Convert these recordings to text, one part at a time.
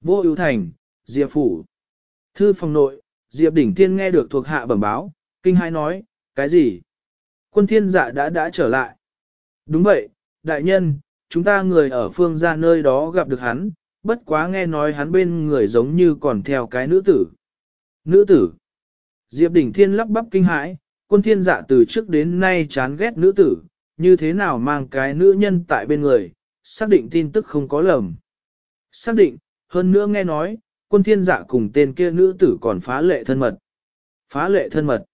Vô ưu thành, Diệp Phủ. Thư phòng nội, Diệp Đỉnh Thiên nghe được thuộc hạ bẩm báo, kinh hai nói, cái gì? Quân thiên dạ đã đã trở lại. Đúng vậy, đại nhân, chúng ta người ở phương gia nơi đó gặp được hắn, bất quá nghe nói hắn bên người giống như còn theo cái nữ tử. Nữ tử. Diệp Đỉnh Thiên lắp bắp kinh hãi, quân thiên dạ từ trước đến nay chán ghét nữ tử, như thế nào mang cái nữ nhân tại bên người, xác định tin tức không có lầm. Xác định, hơn nữa nghe nói, quân thiên dạ cùng tên kia nữ tử còn phá lệ thân mật. Phá lệ thân mật.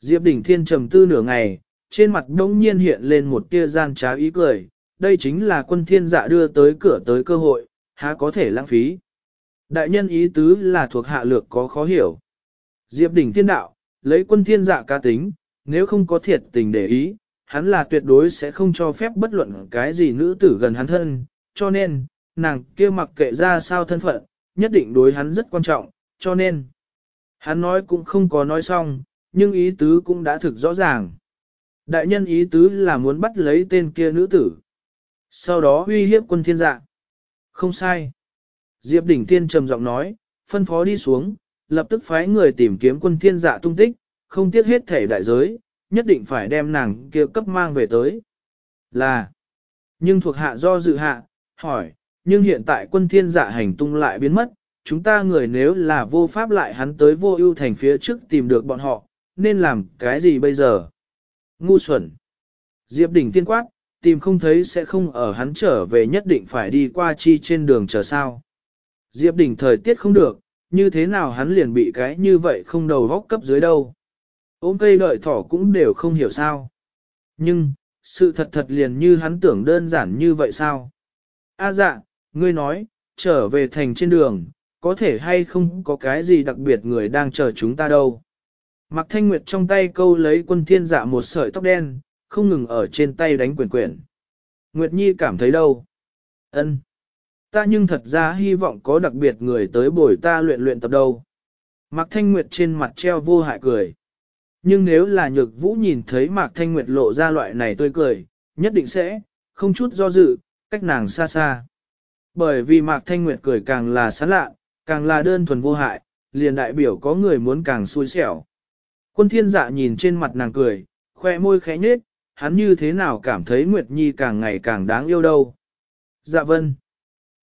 Diệp Đỉnh Thiên trầm tư nửa ngày, trên mặt đống nhiên hiện lên một tia gian trá ý cười, đây chính là quân thiên dạ đưa tới cửa tới cơ hội, há có thể lãng phí. Đại nhân ý tứ là thuộc hạ lược có khó hiểu. Diệp đỉnh thiên đạo, lấy quân thiên dạ ca tính, nếu không có thiệt tình để ý, hắn là tuyệt đối sẽ không cho phép bất luận cái gì nữ tử gần hắn thân, cho nên, nàng kia mặc kệ ra sao thân phận, nhất định đối hắn rất quan trọng, cho nên, hắn nói cũng không có nói xong, nhưng ý tứ cũng đã thực rõ ràng. Đại nhân ý tứ là muốn bắt lấy tên kia nữ tử. Sau đó uy hiếp quân thiên dạ. Không sai. Diệp đỉnh thiên trầm giọng nói, phân phó đi xuống, lập tức phái người tìm kiếm quân thiên dạ tung tích, không tiếc hết thể đại giới, nhất định phải đem nàng kia cấp mang về tới. Là, nhưng thuộc hạ do dự hạ, hỏi, nhưng hiện tại quân thiên dạ hành tung lại biến mất, chúng ta người nếu là vô pháp lại hắn tới vô ưu thành phía trước tìm được bọn họ, nên làm cái gì bây giờ? Ngu xuẩn. Diệp đỉnh tiên quát, tìm không thấy sẽ không ở hắn trở về nhất định phải đi qua chi trên đường chờ sao. Diệp đỉnh thời tiết không được, như thế nào hắn liền bị cái như vậy không đầu góc cấp dưới đâu. Ôm cây đợi thỏ cũng đều không hiểu sao. Nhưng, sự thật thật liền như hắn tưởng đơn giản như vậy sao? A dạ, ngươi nói, trở về thành trên đường, có thể hay không có cái gì đặc biệt người đang chờ chúng ta đâu. Mạc Thanh Nguyệt trong tay câu lấy quân thiên dạ một sợi tóc đen, không ngừng ở trên tay đánh quyền quyển. Nguyệt Nhi cảm thấy đâu? Ân, Ta nhưng thật ra hy vọng có đặc biệt người tới bồi ta luyện luyện tập đâu. Mạc Thanh Nguyệt trên mặt treo vô hại cười. Nhưng nếu là nhược vũ nhìn thấy Mạc Thanh Nguyệt lộ ra loại này tươi cười, nhất định sẽ, không chút do dự, cách nàng xa xa. Bởi vì Mạc Thanh Nguyệt cười càng là sán lạ, càng là đơn thuần vô hại, liền đại biểu có người muốn càng xui xẻo. Quân thiên dạ nhìn trên mặt nàng cười, khoe môi khẽ nhếch, hắn như thế nào cảm thấy Nguyệt Nhi càng ngày càng đáng yêu đâu. Dạ vân.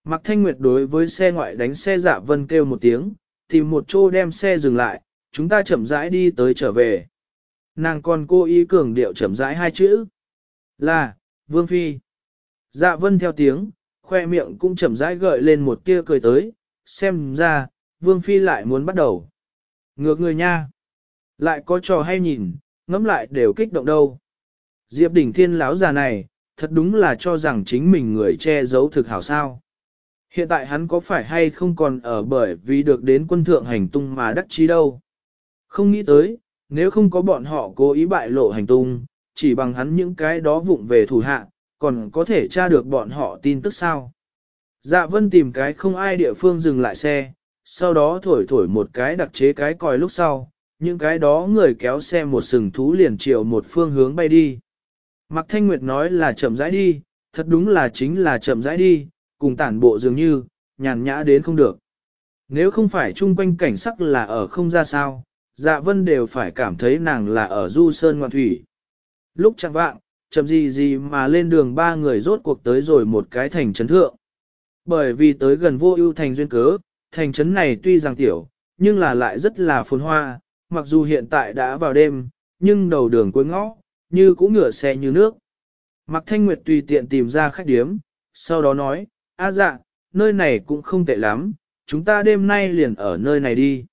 Mạc Thanh Nguyệt đối với xe ngoại đánh xe dạ vân kêu một tiếng, tìm một chỗ đem xe dừng lại, chúng ta chậm rãi đi tới trở về. Nàng còn cô ý cường điệu chậm rãi hai chữ. Là, Vương Phi. Dạ vân theo tiếng, khoe miệng cũng chậm rãi gợi lên một tia cười tới, xem ra, Vương Phi lại muốn bắt đầu. Ngược người nha. Lại có trò hay nhìn, ngẫm lại đều kích động đâu. Diệp đỉnh thiên lão già này, thật đúng là cho rằng chính mình người che giấu thực hảo sao. Hiện tại hắn có phải hay không còn ở bởi vì được đến quân thượng hành tung mà đắc chí đâu. Không nghĩ tới, nếu không có bọn họ cố ý bại lộ hành tung, chỉ bằng hắn những cái đó vụng về thủ hạ, còn có thể tra được bọn họ tin tức sao. Dạ vân tìm cái không ai địa phương dừng lại xe, sau đó thổi thổi một cái đặc chế cái còi lúc sau, những cái đó người kéo xe một sừng thú liền chiều một phương hướng bay đi. Mạc Thanh Nguyệt nói là chậm rãi đi, thật đúng là chính là chậm rãi đi, cùng tản bộ dường như, nhàn nhã đến không được. Nếu không phải chung quanh cảnh sắc là ở không ra sao, dạ vân đều phải cảm thấy nàng là ở du sơn ngoạn thủy. Lúc chẳng vạng, chậm gì gì mà lên đường ba người rốt cuộc tới rồi một cái thành trấn thượng. Bởi vì tới gần vô ưu thành duyên cớ, thành trấn này tuy rằng tiểu, nhưng là lại rất là phồn hoa, mặc dù hiện tại đã vào đêm, nhưng đầu đường cuối ngõ, như cũng ngựa xe như nước. Mạc Thanh Nguyệt tùy tiện tìm ra khách điếm, sau đó nói, a dạ, nơi này cũng không tệ lắm, chúng ta đêm nay liền ở nơi này đi.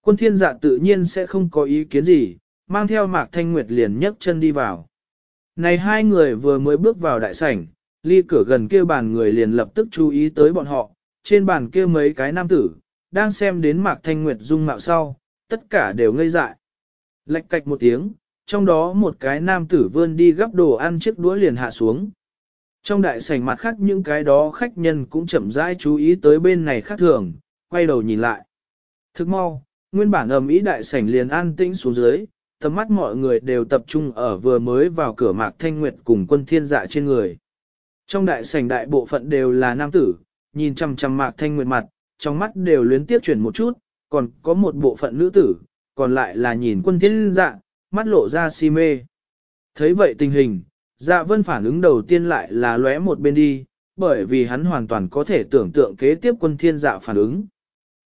Quân thiên dạ tự nhiên sẽ không có ý kiến gì, mang theo Mạc Thanh Nguyệt liền nhấc chân đi vào. Này hai người vừa mới bước vào đại sảnh, ly cửa gần kia bàn người liền lập tức chú ý tới bọn họ, trên bàn kia mấy cái nam tử, đang xem đến Mạc Thanh Nguyệt dung mạo sau, tất cả đều ngây dại. Lạch cạch một tiếng, trong đó một cái nam tử vươn đi gắp đồ ăn chiếc đũa liền hạ xuống. Trong đại sảnh mặt khác những cái đó khách nhân cũng chậm rãi chú ý tới bên này khác thường, quay đầu nhìn lại. Thức mau, nguyên bản ầm ý đại sảnh liền an tĩnh xuống dưới, tầm mắt mọi người đều tập trung ở vừa mới vào cửa mạc thanh nguyệt cùng quân thiên dạ trên người. Trong đại sảnh đại bộ phận đều là nam tử, nhìn chăm chăm mạc thanh nguyệt mặt, trong mắt đều luyến tiếp chuyển một chút, còn có một bộ phận nữ tử, còn lại là nhìn quân thiên dạ, mắt lộ ra si mê. Thấy vậy tình hình, dạ vân phản ứng đầu tiên lại là lóe một bên đi, bởi vì hắn hoàn toàn có thể tưởng tượng kế tiếp quân thiên dạ phản ứng.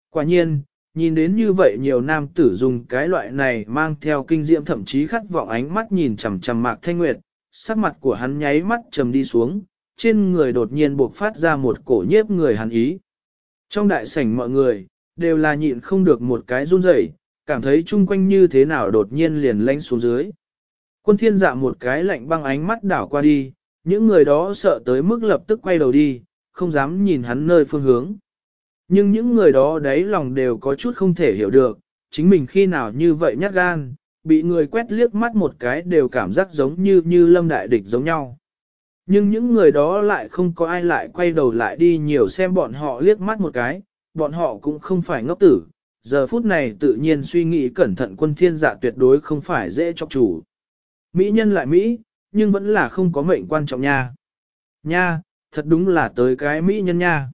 Quả nhiên, nhìn đến như vậy nhiều nam tử dùng cái loại này mang theo kinh diệm thậm chí khát vọng ánh mắt nhìn chằm chằm mạc thanh nguyệt, sắc mặt của hắn nháy mắt trầm đi xuống, trên người đột nhiên buộc phát ra một cổ nhiếp người hắn ý. Trong đại sảnh mọi người, đều là nhịn không được một cái run rẩy, cảm thấy chung quanh như thế nào đột nhiên liền lánh xuống dưới. Quân thiên dạ một cái lạnh băng ánh mắt đảo qua đi, những người đó sợ tới mức lập tức quay đầu đi, không dám nhìn hắn nơi phương hướng. Nhưng những người đó đấy lòng đều có chút không thể hiểu được, chính mình khi nào như vậy nhát gan, bị người quét liếc mắt một cái đều cảm giác giống như như lâm đại địch giống nhau. Nhưng những người đó lại không có ai lại quay đầu lại đi nhiều xem bọn họ liếc mắt một cái, bọn họ cũng không phải ngốc tử, giờ phút này tự nhiên suy nghĩ cẩn thận quân thiên dạ tuyệt đối không phải dễ chọc chủ. Mỹ nhân lại Mỹ, nhưng vẫn là không có mệnh quan trọng nha. Nha, thật đúng là tới cái Mỹ nhân nha.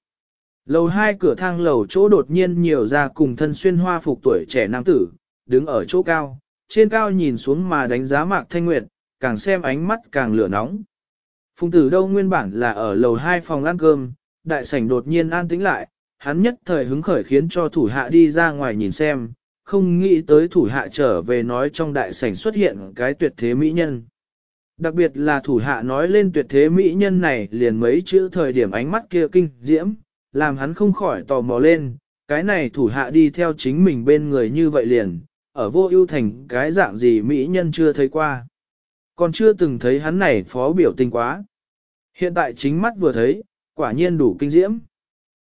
Lầu hai cửa thang lầu chỗ đột nhiên nhiều ra cùng thân xuyên hoa phục tuổi trẻ nam tử, đứng ở chỗ cao, trên cao nhìn xuống mà đánh giá mạc thanh nguyệt, càng xem ánh mắt càng lửa nóng. Phùng tử đâu nguyên bản là ở lầu hai phòng ăn cơm, đại sảnh đột nhiên an tĩnh lại, hắn nhất thời hứng khởi khiến cho thủ hạ đi ra ngoài nhìn xem, không nghĩ tới thủ hạ trở về nói trong đại sảnh xuất hiện cái tuyệt thế mỹ nhân. Đặc biệt là thủ hạ nói lên tuyệt thế mỹ nhân này liền mấy chữ thời điểm ánh mắt kia kinh diễm, làm hắn không khỏi tò mò lên, cái này thủ hạ đi theo chính mình bên người như vậy liền, ở vô ưu thành cái dạng gì mỹ nhân chưa thấy qua. Còn chưa từng thấy hắn này phó biểu tình quá. Hiện tại chính mắt vừa thấy, quả nhiên đủ kinh diễm.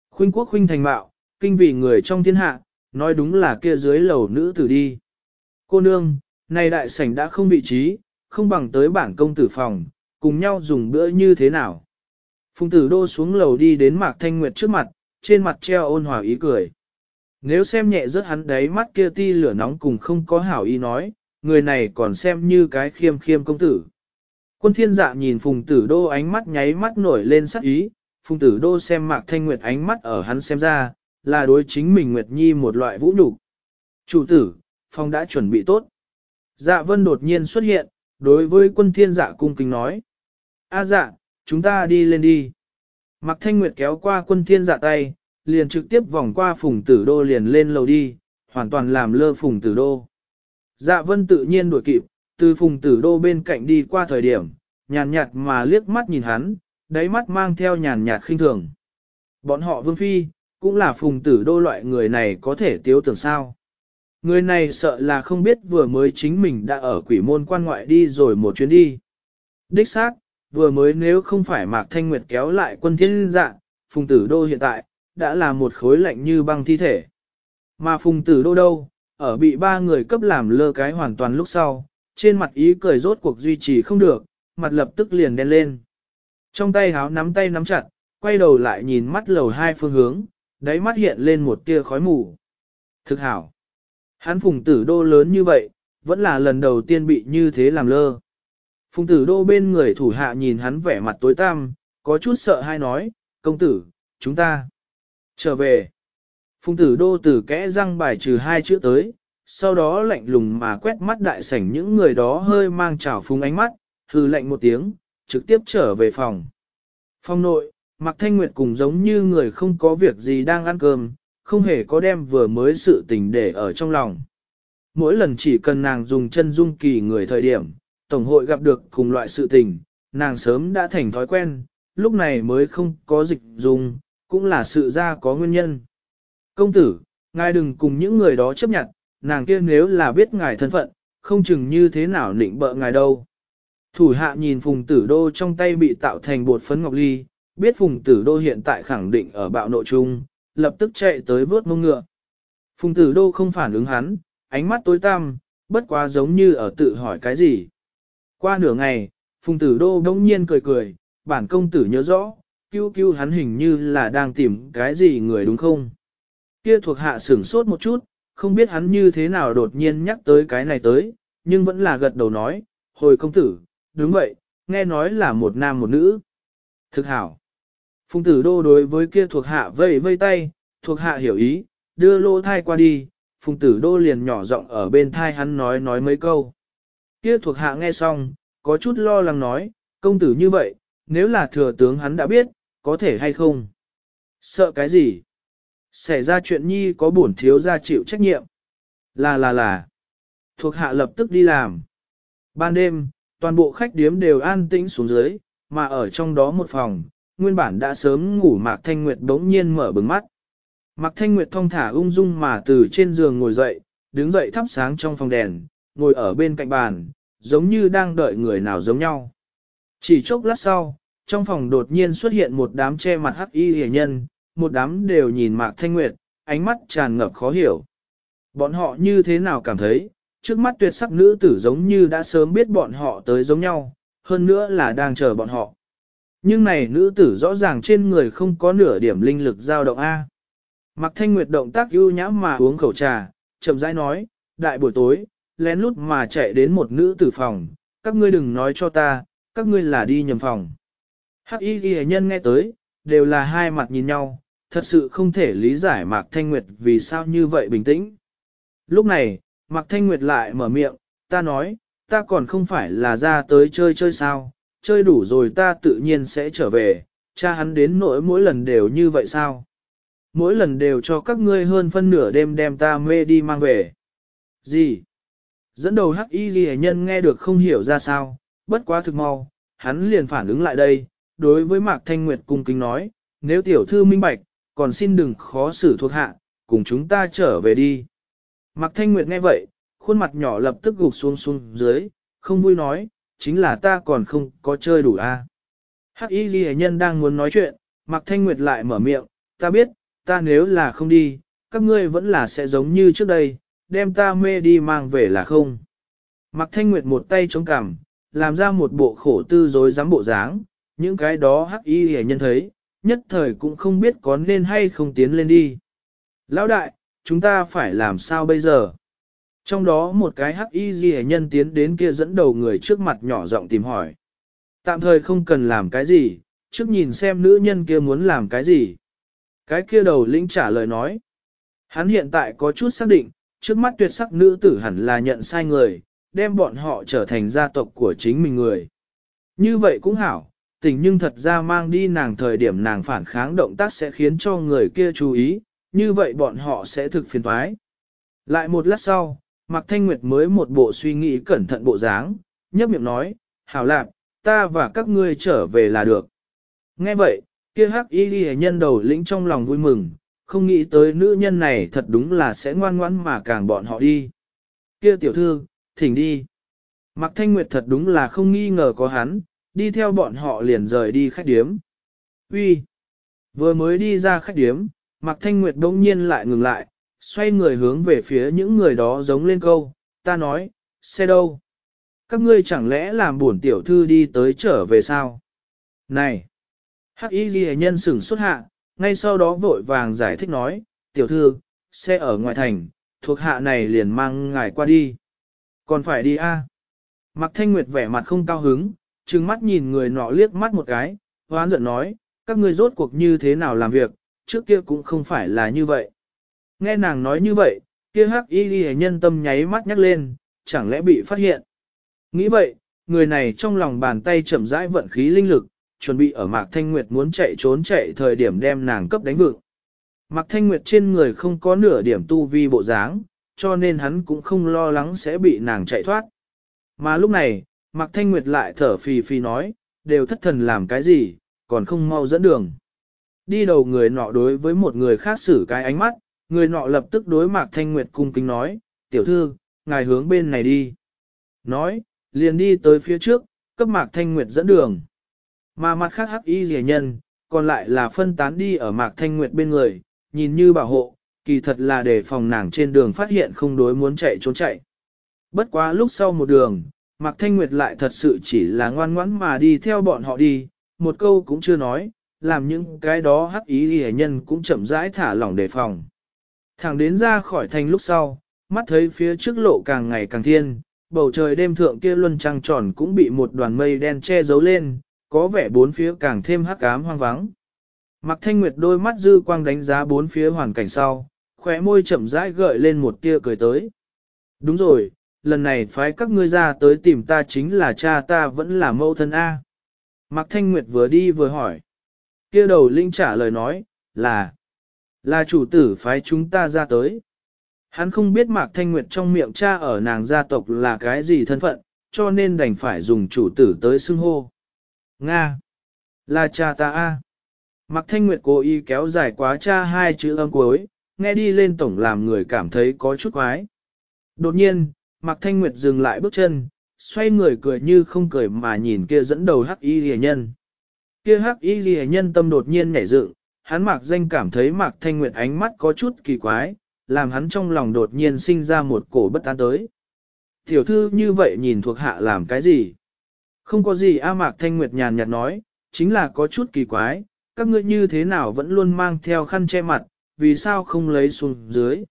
Khuynh quốc khuynh thành mạo, kinh vì người trong thiên hạ, nói đúng là kia dưới lầu nữ tử đi. Cô nương, này đại sảnh đã không vị trí, không bằng tới bản công tử phòng, cùng nhau dùng bữa như thế nào. Phùng tử đô xuống lầu đi đến Mạc Thanh Nguyệt trước mặt, trên mặt treo ôn hòa ý cười. Nếu xem nhẹ rất hắn đấy mắt kia ti lửa nóng cùng không có hảo ý nói, người này còn xem như cái khiêm khiêm công tử. Quân thiên dạ nhìn phùng tử đô ánh mắt nháy mắt nổi lên sắc ý, phùng tử đô xem Mạc Thanh Nguyệt ánh mắt ở hắn xem ra, là đối chính mình Nguyệt Nhi một loại vũ nhục. Chủ tử, phong đã chuẩn bị tốt. Dạ vân đột nhiên xuất hiện, đối với quân thiên dạ cung kính nói. A dạ, chúng ta đi lên đi. Mạc Thanh Nguyệt kéo qua quân thiên dạ tay, liền trực tiếp vòng qua phùng tử đô liền lên lầu đi, hoàn toàn làm lơ phùng tử đô. Dạ vân tự nhiên đuổi kịp, từ phùng tử đô bên cạnh đi qua thời điểm, nhàn nhạt mà liếc mắt nhìn hắn, đáy mắt mang theo nhàn nhạt khinh thường. Bọn họ vương phi, cũng là phùng tử đô loại người này có thể tiếu tưởng sao. Người này sợ là không biết vừa mới chính mình đã ở quỷ môn quan ngoại đi rồi một chuyến đi. Đích xác, vừa mới nếu không phải Mạc Thanh Nguyệt kéo lại quân thiên dạ, phùng tử đô hiện tại, đã là một khối lạnh như băng thi thể. Mà phùng tử đô đâu, ở bị ba người cấp làm lơ cái hoàn toàn lúc sau, trên mặt ý cười rốt cuộc duy trì không được, mặt lập tức liền đen lên. Trong tay háo nắm tay nắm chặt, quay đầu lại nhìn mắt lầu hai phương hướng, đáy mắt hiện lên một tia khói mù. Thực hảo. Hắn phùng tử đô lớn như vậy, vẫn là lần đầu tiên bị như thế làm lơ. Phùng tử đô bên người thủ hạ nhìn hắn vẻ mặt tối tăm, có chút sợ hay nói, công tử, chúng ta trở về. Phùng tử đô từ kẽ răng bài trừ hai chữ tới, sau đó lạnh lùng mà quét mắt đại sảnh những người đó hơi mang trào phúng ánh mắt, hừ lạnh một tiếng, trực tiếp trở về phòng. Phòng nội, Mạc Thanh Nguyệt cùng giống như người không có việc gì đang ăn cơm, không hề có đem vừa mới sự tình để ở trong lòng. Mỗi lần chỉ cần nàng dùng chân dung kỳ người thời điểm, Tổng hội gặp được cùng loại sự tình, nàng sớm đã thành thói quen, lúc này mới không có dịch dùng, cũng là sự ra có nguyên nhân. Công tử, ngài đừng cùng những người đó chấp nhận, nàng kia nếu là biết ngài thân phận, không chừng như thế nào nịnh bợ ngài đâu. Thủ hạ nhìn phùng tử đô trong tay bị tạo thành bột phấn ngọc ly, biết phùng tử đô hiện tại khẳng định ở bạo nội trung, lập tức chạy tới vớt mông ngựa. Phùng tử đô không phản ứng hắn, ánh mắt tối tăm, bất quá giống như ở tự hỏi cái gì. Qua nửa ngày, phùng tử đô đông nhiên cười cười, bản công tử nhớ rõ, cứu cứu hắn hình như là đang tìm cái gì người đúng không? Kia thuộc hạ sửng sốt một chút, không biết hắn như thế nào đột nhiên nhắc tới cái này tới, nhưng vẫn là gật đầu nói, hồi công tử, đúng vậy, nghe nói là một nam một nữ. Thực hảo. Phùng tử đô đối với kia thuộc hạ vây vây tay, thuộc hạ hiểu ý, đưa lô thai qua đi, phùng tử đô liền nhỏ giọng ở bên thai hắn nói nói mấy câu. Kia thuộc hạ nghe xong, có chút lo lắng nói, công tử như vậy, nếu là thừa tướng hắn đã biết, có thể hay không? Sợ cái gì? Xảy ra chuyện nhi có bổn thiếu ra chịu trách nhiệm. Là là là. Thuộc hạ lập tức đi làm. Ban đêm, toàn bộ khách điếm đều an tĩnh xuống dưới, mà ở trong đó một phòng, nguyên bản đã sớm ngủ Mạc Thanh Nguyệt đống nhiên mở bừng mắt. Mạc Thanh Nguyệt thong thả ung dung mà từ trên giường ngồi dậy, đứng dậy thắp sáng trong phòng đèn, ngồi ở bên cạnh bàn, giống như đang đợi người nào giống nhau. Chỉ chốc lát sau, trong phòng đột nhiên xuất hiện một đám che mặt hắc y hề nhân, một đám đều nhìn Mạc Thanh Nguyệt, ánh mắt tràn ngập khó hiểu. Bọn họ như thế nào cảm thấy, trước mắt tuyệt sắc nữ tử giống như đã sớm biết bọn họ tới giống nhau, hơn nữa là đang chờ bọn họ. Nhưng này nữ tử rõ ràng trên người không có nửa điểm linh lực dao động A. Mạc Thanh Nguyệt động tác ưu nhã mà uống khẩu trà, chậm rãi nói, đại buổi tối, lén lút mà chạy đến một nữ tử phòng, các ngươi đừng nói cho ta, các ngươi là đi nhầm phòng. Hắc y ghi nhân nghe tới, đều là hai mặt nhìn nhau, thật sự không thể lý giải Mạc Thanh Nguyệt vì sao như vậy bình tĩnh. Lúc này, Mạc Thanh Nguyệt lại mở miệng, ta nói, ta còn không phải là ra tới chơi chơi sao, chơi đủ rồi ta tự nhiên sẽ trở về, cha hắn đến nỗi mỗi lần đều như vậy sao. Mỗi lần đều cho các ngươi hơn phân nửa đêm đem ta mê đi mang về. Gì? Dẫn đầu hắc y ghi nhân nghe được không hiểu ra sao, bất quá thực mau, hắn liền phản ứng lại đây, đối với Mạc Thanh Nguyệt cung kính nói, nếu tiểu thư minh bạch, còn xin đừng khó xử thuộc hạ, cùng chúng ta trở về đi. Mạc Thanh Nguyệt nghe vậy, khuôn mặt nhỏ lập tức gục xuống xuống dưới, không vui nói, chính là ta còn không có chơi đủ a. À. Hắc y ghi nhân đang muốn nói chuyện, Mạc Thanh Nguyệt lại mở miệng, ta biết, ta nếu là không đi, các ngươi vẫn là sẽ giống như trước đây, đem ta mê đi mang về là không. Mặc Thanh Nguyệt một tay chống cằm, làm ra một bộ khổ tư dối dám bộ dáng, những cái đó hắc y hề nhân thấy, nhất thời cũng không biết có nên hay không tiến lên đi. Lão đại, chúng ta phải làm sao bây giờ? Trong đó một cái hắc y gì nhân tiến đến kia dẫn đầu người trước mặt nhỏ giọng tìm hỏi. Tạm thời không cần làm cái gì, trước nhìn xem nữ nhân kia muốn làm cái gì. Cái kia đầu lĩnh trả lời nói. Hắn hiện tại có chút xác định, trước mắt tuyệt sắc nữ tử hẳn là nhận sai người, đem bọn họ trở thành gia tộc của chính mình người. Như vậy cũng hảo, tình nhưng thật ra mang đi nàng thời điểm nàng phản kháng động tác sẽ khiến cho người kia chú ý, như vậy bọn họ sẽ thực phiền toái. Lại một lát sau, Mạc Thanh Nguyệt mới một bộ suy nghĩ cẩn thận bộ dáng, nhấp miệng nói, hảo lạc, ta và các ngươi trở về là được. Nghe vậy, kia hắc y ghi nhân đầu lĩnh trong lòng vui mừng, không nghĩ tới nữ nhân này thật đúng là sẽ ngoan ngoãn mà càng bọn họ đi. Kia tiểu thư, thỉnh đi. Mạc Thanh Nguyệt thật đúng là không nghi ngờ có hắn, đi theo bọn họ liền rời đi khách điếm. Uy, Vừa mới đi ra khách điếm, Mạc Thanh Nguyệt bỗng nhiên lại ngừng lại, xoay người hướng về phía những người đó giống lên câu, ta nói, xe đâu? Các ngươi chẳng lẽ làm buồn tiểu thư đi tới trở về sao? Này! Hắc y ghi nhân sửng xuất hạ, ngay sau đó vội vàng giải thích nói, tiểu thư, xe ở ngoài thành, thuộc hạ này liền mang ngài qua đi. Còn phải đi a? À? Mạc Thanh Nguyệt vẻ mặt không cao hứng, trừng mắt nhìn người nọ liếc mắt một cái, hoán giận nói, các ngươi rốt cuộc như thế nào làm việc, trước kia cũng không phải là như vậy. Nghe nàng nói như vậy, kia hắc y ghi nhân tâm nháy mắt nhắc lên, chẳng lẽ bị phát hiện. Nghĩ vậy, người này trong lòng bàn tay chậm rãi vận khí linh lực, chuẩn bị ở Mạc Thanh Nguyệt muốn chạy trốn chạy thời điểm đem nàng cấp đánh vựng. Mạc Thanh Nguyệt trên người không có nửa điểm tu vi bộ dáng, cho nên hắn cũng không lo lắng sẽ bị nàng chạy thoát. Mà lúc này, Mạc Thanh Nguyệt lại thở phì phì nói, đều thất thần làm cái gì, còn không mau dẫn đường. Đi đầu người nọ đối với một người khác xử cái ánh mắt, người nọ lập tức đối Mạc Thanh Nguyệt cung kính nói, tiểu thư, ngài hướng bên này đi. Nói, liền đi tới phía trước, cấp Mạc Thanh Nguyệt dẫn đường. Mà mặt khác hắc y rẻ nhân, còn lại là phân tán đi ở Mạc Thanh Nguyệt bên người, nhìn như bảo hộ, kỳ thật là để phòng nàng trên đường phát hiện không đối muốn chạy trốn chạy. Bất quá lúc sau một đường, Mạc Thanh Nguyệt lại thật sự chỉ là ngoan ngoãn mà đi theo bọn họ đi, một câu cũng chưa nói, làm những cái đó hắc ý rẻ nhân cũng chậm rãi thả lỏng đề phòng. Thẳng đến ra khỏi thành lúc sau, mắt thấy phía trước lộ càng ngày càng thiên, bầu trời đêm thượng kia luân trăng tròn cũng bị một đoàn mây đen che giấu lên, có vẻ bốn phía càng thêm hắc ám hoang vắng. Mạc Thanh Nguyệt đôi mắt dư quang đánh giá bốn phía hoàn cảnh sau, khóe môi chậm rãi gợi lên một tia cười tới. Đúng rồi, lần này phái các ngươi ra tới tìm ta chính là cha ta vẫn là mẫu thân A. Mạc Thanh Nguyệt vừa đi vừa hỏi. kia đầu linh trả lời nói, là, là chủ tử phái chúng ta ra tới. Hắn không biết Mạc Thanh Nguyệt trong miệng cha ở nàng gia tộc là cái gì thân phận, cho nên đành phải dùng chủ tử tới xưng hô. Nga. Là cha ta A. Mạc Thanh Nguyệt cố ý kéo dài quá cha hai chữ âm cuối, nghe đi lên tổng làm người cảm thấy có chút quái. Đột nhiên, Mạc Thanh Nguyệt dừng lại bước chân, xoay người cười như không cười mà nhìn kia dẫn đầu hắc y rìa nhân. Kia hắc y rìa nhân tâm đột nhiên nhảy dựng, hắn Mạc danh cảm thấy Mạc Thanh Nguyệt ánh mắt có chút kỳ quái, làm hắn trong lòng đột nhiên sinh ra một cổ bất an tới. Tiểu thư như vậy nhìn thuộc hạ làm cái gì? Không có gì A Mạc Thanh Nguyệt nhàn nhạt nói, chính là có chút kỳ quái, các ngươi như thế nào vẫn luôn mang theo khăn che mặt, vì sao không lấy xuống dưới.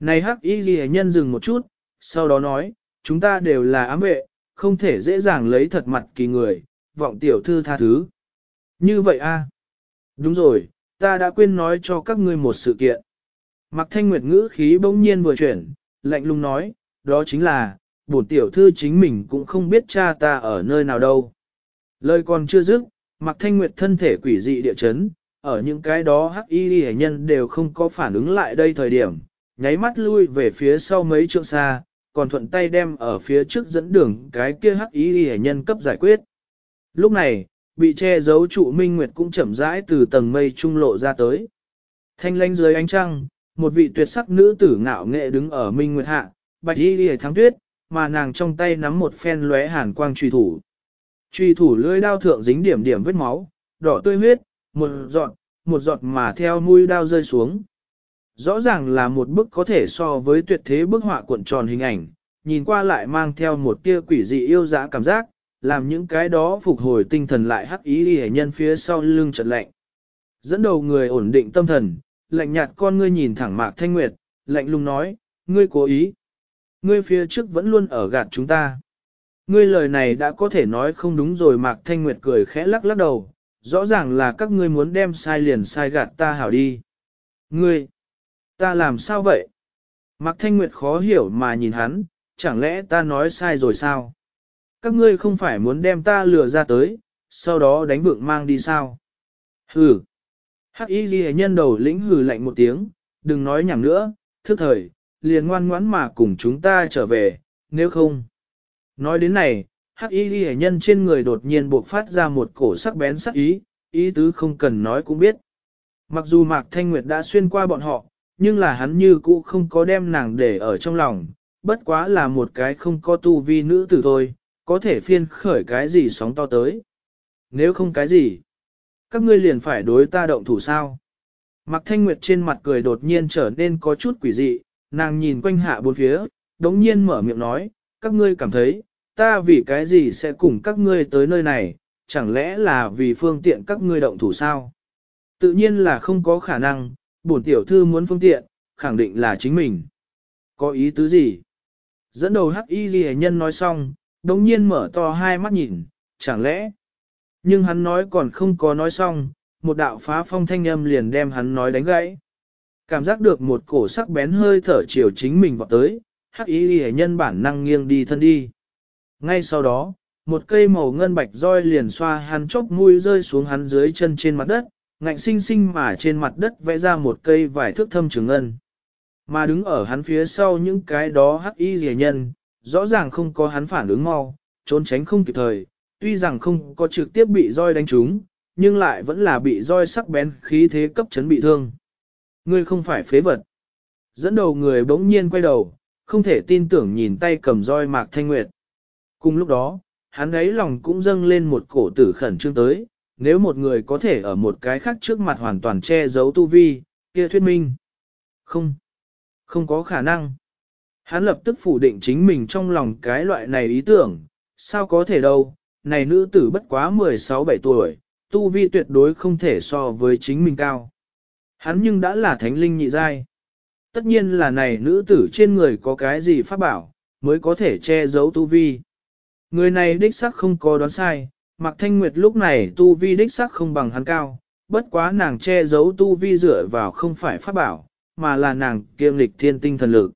Này hắc y ghi nhân dừng một chút, sau đó nói, chúng ta đều là ám vệ, không thể dễ dàng lấy thật mặt kỳ người, vọng tiểu thư tha thứ. Như vậy a Đúng rồi, ta đã quên nói cho các ngươi một sự kiện. Mặc thanh nguyệt ngữ khí bỗng nhiên vừa chuyển, lạnh lùng nói, đó chính là, bổn tiểu thư chính mình cũng không biết cha ta ở nơi nào đâu. Lời còn chưa dứt, Mạc thanh nguyệt thân thể quỷ dị địa chấn, ở những cái đó hắc y hệ nhân đều không có phản ứng lại đây thời điểm, nháy mắt lui về phía sau mấy trượng xa, còn thuận tay đem ở phía trước dẫn đường cái kia hắc y hệ nhân cấp giải quyết. Lúc này, bị che giấu trụ minh nguyệt cũng chậm rãi từ tầng mây trung lộ ra tới. Thanh lanh dưới ánh trăng, một vị tuyệt sắc nữ tử ngạo nghệ đứng ở minh nguyệt hạ, bạch y hệ thắng tuyết, mà nàng trong tay nắm một phen lóe hàn quang truy thủ. Truy thủ lưỡi đao thượng dính điểm điểm vết máu, đỏ tươi huyết, một giọt, một giọt mà theo mũi đao rơi xuống. Rõ ràng là một bức có thể so với tuyệt thế bức họa cuộn tròn hình ảnh, nhìn qua lại mang theo một tia quỷ dị yêu dã cảm giác, làm những cái đó phục hồi tinh thần lại hắc ý đi nhân phía sau lưng trật lạnh. Dẫn đầu người ổn định tâm thần, lạnh nhạt con ngươi nhìn thẳng Mạc Thanh Nguyệt, lạnh lùng nói, ngươi cố ý. Ngươi phía trước vẫn luôn ở gạt chúng ta. Ngươi lời này đã có thể nói không đúng rồi Mạc Thanh Nguyệt cười khẽ lắc lắc đầu, rõ ràng là các ngươi muốn đem sai liền sai gạt ta hảo đi. Ngươi, ta làm sao vậy? Mạc Thanh Nguyệt khó hiểu mà nhìn hắn, chẳng lẽ ta nói sai rồi sao? Các ngươi không phải muốn đem ta lừa ra tới, sau đó đánh vượng mang đi sao? Hừ! Hắc y ghi nhân đầu lĩnh hừ lạnh một tiếng, đừng nói nhảm nữa, thức thời, liền ngoan ngoãn mà cùng chúng ta trở về, nếu không. Nói đến này, hắc y ghi nhân trên người đột nhiên buộc phát ra một cổ sắc bén sắc ý, ý tứ không cần nói cũng biết. Mặc dù Mạc Thanh Nguyệt đã xuyên qua bọn họ, nhưng là hắn như cũ không có đem nàng để ở trong lòng, bất quá là một cái không có tu vi nữ tử thôi, có thể phiên khởi cái gì sóng to tới. Nếu không cái gì, các ngươi liền phải đối ta động thủ sao. Mạc Thanh Nguyệt trên mặt cười đột nhiên trở nên có chút quỷ dị, nàng nhìn quanh hạ bốn phía, đống nhiên mở miệng nói, các ngươi cảm thấy, ta vì cái gì sẽ cùng các ngươi tới nơi này, chẳng lẽ là vì phương tiện các ngươi động thủ sao? Tự nhiên là không có khả năng, bổn tiểu thư muốn phương tiện, khẳng định là chính mình. Có ý tứ gì? Dẫn đầu hắc y ghi nhân nói xong, đống nhiên mở to hai mắt nhìn, chẳng lẽ? Nhưng hắn nói còn không có nói xong, một đạo phá phong thanh âm liền đem hắn nói đánh gãy. Cảm giác được một cổ sắc bén hơi thở chiều chính mình vọt tới, hắc y ghi nhân bản năng nghiêng đi thân đi. Ngay sau đó, một cây màu ngân bạch roi liền xoa hắn chốc mũi rơi xuống hắn dưới chân trên mặt đất, ngạnh sinh sinh mà trên mặt đất vẽ ra một cây vải thước thâm trường ngân. Mà đứng ở hắn phía sau những cái đó hắc y rẻ nhân, rõ ràng không có hắn phản ứng mau, trốn tránh không kịp thời, tuy rằng không có trực tiếp bị roi đánh trúng, nhưng lại vẫn là bị roi sắc bén khí thế cấp chấn bị thương. Ngươi không phải phế vật. Dẫn đầu người bỗng nhiên quay đầu, không thể tin tưởng nhìn tay cầm roi mạc thanh nguyệt. Cùng lúc đó, hắn ấy lòng cũng dâng lên một cổ tử khẩn trương tới, nếu một người có thể ở một cái khác trước mặt hoàn toàn che giấu tu vi, kia thuyết minh. Không, không có khả năng. Hắn lập tức phủ định chính mình trong lòng cái loại này ý tưởng, sao có thể đâu, này nữ tử bất quá 16-17 tuổi, tu vi tuyệt đối không thể so với chính mình cao. Hắn nhưng đã là thánh linh nhị giai. Tất nhiên là này nữ tử trên người có cái gì pháp bảo, mới có thể che giấu tu vi. Người này đích sắc không có đoán sai, Mạc Thanh Nguyệt lúc này tu vi đích sắc không bằng hắn cao, bất quá nàng che giấu tu vi dựa vào không phải pháp bảo, mà là nàng kiêm lịch thiên tinh thần lực.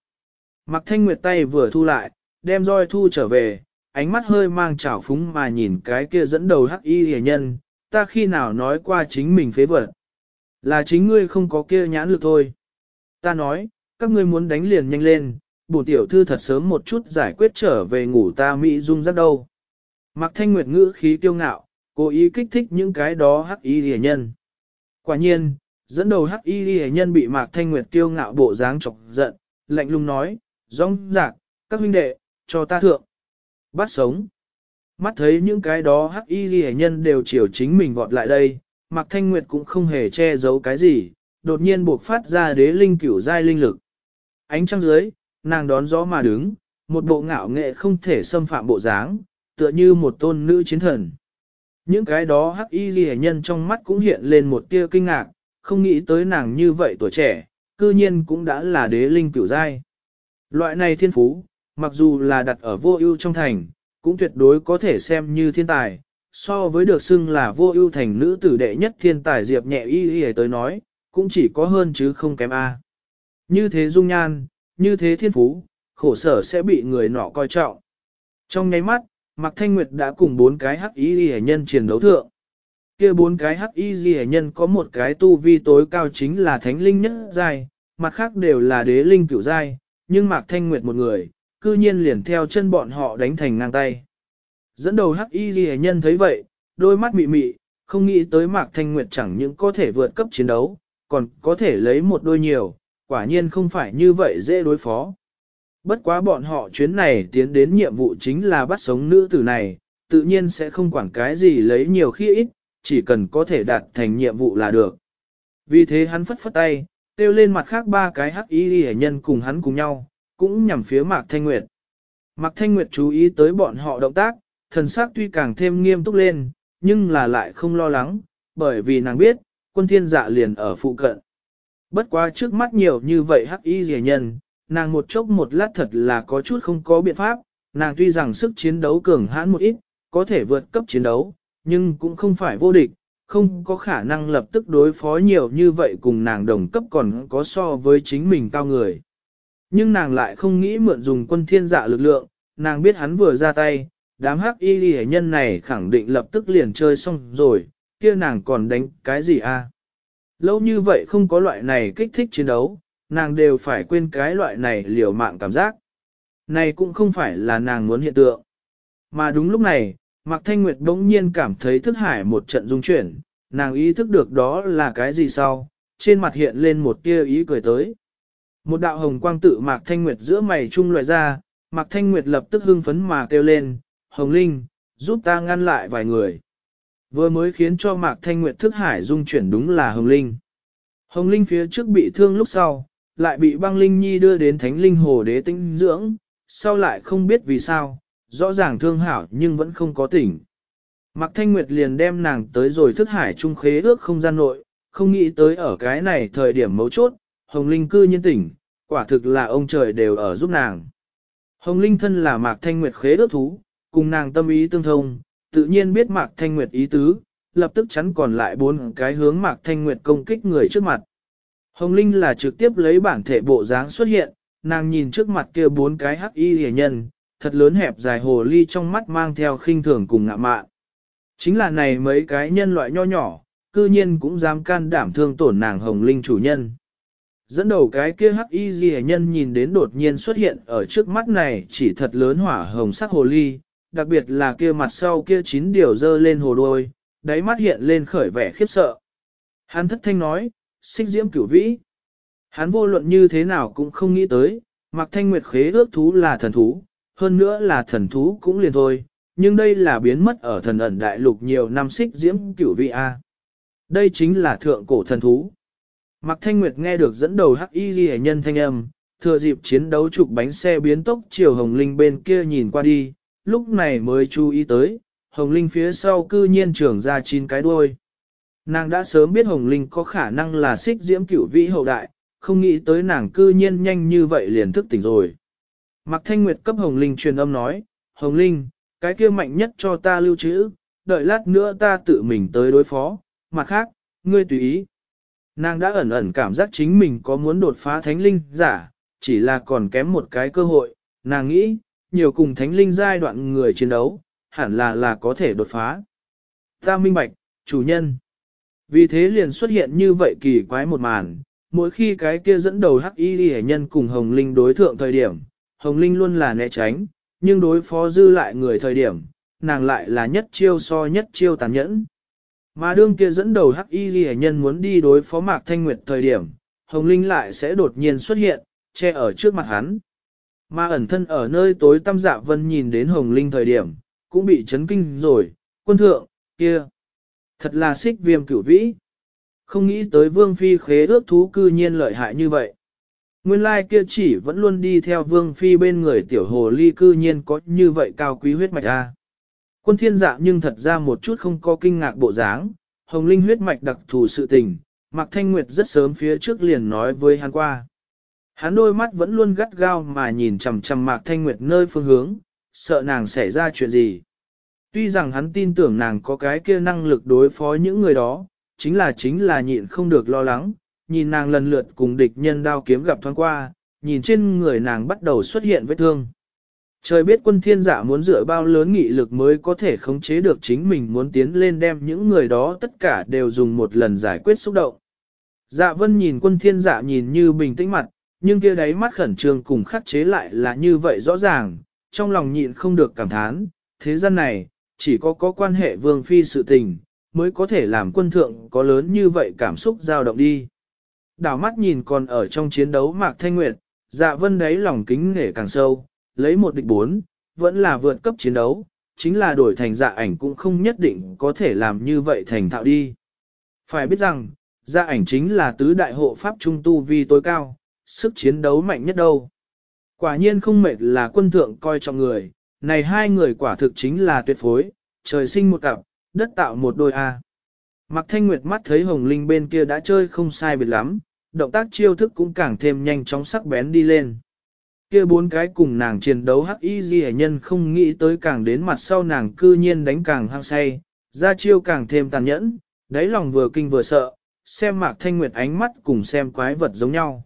Mặc thanh nguyệt tay vừa thu lại, đem roi thu trở về, ánh mắt hơi mang trào phúng mà nhìn cái kia dẫn đầu hắc y hề nhân, ta khi nào nói qua chính mình phế vật. Là chính ngươi không có kia nhãn lực thôi. Ta nói, các ngươi muốn đánh liền nhanh lên, bổ tiểu thư thật sớm một chút giải quyết trở về ngủ ta Mỹ dung rất đâu. Mặc thanh nguyệt ngữ khí kiêu ngạo, cố ý kích thích những cái đó hắc y hề nhân. Quả nhiên, dẫn đầu hắc y hề nhân bị mạc thanh nguyệt kiêu ngạo bộ dáng chọc giận, lạnh lùng nói, rong rạc, các huynh đệ, cho ta thượng. Bắt sống. Mắt thấy những cái đó hắc y ghi nhân đều chiều chính mình vọt lại đây, Mạc Thanh Nguyệt cũng không hề che giấu cái gì, đột nhiên buộc phát ra đế linh cửu giai linh lực. Ánh trăng dưới, nàng đón gió mà đứng, một bộ ngạo nghệ không thể xâm phạm bộ dáng, tựa như một tôn nữ chiến thần. Những cái đó hắc y ghi nhân trong mắt cũng hiện lên một tia kinh ngạc, không nghĩ tới nàng như vậy tuổi trẻ, cư nhiên cũng đã là đế linh cửu giai. Loại này thiên phú, mặc dù là đặt ở vô ưu trong thành, cũng tuyệt đối có thể xem như thiên tài, so với được xưng là vô ưu thành nữ tử đệ nhất thiên tài Diệp nhẹ y y tới nói, cũng chỉ có hơn chứ không kém A. Như thế dung nhan, như thế thiên phú, khổ sở sẽ bị người nọ coi trọng. Trong nháy mắt, Mạc Thanh Nguyệt đã cùng bốn cái hắc y y nhân chiến đấu thượng. kia bốn cái hắc y y nhân có một cái tu vi tối cao chính là thánh linh nhất giai, mặt khác đều là đế linh cửu giai, nhưng Mạc Thanh Nguyệt một người, cư nhiên liền theo chân bọn họ đánh thành ngang tay. Dẫn đầu hắc y ghi nhân thấy vậy, đôi mắt mị mị, không nghĩ tới Mạc Thanh Nguyệt chẳng những có thể vượt cấp chiến đấu, còn có thể lấy một đôi nhiều, quả nhiên không phải như vậy dễ đối phó. Bất quá bọn họ chuyến này tiến đến nhiệm vụ chính là bắt sống nữ tử này, tự nhiên sẽ không quản cái gì lấy nhiều khi ít, chỉ cần có thể đạt thành nhiệm vụ là được. Vì thế hắn phất phất tay, kêu lên mặt khác ba cái hắc y hệ nhân cùng hắn cùng nhau, cũng nhằm phía Mạc Thanh Nguyệt. Mạc Thanh Nguyệt chú ý tới bọn họ động tác, thần sắc tuy càng thêm nghiêm túc lên, nhưng là lại không lo lắng, bởi vì nàng biết, quân thiên dạ liền ở phụ cận. Bất quá trước mắt nhiều như vậy hắc y rẻ nhân, nàng một chốc một lát thật là có chút không có biện pháp, nàng tuy rằng sức chiến đấu cường hãn một ít, có thể vượt cấp chiến đấu, nhưng cũng không phải vô địch, không có khả năng lập tức đối phó nhiều như vậy cùng nàng đồng cấp còn có so với chính mình cao người. Nhưng nàng lại không nghĩ mượn dùng quân thiên dạ lực lượng, nàng biết hắn vừa ra tay, đám hắc y ghi nhân này khẳng định lập tức liền chơi xong rồi, kia nàng còn đánh cái gì a? Lâu như vậy không có loại này kích thích chiến đấu, nàng đều phải quên cái loại này liều mạng cảm giác. Này cũng không phải là nàng muốn hiện tượng. Mà đúng lúc này, Mạc Thanh Nguyệt bỗng nhiên cảm thấy thức hải một trận rung chuyển, nàng ý thức được đó là cái gì sau, trên mặt hiện lên một tia ý cười tới. Một đạo hồng quang tự Mạc Thanh Nguyệt giữa mày trung loại ra, Mạc Thanh Nguyệt lập tức hưng phấn mà kêu lên, Hồng Linh, giúp ta ngăn lại vài người. Vừa mới khiến cho Mạc Thanh Nguyệt thức hải dung chuyển đúng là Hồng Linh. Hồng Linh phía trước bị thương lúc sau, lại bị băng Linh Nhi đưa đến Thánh Linh Hồ Đế tinh dưỡng, sau lại không biết vì sao, rõ ràng thương hảo nhưng vẫn không có tỉnh. Mạc Thanh Nguyệt liền đem nàng tới rồi thức hải trung khế ước không gian nội, không nghĩ tới ở cái này thời điểm mấu chốt, Hồng Linh cư nhiên tỉnh, quả thực là ông trời đều ở giúp nàng. Hồng Linh thân là Mạc Thanh Nguyệt khế ước thú, cùng nàng tâm ý tương thông, tự nhiên biết Mạc Thanh Nguyệt ý tứ, lập tức chắn còn lại bốn cái hướng Mạc Thanh Nguyệt công kích người trước mặt. Hồng Linh là trực tiếp lấy bản thể bộ dáng xuất hiện, nàng nhìn trước mặt kia bốn cái hắc y hề nhân, thật lớn hẹp dài hồ ly trong mắt mang theo khinh thường cùng ngạ mạn. Chính là này mấy cái nhân loại nho nhỏ, cư nhiên cũng dám can đảm thương tổn nàng Hồng Linh chủ nhân. Dẫn đầu cái kia hắc y hề nhân nhìn đến đột nhiên xuất hiện ở trước mắt này chỉ thật lớn hỏa hồng sắc hồ ly, đặc biệt là kia mặt sau kia chín điều dơ lên hồ đôi, đáy mắt hiện lên khởi vẻ khiếp sợ. Hắn thất thanh nói, xích diễm cửu vĩ. Hắn vô luận như thế nào cũng không nghĩ tới, mặc thanh nguyệt khế ước thú là thần thú, hơn nữa là thần thú cũng liền thôi, nhưng đây là biến mất ở thần ẩn đại lục nhiều năm xích diễm cửu vị A. Đây chính là thượng cổ thần thú. Mạc Thanh Nguyệt nghe được dẫn đầu hắc y ghi nhân thanh âm, thừa dịp chiến đấu trục bánh xe biến tốc chiều Hồng Linh bên kia nhìn qua đi, lúc này mới chú ý tới, Hồng Linh phía sau cư nhiên trưởng ra chín cái đuôi. Nàng đã sớm biết Hồng Linh có khả năng là xích diễm cửu vĩ hậu đại, không nghĩ tới nàng cư nhiên nhanh như vậy liền thức tỉnh rồi. Mạc Thanh Nguyệt cấp Hồng Linh truyền âm nói, Hồng Linh, cái kia mạnh nhất cho ta lưu trữ, đợi lát nữa ta tự mình tới đối phó, mặt khác, ngươi tùy ý. Nàng đã ẩn ẩn cảm giác chính mình có muốn đột phá thánh linh giả, chỉ là còn kém một cái cơ hội, nàng nghĩ, nhiều cùng thánh linh giai đoạn người chiến đấu, hẳn là là có thể đột phá. Ta minh bạch, chủ nhân. Vì thế liền xuất hiện như vậy kỳ quái một màn, mỗi khi cái kia dẫn đầu hắc y hệ nhân cùng Hồng Linh đối thượng thời điểm, Hồng Linh luôn là né tránh, nhưng đối phó dư lại người thời điểm, nàng lại là nhất chiêu so nhất chiêu tàn nhẫn. Mà đương kia dẫn đầu hắc y hệ nhân muốn đi đối phó Mạc Thanh Nguyệt thời điểm, Hồng Linh lại sẽ đột nhiên xuất hiện, che ở trước mặt hắn. Mà ẩn thân ở nơi tối tăm dạ vân nhìn đến Hồng Linh thời điểm, cũng bị chấn kinh rồi, quân thượng, kia. Thật là xích viêm cửu vĩ. Không nghĩ tới vương phi khế ước thú cư nhiên lợi hại như vậy. Nguyên lai kia chỉ vẫn luôn đi theo vương phi bên người tiểu hồ ly cư nhiên có như vậy cao quý huyết mạch a. Quân thiên dạ nhưng thật ra một chút không có kinh ngạc bộ dáng, hồng linh huyết mạch đặc thù sự tình, Mạc Thanh Nguyệt rất sớm phía trước liền nói với hắn qua. Hắn đôi mắt vẫn luôn gắt gao mà nhìn chằm chằm Mạc Thanh Nguyệt nơi phương hướng, sợ nàng xảy ra chuyện gì. Tuy rằng hắn tin tưởng nàng có cái kia năng lực đối phó những người đó, chính là chính là nhịn không được lo lắng, nhìn nàng lần lượt cùng địch nhân đao kiếm gặp thoáng qua, nhìn trên người nàng bắt đầu xuất hiện vết thương. Trời biết quân thiên giả muốn dựa bao lớn nghị lực mới có thể khống chế được chính mình muốn tiến lên đem những người đó tất cả đều dùng một lần giải quyết xúc động. Dạ vân nhìn quân thiên giả nhìn như bình tĩnh mặt, nhưng kia đáy mắt khẩn trương cùng khắc chế lại là như vậy rõ ràng, trong lòng nhịn không được cảm thán, thế gian này, chỉ có có quan hệ vương phi sự tình, mới có thể làm quân thượng có lớn như vậy cảm xúc dao động đi. Đảo mắt nhìn còn ở trong chiến đấu Mạc Thanh Nguyệt, dạ vân đấy lòng kính nể càng sâu, lấy một địch bốn, vẫn là vượt cấp chiến đấu, chính là đổi thành dạ ảnh cũng không nhất định có thể làm như vậy thành thạo đi. Phải biết rằng, dạ ảnh chính là tứ đại hộ pháp trung tu vi tối cao, sức chiến đấu mạnh nhất đâu. Quả nhiên không mệt là quân thượng coi trọng người, này hai người quả thực chính là tuyệt phối, trời sinh một cặp, đất tạo một đôi A. Mặc thanh nguyệt mắt thấy hồng linh bên kia đã chơi không sai biệt lắm, động tác chiêu thức cũng càng thêm nhanh chóng sắc bén đi lên. Kia bốn cái cùng nàng chiến đấu hắc y di nhân không nghĩ tới càng đến mặt sau nàng cư nhiên đánh càng hăng say, ra chiêu càng thêm tàn nhẫn, đáy lòng vừa kinh vừa sợ, xem mạc thanh nguyệt ánh mắt cùng xem quái vật giống nhau.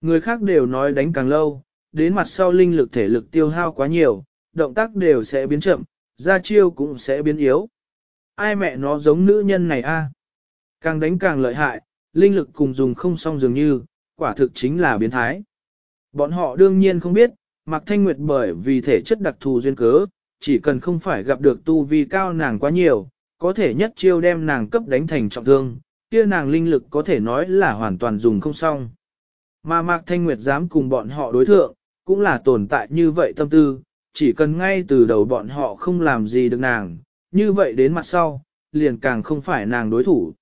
Người khác đều nói đánh càng lâu, đến mặt sau linh lực thể lực tiêu hao quá nhiều, động tác đều sẽ biến chậm, ra chiêu cũng sẽ biến yếu. Ai mẹ nó giống nữ nhân này a? Càng đánh càng lợi hại, linh lực cùng dùng không xong dường như, quả thực chính là biến thái. Bọn họ đương nhiên không biết, Mạc Thanh Nguyệt bởi vì thể chất đặc thù duyên cớ, chỉ cần không phải gặp được tu vi cao nàng quá nhiều, có thể nhất chiêu đem nàng cấp đánh thành trọng thương, kia nàng linh lực có thể nói là hoàn toàn dùng không xong. Mà Mạc Thanh Nguyệt dám cùng bọn họ đối thượng, cũng là tồn tại như vậy tâm tư, chỉ cần ngay từ đầu bọn họ không làm gì được nàng, như vậy đến mặt sau, liền càng không phải nàng đối thủ.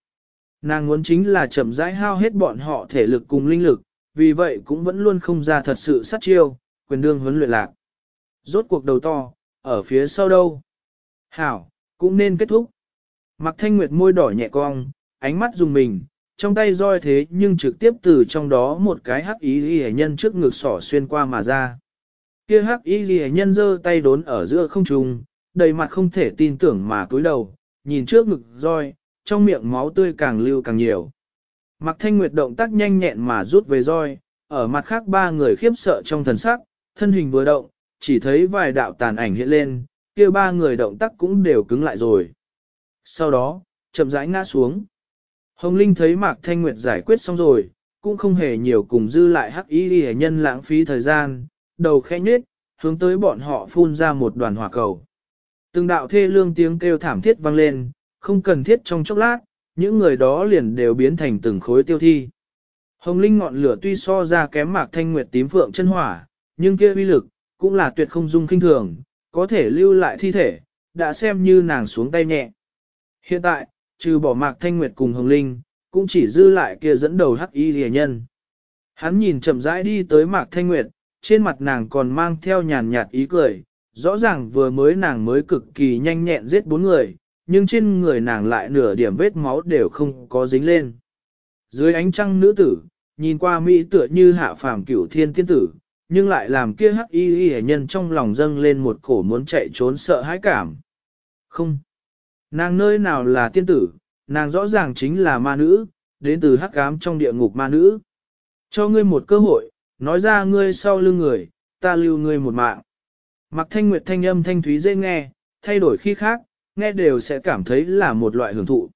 Nàng muốn chính là chậm rãi hao hết bọn họ thể lực cùng linh lực, vì vậy cũng vẫn luôn không ra thật sự sát chiêu, quyền đương huấn luyện lạc. Rốt cuộc đầu to, ở phía sau đâu? Hảo, cũng nên kết thúc. Mặc thanh nguyệt môi đỏ nhẹ cong, ánh mắt dùng mình, trong tay roi thế nhưng trực tiếp từ trong đó một cái hắc ý ghi nhân trước ngực sỏ xuyên qua mà ra. Kia hắc ý ghi nhân giơ tay đốn ở giữa không trung, đầy mặt không thể tin tưởng mà cúi đầu, nhìn trước ngực roi, trong miệng máu tươi càng lưu càng nhiều. Mặc thanh nguyệt động tác nhanh nhẹn mà rút về roi, ở mặt khác ba người khiếp sợ trong thần sắc, thân hình vừa động, chỉ thấy vài đạo tàn ảnh hiện lên, kia ba người động tác cũng đều cứng lại rồi. Sau đó, chậm rãi ngã xuống. Hồng Linh thấy Mạc Thanh Nguyệt giải quyết xong rồi, cũng không hề nhiều cùng dư lại hắc y đi nhân lãng phí thời gian, đầu khẽ nhết, hướng tới bọn họ phun ra một đoàn hỏa cầu. Từng đạo thê lương tiếng kêu thảm thiết vang lên, không cần thiết trong chốc lát, những người đó liền đều biến thành từng khối tiêu thi. Hồng Linh ngọn lửa tuy so ra kém mạc thanh nguyệt tím phượng chân hỏa, nhưng kia uy lực, cũng là tuyệt không dung kinh thường, có thể lưu lại thi thể, đã xem như nàng xuống tay nhẹ. Hiện tại, trừ bỏ mạc thanh nguyệt cùng Hồng Linh, cũng chỉ dư lại kia dẫn đầu hắc y rìa nhân. Hắn nhìn chậm rãi đi tới mạc thanh nguyệt, trên mặt nàng còn mang theo nhàn nhạt ý cười, rõ ràng vừa mới nàng mới cực kỳ nhanh nhẹn giết bốn người, nhưng trên người nàng lại nửa điểm vết máu đều không có dính lên. Dưới ánh trăng nữ tử, nhìn qua Mỹ tựa như hạ phàm cửu thiên tiên tử, nhưng lại làm kia hắc y y nhân trong lòng dâng lên một cổ muốn chạy trốn sợ hãi cảm. Không. Nàng nơi nào là tiên tử, nàng rõ ràng chính là ma nữ, đến từ hắc ám trong địa ngục ma nữ. Cho ngươi một cơ hội, nói ra ngươi sau lưng người, ta lưu ngươi một mạng. Mặc thanh nguyệt thanh âm thanh thúy dễ nghe, thay đổi khi khác, nghe đều sẽ cảm thấy là một loại hưởng thụ.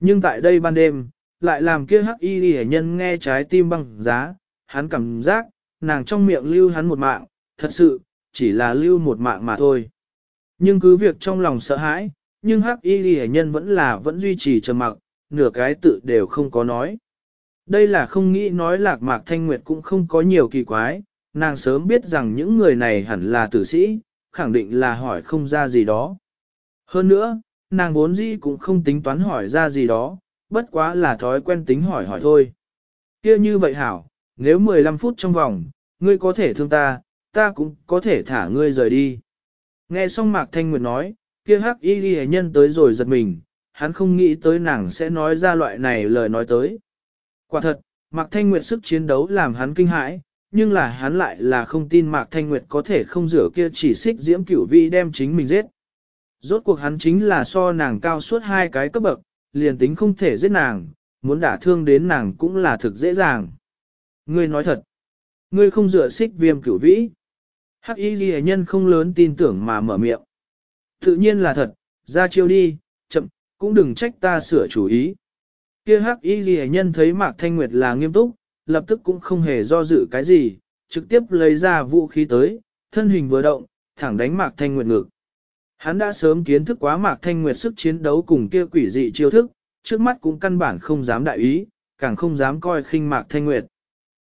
Nhưng tại đây ban đêm, lại làm kia hắc y hệ nhân nghe trái tim băng giá, hắn cảm giác, nàng trong miệng lưu hắn một mạng, thật sự, chỉ là lưu một mạng mà thôi. Nhưng cứ việc trong lòng sợ hãi, nhưng hắc y ghi nhân vẫn là vẫn duy trì trầm mặc, nửa cái tự đều không có nói. Đây là không nghĩ nói lạc mạc thanh nguyệt cũng không có nhiều kỳ quái, nàng sớm biết rằng những người này hẳn là tử sĩ, khẳng định là hỏi không ra gì đó. Hơn nữa, nàng vốn dĩ cũng không tính toán hỏi ra gì đó, bất quá là thói quen tính hỏi hỏi thôi. kia như vậy hảo, nếu 15 phút trong vòng, ngươi có thể thương ta, ta cũng có thể thả ngươi rời đi. Nghe xong Mạc Thanh Nguyệt nói, kia hắc y ghi nhân tới rồi giật mình, hắn không nghĩ tới nàng sẽ nói ra loại này lời nói tới. Quả thật, Mạc Thanh Nguyệt sức chiến đấu làm hắn kinh hãi, nhưng là hắn lại là không tin Mạc Thanh Nguyệt có thể không rửa kia chỉ xích diễm cửu vi đem chính mình giết. Rốt cuộc hắn chính là so nàng cao suốt hai cái cấp bậc, liền tính không thể giết nàng, muốn đả thương đến nàng cũng là thực dễ dàng. Ngươi nói thật, ngươi không rửa xích viêm cửu vĩ. Hắc y ghi nhân không lớn tin tưởng mà mở miệng. Tự nhiên là thật, ra chiêu đi, chậm, cũng đừng trách ta sửa chủ ý. Kia hắc y ghi nhân thấy Mạc Thanh Nguyệt là nghiêm túc, lập tức cũng không hề do dự cái gì, trực tiếp lấy ra vũ khí tới, thân hình vừa động, thẳng đánh Mạc Thanh Nguyệt ngực. Hắn đã sớm kiến thức quá Mạc Thanh Nguyệt sức chiến đấu cùng kia quỷ dị chiêu thức, trước mắt cũng căn bản không dám đại ý, càng không dám coi khinh Mạc Thanh Nguyệt.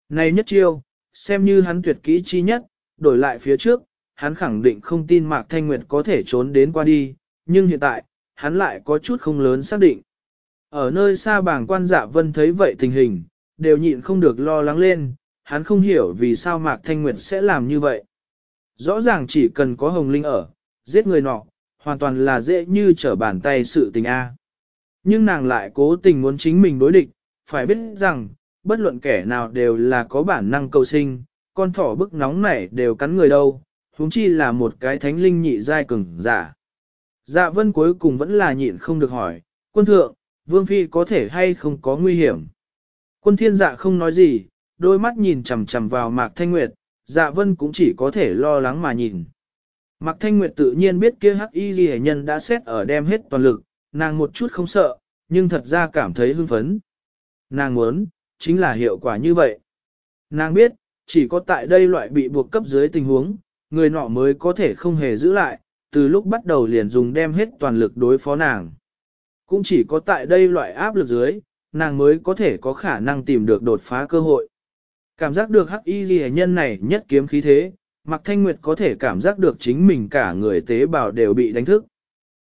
Này nhất chiêu, xem như hắn tuyệt kỹ chi nhất, đổi lại phía trước, hắn khẳng định không tin Mạc Thanh Nguyệt có thể trốn đến qua đi, nhưng hiện tại, hắn lại có chút không lớn xác định. Ở nơi xa bảng quan dạ vân thấy vậy tình hình, đều nhịn không được lo lắng lên, hắn không hiểu vì sao Mạc Thanh Nguyệt sẽ làm như vậy. Rõ ràng chỉ cần có Hồng Linh ở, giết người nọ, hoàn toàn là dễ như trở bàn tay sự tình A. Nhưng nàng lại cố tình muốn chính mình đối địch, phải biết rằng, bất luận kẻ nào đều là có bản năng cầu sinh, con thỏ bức nóng này đều cắn người đâu, huống chi là một cái thánh linh nhị giai cường giả. Dạ vân cuối cùng vẫn là nhịn không được hỏi, quân thượng, vương phi có thể hay không có nguy hiểm. Quân thiên dạ không nói gì, đôi mắt nhìn chằm chằm vào mạc thanh nguyệt, dạ vân cũng chỉ có thể lo lắng mà nhìn. Mạc thanh nguyệt tự nhiên biết kia hắc y ghi nhân đã xét ở đem hết toàn lực, nàng một chút không sợ, nhưng thật ra cảm thấy hưng phấn. Nàng muốn, chính là hiệu quả như vậy. Nàng biết, chỉ có tại đây loại bị buộc cấp dưới tình huống, người nọ mới có thể không hề giữ lại, từ lúc bắt đầu liền dùng đem hết toàn lực đối phó nàng. Cũng chỉ có tại đây loại áp lực dưới, nàng mới có thể có khả năng tìm được đột phá cơ hội. Cảm giác được hắc y ghi nhân này nhất kiếm khí thế, Mạc Thanh Nguyệt có thể cảm giác được chính mình cả người tế bào đều bị đánh thức.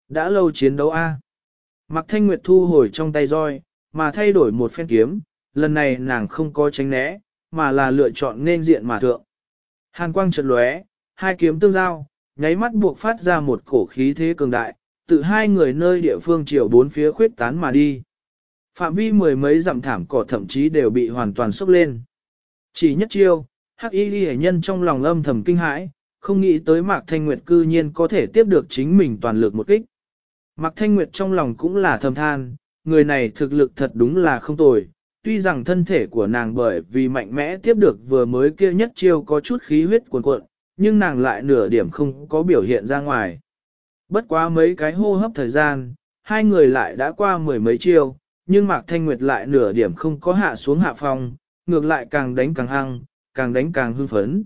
Đã lâu chiến đấu A. Mạc Thanh Nguyệt thu hồi trong tay roi, mà thay đổi một phen kiếm, lần này nàng không có tránh né, mà là lựa chọn nên diện mà thượng. Hàn quang chợt lóe, hai kiếm tương giao, nháy mắt buộc phát ra một cổ khí thế cường đại, tự hai người nơi địa phương chiều bốn phía khuyết tán mà đi. Phạm vi mười mấy dặm thảm cỏ thậm chí đều bị hoàn toàn sốc lên. Chỉ nhất chiêu, hắc y ghi nhân trong lòng âm thầm kinh hãi, không nghĩ tới Mạc Thanh Nguyệt cư nhiên có thể tiếp được chính mình toàn lực một kích. Mạc Thanh Nguyệt trong lòng cũng là thầm than, người này thực lực thật đúng là không tồi, tuy rằng thân thể của nàng bởi vì mạnh mẽ tiếp được vừa mới kia nhất chiêu có chút khí huyết cuồn cuộn, nhưng nàng lại nửa điểm không có biểu hiện ra ngoài. Bất quá mấy cái hô hấp thời gian, hai người lại đã qua mười mấy chiêu, nhưng Mạc Thanh Nguyệt lại nửa điểm không có hạ xuống hạ phong, ngược lại càng đánh càng hăng, càng đánh càng hưng phấn.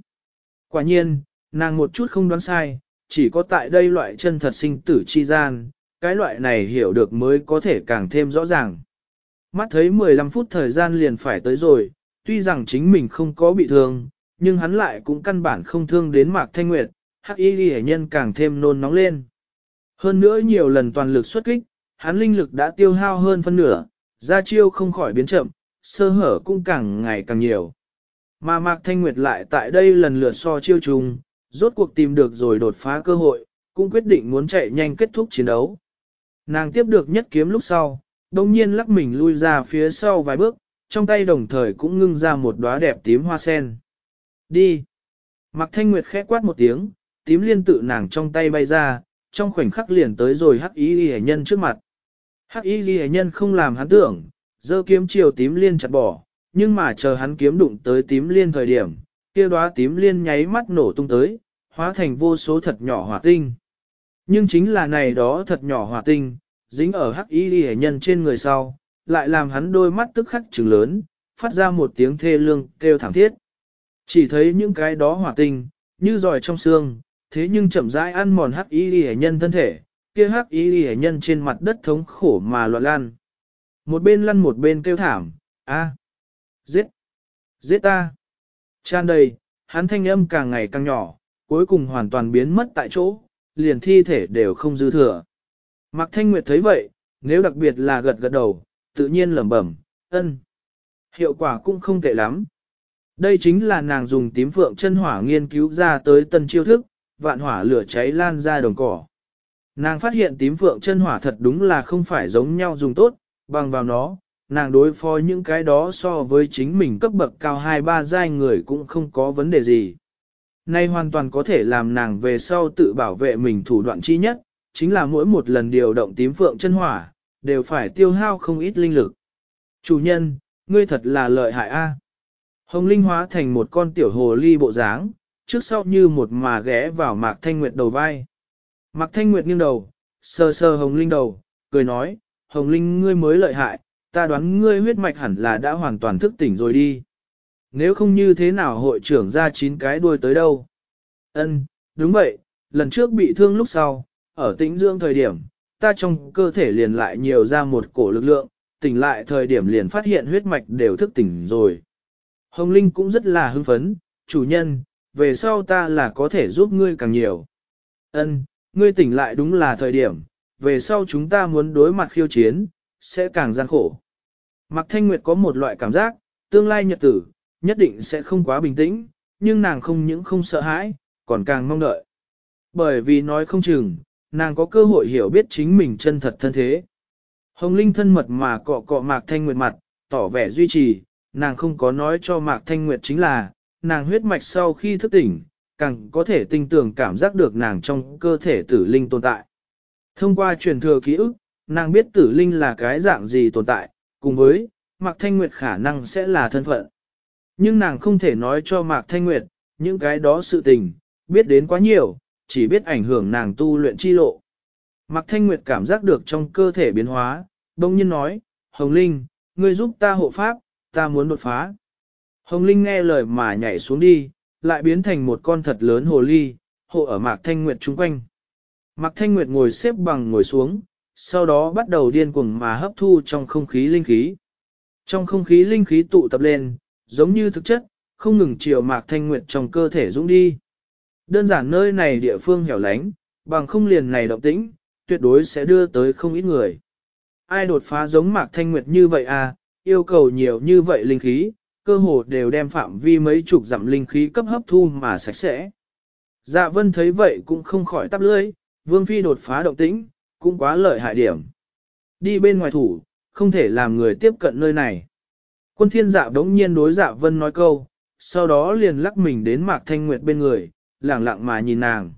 Quả nhiên, nàng một chút không đoán sai, chỉ có tại đây loại chân thật sinh tử chi gian, cái loại này hiểu được mới có thể càng thêm rõ ràng. Mắt thấy 15 phút thời gian liền phải tới rồi, tuy rằng chính mình không có bị thương, nhưng hắn lại cũng căn bản không thương đến Mạc Thanh Nguyệt, hắc y ghi nhân càng thêm nôn nóng lên. Hơn nữa nhiều lần toàn lực xuất kích, hắn linh lực đã tiêu hao hơn phân nửa, ra chiêu không khỏi biến chậm, sơ hở cũng càng ngày càng nhiều. Mà Mạc Thanh Nguyệt lại tại đây lần lượt so chiêu trùng, rốt cuộc tìm được rồi đột phá cơ hội, cũng quyết định muốn chạy nhanh kết thúc chiến đấu. Nàng tiếp được nhất kiếm lúc sau, đồng nhiên lắc mình lui ra phía sau vài bước, trong tay đồng thời cũng ngưng ra một đóa đẹp tím hoa sen. Đi! Mạc Thanh Nguyệt khẽ quát một tiếng, tím liên tự nàng trong tay bay ra, trong khoảnh khắc liền tới rồi hắc ý ghi nhân trước mặt. Hắc y ghi nhân không làm hắn tưởng, dơ kiếm chiều tím liên chặt bỏ, nhưng mà chờ hắn kiếm đụng tới tím liên thời điểm, kia đóa tím liên nháy mắt nổ tung tới, hóa thành vô số thật nhỏ hỏa tinh. Nhưng chính là này đó thật nhỏ hỏa tinh, dính ở hắc y ghi nhân trên người sau, lại làm hắn đôi mắt tức khắc trừng lớn, phát ra một tiếng thê lương kêu thảm thiết. Chỉ thấy những cái đó hỏa tinh, như giỏi trong xương, thế nhưng chậm rãi ăn mòn hắc y ghi nhân thân thể, kia hắc y ghi nhân trên mặt đất thống khổ mà loạn lan. Một bên lăn một bên kêu thảm, a, giết, giết ta. Chan đầy, hắn thanh âm càng ngày càng nhỏ, cuối cùng hoàn toàn biến mất tại chỗ, liền thi thể đều không dư thừa. Mạc Thanh Nguyệt thấy vậy, nếu đặc biệt là gật gật đầu, tự nhiên lẩm bẩm, ân. Hiệu quả cũng không tệ lắm. Đây chính là nàng dùng tím phượng chân hỏa nghiên cứu ra tới tân chiêu thức, vạn hỏa lửa cháy lan ra đồng cỏ. Nàng phát hiện tím phượng chân hỏa thật đúng là không phải giống nhau dùng tốt, bằng vào nó, nàng đối phó những cái đó so với chính mình cấp bậc cao hai ba giai người cũng không có vấn đề gì. Nay hoàn toàn có thể làm nàng về sau tự bảo vệ mình thủ đoạn chi nhất, chính là mỗi một lần điều động tím phượng chân hỏa, đều phải tiêu hao không ít linh lực. Chủ nhân, ngươi thật là lợi hại a. Hồng Linh hóa thành một con tiểu hồ ly bộ dáng, trước sau như một mà ghé vào Mạc Thanh Nguyệt đầu vai. Mạc Thanh Nguyệt nghiêng đầu, sờ sờ Hồng Linh đầu, cười nói, Hồng Linh ngươi mới lợi hại, ta đoán ngươi huyết mạch hẳn là đã hoàn toàn thức tỉnh rồi đi. Nếu không như thế nào hội trưởng ra chín cái đuôi tới đâu? Ân, đúng vậy, lần trước bị thương lúc sau, ở tĩnh dưỡng thời điểm, ta trong cơ thể liền lại nhiều ra một cổ lực lượng, tỉnh lại thời điểm liền phát hiện huyết mạch đều thức tỉnh rồi. Hồng Linh cũng rất là hưng phấn, chủ nhân, về sau ta là có thể giúp ngươi càng nhiều. Ân, ngươi tỉnh lại đúng là thời điểm, về sau chúng ta muốn đối mặt khiêu chiến, sẽ càng gian khổ. Mạc Thanh Nguyệt có một loại cảm giác, tương lai nhật tử, nhất định sẽ không quá bình tĩnh, nhưng nàng không những không sợ hãi, còn càng mong đợi. Bởi vì nói không chừng, nàng có cơ hội hiểu biết chính mình chân thật thân thế. Hồng Linh thân mật mà cọ cọ Mạc Thanh Nguyệt mặt, tỏ vẻ duy trì, nàng không có nói cho Mạc Thanh Nguyệt chính là, nàng huyết mạch sau khi thức tỉnh, càng có thể tinh tường cảm giác được nàng trong cơ thể tử linh tồn tại. Thông qua truyền thừa ký ức, nàng biết tử linh là cái dạng gì tồn tại, cùng với, Mạc Thanh Nguyệt khả năng sẽ là thân phận. Nhưng nàng không thể nói cho Mạc Thanh Nguyệt, những cái đó sự tình, biết đến quá nhiều, chỉ biết ảnh hưởng nàng tu luyện chi lộ. Mạc Thanh Nguyệt cảm giác được trong cơ thể biến hóa, đông nhiên nói, Hồng Linh, ngươi giúp ta hộ pháp, ta muốn đột phá. Hồng Linh nghe lời mà nhảy xuống đi, lại biến thành một con thật lớn hồ ly, hộ ở Mạc Thanh Nguyệt chung quanh. Mạc Thanh Nguyệt ngồi xếp bằng ngồi xuống, sau đó bắt đầu điên cuồng mà hấp thu trong không khí linh khí. Trong không khí linh khí tụ tập lên, giống như thực chất, không ngừng chiều Mạc Thanh Nguyệt trong cơ thể dũng đi. Đơn giản nơi này địa phương hẻo lánh, bằng không liền này động tĩnh, tuyệt đối sẽ đưa tới không ít người. Ai đột phá giống Mạc Thanh Nguyệt như vậy à, yêu cầu nhiều như vậy linh khí, cơ hồ đều đem phạm vi mấy chục dặm linh khí cấp hấp thu mà sạch sẽ. Dạ vân thấy vậy cũng không khỏi tắp lưỡi, vương phi đột phá động tĩnh, cũng quá lợi hại điểm. Đi bên ngoài thủ, không thể làm người tiếp cận nơi này. Quân thiên dạ đống nhiên đối dạ vân nói câu, sau đó liền lắc mình đến mạc thanh nguyệt bên người, lẳng lặng mà nhìn nàng.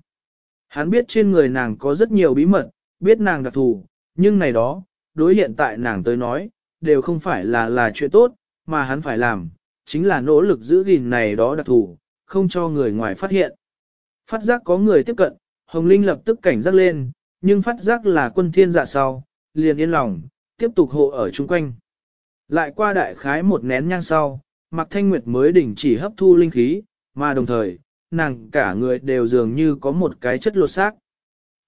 Hắn biết trên người nàng có rất nhiều bí mật, biết nàng đặc thù, nhưng này đó, đối hiện tại nàng tới nói, đều không phải là là chuyện tốt, mà hắn phải làm, chính là nỗ lực giữ gìn này đó đặc thù, không cho người ngoài phát hiện. Phát giác có người tiếp cận, Hồng Linh lập tức cảnh giác lên, nhưng phát giác là quân thiên dạ sau, liền yên lòng, tiếp tục hộ ở chung quanh. Lại qua đại khái một nén nhang sau, Mạc Thanh Nguyệt mới đỉnh chỉ hấp thu linh khí, mà đồng thời, nàng cả người đều dường như có một cái chất lột xác.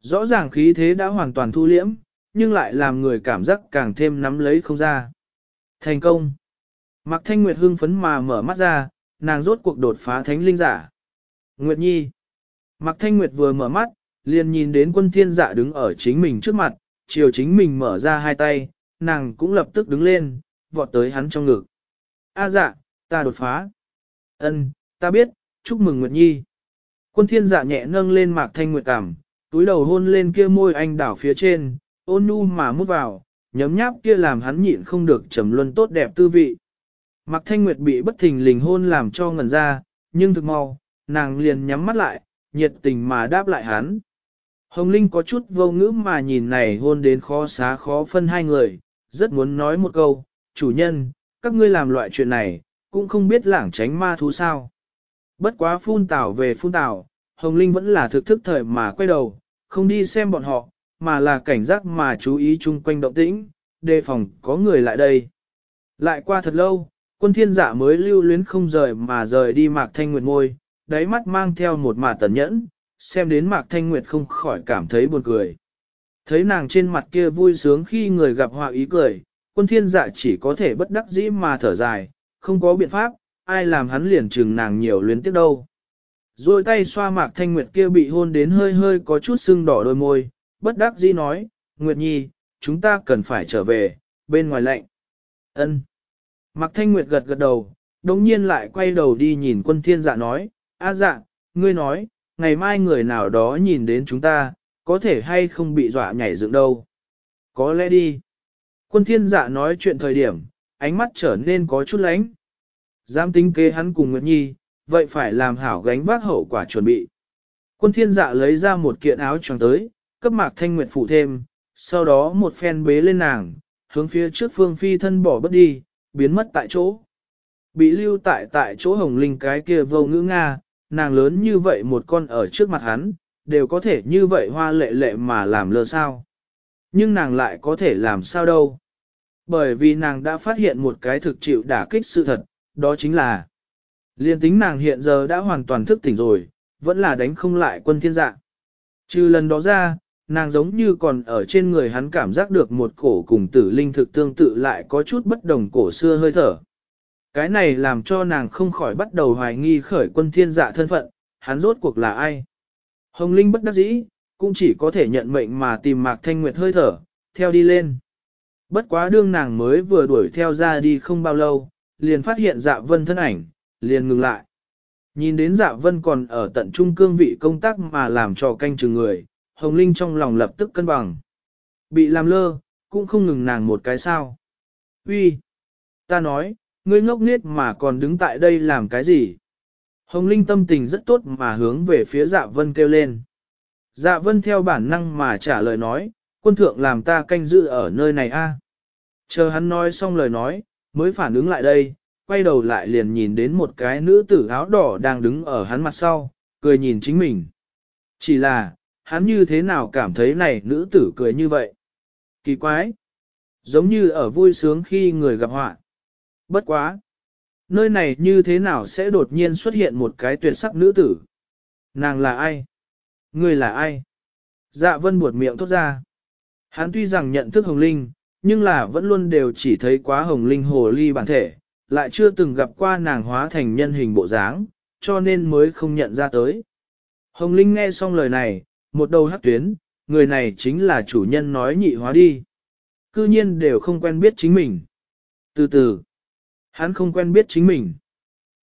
Rõ ràng khí thế đã hoàn toàn thu liễm, nhưng lại làm người cảm giác càng thêm nắm lấy không ra. Thành công! Mạc Thanh Nguyệt hưng phấn mà mở mắt ra, nàng rốt cuộc đột phá thánh linh giả. Nguyệt Nhi! Mạc Thanh Nguyệt vừa mở mắt, liền nhìn đến quân thiên dạ đứng ở chính mình trước mặt, chiều chính mình mở ra hai tay, nàng cũng lập tức đứng lên, vọt tới hắn trong ngực. A dạ, ta đột phá. Ân, ta biết, chúc mừng Nguyệt Nhi. Quân thiên dạ nhẹ nâng lên mạc thanh nguyệt cảm, túi đầu hôn lên kia môi anh đảo phía trên, ôn nhu mà mút vào, nhấm nháp kia làm hắn nhịn không được trầm luân tốt đẹp tư vị. Mặc thanh nguyệt bị bất thình lình hôn làm cho ngẩn ra, nhưng thực mau, nàng liền nhắm mắt lại, nhiệt tình mà đáp lại hắn. Hồng Linh có chút vô ngữ mà nhìn này hôn đến khó xá khó phân hai người, rất muốn nói một câu, chủ nhân, các ngươi làm loại chuyện này, cũng không biết lảng tránh ma thú sao. Bất quá phun tảo về phun tảo, Hồng Linh vẫn là thực thức thời mà quay đầu, không đi xem bọn họ, mà là cảnh giác mà chú ý chung quanh động tĩnh, đề phòng có người lại đây. Lại qua thật lâu, quân thiên giả mới lưu luyến không rời mà rời đi mạc thanh nguyệt ngôi, đáy mắt mang theo một mạt tẩn nhẫn, xem đến mạc thanh nguyệt không khỏi cảm thấy buồn cười. Thấy nàng trên mặt kia vui sướng khi người gặp họa ý cười, quân thiên dạ chỉ có thể bất đắc dĩ mà thở dài, không có biện pháp, ai làm hắn liền chừng nàng nhiều luyến tiếc đâu. Rồi tay xoa mạc thanh nguyệt kia bị hôn đến hơi hơi có chút sưng đỏ đôi môi, bất đắc dĩ nói, Nguyệt Nhi, chúng ta cần phải trở về, bên ngoài lạnh. Ân. Mạc thanh nguyệt gật gật đầu, đồng nhiên lại quay đầu đi nhìn quân thiên dạ nói, a dạ, ngươi nói, ngày mai người nào đó nhìn đến chúng ta, có thể hay không bị dọa nhảy dựng đâu. Có lẽ đi. Quân thiên dạ nói chuyện thời điểm, ánh mắt trở nên có chút lánh. Dám tính kế hắn cùng Nguyệt Nhi, vậy phải làm hảo gánh vác hậu quả chuẩn bị. Quân thiên dạ lấy ra một kiện áo choàng tới, cấp mạc thanh nguyệt phụ thêm, sau đó một phen bế lên nàng, hướng phía trước phương phi thân bỏ bất đi, biến mất tại chỗ. Bị lưu tại tại chỗ hồng linh cái kia vô ngữ Nga, nàng lớn như vậy một con ở trước mặt hắn, đều có thể như vậy hoa lệ lệ mà làm lơ sao. Nhưng nàng lại có thể làm sao đâu. Bởi vì nàng đã phát hiện một cái thực chịu đả kích sự thật, đó chính là liên tính nàng hiện giờ đã hoàn toàn thức tỉnh rồi, vẫn là đánh không lại quân thiên dạ. Trừ lần đó ra, nàng giống như còn ở trên người hắn cảm giác được một cổ cùng tử linh thực tương tự lại có chút bất đồng cổ xưa hơi thở. Cái này làm cho nàng không khỏi bắt đầu hoài nghi khởi quân thiên dạ thân phận, hắn rốt cuộc là ai. Hồng Linh bất đắc dĩ, cũng chỉ có thể nhận mệnh mà tìm Mạc Thanh Nguyệt hơi thở, theo đi lên. Bất quá đương nàng mới vừa đuổi theo ra đi không bao lâu, liền phát hiện dạ vân thân ảnh, liền ngừng lại. Nhìn đến dạ vân còn ở tận trung cương vị công tác mà làm cho canh chừng người, Hồng Linh trong lòng lập tức cân bằng. Bị làm lơ, cũng không ngừng nàng một cái sao. Uy, Ta nói, ngươi ngốc nghiết mà còn đứng tại đây làm cái gì? Hồng Linh tâm tình rất tốt mà hướng về phía dạ vân kêu lên. Dạ vân theo bản năng mà trả lời nói, quân thượng làm ta canh giữ ở nơi này a. Chờ hắn nói xong lời nói, mới phản ứng lại đây, quay đầu lại liền nhìn đến một cái nữ tử áo đỏ đang đứng ở hắn mặt sau, cười nhìn chính mình. Chỉ là, hắn như thế nào cảm thấy này nữ tử cười như vậy? Kỳ quái! Giống như ở vui sướng khi người gặp họa. Bất quá! Nơi này như thế nào sẽ đột nhiên xuất hiện một cái tuyệt sắc nữ tử? Nàng là ai? Người là ai? Dạ vân buột miệng thốt ra. Hắn tuy rằng nhận thức hồng linh, nhưng là vẫn luôn đều chỉ thấy quá hồng linh hồ ly bản thể, lại chưa từng gặp qua nàng hóa thành nhân hình bộ dáng, cho nên mới không nhận ra tới. Hồng linh nghe xong lời này, một đầu hắc tuyến, người này chính là chủ nhân nói nhị hóa đi. Cư nhiên đều không quen biết chính mình. Từ từ, hắn không quen biết chính mình.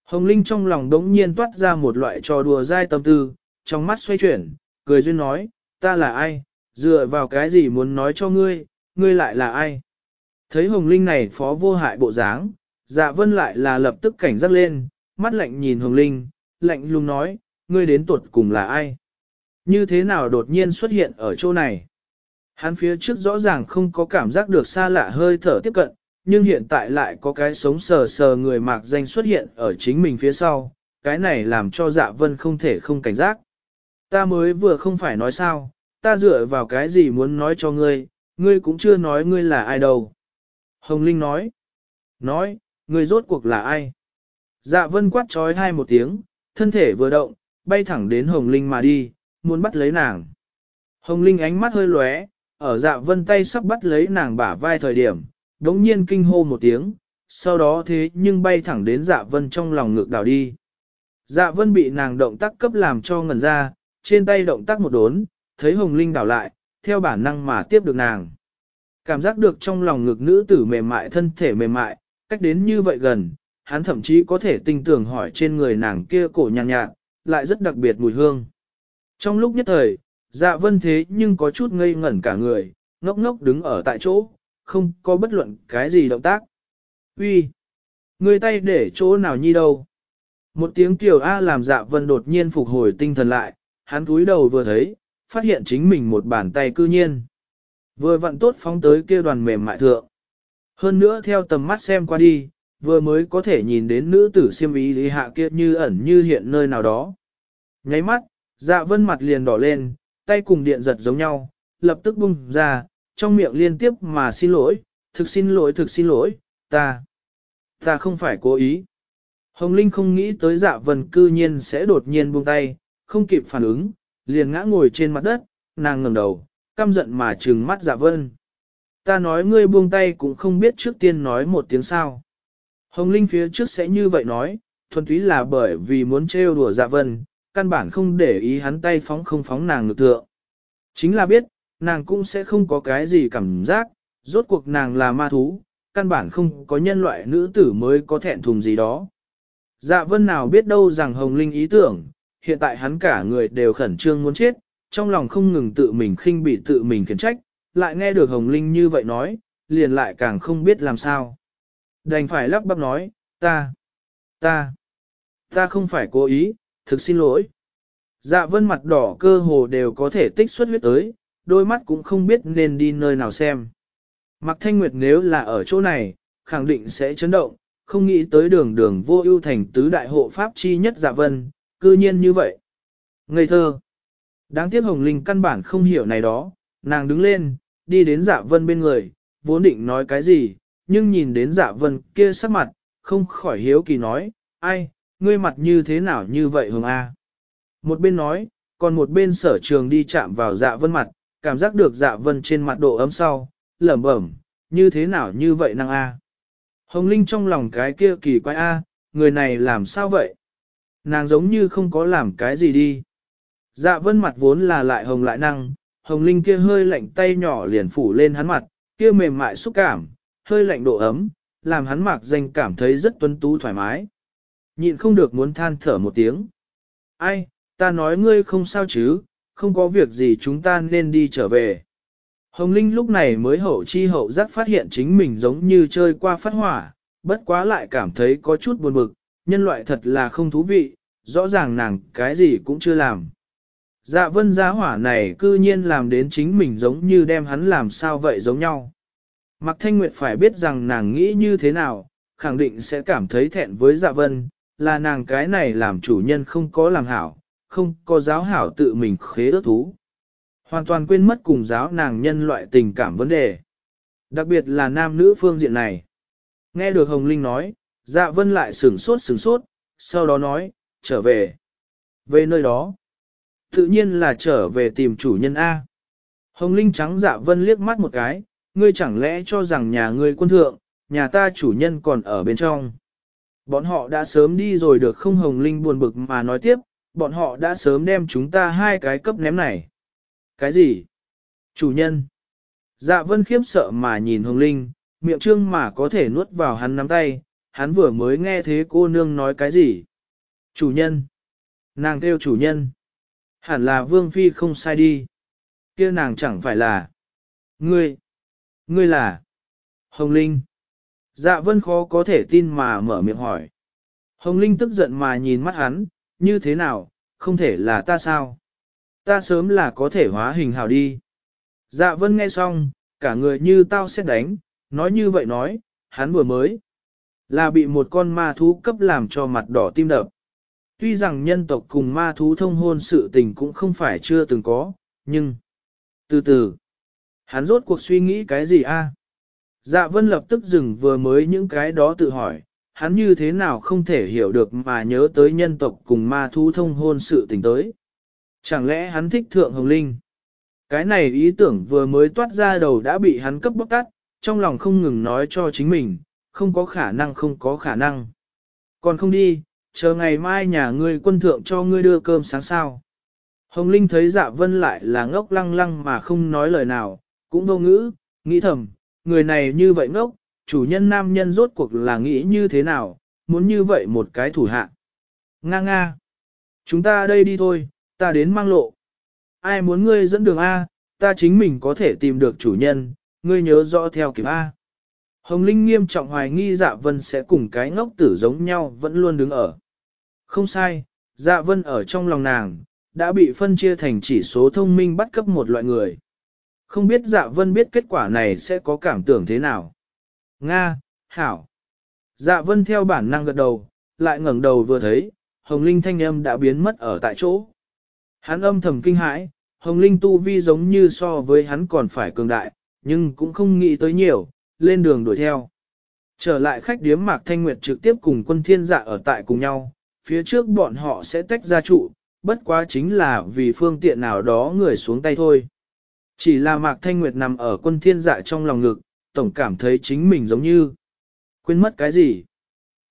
Hồng Linh trong lòng đống nhiên toát ra một loại trò đùa dai tâm tư, trong mắt xoay chuyển, cười duyên nói, ta là ai, dựa vào cái gì muốn nói cho ngươi, ngươi lại là ai. Thấy Hồng Linh này phó vô hại bộ dáng, dạ vân lại là lập tức cảnh giác lên, mắt lạnh nhìn Hồng Linh, lạnh lùng nói, ngươi đến tuột cùng là ai. Như thế nào đột nhiên xuất hiện ở chỗ này? Hắn phía trước rõ ràng không có cảm giác được xa lạ hơi thở tiếp cận, nhưng hiện tại lại có cái sống sờ sờ người mạc danh xuất hiện ở chính mình phía sau, cái này làm cho dạ vân không thể không cảnh giác. Ta mới vừa không phải nói sao, ta dựa vào cái gì muốn nói cho ngươi, ngươi cũng chưa nói ngươi là ai đâu. Hồng Linh nói, nói, ngươi rốt cuộc là ai? Dạ vân quát trói hai một tiếng, thân thể vừa động, bay thẳng đến Hồng Linh mà đi, muốn bắt lấy nàng. Hồng Linh ánh mắt hơi lóe, ở dạ vân tay sắp bắt lấy nàng bả vai thời điểm, đống nhiên kinh hô một tiếng, sau đó thế nhưng bay thẳng đến dạ vân trong lòng ngược đảo đi. Dạ vân bị nàng động tác cấp làm cho ngẩn ra, trên tay động tác một đốn, thấy Hồng Linh đảo lại, theo bản năng mà tiếp được nàng. Cảm giác được trong lòng ngực nữ tử mềm mại thân thể mềm mại, cách đến như vậy gần, hắn thậm chí có thể tinh tưởng hỏi trên người nàng kia cổ nhàn nhạt, nhạt, lại rất đặc biệt mùi hương. Trong lúc nhất thời, dạ vân thế nhưng có chút ngây ngẩn cả người, ngốc ngốc đứng ở tại chỗ, không có bất luận cái gì động tác. Uy, Người tay để chỗ nào nhi đâu? Một tiếng tiểu A làm dạ vân đột nhiên phục hồi tinh thần lại, hắn cúi đầu vừa thấy, phát hiện chính mình một bàn tay cư nhiên. Vừa vặn tốt phóng tới kia đoàn mềm mại thượng. Hơn nữa theo tầm mắt xem qua đi, vừa mới có thể nhìn đến nữ tử siêm ý lý hạ kia như ẩn như hiện nơi nào đó. Nháy mắt, dạ vân mặt liền đỏ lên, tay cùng điện giật giống nhau, lập tức bung ra, trong miệng liên tiếp mà xin lỗi, thực xin lỗi thực xin lỗi, ta, ta không phải cố ý. Hồng Linh không nghĩ tới dạ vân cư nhiên sẽ đột nhiên buông tay, không kịp phản ứng, liền ngã ngồi trên mặt đất, nàng ngẩng đầu, căm giận mà trừng mắt dạ vân. Ta nói ngươi buông tay cũng không biết trước tiên nói một tiếng sao. Hồng Linh phía trước sẽ như vậy nói, thuần túy là bởi vì muốn trêu đùa dạ vân, căn bản không để ý hắn tay phóng không phóng nàng ngược thượng. Chính là biết, nàng cũng sẽ không có cái gì cảm giác, rốt cuộc nàng là ma thú, căn bản không có nhân loại nữ tử mới có thẹn thùng gì đó. Dạ vân nào biết đâu rằng Hồng Linh ý tưởng, hiện tại hắn cả người đều khẩn trương muốn chết, trong lòng không ngừng tự mình khinh bị tự mình khiển trách, lại nghe được Hồng Linh như vậy nói, liền lại càng không biết làm sao. Đành phải lắp bắp nói, ta, ta, ta không phải cố ý, thực xin lỗi. Dạ vân mặt đỏ cơ hồ đều có thể tích xuất huyết tới, đôi mắt cũng không biết nên đi nơi nào xem. Mặc thanh nguyệt nếu là ở chỗ này, khẳng định sẽ chấn động, không nghĩ tới đường đường vô ưu thành tứ đại hộ pháp chi nhất dạ vân, cư nhiên như vậy. Ngây thơ. Đáng tiếc Hồng Linh căn bản không hiểu này đó, nàng đứng lên, đi đến dạ vân bên người, vốn định nói cái gì, nhưng nhìn đến dạ vân kia sắc mặt, không khỏi hiếu kỳ nói, ai, ngươi mặt như thế nào như vậy Hồng A. Một bên nói, còn một bên sở trường đi chạm vào dạ vân mặt, cảm giác được dạ vân trên mặt độ ấm sau, lẩm bẩm, như thế nào như vậy năng A. Hồng Linh trong lòng cái kia kỳ quái A, người này làm sao vậy? Nàng giống như không có làm cái gì đi. Dạ vân mặt vốn là lại hồng lại năng, hồng linh kia hơi lạnh tay nhỏ liền phủ lên hắn mặt, kia mềm mại xúc cảm, hơi lạnh độ ấm, làm hắn mặc danh cảm thấy rất tuấn tú thoải mái. Nhịn không được muốn than thở một tiếng. Ai, ta nói ngươi không sao chứ, không có việc gì chúng ta nên đi trở về. Hồng Linh lúc này mới hậu chi hậu giác phát hiện chính mình giống như chơi qua phát hỏa, bất quá lại cảm thấy có chút buồn bực, nhân loại thật là không thú vị, rõ ràng nàng cái gì cũng chưa làm. Dạ vân giá hỏa này cư nhiên làm đến chính mình giống như đem hắn làm sao vậy giống nhau. Mạc Thanh Nguyệt phải biết rằng nàng nghĩ như thế nào, khẳng định sẽ cảm thấy thẹn với dạ vân, là nàng cái này làm chủ nhân không có làm hảo, không có giáo hảo tự mình khế ước thú. Hoàn toàn quên mất cùng giáo nàng nhân loại tình cảm vấn đề. Đặc biệt là nam nữ phương diện này. Nghe được Hồng Linh nói, dạ vân lại sửng sốt sửng sốt, sau đó nói, trở về. Về nơi đó, tự nhiên là trở về tìm chủ nhân A. Hồng Linh trắng dạ vân liếc mắt một cái, ngươi chẳng lẽ cho rằng nhà ngươi quân thượng, nhà ta chủ nhân còn ở bên trong. Bọn họ đã sớm đi rồi được không Hồng Linh buồn bực mà nói tiếp, bọn họ đã sớm đem chúng ta hai cái cấp ném này. Cái gì? Chủ nhân. Dạ vân khiếp sợ mà nhìn Hồng Linh, miệng trương mà có thể nuốt vào hắn nắm tay, hắn vừa mới nghe thế cô nương nói cái gì? Chủ nhân. Nàng kêu chủ nhân. Hẳn là Vương Phi không sai đi. kia nàng chẳng phải là. Ngươi. Ngươi là. Hồng Linh. Dạ vân khó có thể tin mà mở miệng hỏi. Hồng Linh tức giận mà nhìn mắt hắn, như thế nào, không thể là ta sao? Ta sớm là có thể hóa hình hào đi. Dạ vân nghe xong, cả người như tao sẽ đánh, nói như vậy nói, hắn vừa mới. Là bị một con ma thú cấp làm cho mặt đỏ tim đập. Tuy rằng nhân tộc cùng ma thú thông hôn sự tình cũng không phải chưa từng có, nhưng... Từ từ, hắn rốt cuộc suy nghĩ cái gì a? Dạ vân lập tức dừng vừa mới những cái đó tự hỏi, hắn như thế nào không thể hiểu được mà nhớ tới nhân tộc cùng ma thú thông hôn sự tình tới. Chẳng lẽ hắn thích thượng hồng linh? Cái này ý tưởng vừa mới toát ra đầu đã bị hắn cấp bóc tắt, trong lòng không ngừng nói cho chính mình, không có khả năng không có khả năng. Còn không đi, chờ ngày mai nhà ngươi quân thượng cho ngươi đưa cơm sáng sao. Hồng Linh thấy dạ vân lại là ngốc lăng lăng mà không nói lời nào, cũng vô ngữ, nghĩ thầm, người này như vậy ngốc, chủ nhân nam nhân rốt cuộc là nghĩ như thế nào, muốn như vậy một cái thủ hạ. Nga nga, chúng ta đây đi thôi, ta đến mang lộ. Ai muốn ngươi dẫn đường A, ta chính mình có thể tìm được chủ nhân, ngươi nhớ rõ theo kịp A. Hồng Linh nghiêm trọng hoài nghi dạ vân sẽ cùng cái ngốc tử giống nhau vẫn luôn đứng ở. Không sai, dạ vân ở trong lòng nàng, đã bị phân chia thành chỉ số thông minh bắt cấp một loại người. Không biết dạ vân biết kết quả này sẽ có cảm tưởng thế nào. Nga, Hảo. Dạ vân theo bản năng gật đầu, lại ngẩng đầu vừa thấy, Hồng Linh thanh âm đã biến mất ở tại chỗ. Hắn âm thầm kinh hãi, Hồng Linh tu vi giống như so với hắn còn phải cường đại, nhưng cũng không nghĩ tới nhiều, lên đường đuổi theo. Trở lại khách điếm Mạc Thanh Nguyệt trực tiếp cùng quân thiên dạ ở tại cùng nhau, phía trước bọn họ sẽ tách ra trụ, bất quá chính là vì phương tiện nào đó người xuống tay thôi. Chỉ là Mạc Thanh Nguyệt nằm ở quân thiên dạ trong lòng ngực, tổng cảm thấy chính mình giống như quên mất cái gì.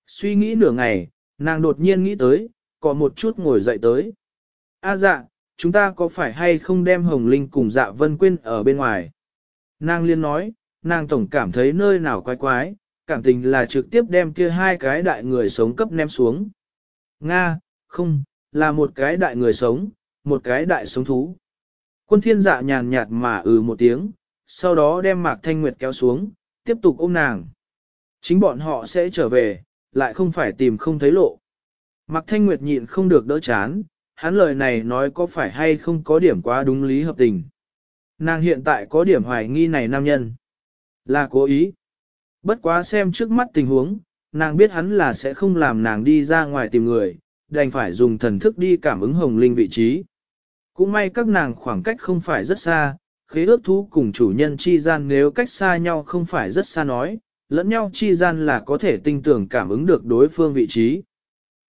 Suy nghĩ nửa ngày, nàng đột nhiên nghĩ tới, có một chút ngồi dậy tới. A dạ, chúng ta có phải hay không đem Hồng Linh cùng dạ vân quên ở bên ngoài? Nàng liên nói, nàng tổng cảm thấy nơi nào quái quái, cảm tình là trực tiếp đem kia hai cái đại người sống cấp ném xuống. Nga, không, là một cái đại người sống, một cái đại sống thú. Quân thiên dạ nhàn nhạt mà ừ một tiếng, sau đó đem Mạc Thanh Nguyệt kéo xuống, tiếp tục ôm nàng. Chính bọn họ sẽ trở về, lại không phải tìm không thấy lộ. Mạc Thanh Nguyệt nhịn không được đỡ chán, hắn lời này nói có phải hay không có điểm quá đúng lý hợp tình. Nàng hiện tại có điểm hoài nghi này nam nhân. Là cố ý. Bất quá xem trước mắt tình huống, nàng biết hắn là sẽ không làm nàng đi ra ngoài tìm người, đành phải dùng thần thức đi cảm ứng hồng linh vị trí. Cũng may các nàng khoảng cách không phải rất xa, khế ước thú cùng chủ nhân chi gian nếu cách xa nhau không phải rất xa nói, lẫn nhau chi gian là có thể tinh tưởng cảm ứng được đối phương vị trí.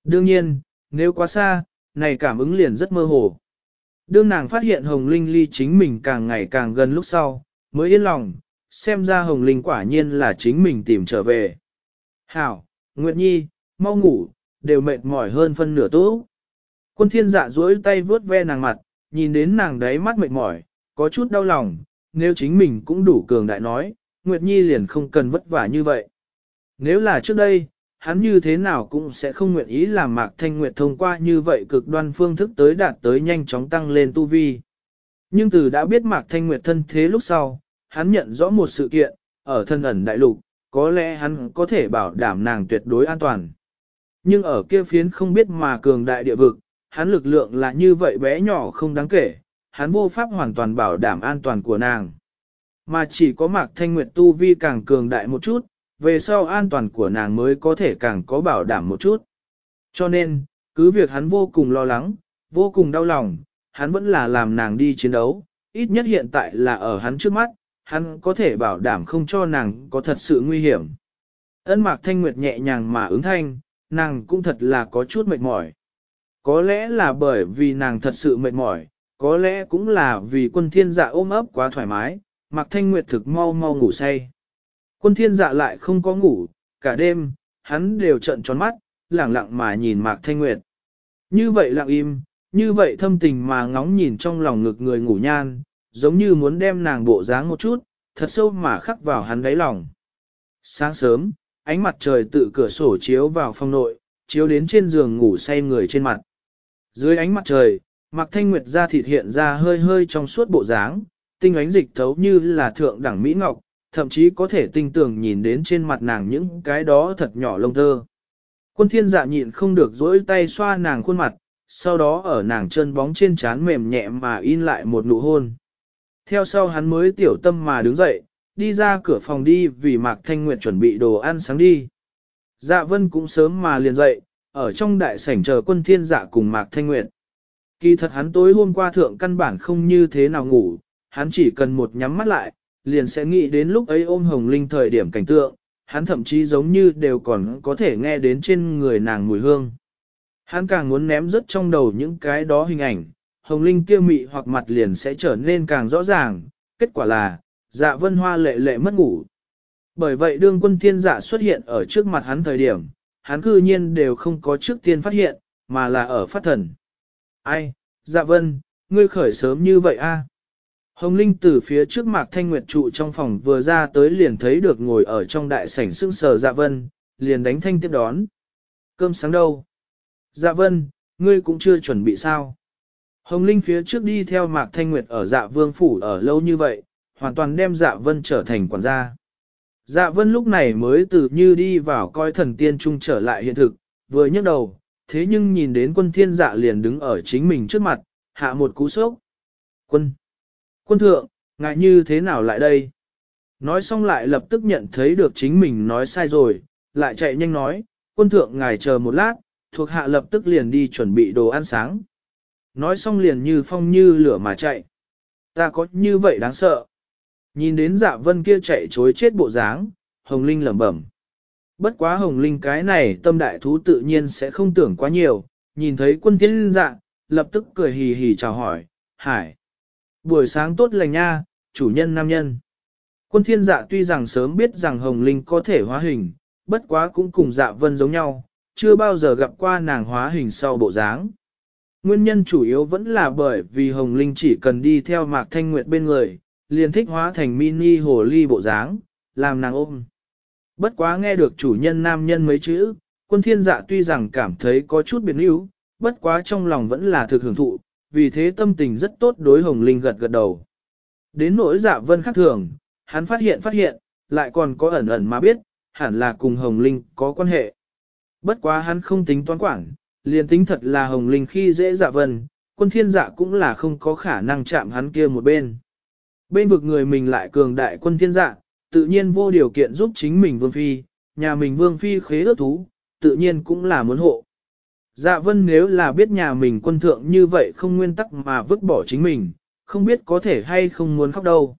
Đương nhiên, nếu quá xa, này cảm ứng liền rất mơ hồ. Đương nàng phát hiện Hồng Linh ly chính mình càng ngày càng gần lúc sau, mới yên lòng, xem ra Hồng Linh quả nhiên là chính mình tìm trở về. Hảo, Nguyệt Nhi, mau ngủ, đều mệt mỏi hơn phân nửa tố. Quân thiên dạ duỗi tay vướt ve nàng mặt, nhìn đến nàng đấy mắt mệt mỏi, có chút đau lòng, nếu chính mình cũng đủ cường đại nói, Nguyệt Nhi liền không cần vất vả như vậy. Nếu là trước đây, hắn như thế nào cũng sẽ không nguyện ý làm Mạc Thanh Nguyệt thông qua như vậy cực đoan phương thức tới đạt tới nhanh chóng tăng lên tu vi. Nhưng từ đã biết Mạc Thanh Nguyệt thân thế lúc sau, hắn nhận rõ một sự kiện, ở thân ẩn đại lục, có lẽ hắn có thể bảo đảm nàng tuyệt đối an toàn. Nhưng ở kia phiến không biết mà cường đại địa vực, hắn lực lượng là như vậy bé nhỏ không đáng kể, hắn vô pháp hoàn toàn bảo đảm an toàn của nàng. Mà chỉ có Mạc Thanh Nguyệt tu vi càng cường đại một chút, về sau an toàn của nàng mới có thể càng có bảo đảm một chút. Cho nên, cứ việc hắn vô cùng lo lắng, vô cùng đau lòng, hắn vẫn là làm nàng đi chiến đấu, ít nhất hiện tại là ở hắn trước mắt, hắn có thể bảo đảm không cho nàng có thật sự nguy hiểm. Ân Mạc Thanh Nguyệt nhẹ nhàng mà ứng thanh, nàng cũng thật là có chút mệt mỏi. Có lẽ là bởi vì nàng thật sự mệt mỏi, có lẽ cũng là vì quân thiên dạ ôm ấp quá thoải mái, Mạc Thanh Nguyệt thực mau mau ngủ say. Quân thiên dạ lại không có ngủ, cả đêm, hắn đều trợn tròn mắt, lặng lặng mà nhìn Mạc Thanh Nguyệt. Như vậy lặng im, như vậy thâm tình mà ngóng nhìn trong lòng ngực người ngủ nhan, giống như muốn đem nàng bộ dáng một chút, thật sâu mà khắc vào hắn đáy lòng. Sáng sớm, ánh mặt trời tự cửa sổ chiếu vào phòng nội, chiếu đến trên giường ngủ say người trên mặt. Dưới ánh mặt trời, Mạc Thanh Nguyệt da thịt hiện ra hơi hơi trong suốt bộ dáng, tinh ánh dịch thấu như là thượng đẳng Mỹ Ngọc, thậm chí có thể tinh tường nhìn đến trên mặt nàng những cái đó thật nhỏ lông thơ. Quân thiên dạ nhịn không được dỗi tay xoa nàng khuôn mặt, sau đó ở nàng chân bóng trên trán mềm nhẹ mà in lại một nụ hôn. Theo sau hắn mới tiểu tâm mà đứng dậy, đi ra cửa phòng đi vì Mạc Thanh Nguyệt chuẩn bị đồ ăn sáng đi. Dạ vân cũng sớm mà liền dậy, ở trong đại sảnh chờ quân thiên dạ cùng Mạc Thanh Nguyệt. Kỳ thật hắn tối hôm qua thượng căn bản không như thế nào ngủ, hắn chỉ cần một nhắm mắt lại, liền sẽ nghĩ đến lúc ấy ôm hồng linh thời điểm cảnh tượng, hắn thậm chí giống như đều còn có thể nghe đến trên người nàng mùi hương. Hắn càng muốn ném rất trong đầu những cái đó hình ảnh, hồng linh kia mị hoặc mặt liền sẽ trở nên càng rõ ràng, kết quả là, dạ vân hoa lệ lệ mất ngủ. Bởi vậy đương quân thiên dạ xuất hiện ở trước mặt hắn thời điểm, hắn cư nhiên đều không có trước tiên phát hiện, mà là ở phát thần. Ai, dạ vân, ngươi khởi sớm như vậy a? Hồng Linh từ phía trước mạc thanh nguyệt trụ trong phòng vừa ra tới liền thấy được ngồi ở trong đại sảnh sưng sờ dạ vân, liền đánh thanh tiếp đón. Cơm sáng đâu? Dạ vân, ngươi cũng chưa chuẩn bị sao? Hồng Linh phía trước đi theo mạc thanh nguyệt ở dạ vương phủ ở lâu như vậy, hoàn toàn đem dạ vân trở thành quản gia. Dạ vân lúc này mới từ như đi vào coi thần tiên trung trở lại hiện thực, vừa nhấc đầu, thế nhưng nhìn đến quân thiên dạ liền đứng ở chính mình trước mặt, hạ một cú sốc. Quân! Quân thượng, ngại như thế nào lại đây? Nói xong lại lập tức nhận thấy được chính mình nói sai rồi, lại chạy nhanh nói, quân thượng ngài chờ một lát, thuộc hạ lập tức liền đi chuẩn bị đồ ăn sáng. Nói xong liền như phong như lửa mà chạy. Ta có như vậy đáng sợ. Nhìn đến dạ vân kia chạy chối chết bộ dáng, Hồng Linh lẩm bẩm. Bất quá Hồng Linh cái này tâm đại thú tự nhiên sẽ không tưởng quá nhiều, nhìn thấy quân Thiên dạ, lập tức cười hì hì chào hỏi, hải. Buổi sáng tốt lành nha, chủ nhân nam nhân. Quân thiên dạ tuy rằng sớm biết rằng Hồng Linh có thể hóa hình, bất quá cũng cùng dạ vân giống nhau, chưa bao giờ gặp qua nàng hóa hình sau bộ dáng. Nguyên nhân chủ yếu vẫn là bởi vì Hồng Linh chỉ cần đi theo Mạc Thanh Nguyệt bên người, liền thích hóa thành mini hồ ly bộ dáng, làm nàng ôm. Bất quá nghe được chủ nhân nam nhân mấy chữ, quân thiên dạ tuy rằng cảm thấy có chút biến yếu, bất quá trong lòng vẫn là thực hưởng thụ, vì thế tâm tình rất tốt đối Hồng Linh gật gật đầu. Đến nỗi dạ vân khác thường, hắn phát hiện phát hiện, lại còn có ẩn ẩn mà biết, hẳn là cùng Hồng Linh có quan hệ. Bất quá hắn không tính toán quản, liền tính thật là Hồng Linh khi dễ dạ vân, quân thiên dạ cũng là không có khả năng chạm hắn kia một bên. Bên vực người mình lại cường đại quân thiên dạ, tự nhiên vô điều kiện giúp chính mình vương phi, nhà mình vương phi khế ước thú, tự nhiên cũng là muốn hộ. Dạ vân nếu là biết nhà mình quân thượng như vậy không nguyên tắc mà vứt bỏ chính mình, không biết có thể hay không muốn khóc đâu.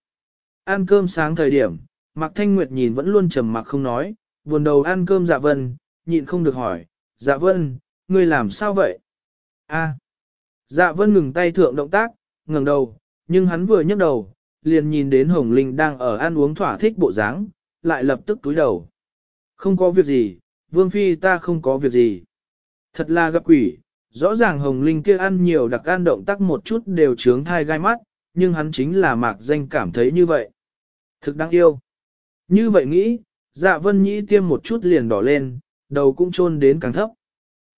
Ăn cơm sáng thời điểm, Mạc Thanh Nguyệt nhìn vẫn luôn trầm mặc không nói, buồn đầu ăn cơm dạ vân, nhịn không được hỏi, dạ vân, ngươi làm sao vậy? A. Dạ vân ngừng tay thượng động tác, ngẩng đầu, nhưng hắn vừa nhấc đầu, liền nhìn đến Hồng Linh đang ở ăn uống thỏa thích bộ dáng, lại lập tức túi đầu. Không có việc gì, Vương Phi ta không có việc gì. Thật là gặp quỷ, rõ ràng Hồng Linh kia ăn nhiều đặc ăn động tác một chút đều trướng thai gai mắt, nhưng hắn chính là mạc danh cảm thấy như vậy. Thực đáng yêu. Như vậy nghĩ, dạ vân nhĩ tiêm một chút liền đỏ lên, đầu cũng chôn đến càng thấp.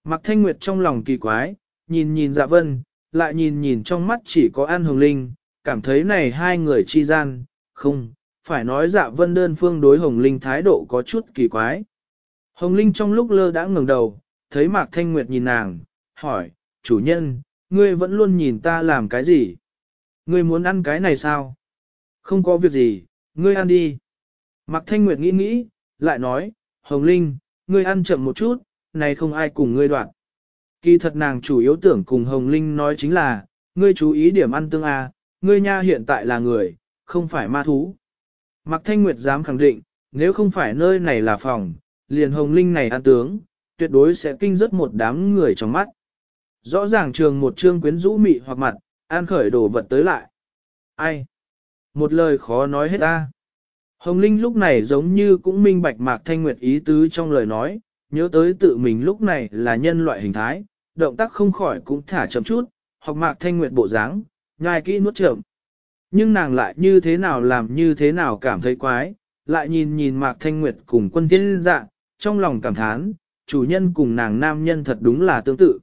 Mạc Thanh Nguyệt trong lòng kỳ quái, nhìn nhìn dạ vân, lại nhìn nhìn trong mắt chỉ có An Hồng Linh, cảm thấy này hai người chi gian, không, phải nói dạ vân đơn phương đối Hồng Linh thái độ có chút kỳ quái. Hồng Linh trong lúc lơ đã ngẩng đầu, thấy Mạc Thanh Nguyệt nhìn nàng, hỏi, chủ nhân, ngươi vẫn luôn nhìn ta làm cái gì? Ngươi muốn ăn cái này sao? Không có việc gì, ngươi ăn đi. Mạc Thanh Nguyệt nghĩ nghĩ, lại nói, Hồng Linh, ngươi ăn chậm một chút, này không ai cùng ngươi đoạn. Kỳ thật nàng chủ yếu tưởng cùng Hồng Linh nói chính là, ngươi chú ý điểm ăn tương A, ngươi nha hiện tại là người, không phải ma thú. Mạc Thanh Nguyệt dám khẳng định, nếu không phải nơi này là phòng, liền Hồng Linh này ăn tướng, tuyệt đối sẽ kinh rất một đám người trong mắt. Rõ ràng trường một trương quyến rũ mị hoặc mặt, an khởi đồ vật tới lại. Ai? Một lời khó nói hết ta. Hồng Linh lúc này giống như cũng minh bạch Mạc Thanh Nguyệt ý tứ trong lời nói, nhớ tới tự mình lúc này là nhân loại hình thái, động tác không khỏi cũng thả chậm chút, hoặc Mạc Thanh Nguyệt bộ dáng, nhai kỹ nuốt chậm. Nhưng nàng lại như thế nào làm như thế nào cảm thấy quái, lại nhìn nhìn Mạc Thanh Nguyệt cùng quân tiên dạ, trong lòng cảm thán, chủ nhân cùng nàng nam nhân thật đúng là tương tự.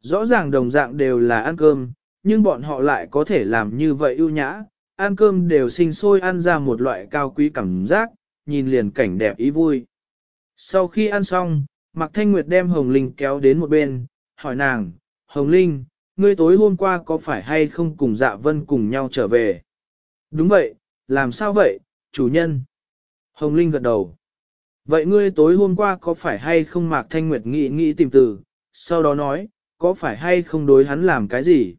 Rõ ràng đồng dạng đều là ăn cơm, nhưng bọn họ lại có thể làm như vậy ưu nhã, ăn cơm đều sinh sôi ăn ra một loại cao quý cảm giác, nhìn liền cảnh đẹp ý vui. Sau khi ăn xong, Mạc Thanh Nguyệt đem Hồng Linh kéo đến một bên, hỏi nàng, Hồng Linh, ngươi tối hôm qua có phải hay không cùng dạ vân cùng nhau trở về? Đúng vậy, làm sao vậy, chủ nhân? Hồng Linh gật đầu. Vậy ngươi tối hôm qua có phải hay không Mạc Thanh Nguyệt nghĩ nghĩ tìm từ, sau đó nói, có phải hay không đối hắn làm cái gì?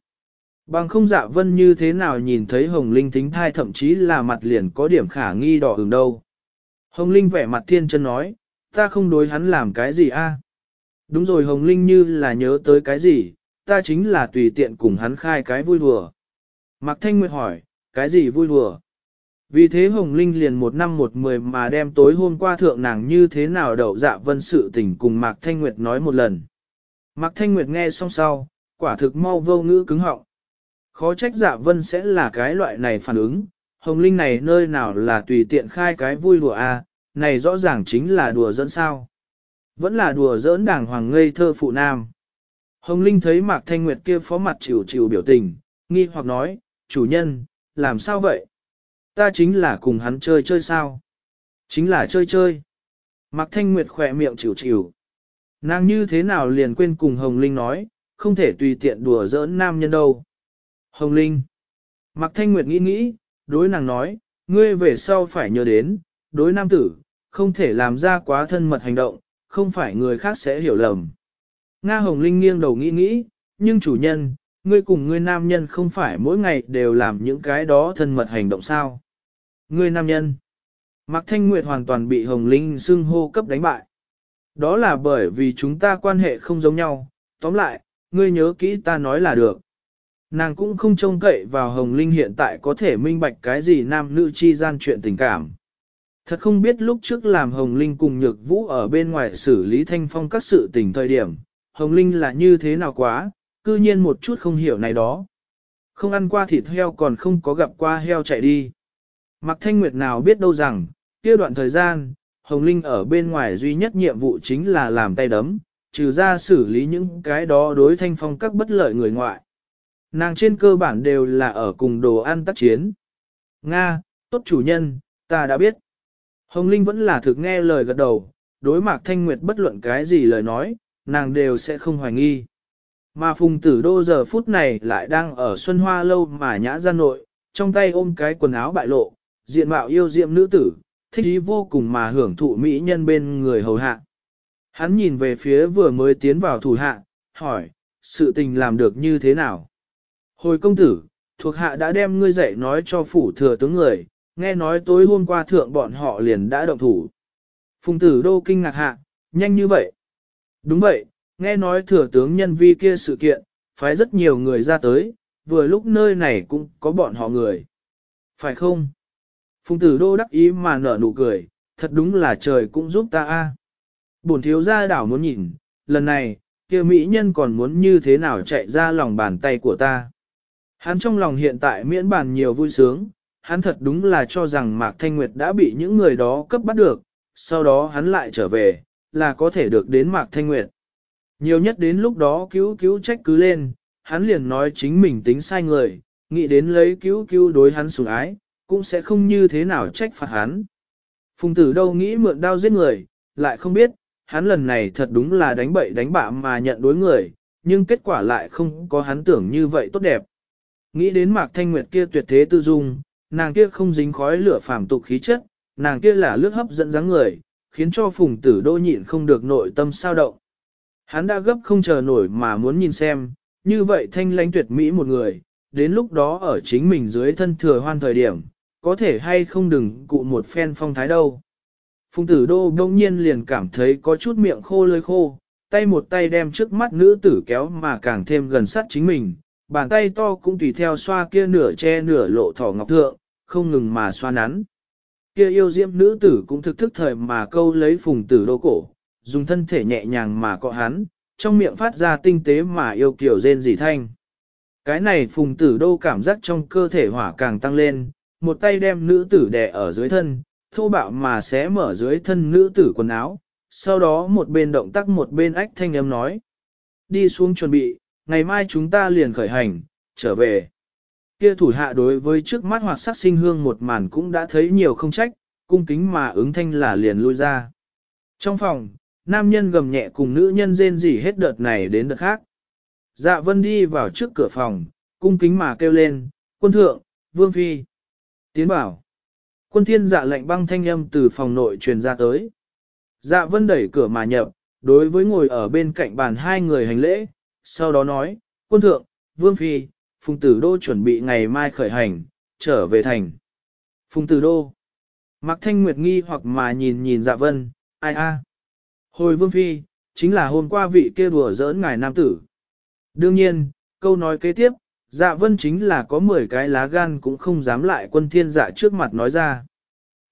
Bằng không dạ vân như thế nào nhìn thấy Hồng Linh thính thai thậm chí là mặt liền có điểm khả nghi đỏ hừng đâu. Hồng Linh vẻ mặt thiên chân nói, ta không đối hắn làm cái gì a? Đúng rồi Hồng Linh như là nhớ tới cái gì, ta chính là tùy tiện cùng hắn khai cái vui đùa. Mạc Thanh Nguyệt hỏi, cái gì vui đùa? Vì thế Hồng Linh liền một năm một mười mà đem tối hôm qua thượng nàng như thế nào đậu dạ vân sự tình cùng Mạc Thanh Nguyệt nói một lần. Mạc Thanh Nguyệt nghe xong sau, quả thực mau vô ngữ cứng họng. Khó trách dạ vân sẽ là cái loại này phản ứng, Hồng Linh này nơi nào là tùy tiện khai cái vui đùa a, à, này rõ ràng chính là đùa dẫn sao. Vẫn là đùa giỡn đàng hoàng ngây thơ phụ nam. Hồng Linh thấy Mạc Thanh Nguyệt kia phó mặt chịu chịu biểu tình, nghi hoặc nói, chủ nhân, làm sao vậy? Ta chính là cùng hắn chơi chơi sao? Chính là chơi chơi. Mạc Thanh Nguyệt khỏe miệng chịu chịu. Nàng như thế nào liền quên cùng Hồng Linh nói, không thể tùy tiện đùa giỡn nam nhân đâu. Hồng Linh. Mạc Thanh Nguyệt nghĩ nghĩ, đối nàng nói, ngươi về sau phải nhớ đến, đối nam tử, không thể làm ra quá thân mật hành động, không phải người khác sẽ hiểu lầm. Nga Hồng Linh nghiêng đầu nghĩ nghĩ, nhưng chủ nhân, ngươi cùng ngươi nam nhân không phải mỗi ngày đều làm những cái đó thân mật hành động sao. Ngươi nam nhân. Mạc Thanh Nguyệt hoàn toàn bị Hồng Linh xưng hô cấp đánh bại. Đó là bởi vì chúng ta quan hệ không giống nhau, tóm lại, ngươi nhớ kỹ ta nói là được. Nàng cũng không trông cậy vào Hồng Linh hiện tại có thể minh bạch cái gì nam nữ chi gian chuyện tình cảm. Thật không biết lúc trước làm Hồng Linh cùng Nhược Vũ ở bên ngoài xử lý thanh phong các sự tình thời điểm, Hồng Linh là như thế nào quá, cư nhiên một chút không hiểu này đó. Không ăn qua thịt heo còn không có gặp qua heo chạy đi. Mặc thanh nguyệt nào biết đâu rằng, kia đoạn thời gian, Hồng Linh ở bên ngoài duy nhất nhiệm vụ chính là làm tay đấm, trừ ra xử lý những cái đó đối thanh phong các bất lợi người ngoại. Nàng trên cơ bản đều là ở cùng đồ ăn tác chiến. Nga, tốt chủ nhân, ta đã biết. Hồng Linh vẫn là thực nghe lời gật đầu, đối mạc thanh nguyệt bất luận cái gì lời nói, nàng đều sẽ không hoài nghi. Mà phùng tử đô giờ phút này lại đang ở xuân hoa lâu mà nhã ra nội, trong tay ôm cái quần áo bại lộ, diện mạo yêu diệm nữ tử, thích ý vô cùng mà hưởng thụ mỹ nhân bên người hầu hạ. Hắn nhìn về phía vừa mới tiến vào thủ hạ, hỏi, sự tình làm được như thế nào? Hồi công tử, thuộc hạ đã đem ngươi dạy nói cho phủ thừa tướng người, nghe nói tối hôm qua thượng bọn họ liền đã động thủ. Phùng tử đô kinh ngạc hạ, nhanh như vậy. Đúng vậy, nghe nói thừa tướng nhân vi kia sự kiện, phái rất nhiều người ra tới, vừa lúc nơi này cũng có bọn họ người. Phải không? Phùng tử đô đắc ý mà nở nụ cười, thật đúng là trời cũng giúp ta a. Bổn thiếu gia đảo muốn nhìn, lần này, kia mỹ nhân còn muốn như thế nào chạy ra lòng bàn tay của ta. Hắn trong lòng hiện tại miễn bàn nhiều vui sướng, hắn thật đúng là cho rằng Mạc Thanh Nguyệt đã bị những người đó cấp bắt được, sau đó hắn lại trở về, là có thể được đến Mạc Thanh Nguyệt. Nhiều nhất đến lúc đó cứu cứu trách cứ lên, hắn liền nói chính mình tính sai người, nghĩ đến lấy cứu cứu đối hắn sủng ái, cũng sẽ không như thế nào trách phạt hắn. Phùng tử đâu nghĩ mượn đao giết người, lại không biết, hắn lần này thật đúng là đánh bậy đánh bạ mà nhận đối người, nhưng kết quả lại không có hắn tưởng như vậy tốt đẹp. Nghĩ đến Mạc Thanh Nguyệt kia tuyệt thế tư dung, nàng kia không dính khói lửa phàm tục khí chất, nàng kia là lướt hấp dẫn dáng người, khiến cho phùng tử đô nhịn không được nội tâm sao động. Hắn đã gấp không chờ nổi mà muốn nhìn xem, như vậy thanh lãnh tuyệt mỹ một người, đến lúc đó ở chính mình dưới thân thừa hoan thời điểm, có thể hay không đừng cụ một phen phong thái đâu. Phùng tử đô đông nhiên liền cảm thấy có chút miệng khô lơi khô, tay một tay đem trước mắt nữ tử kéo mà càng thêm gần sát chính mình, bàn tay to cũng tùy theo xoa kia nửa che nửa lộ thỏ ngọc thượng, không ngừng mà xoa nắn. Kia yêu diễm nữ tử cũng thực thức thời mà câu lấy phùng tử đô cổ, dùng thân thể nhẹ nhàng mà cọ hắn, trong miệng phát ra tinh tế mà yêu kiểu rên rỉ thanh. Cái này phùng tử đô cảm giác trong cơ thể hỏa càng tăng lên, một tay đem nữ tử đè ở dưới thân, thô bạo mà xé mở dưới thân nữ tử quần áo, sau đó một bên động tác một bên ách thanh âm nói. Đi xuống chuẩn bị, ngày mai chúng ta liền khởi hành, trở về. Kia thủ hạ đối với trước mắt hoặc sắc sinh hương một màn cũng đã thấy nhiều không trách, cung kính mà ứng thanh là liền lui ra. Trong phòng, nam nhân gầm nhẹ cùng nữ nhân rên rỉ hết đợt này đến đợt khác. Dạ vân đi vào trước cửa phòng, cung kính mà kêu lên, quân thượng, vương phi. Tiến bảo. Quân thiên dạ lệnh băng thanh âm từ phòng nội truyền ra tới. Dạ vân đẩy cửa mà nhập, đối với ngồi ở bên cạnh bàn hai người hành lễ, sau đó nói, quân thượng, vương phi, phùng tử đô chuẩn bị ngày mai khởi hành, trở về thành. Phùng tử đô. Mặc thanh nguyệt nghi hoặc mà nhìn nhìn dạ vân, ai a? Hồi vương phi, chính là hôm qua vị kia đùa giỡn ngài nam tử. Đương nhiên, câu nói kế tiếp, dạ vân chính là có 10 cái lá gan cũng không dám lại quân thiên dạ trước mặt nói ra.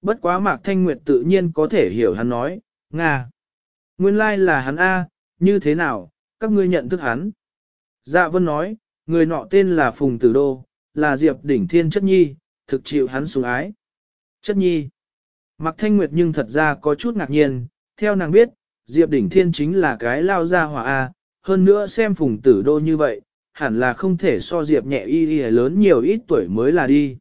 Bất quá mạc thanh nguyệt tự nhiên có thể hiểu hắn nói, Nga. Nguyên lai là hắn A, như thế nào, các ngươi nhận thức hắn. Dạ vân nói, người nọ tên là Phùng Tử Đô, là Diệp Đỉnh Thiên Chất Nhi, thực chịu hắn sủng ái. Chất Nhi. Mạc Thanh Nguyệt nhưng thật ra có chút ngạc nhiên, theo nàng biết, Diệp Đỉnh Thiên chính là cái lao ra hỏa A, hơn nữa xem Phùng Tử Đô như vậy, hẳn là không thể so Diệp nhẹ y y lớn nhiều ít tuổi mới là đi.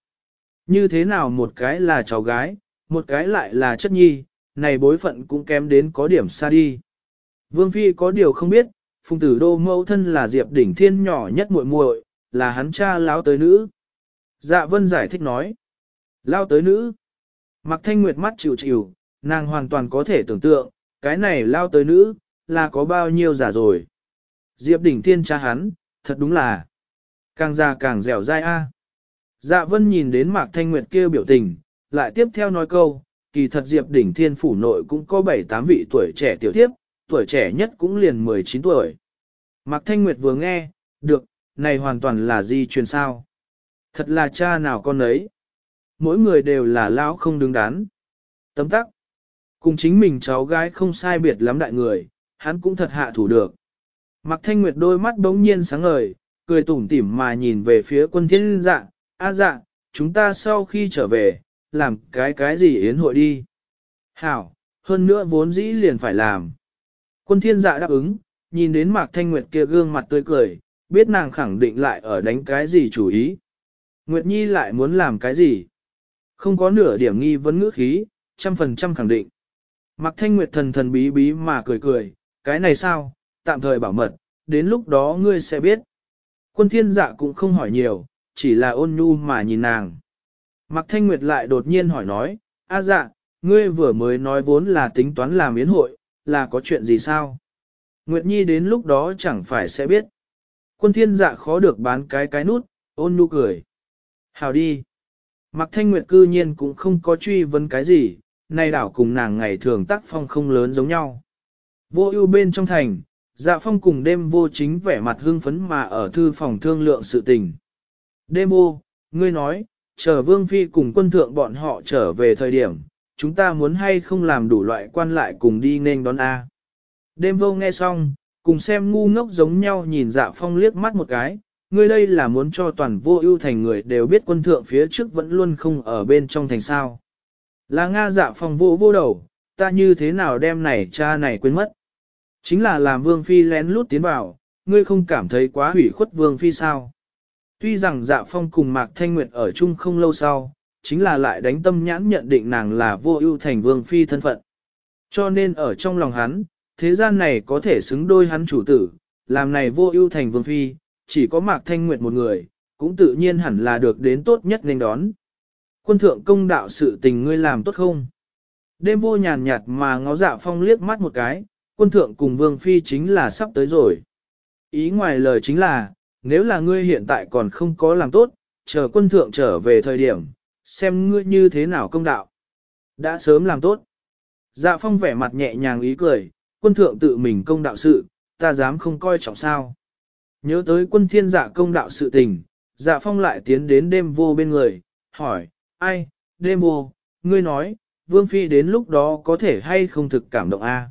Như thế nào một cái là cháu gái, một cái lại là chất nhi, này bối phận cũng kém đến có điểm xa đi. Vương Phi có điều không biết, Phùng Tử Đô mẫu thân là Diệp Đỉnh Thiên nhỏ nhất muội muội, là hắn cha lão tới nữ. Dạ vân giải thích nói. Lao tới nữ. Mặc thanh nguyệt mắt chịu chịu, nàng hoàn toàn có thể tưởng tượng, cái này lao tới nữ, là có bao nhiêu giả rồi. Diệp đỉnh thiên cha hắn, thật đúng là, càng già càng dẻo dai a. Dạ vân nhìn đến mạc thanh nguyệt kia biểu tình, lại tiếp theo nói câu, kỳ thật Diệp đỉnh thiên phủ nội cũng có 7-8 vị tuổi trẻ tiểu thiếp, tuổi trẻ nhất cũng liền 19 tuổi. Mạc thanh nguyệt vừa nghe, được, này hoàn toàn là di truyền sao. Thật là cha nào con ấy. Mỗi người đều là lão không đứng đắn. Tấm tắc. Cùng chính mình cháu gái không sai biệt lắm đại người, hắn cũng thật hạ thủ được. Mạc Thanh Nguyệt đôi mắt bỗng nhiên sáng ngời, cười tủm tỉm mà nhìn về phía quân thiên dạ, a dạ, chúng ta sau khi trở về, làm cái cái gì yến hội đi. Hảo, hơn nữa vốn dĩ liền phải làm. Quân thiên dạ đáp ứng, nhìn đến Mạc Thanh Nguyệt kia gương mặt tươi cười, biết nàng khẳng định lại ở đánh cái gì chủ ý. Nguyệt Nhi lại muốn làm cái gì? Không có nửa điểm nghi vấn ngữ khí, trăm phần trăm khẳng định. Mạc Thanh Nguyệt thần thần bí bí mà cười cười, cái này sao, tạm thời bảo mật, đến lúc đó ngươi sẽ biết. Quân thiên dạ cũng không hỏi nhiều, chỉ là ôn nhu mà nhìn nàng. Mạc Thanh Nguyệt lại đột nhiên hỏi nói, a dạ, ngươi vừa mới nói vốn là tính toán làm yến hội, là có chuyện gì sao? Nguyệt Nhi đến lúc đó chẳng phải sẽ biết. Quân thiên dạ khó được bán cái cái nút, ôn nhu cười. Hào đi. Mạc Thanh Nguyệt cư nhiên cũng không có truy vấn cái gì, nay đảo cùng nàng ngày thường tác phong không lớn giống nhau. Vô ưu bên trong thành, dạ phong cùng đêm vô chính vẻ mặt hưng phấn mà ở thư phòng thương lượng sự tình. Đêm vô, ngươi nói, chờ vương phi cùng quân thượng bọn họ trở về thời điểm, chúng ta muốn hay không làm đủ loại quan lại cùng đi nên đón A. Đêm vô nghe xong, cùng xem ngu ngốc giống nhau nhìn dạ phong liếc mắt một cái, ngươi đây là muốn cho toàn vô ưu thành người đều biết quân thượng phía trước vẫn luôn không ở bên trong thành sao. Là Nga dạ phong vô vô đầu, ta như thế nào đem này cha này quên mất. Chính là làm vương phi lén lút tiến vào, ngươi không cảm thấy quá hủy khuất vương phi sao. Tuy rằng dạ phong cùng Mạc Thanh Nguyệt ở chung không lâu sau, chính là lại đánh tâm nhãn nhận định nàng là vô ưu thành vương phi thân phận. Cho nên ở trong lòng hắn, thế gian này có thể xứng đôi hắn chủ tử, làm này vô ưu thành vương phi, chỉ có Mạc Thanh Nguyệt một người, cũng tự nhiên hẳn là được đến tốt nhất nên đón. Quân thượng công đạo sự tình ngươi làm tốt không? Đêm vô nhàn nhạt mà ngó dạ phong liếc mắt một cái, quân thượng cùng vương phi chính là sắp tới rồi. Ý ngoài lời chính là, nếu là ngươi hiện tại còn không có làm tốt, chờ quân thượng trở về thời điểm, xem ngươi như thế nào công đạo. Đã sớm làm tốt. Dạ phong vẻ mặt nhẹ nhàng ý cười, quân thượng tự mình công đạo sự, ta dám không coi trọng sao. Nhớ tới quân thiên dạ công đạo sự tình, dạ phong lại tiến đến đêm vô bên người, hỏi, ai, đêm vô, ngươi nói, vương phi đến lúc đó có thể hay không thực cảm động a?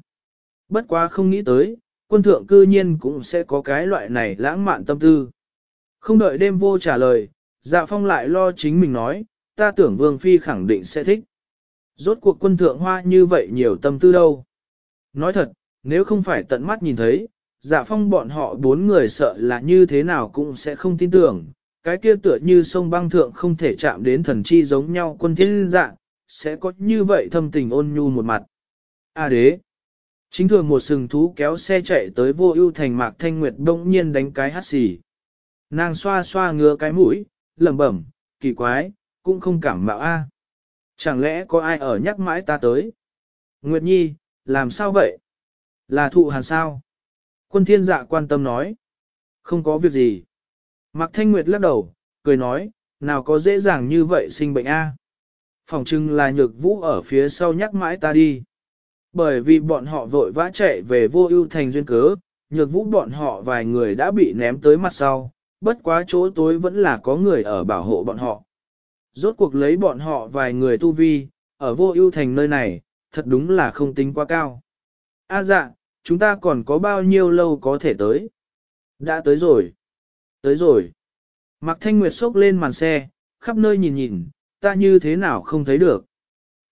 Bất quá không nghĩ tới, quân thượng cư nhiên cũng sẽ có cái loại này lãng mạn tâm tư. Không đợi đêm vô trả lời, dạ phong lại lo chính mình nói, ta tưởng vương phi khẳng định sẽ thích. Rốt cuộc quân thượng hoa như vậy nhiều tâm tư đâu. Nói thật, nếu không phải tận mắt nhìn thấy, dạ phong bọn họ bốn người sợ là như thế nào cũng sẽ không tin tưởng, cái kia tựa như sông băng thượng không thể chạm đến thần chi giống nhau quân thiên dạ, sẽ có như vậy thâm tình ôn nhu một mặt. A đế, chính thường một sừng thú kéo xe chạy tới vô ưu thành mạc thanh nguyệt bỗng nhiên đánh cái hát xì. Nàng xoa xoa ngứa cái mũi, lẩm bẩm, kỳ quái, cũng không cảm mạo a. Chẳng lẽ có ai ở nhắc mãi ta tới? Nguyệt Nhi, làm sao vậy? Là thụ hàn sao? Quân thiên dạ quan tâm nói. Không có việc gì. Mạc Thanh Nguyệt lắc đầu, cười nói, nào có dễ dàng như vậy sinh bệnh a? Phòng trưng là nhược vũ ở phía sau nhắc mãi ta đi. Bởi vì bọn họ vội vã chạy về vô ưu thành duyên cớ, nhược vũ bọn họ vài người đã bị ném tới mặt sau, bất quá chỗ tối vẫn là có người ở bảo hộ bọn họ. Rốt cuộc lấy bọn họ vài người tu vi, ở vô ưu thành nơi này, thật đúng là không tính quá cao. A dạ, chúng ta còn có bao nhiêu lâu có thể tới? Đã tới rồi. Tới rồi. Mạc Thanh Nguyệt sốc lên màn xe, khắp nơi nhìn nhìn, ta như thế nào không thấy được.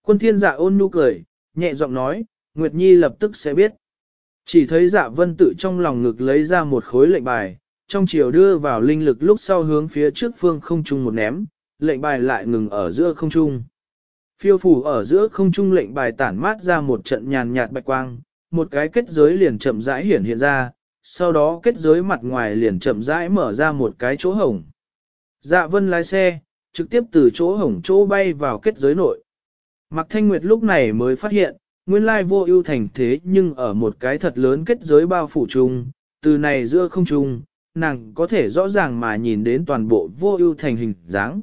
Quân thiên dạ ôn nhu cười, nhẹ giọng nói, Nguyệt Nhi lập tức sẽ biết. Chỉ thấy dạ vân tự trong lòng ngực lấy ra một khối lệnh bài, trong chiều đưa vào linh lực lúc sau hướng phía trước phương không trung một ném, lệnh bài lại ngừng ở giữa không trung. Phiêu phủ ở giữa không trung lệnh bài tản mát ra một trận nhàn nhạt bạch quang, một cái kết giới liền chậm rãi hiển hiện ra, sau đó kết giới mặt ngoài liền chậm rãi mở ra một cái chỗ hổng. Dạ vân lái xe, trực tiếp từ chỗ hổng chỗ bay vào kết giới nội. Mạc Thanh Nguyệt lúc này mới phát hiện, nguyên lai vô ưu thành thế nhưng ở một cái thật lớn kết giới bao phủ chung, từ này giữa không trung, nàng có thể rõ ràng mà nhìn đến toàn bộ vô ưu thành hình dáng.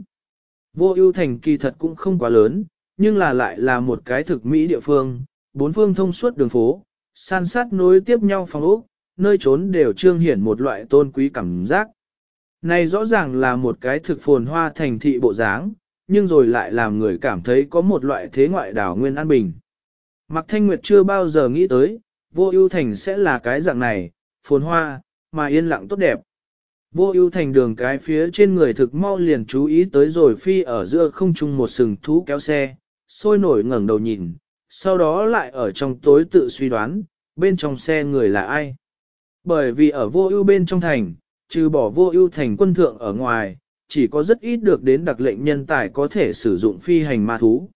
Vô ưu thành kỳ thật cũng không quá lớn, nhưng là lại là một cái thực mỹ địa phương, bốn phương thông suốt đường phố, san sát nối tiếp nhau phòng ốc, nơi trốn đều trương hiển một loại tôn quý cảm giác. Này rõ ràng là một cái thực phồn hoa thành thị bộ dáng, nhưng rồi lại làm người cảm thấy có một loại thế ngoại đảo nguyên an bình. Mạc Thanh Nguyệt chưa bao giờ nghĩ tới, vô ưu thành sẽ là cái dạng này, phồn hoa, mà yên lặng tốt đẹp. Vô ưu thành đường cái phía trên người thực mau liền chú ý tới rồi phi ở giữa không trung một sừng thú kéo xe, sôi nổi ngẩng đầu nhìn, sau đó lại ở trong tối tự suy đoán, bên trong xe người là ai. Bởi vì ở vô ưu bên trong thành, trừ bỏ vô ưu thành quân thượng ở ngoài, chỉ có rất ít được đến đặc lệnh nhân tài có thể sử dụng phi hành ma thú.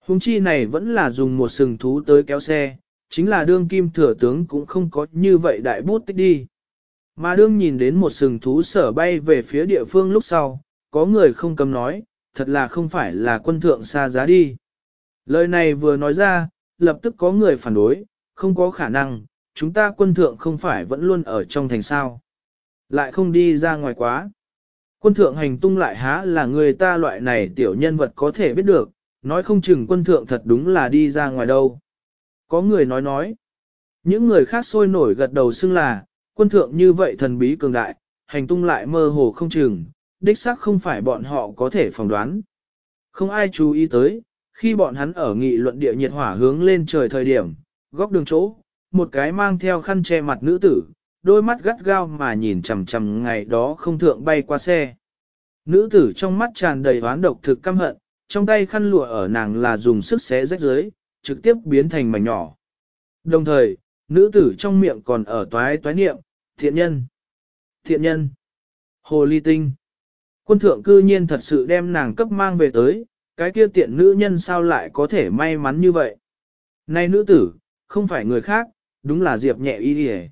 Hùng chi này vẫn là dùng một sừng thú tới kéo xe, chính là đương kim thừa tướng cũng không có như vậy đại bút tích đi. Mà đương nhìn đến một sừng thú sở bay về phía địa phương lúc sau, có người không cầm nói, thật là không phải là quân thượng xa giá đi. Lời này vừa nói ra, lập tức có người phản đối, không có khả năng, chúng ta quân thượng không phải vẫn luôn ở trong thành sao. Lại không đi ra ngoài quá. Quân thượng hành tung lại há là người ta loại này tiểu nhân vật có thể biết được, nói không chừng quân thượng thật đúng là đi ra ngoài đâu. Có người nói nói. Những người khác sôi nổi gật đầu xưng là, quân thượng như vậy thần bí cường đại, hành tung lại mơ hồ không chừng, đích xác không phải bọn họ có thể phỏng đoán. Không ai chú ý tới, khi bọn hắn ở nghị luận địa nhiệt hỏa hướng lên trời thời điểm, góc đường chỗ, một cái mang theo khăn che mặt nữ tử, đôi mắt gắt gao mà nhìn chằm chằm ngày đó không thượng bay qua xe. Nữ tử trong mắt tràn đầy oán độc thực căm hận, trong tay khăn lụa ở nàng là dùng sức xé rách dưới, trực tiếp biến thành mảnh nhỏ. Đồng thời, nữ tử trong miệng còn ở toái toái niệm, thiện nhân, thiện nhân, hồ ly tinh. Quân thượng cư nhiên thật sự đem nàng cấp mang về tới, cái kia tiện nữ nhân sao lại có thể may mắn như vậy. Này nữ tử, không phải người khác, đúng là Diệp nhẹ y đi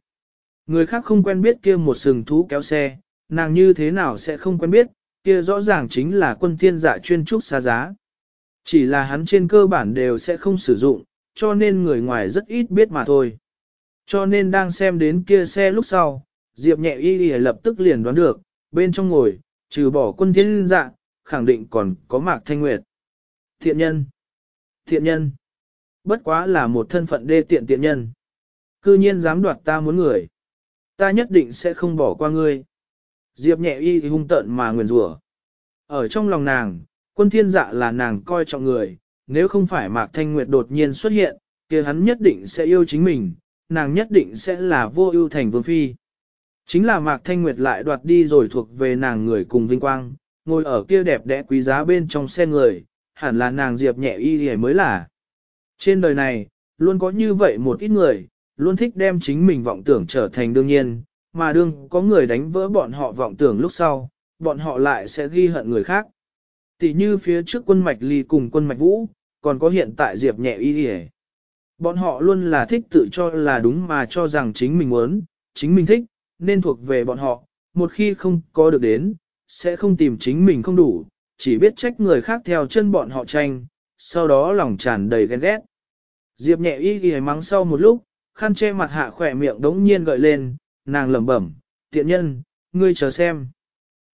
Người khác không quen biết kia một sừng thú kéo xe, nàng như thế nào sẽ không quen biết, kia rõ ràng chính là quân thiên dạ chuyên trúc xa giá. Chỉ là hắn trên cơ bản đều sẽ không sử dụng, cho nên người ngoài rất ít biết mà thôi. Cho nên đang xem đến kia xe lúc sau, Diệp nhẹ y y lập tức liền đoán được, bên trong ngồi, trừ bỏ quân thiên dạ, khẳng định còn có Mạc Thanh Nguyệt. Thiện nhân! Thiện nhân! Bất quá là một thân phận đê tiện tiện nhân. Cư nhiên dám đoạt ta muốn người. Ta nhất định sẽ không bỏ qua ngươi. Diệp nhẹ y hung tợn mà nguyền rủa. Ở trong lòng nàng, quân thiên dạ là nàng coi trọng người, nếu không phải Mạc Thanh Nguyệt đột nhiên xuất hiện, kia hắn nhất định sẽ yêu chính mình, nàng nhất định sẽ là vô ưu thành vương phi. Chính là Mạc Thanh Nguyệt lại đoạt đi rồi thuộc về nàng người cùng vinh quang, ngồi ở kia đẹp đẽ quý giá bên trong xe người, hẳn là nàng Diệp nhẹ y hề mới là. Trên đời này, luôn có như vậy một ít người, luôn thích đem chính mình vọng tưởng trở thành đương nhiên, mà đương có người đánh vỡ bọn họ vọng tưởng lúc sau, bọn họ lại sẽ ghi hận người khác. Tỷ như phía trước quân mạch ly cùng quân mạch vũ, còn có hiện tại Diệp nhẹ y hề. Bọn họ luôn là thích tự cho là đúng mà cho rằng chính mình muốn, chính mình thích, nên thuộc về bọn họ, một khi không có được đến, sẽ không tìm chính mình không đủ, chỉ biết trách người khác theo chân bọn họ tranh, sau đó lòng tràn đầy ghen ghét. Diệp nhẹ y ghi mắng sau một lúc, khăn che mặt hạ khỏe miệng đống nhiên gợi lên, nàng lẩm bẩm, tiện nhân, ngươi chờ xem.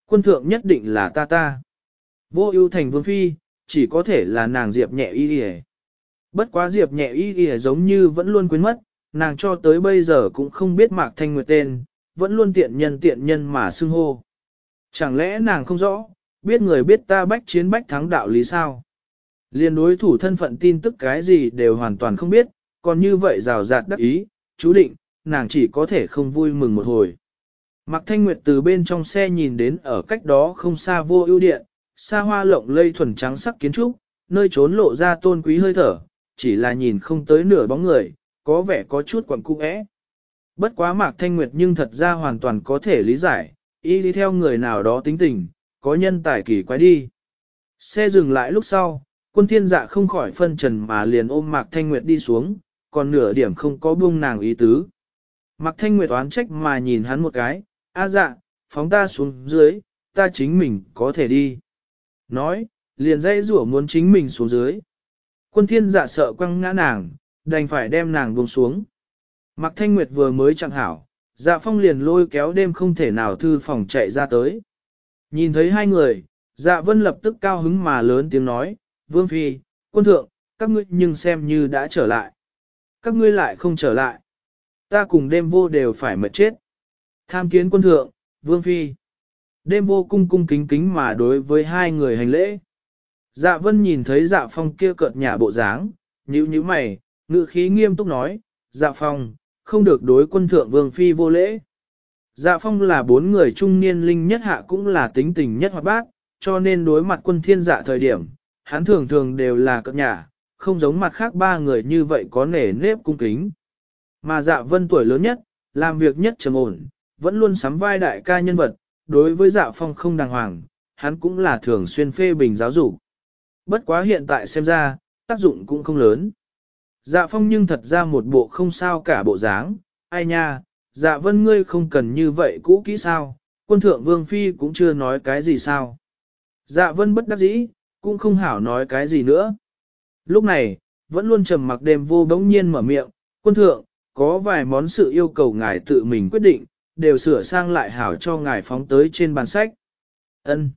Quân thượng nhất định là ta ta. Vô ưu thành vương phi, chỉ có thể là nàng Diệp nhẹ y ghi Bất quá Diệp nhẹ y y giống như vẫn luôn quên mất, nàng cho tới bây giờ cũng không biết Mạc Thanh Nguyệt tên, vẫn luôn tiện nhân tiện nhân mà xưng hô. Chẳng lẽ nàng không rõ, biết người biết ta bách chiến bách thắng đạo lý sao? Liên đối thủ thân phận tin tức cái gì đều hoàn toàn không biết, còn như vậy rào rạt đắc ý, chú định, nàng chỉ có thể không vui mừng một hồi. Mạc Thanh Nguyệt từ bên trong xe nhìn đến ở cách đó không xa vô ưu điện, xa hoa lộng lây thuần trắng sắc kiến trúc, nơi trốn lộ ra tôn quý hơi thở, chỉ là nhìn không tới nửa bóng người, có vẻ có chút quẩn cung ẽ. Bất quá Mạc Thanh Nguyệt nhưng thật ra hoàn toàn có thể lý giải, y đi theo người nào đó tính tình, có nhân tài kỳ quái đi. Xe dừng lại lúc sau, quân thiên dạ không khỏi phân trần mà liền ôm Mạc Thanh Nguyệt đi xuống, còn nửa điểm không có buông nàng ý tứ. Mạc Thanh Nguyệt oán trách mà nhìn hắn một cái, a dạ, phóng ta xuống dưới, ta chính mình có thể đi. Nói, liền dây rủa muốn chính mình xuống dưới. Quân thiên dạ sợ quăng ngã nàng, đành phải đem nàng buông xuống. Mạc Thanh Nguyệt vừa mới chẳng hảo, dạ phong liền lôi kéo đêm không thể nào thư phòng chạy ra tới. Nhìn thấy hai người, dạ vân lập tức cao hứng mà lớn tiếng nói, Vương Phi, quân thượng, các ngươi nhưng xem như đã trở lại. Các ngươi lại không trở lại. Ta cùng đêm vô đều phải mệt chết. Tham kiến quân thượng, Vương Phi. Đêm vô cung cung kính kính mà đối với hai người hành lễ. Dạ vân nhìn thấy dạ phong kia cợt nhả bộ dáng, nhíu nhíu mày, ngự khí nghiêm túc nói, dạ phong, không được đối quân thượng Vương Phi vô lễ. Dạ phong là bốn người trung niên linh nhất hạ cũng là tính tình nhất hoạt bát, cho nên đối mặt quân thiên dạ thời điểm, hắn thường thường đều là cợt nhả, không giống mặt khác ba người như vậy có nể nếp cung kính. Mà dạ vân tuổi lớn nhất, làm việc nhất trầm ổn, vẫn luôn sắm vai đại ca nhân vật, đối với dạ phong không đàng hoàng, hắn cũng là thường xuyên phê bình giáo dục. Bất quá hiện tại xem ra, tác dụng cũng không lớn. Dạ phong nhưng thật ra một bộ không sao cả bộ dáng, ai nha, dạ vân ngươi không cần như vậy cũ kỹ sao, quân thượng vương phi cũng chưa nói cái gì sao. Dạ vân bất đắc dĩ, cũng không hảo nói cái gì nữa. Lúc này, vẫn luôn trầm mặc đêm vô bỗng nhiên mở miệng, quân thượng, có vài món sự yêu cầu ngài tự mình quyết định, đều sửa sang lại hảo cho ngài phóng tới trên bàn sách. Ân.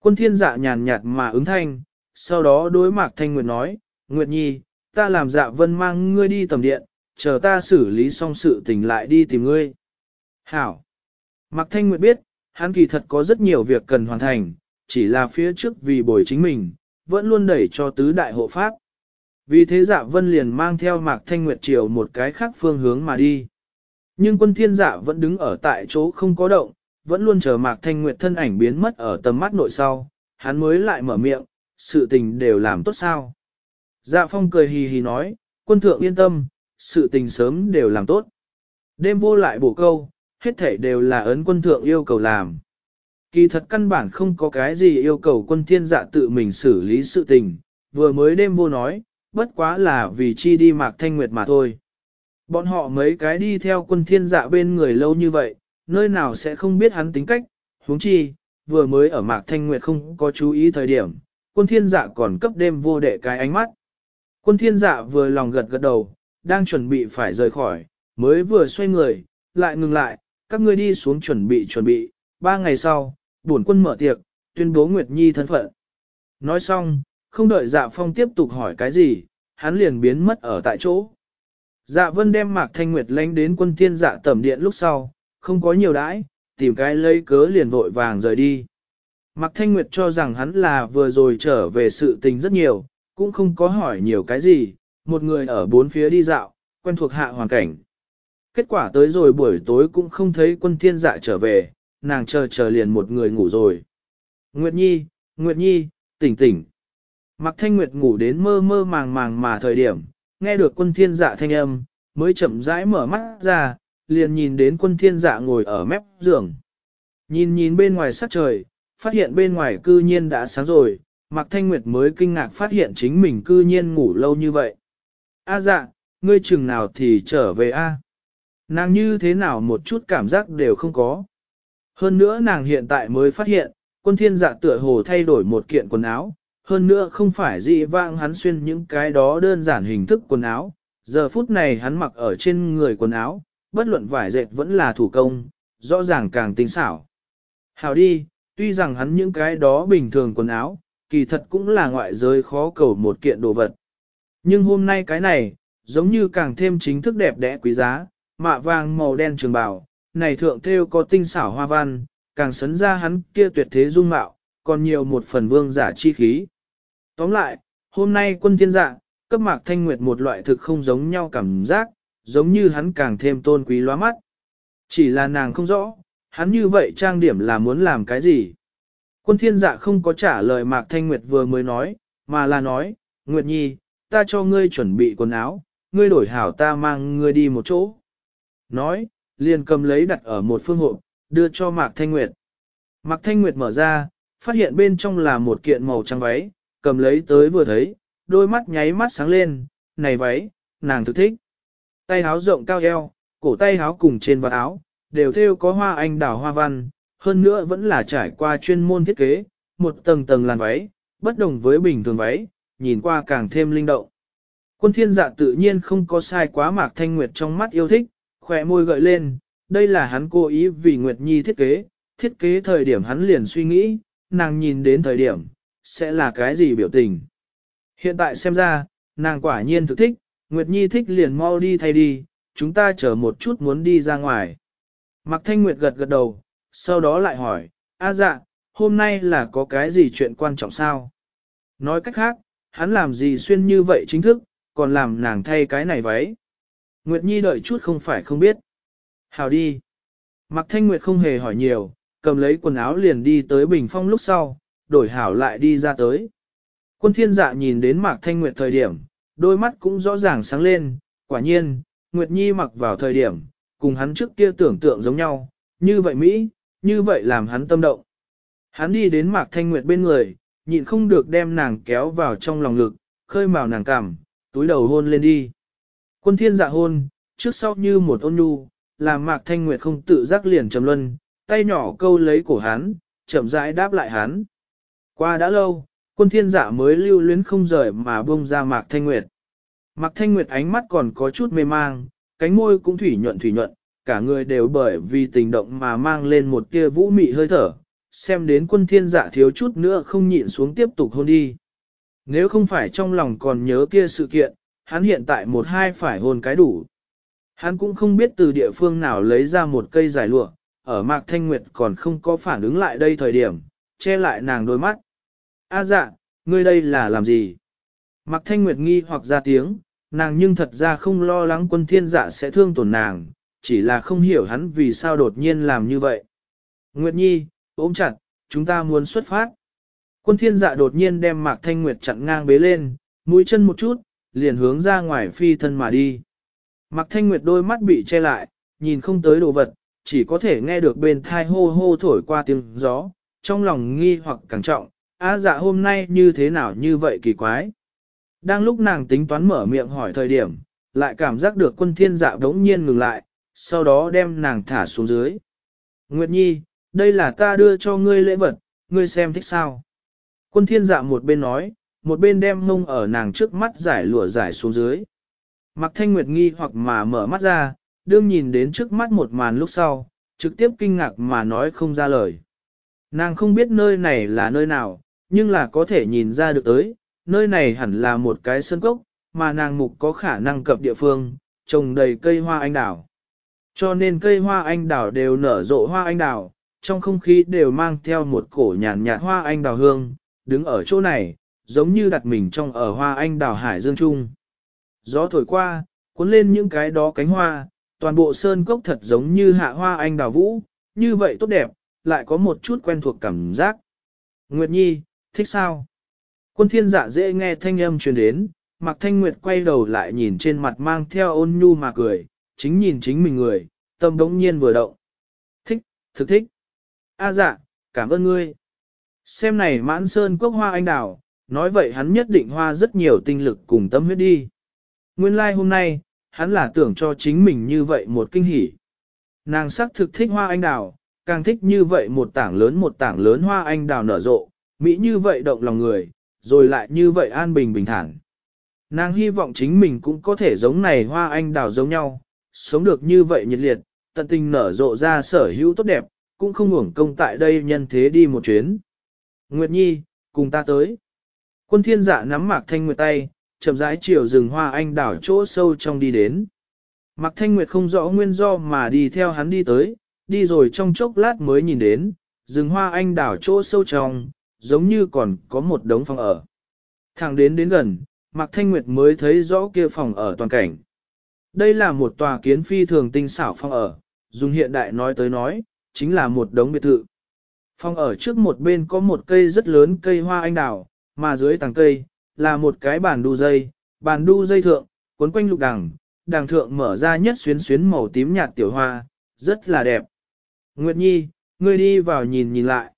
Quân thiên dạ nhàn nhạt mà ứng thanh, sau đó đối mạc thanh nguyệt nói, Nguyệt Nhi, ta làm dạ vân mang ngươi đi tầm điện, chờ ta xử lý xong sự tình lại đi tìm ngươi. Hảo. Mạc thanh nguyệt biết, hắn kỳ thật có rất nhiều việc cần hoàn thành, chỉ là phía trước vì bồi chính mình, vẫn luôn đẩy cho tứ đại hộ pháp. Vì thế dạ vân liền mang theo mạc thanh nguyệt chiều một cái khác phương hướng mà đi. Nhưng quân thiên dạ vẫn đứng ở tại chỗ không có động, vẫn luôn chờ mạc thanh nguyệt thân ảnh biến mất ở tầm mắt nội sau, hắn mới lại mở miệng, sự tình đều làm tốt sao. Dạ phong cười hì hì nói, quân thượng yên tâm, sự tình sớm đều làm tốt. Đêm vô lại bổ câu, hết thể đều là ấn quân thượng yêu cầu làm. Kỳ thật căn bản không có cái gì yêu cầu quân thiên dạ tự mình xử lý sự tình, vừa mới đêm vô nói, bất quá là vì chi đi mạc thanh nguyệt mà thôi. Bọn họ mấy cái đi theo quân thiên dạ bên người lâu như vậy, nơi nào sẽ không biết hắn tính cách, huống chi, vừa mới ở mạc thanh nguyệt không có chú ý thời điểm, quân thiên dạ còn cấp đêm vô đệ cái ánh mắt. Quân thiên dạ vừa lòng gật gật đầu, đang chuẩn bị phải rời khỏi, mới vừa xoay người, lại ngừng lại, các ngươi đi xuống chuẩn bị chuẩn bị, ba ngày sau, bổn quân mở tiệc, tuyên bố Nguyệt Nhi thân phận. Nói xong, không đợi dạ phong tiếp tục hỏi cái gì, hắn liền biến mất ở tại chỗ. Dạ vân đem mạc thanh nguyệt lánh đến quân thiên dạ tẩm điện lúc sau, không có nhiều đãi, tìm cái lấy cớ liền vội vàng rời đi. Mạc thanh nguyệt cho rằng hắn là vừa rồi trở về sự tình rất nhiều, cũng không có hỏi nhiều cái gì, một người ở bốn phía đi dạo, quen thuộc hạ hoàn cảnh. Kết quả tới rồi buổi tối cũng không thấy quân thiên dạ trở về, nàng chờ chờ liền một người ngủ rồi. Nguyệt Nhi, Nguyệt Nhi, tỉnh tỉnh. Mạc Thanh Nguyệt ngủ đến mơ mơ màng màng mà thời điểm, nghe được quân thiên dạ thanh âm, mới chậm rãi mở mắt ra, liền nhìn đến quân thiên dạ ngồi ở mép giường. Nhìn nhìn bên ngoài sắc trời, phát hiện bên ngoài cư nhiên đã sáng rồi, Mạc Thanh Nguyệt mới kinh ngạc phát hiện chính mình cư nhiên ngủ lâu như vậy. A dạ, ngươi chừng nào thì trở về a? Nàng như thế nào một chút cảm giác đều không có. Hơn nữa nàng hiện tại mới phát hiện, quân thiên dạ tựa hồ thay đổi một kiện quần áo, hơn nữa không phải dị vãng hắn xuyên những cái đó đơn giản hình thức quần áo, giờ phút này hắn mặc ở trên người quần áo, bất luận vải dệt vẫn là thủ công, rõ ràng càng tinh xảo. Hào đi, tuy rằng hắn những cái đó bình thường quần áo, kỳ thật cũng là ngoại giới khó cầu một kiện đồ vật. Nhưng hôm nay cái này, giống như càng thêm chính thức đẹp đẽ quý giá, mạ vàng màu đen trường bào, này thượng thêu có tinh xảo hoa văn, càng sấn ra hắn kia tuyệt thế dung mạo, còn nhiều một phần vương giả chi khí. Tóm lại, hôm nay quân thiên dạ, cấp mạc thanh nguyệt một loại thực không giống nhau cảm giác, giống như hắn càng thêm tôn quý loa mắt. Chỉ là nàng không rõ, hắn như vậy trang điểm là muốn làm cái gì. Quân thiên dạ không có trả lời mạc thanh nguyệt vừa mới nói, mà là nói, Nguyệt Nhi, ta cho ngươi chuẩn bị quần áo, ngươi đổi hảo ta mang ngươi đi một chỗ. Nói, liền cầm lấy đặt ở một phương hộp, đưa cho Mạc Thanh Nguyệt. Mạc Thanh Nguyệt mở ra, phát hiện bên trong là một kiện màu trắng váy, cầm lấy tới vừa thấy, đôi mắt nháy mắt sáng lên, này váy, nàng thực thích. Tay áo rộng cao eo, cổ tay áo cùng trên vạt áo, đều theo có hoa anh đào hoa văn, hơn nữa vẫn là trải qua chuyên môn thiết kế, một tầng tầng làn váy, bất đồng với bình thường váy, nhìn qua càng thêm linh động. Quân thiên dạ tự nhiên không có sai quá mạc thanh nguyệt trong mắt yêu thích, khỏe môi gợi lên, đây là hắn cố ý vì Nguyệt Nhi thiết kế, thiết kế thời điểm hắn liền suy nghĩ, nàng nhìn đến thời điểm, sẽ là cái gì biểu tình. Hiện tại xem ra, nàng quả nhiên thực thích, Nguyệt Nhi thích liền mau đi thay đi, chúng ta chờ một chút muốn đi ra ngoài. Mạc Thanh Nguyệt gật gật đầu, sau đó lại hỏi, a dạ, hôm nay là có cái gì chuyện quan trọng sao? Nói cách khác, hắn làm gì xuyên như vậy chính thức, còn làm nàng thay cái này váy. Nguyệt Nhi đợi chút không phải không biết. Hào đi. Mạc Thanh Nguyệt không hề hỏi nhiều, cầm lấy quần áo liền đi tới bình phong lúc sau, đổi hảo lại đi ra tới. Quân thiên dạ nhìn đến Mạc Thanh Nguyệt thời điểm, đôi mắt cũng rõ ràng sáng lên, quả nhiên, Nguyệt Nhi mặc vào thời điểm, cùng hắn trước kia tưởng tượng giống nhau, như vậy Mỹ, như vậy làm hắn tâm động. Hắn đi đến Mạc Thanh Nguyệt bên người, nhịn không được đem nàng kéo vào trong lòng lực, khơi mào nàng cảm, túi đầu hôn lên đi. Quân thiên dạ hôn, trước sau như một ôn nhu, làm Mạc Thanh Nguyệt không tự giác liền trầm luân, tay nhỏ câu lấy cổ hắn, chậm rãi đáp lại hắn. Qua đã lâu, quân thiên dạ mới lưu luyến không rời mà buông ra Mạc Thanh Nguyệt. Mạc Thanh Nguyệt ánh mắt còn có chút mê mang, cánh môi cũng thủy nhuận thủy nhuận, cả người đều bởi vì tình động mà mang lên một tia vũ mị hơi thở, xem đến quân thiên dạ thiếu chút nữa không nhịn xuống tiếp tục hôn đi. Nếu không phải trong lòng còn nhớ kia sự kiện, hắn hiện tại một hai phải hôn cái đủ. Hắn cũng không biết từ địa phương nào lấy ra một cây giải lụa, ở Mạc Thanh Nguyệt còn không có phản ứng lại đây thời điểm, che lại nàng đôi mắt. A dạ, ngươi đây là làm gì? Mạc Thanh Nguyệt nghi hoặc ra tiếng, nàng nhưng thật ra không lo lắng quân thiên dạ sẽ thương tổn nàng, chỉ là không hiểu hắn vì sao đột nhiên làm như vậy. Nguyệt Nhi, ôm chặt, chúng ta muốn xuất phát. Quân thiên dạ đột nhiên đem Mạc Thanh Nguyệt chặn ngang bế lên, mũi chân một chút, liền hướng ra ngoài phi thân mà đi. Mạc Thanh Nguyệt đôi mắt bị che lại, nhìn không tới đồ vật, chỉ có thể nghe được bên thai hô hô thổi qua tiếng gió, trong lòng nghi hoặc càng trọng, á dạ hôm nay như thế nào như vậy kỳ quái. Đang lúc nàng tính toán mở miệng hỏi thời điểm, lại cảm giác được quân thiên dạ đống nhiên ngừng lại, sau đó đem nàng thả xuống dưới. Nguyệt Nhi, đây là ta đưa cho ngươi lễ vật, ngươi xem thích sao. Quân thiên dạ một bên nói, một bên đem mông ở nàng trước mắt giải lụa giải xuống dưới. Mặc thanh nguyệt nghi hoặc mà mở mắt ra, đương nhìn đến trước mắt một màn lúc sau, trực tiếp kinh ngạc mà nói không ra lời. Nàng không biết nơi này là nơi nào, nhưng là có thể nhìn ra được tới, nơi này hẳn là một cái sân cốc, mà nàng mục có khả năng cập địa phương, trồng đầy cây hoa anh đào. Cho nên cây hoa anh đào đều nở rộ hoa anh đào, trong không khí đều mang theo một cổ nhàn nhạt hoa anh đào hương, đứng ở chỗ này, giống như đặt mình trong ở hoa anh đào hải dương trung. Gió thổi qua, cuốn lên những cái đó cánh hoa, toàn bộ sơn cốc thật giống như hạ hoa anh đào vũ, như vậy tốt đẹp, lại có một chút quen thuộc cảm giác. Nguyệt Nhi, thích sao? Quân thiên dạ dễ nghe thanh âm truyền đến, Mạc Thanh Nguyệt quay đầu lại nhìn trên mặt mang theo ôn nhu mà cười, chính nhìn chính mình người, tâm đống nhiên vừa động. Thích, thực thích. A dạ, cảm ơn ngươi. Xem này mãn sơn quốc hoa anh đào, nói vậy hắn nhất định hoa rất nhiều tinh lực cùng tâm huyết đi. Nguyên lai like hôm nay, hắn là tưởng cho chính mình như vậy một kinh hỉ. Nàng sắc thực thích hoa anh đào, càng thích như vậy một tảng lớn một tảng lớn hoa anh đào nở rộ, mỹ như vậy động lòng người, rồi lại như vậy an bình bình thản. Nàng hy vọng chính mình cũng có thể giống này hoa anh đào giống nhau, sống được như vậy nhiệt liệt, tận tình nở rộ ra sở hữu tốt đẹp, cũng không uổng công tại đây nhân thế đi một chuyến. Nguyệt Nhi, cùng ta tới. Quân thiên dạ nắm Mạc Thanh Nguyệt tay, chậm rãi chiều rừng hoa anh đảo chỗ sâu trong đi đến. Mạc Thanh Nguyệt không rõ nguyên do mà đi theo hắn đi tới, đi rồi trong chốc lát mới nhìn đến, rừng hoa anh đảo chỗ sâu trong, giống như còn có một đống phòng ở. Thẳng đến đến gần, Mạc Thanh Nguyệt mới thấy rõ kia phòng ở toàn cảnh. Đây là một tòa kiến phi thường tinh xảo phòng ở, dùng hiện đại nói tới nói, chính là một đống biệt thự. Phòng ở trước một bên có một cây rất lớn cây hoa anh đào, mà dưới tàng cây, là một cái bàn đu dây, bàn đu dây thượng, cuốn quanh lục đằng, đằng thượng mở ra nhất xuyến xuyến màu tím nhạt tiểu hoa, rất là đẹp. Nguyệt Nhi, ngươi đi vào nhìn nhìn lại.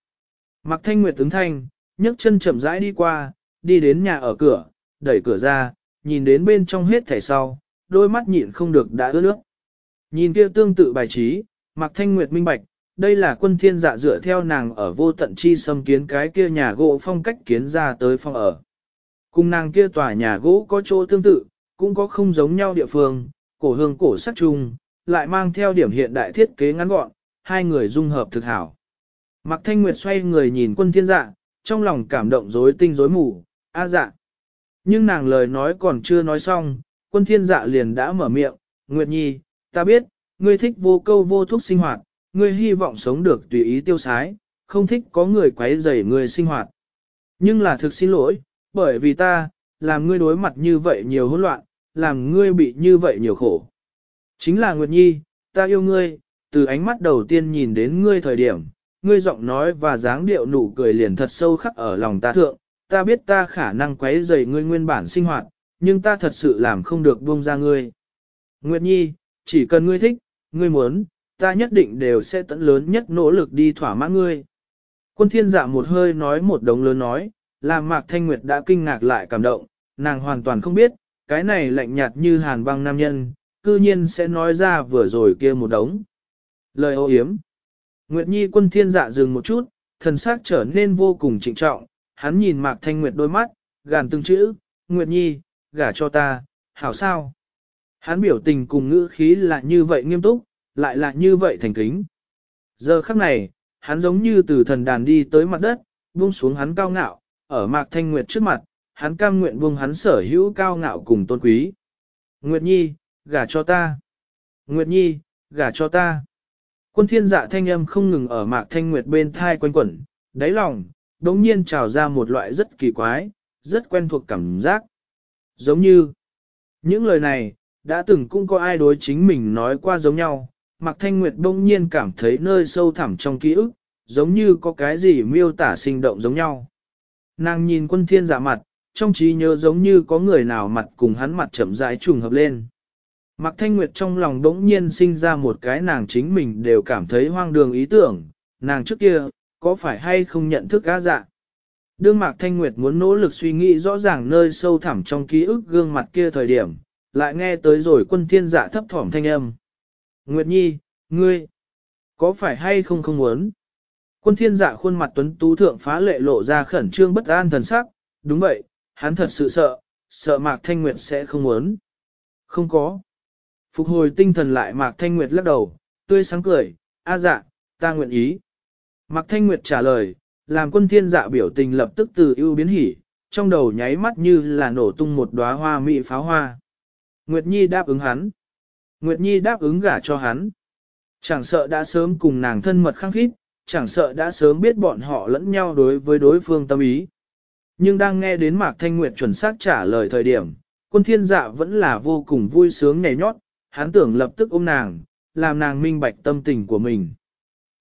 Mạc thanh Nguyệt ứng thanh, nhấc chân chậm rãi đi qua, đi đến nhà ở cửa, đẩy cửa ra, nhìn đến bên trong hết thẻ sau, đôi mắt nhịn không được đã ướt nước. Nhìn kia tương tự bài trí, Mạc Thanh Nguyệt minh bạch, đây là quân thiên dạ dựa theo nàng ở vô tận chi xâm kiến cái kia nhà gỗ phong cách kiến ra tới phong ở. Cùng nàng kia tòa nhà gỗ có chỗ tương tự, cũng có không giống nhau địa phương, cổ hương cổ sắc chung, lại mang theo điểm hiện đại thiết kế ngắn gọn, hai người dung hợp thực hảo. Mạc Thanh Nguyệt xoay người nhìn quân thiên dạ, trong lòng cảm động rối tinh rối mù, a dạ. Nhưng nàng lời nói còn chưa nói xong, quân thiên dạ liền đã mở miệng, Nguyệt Nhi, ta biết, ngươi thích vô câu vô thúc sinh hoạt, ngươi hy vọng sống được tùy ý tiêu sái, không thích có người quấy rầy ngươi sinh hoạt. Nhưng là thực xin lỗi, bởi vì ta, làm ngươi đối mặt như vậy nhiều hỗn loạn, làm ngươi bị như vậy nhiều khổ. Chính là Nguyệt Nhi, ta yêu ngươi, từ ánh mắt đầu tiên nhìn đến ngươi thời điểm, ngươi giọng nói và dáng điệu nụ cười liền thật sâu khắc ở lòng ta thượng, ta biết ta khả năng quấy rầy ngươi nguyên bản sinh hoạt, nhưng ta thật sự làm không được buông ra ngươi. Nguyệt Nhi, chỉ cần ngươi thích, ngươi muốn, ta nhất định đều sẽ tận lớn nhất nỗ lực đi thỏa mãn ngươi. Quân thiên dạ một hơi nói một đống lớn nói, làm Mạc Thanh Nguyệt đã kinh ngạc lại cảm động, nàng hoàn toàn không biết, cái này lạnh nhạt như hàn băng nam nhân, cư nhiên sẽ nói ra vừa rồi kia một đống. Lời ô yếm, Nguyệt Nhi quân thiên dạ dừng một chút, thần sắc trở nên vô cùng trịnh trọng, hắn nhìn Mạc Thanh Nguyệt đôi mắt, gàn từng chữ, Nguyệt Nhi, gả cho ta, hảo sao? Hắn biểu tình cùng ngữ khí là như vậy nghiêm túc, lại là như vậy thành kính. Giờ khắc này, hắn giống như từ thần đàn đi tới mặt đất, buông xuống hắn cao ngạo, ở Mạc Thanh Nguyệt trước mặt, hắn cam nguyện buông hắn sở hữu cao ngạo cùng tôn quý. Nguyệt Nhi, gả cho ta. Nguyệt Nhi, gả cho ta. Quân thiên dạ thanh âm không ngừng ở Mạc Thanh Nguyệt bên thai quanh quẩn, đáy lòng, đống nhiên trào ra một loại rất kỳ quái, rất quen thuộc cảm giác. Giống như, những lời này, đã từng cũng có ai đối chính mình nói qua giống nhau, Mạc Thanh Nguyệt đống nhiên cảm thấy nơi sâu thẳm trong ký ức, giống như có cái gì miêu tả sinh động giống nhau. Nàng nhìn quân thiên dạ mặt, trong trí nhớ giống như có người nào mặt cùng hắn mặt chậm rãi trùng hợp lên. Mạc Thanh Nguyệt trong lòng đống nhiên sinh ra một cái nàng chính mình đều cảm thấy hoang đường ý tưởng, nàng trước kia, có phải hay không nhận thức gã dạ. Đương Mạc Thanh Nguyệt muốn nỗ lực suy nghĩ rõ ràng nơi sâu thẳm trong ký ức gương mặt kia thời điểm, lại nghe tới rồi quân thiên dạ thấp thỏm thanh âm. Nguyệt Nhi, ngươi, có phải hay không không muốn? Quân thiên dạ khuôn mặt tuấn tú thượng phá lệ lộ ra khẩn trương bất an thần sắc, đúng vậy, hắn thật sự sợ, sợ Mạc Thanh Nguyệt sẽ không muốn. Không có. Phục hồi tinh thần lại Mạc Thanh Nguyệt lắc đầu, tươi sáng cười, a dạ, ta nguyện ý. Mạc Thanh Nguyệt trả lời, làm quân thiên dạ biểu tình lập tức từ ưu biến hỉ, trong đầu nháy mắt như là nổ tung một đóa hoa mỹ pháo hoa. Nguyệt Nhi đáp ứng hắn. Nguyệt Nhi đáp ứng gả cho hắn. Chẳng sợ đã sớm cùng nàng thân mật khăng khít, chẳng sợ đã sớm biết bọn họ lẫn nhau đối với đối phương tâm ý. Nhưng đang nghe đến Mạc Thanh Nguyệt chuẩn xác trả lời thời điểm, quân thiên dạ vẫn là vô cùng vui sướng nhảy nhót, hắn tưởng lập tức ôm nàng, làm nàng minh bạch tâm tình của mình.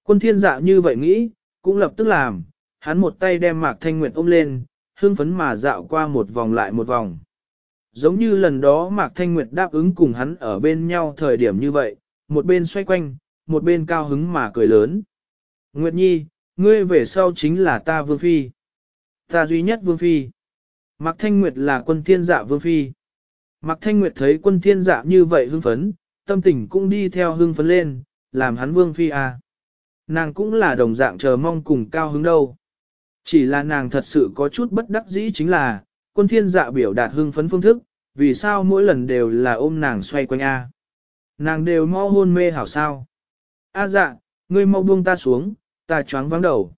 Quân thiên dạ như vậy nghĩ, cũng lập tức làm, hắn một tay đem Mạc Thanh Nguyệt ôm lên, hương phấn mà dạo qua một vòng lại một vòng. Giống như lần đó Mạc Thanh Nguyệt đáp ứng cùng hắn ở bên nhau thời điểm như vậy, một bên xoay quanh, một bên cao hứng mà cười lớn. Nguyệt Nhi, ngươi về sau chính là ta Vương Phi. Ta duy nhất Vương Phi. Mạc Thanh Nguyệt là quân thiên dạ Vương Phi. Mạc Thanh Nguyệt thấy quân thiên dạ như vậy hưng phấn, tâm tình cũng đi theo hưng phấn lên, làm hắn Vương Phi à. Nàng cũng là đồng dạng chờ mong cùng cao hứng đâu. Chỉ là nàng thật sự có chút bất đắc dĩ chính là, quân thiên dạ biểu đạt hưng phấn phương thức, vì sao mỗi lần đều là ôm nàng xoay quanh A. Nàng đều mau hôn mê hảo sao. A dạ, ngươi mau buông ta xuống, ta choáng vắng đầu.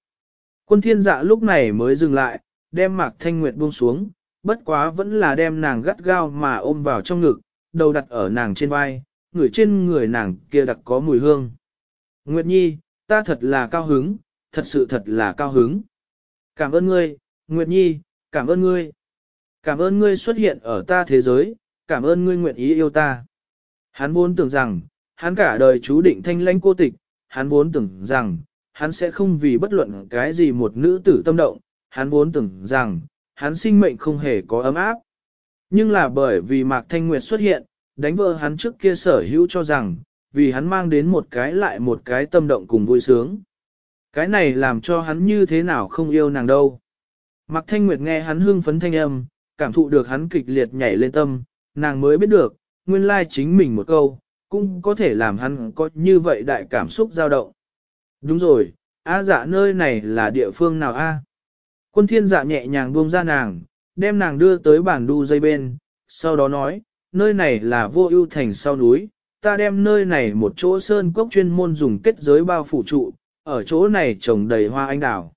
Quân thiên dạ lúc này mới dừng lại, đem mạc thanh nguyệt buông xuống, bất quá vẫn là đem nàng gắt gao mà ôm vào trong ngực, đầu đặt ở nàng trên vai, người trên người nàng kia đặc có mùi hương. Nguyệt Nhi, ta thật là cao hứng, thật sự thật là cao hứng. Cảm ơn ngươi, Nguyệt Nhi, cảm ơn ngươi. Cảm ơn ngươi xuất hiện ở ta thế giới, cảm ơn ngươi nguyện ý yêu ta. Hắn vốn tưởng rằng, hắn cả đời chú định thanh lãnh cô tịch, hắn vốn tưởng rằng, hắn sẽ không vì bất luận cái gì một nữ tử tâm động, hắn vốn tưởng rằng, hắn sinh mệnh không hề có ấm áp. Nhưng là bởi vì Mạc Thanh Nguyệt xuất hiện, đánh vỡ hắn trước kia sở hữu cho rằng, vì hắn mang đến một cái lại một cái tâm động cùng vui sướng. Cái này làm cho hắn như thế nào không yêu nàng đâu. Mạc Thanh Nguyệt nghe hắn hưng phấn thanh âm, cảm thụ được hắn kịch liệt nhảy lên tâm, nàng mới biết được, nguyên lai chính mình một câu, cũng có thể làm hắn có như vậy đại cảm xúc dao động. Đúng rồi, A dạ nơi này là địa phương nào A? Quân thiên dạ nhẹ nhàng buông ra nàng, đem nàng đưa tới bản đu dây bên, sau đó nói, nơi này là vô ưu thành sau núi, ta đem nơi này một chỗ sơn cốc chuyên môn dùng kết giới bao phủ trụ, ở chỗ này trồng đầy hoa anh đào.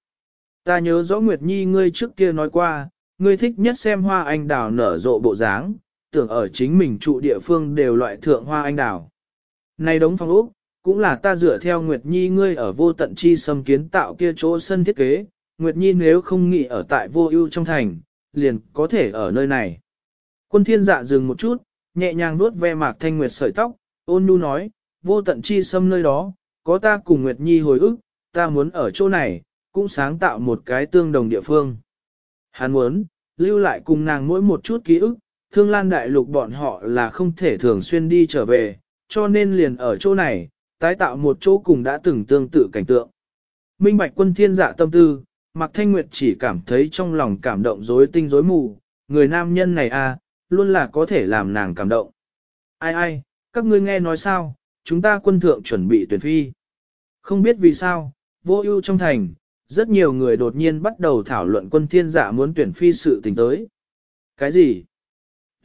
Ta nhớ rõ Nguyệt Nhi ngươi trước kia nói qua, ngươi thích nhất xem hoa anh đào nở rộ bộ dáng, tưởng ở chính mình trụ địa phương đều loại thượng hoa anh đào. Này đống phong ốc, cũng là ta dựa theo Nguyệt Nhi ngươi ở vô tận chi xâm kiến tạo kia chỗ sân thiết kế, Nguyệt Nhi nếu không nghĩ ở tại vô ưu trong thành, liền có thể ở nơi này. Quân thiên dạ dừng một chút, nhẹ nhàng nuốt ve mạc thanh Nguyệt sợi tóc, ôn nhu nói, vô tận chi xâm nơi đó, có ta cùng Nguyệt Nhi hồi ức, ta muốn ở chỗ này, cũng sáng tạo một cái tương đồng địa phương. Hắn muốn, lưu lại cùng nàng mỗi một chút ký ức, thương lan đại lục bọn họ là không thể thường xuyên đi trở về, cho nên liền ở chỗ này, tái tạo một chỗ cùng đã từng tương tự cảnh tượng. Minh bạch quân thiên dạ tâm tư, Mạc Thanh Nguyệt chỉ cảm thấy trong lòng cảm động rối tinh rối mù, người nam nhân này à, luôn là có thể làm nàng cảm động. Ai ai, các ngươi nghe nói sao, chúng ta quân thượng chuẩn bị tuyển phi. Không biết vì sao, vô ưu trong thành, rất nhiều người đột nhiên bắt đầu thảo luận quân thiên giả muốn tuyển phi sự tình tới. Cái gì?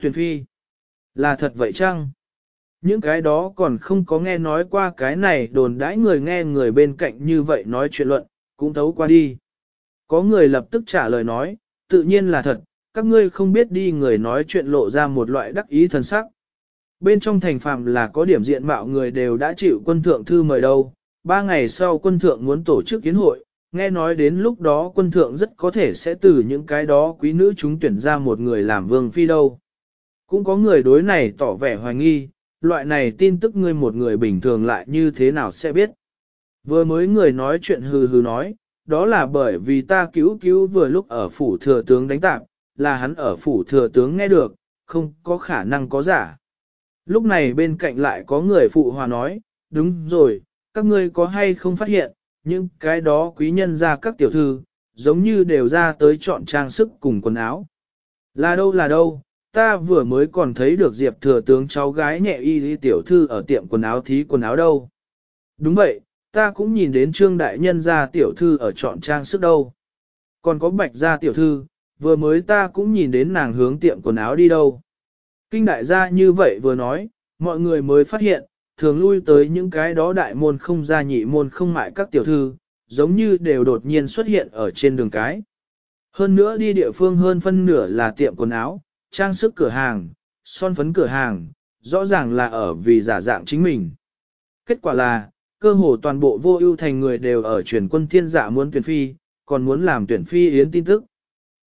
Tuyển phi? Là thật vậy chăng? Những cái đó còn không có nghe nói qua cái này đồn đãi người nghe người bên cạnh như vậy nói chuyện luận, cũng thấu qua đi. Có người lập tức trả lời nói, tự nhiên là thật, các ngươi không biết đi người nói chuyện lộ ra một loại đắc ý thần sắc. Bên trong thành phạm là có điểm diện mạo người đều đã chịu quân thượng thư mời đâu, ba ngày sau quân thượng muốn tổ chức kiến hội, nghe nói đến lúc đó quân thượng rất có thể sẽ từ những cái đó quý nữ chúng tuyển ra một người làm vương phi đâu. Cũng có người đối này tỏ vẻ hoài nghi, loại này tin tức ngươi một người bình thường lại như thế nào sẽ biết. Vừa mới người nói chuyện hừ hừ nói, đó là bởi vì ta cứu cứu vừa lúc ở phủ thừa tướng đánh tạp, là hắn ở phủ thừa tướng nghe được, không có khả năng có giả. Lúc này bên cạnh lại có người phụ hòa nói, đúng rồi, các ngươi có hay không phát hiện, những cái đó quý nhân ra các tiểu thư, giống như đều ra tới chọn trang sức cùng quần áo. Là đâu là đâu, ta vừa mới còn thấy được Diệp thừa tướng cháu gái nhẹ y đi tiểu thư ở tiệm quần áo thí quần áo đâu. Đúng vậy, ta cũng nhìn đến trương đại nhân gia tiểu thư ở chọn trang sức đâu. Còn có bạch gia tiểu thư, vừa mới ta cũng nhìn đến nàng hướng tiệm quần áo đi đâu. Kinh đại gia như vậy vừa nói, mọi người mới phát hiện, thường lui tới những cái đó đại môn không gia nhị môn không mại các tiểu thư, giống như đều đột nhiên xuất hiện ở trên đường cái. Hơn nữa đi địa phương hơn phân nửa là tiệm quần áo, trang sức cửa hàng, son phấn cửa hàng, rõ ràng là ở vì giả dạng chính mình. Kết quả là, cơ hồ toàn bộ vô ưu thành người đều ở truyền quân thiên giả muốn tuyển phi, còn muốn làm tuyển phi yến tin tức.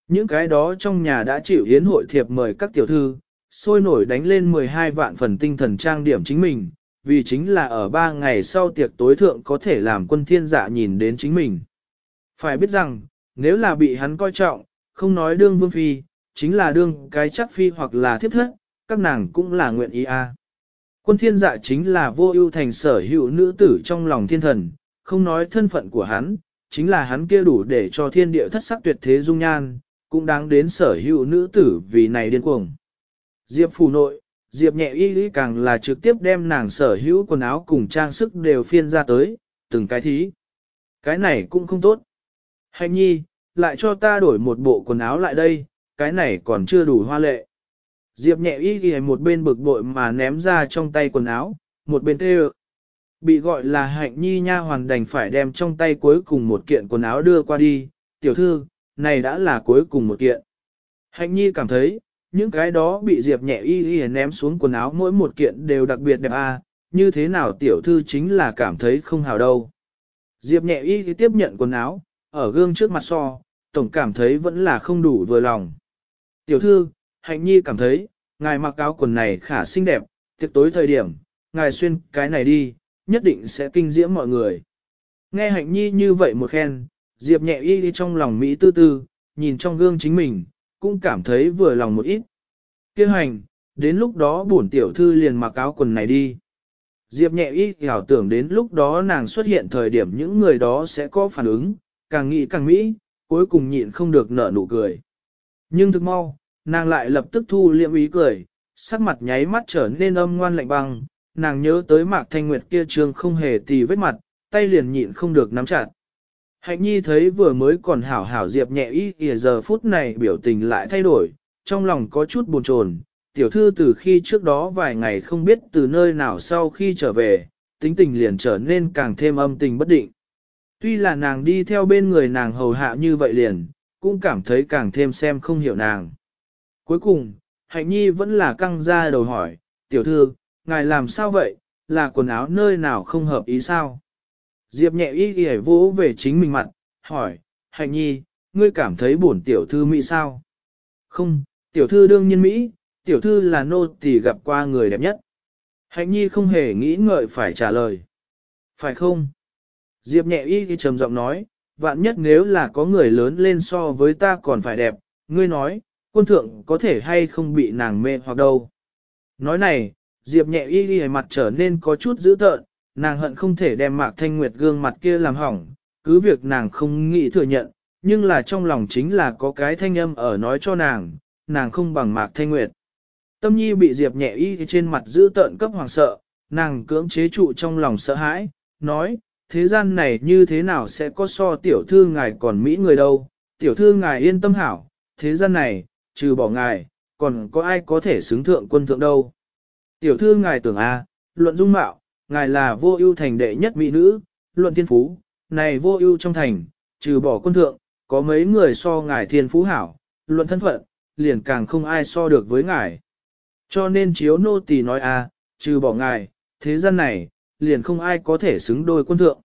Những cái đó trong nhà đã chịu yến hội thiệp mời các tiểu thư, sôi nổi đánh lên 12 vạn phần tinh thần trang điểm chính mình, vì chính là ở 3 ngày sau tiệc tối thượng có thể làm quân thiên giả nhìn đến chính mình. Phải biết rằng, nếu là bị hắn coi trọng, không nói đương vương phi, chính là đương cái chắc phi hoặc là thiếp thất, các nàng cũng là nguyện ý a. Quân thiên dạ chính là vô ưu thành sở hữu nữ tử trong lòng thiên thần, không nói thân phận của hắn, chính là hắn kia đủ để cho thiên địa thất sắc tuyệt thế dung nhan, cũng đáng đến sở hữu nữ tử vì này điên cuồng. Diệp phủ nội, Diệp nhẹ y lý càng là trực tiếp đem nàng sở hữu quần áo cùng trang sức đều phiên ra tới, từng cái thí. Cái này cũng không tốt. Hạnh nhi, lại cho ta đổi một bộ quần áo lại đây, cái này còn chưa đủ hoa lệ. Diệp nhẹ y ghi một bên bực bội mà ném ra trong tay quần áo, một bên tê Bị gọi là hạnh nhi nha hoàn đành phải đem trong tay cuối cùng một kiện quần áo đưa qua đi, tiểu thư, này đã là cuối cùng một kiện. Hạnh nhi cảm thấy, những cái đó bị Diệp nhẹ y ghi ném xuống quần áo mỗi một kiện đều đặc biệt đẹp à, như thế nào tiểu thư chính là cảm thấy không hào đâu. Diệp nhẹ y tiếp nhận quần áo, ở gương trước mặt so, tổng cảm thấy vẫn là không đủ vừa lòng. Tiểu thư, hạnh nhi cảm thấy, ngài mặc áo quần này khả xinh đẹp, tiệc tối thời điểm, ngài xuyên cái này đi, nhất định sẽ kinh diễm mọi người. Nghe hạnh nhi như vậy một khen, Diệp nhẹ y đi trong lòng Mỹ tư tư, nhìn trong gương chính mình, cũng cảm thấy vừa lòng một ít. Kêu hành, đến lúc đó bổn tiểu thư liền mặc áo quần này đi. Diệp nhẹ y hảo tưởng đến lúc đó nàng xuất hiện thời điểm những người đó sẽ có phản ứng, càng nghĩ càng mỹ, cuối cùng nhịn không được nở nụ cười. Nhưng thực mau, nàng lại lập tức thu liệm ý cười, sắc mặt nháy mắt trở nên âm ngoan lạnh băng, nàng nhớ tới Mạc Thanh Nguyệt kia trường không hề tì vết mặt, tay liền nhịn không được nắm chặt. Hạnh nhi thấy vừa mới còn hảo hảo diệp nhẹ ý, kìa giờ phút này biểu tình lại thay đổi, trong lòng có chút buồn chồn. Tiểu thư từ khi trước đó vài ngày không biết từ nơi nào sau khi trở về, tính tình liền trở nên càng thêm âm tình bất định. Tuy là nàng đi theo bên người nàng hầu hạ như vậy liền, cũng cảm thấy càng thêm xem không hiểu nàng. Cuối cùng, Hạnh Nhi vẫn là căng ra đầu hỏi, tiểu thư, ngài làm sao vậy, là quần áo nơi nào không hợp ý sao? Diệp nhẹ y ghi vỗ về chính mình mặt, hỏi, Hạnh Nhi, ngươi cảm thấy bổn tiểu thư Mỹ sao? Không, tiểu thư đương nhiên Mỹ, tiểu thư là nô tỳ gặp qua người đẹp nhất. Hạnh Nhi không hề nghĩ ngợi phải trả lời. Phải không? Diệp nhẹ y thì trầm giọng nói, vạn nhất nếu là có người lớn lên so với ta còn phải đẹp, ngươi nói, quân thượng có thể hay không bị nàng mê hoặc đâu. Nói này, Diệp nhẹ y y mặt trở nên có chút dữ tợn, nàng hận không thể đem mạc thanh nguyệt gương mặt kia làm hỏng, cứ việc nàng không nghĩ thừa nhận, nhưng là trong lòng chính là có cái thanh âm ở nói cho nàng, nàng không bằng mạc thanh nguyệt. Tâm nhi bị Diệp nhẹ y trên mặt dữ tợn cấp hoàng sợ, nàng cưỡng chế trụ trong lòng sợ hãi, nói, thế gian này như thế nào sẽ có so tiểu thư ngài còn Mỹ người đâu, tiểu thư ngài yên tâm hảo, thế gian này, trừ bỏ ngài, còn có ai có thể xứng thượng quân thượng đâu. Tiểu thư ngài tưởng a, luận dung mạo, ngài là vô ưu thành đệ nhất mỹ nữ, luận thiên phú, này vô ưu trong thành, trừ bỏ quân thượng, có mấy người so ngài thiên phú hảo, luận thân phận, liền càng không ai so được với ngài. Cho nên chiếu nô tỳ nói a, trừ bỏ ngài, thế gian này, liền không ai có thể xứng đôi quân thượng.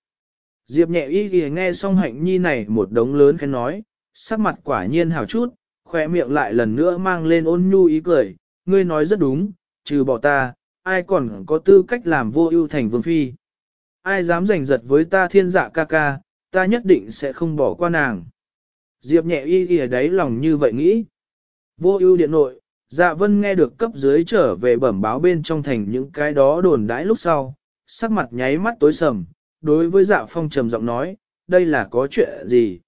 Diệp nhẹ y ghi nghe xong hạnh nhi này một đống lớn khen nói, sắc mặt quả nhiên hào chút, khoe miệng lại lần nữa mang lên ôn nhu ý cười, ngươi nói rất đúng, trừ bỏ ta, ai còn có tư cách làm vô ưu thành vương phi. Ai dám giành giật với ta thiên dạ ca ca, ta nhất định sẽ không bỏ qua nàng. Diệp nhẹ y ghi đáy lòng như vậy nghĩ. Vô ưu điện nội, dạ vân nghe được cấp dưới trở về bẩm báo bên trong thành những cái đó đồn đãi lúc sau, sắc mặt nháy mắt tối sầm, đối với dạ phong trầm giọng nói, đây là có chuyện gì?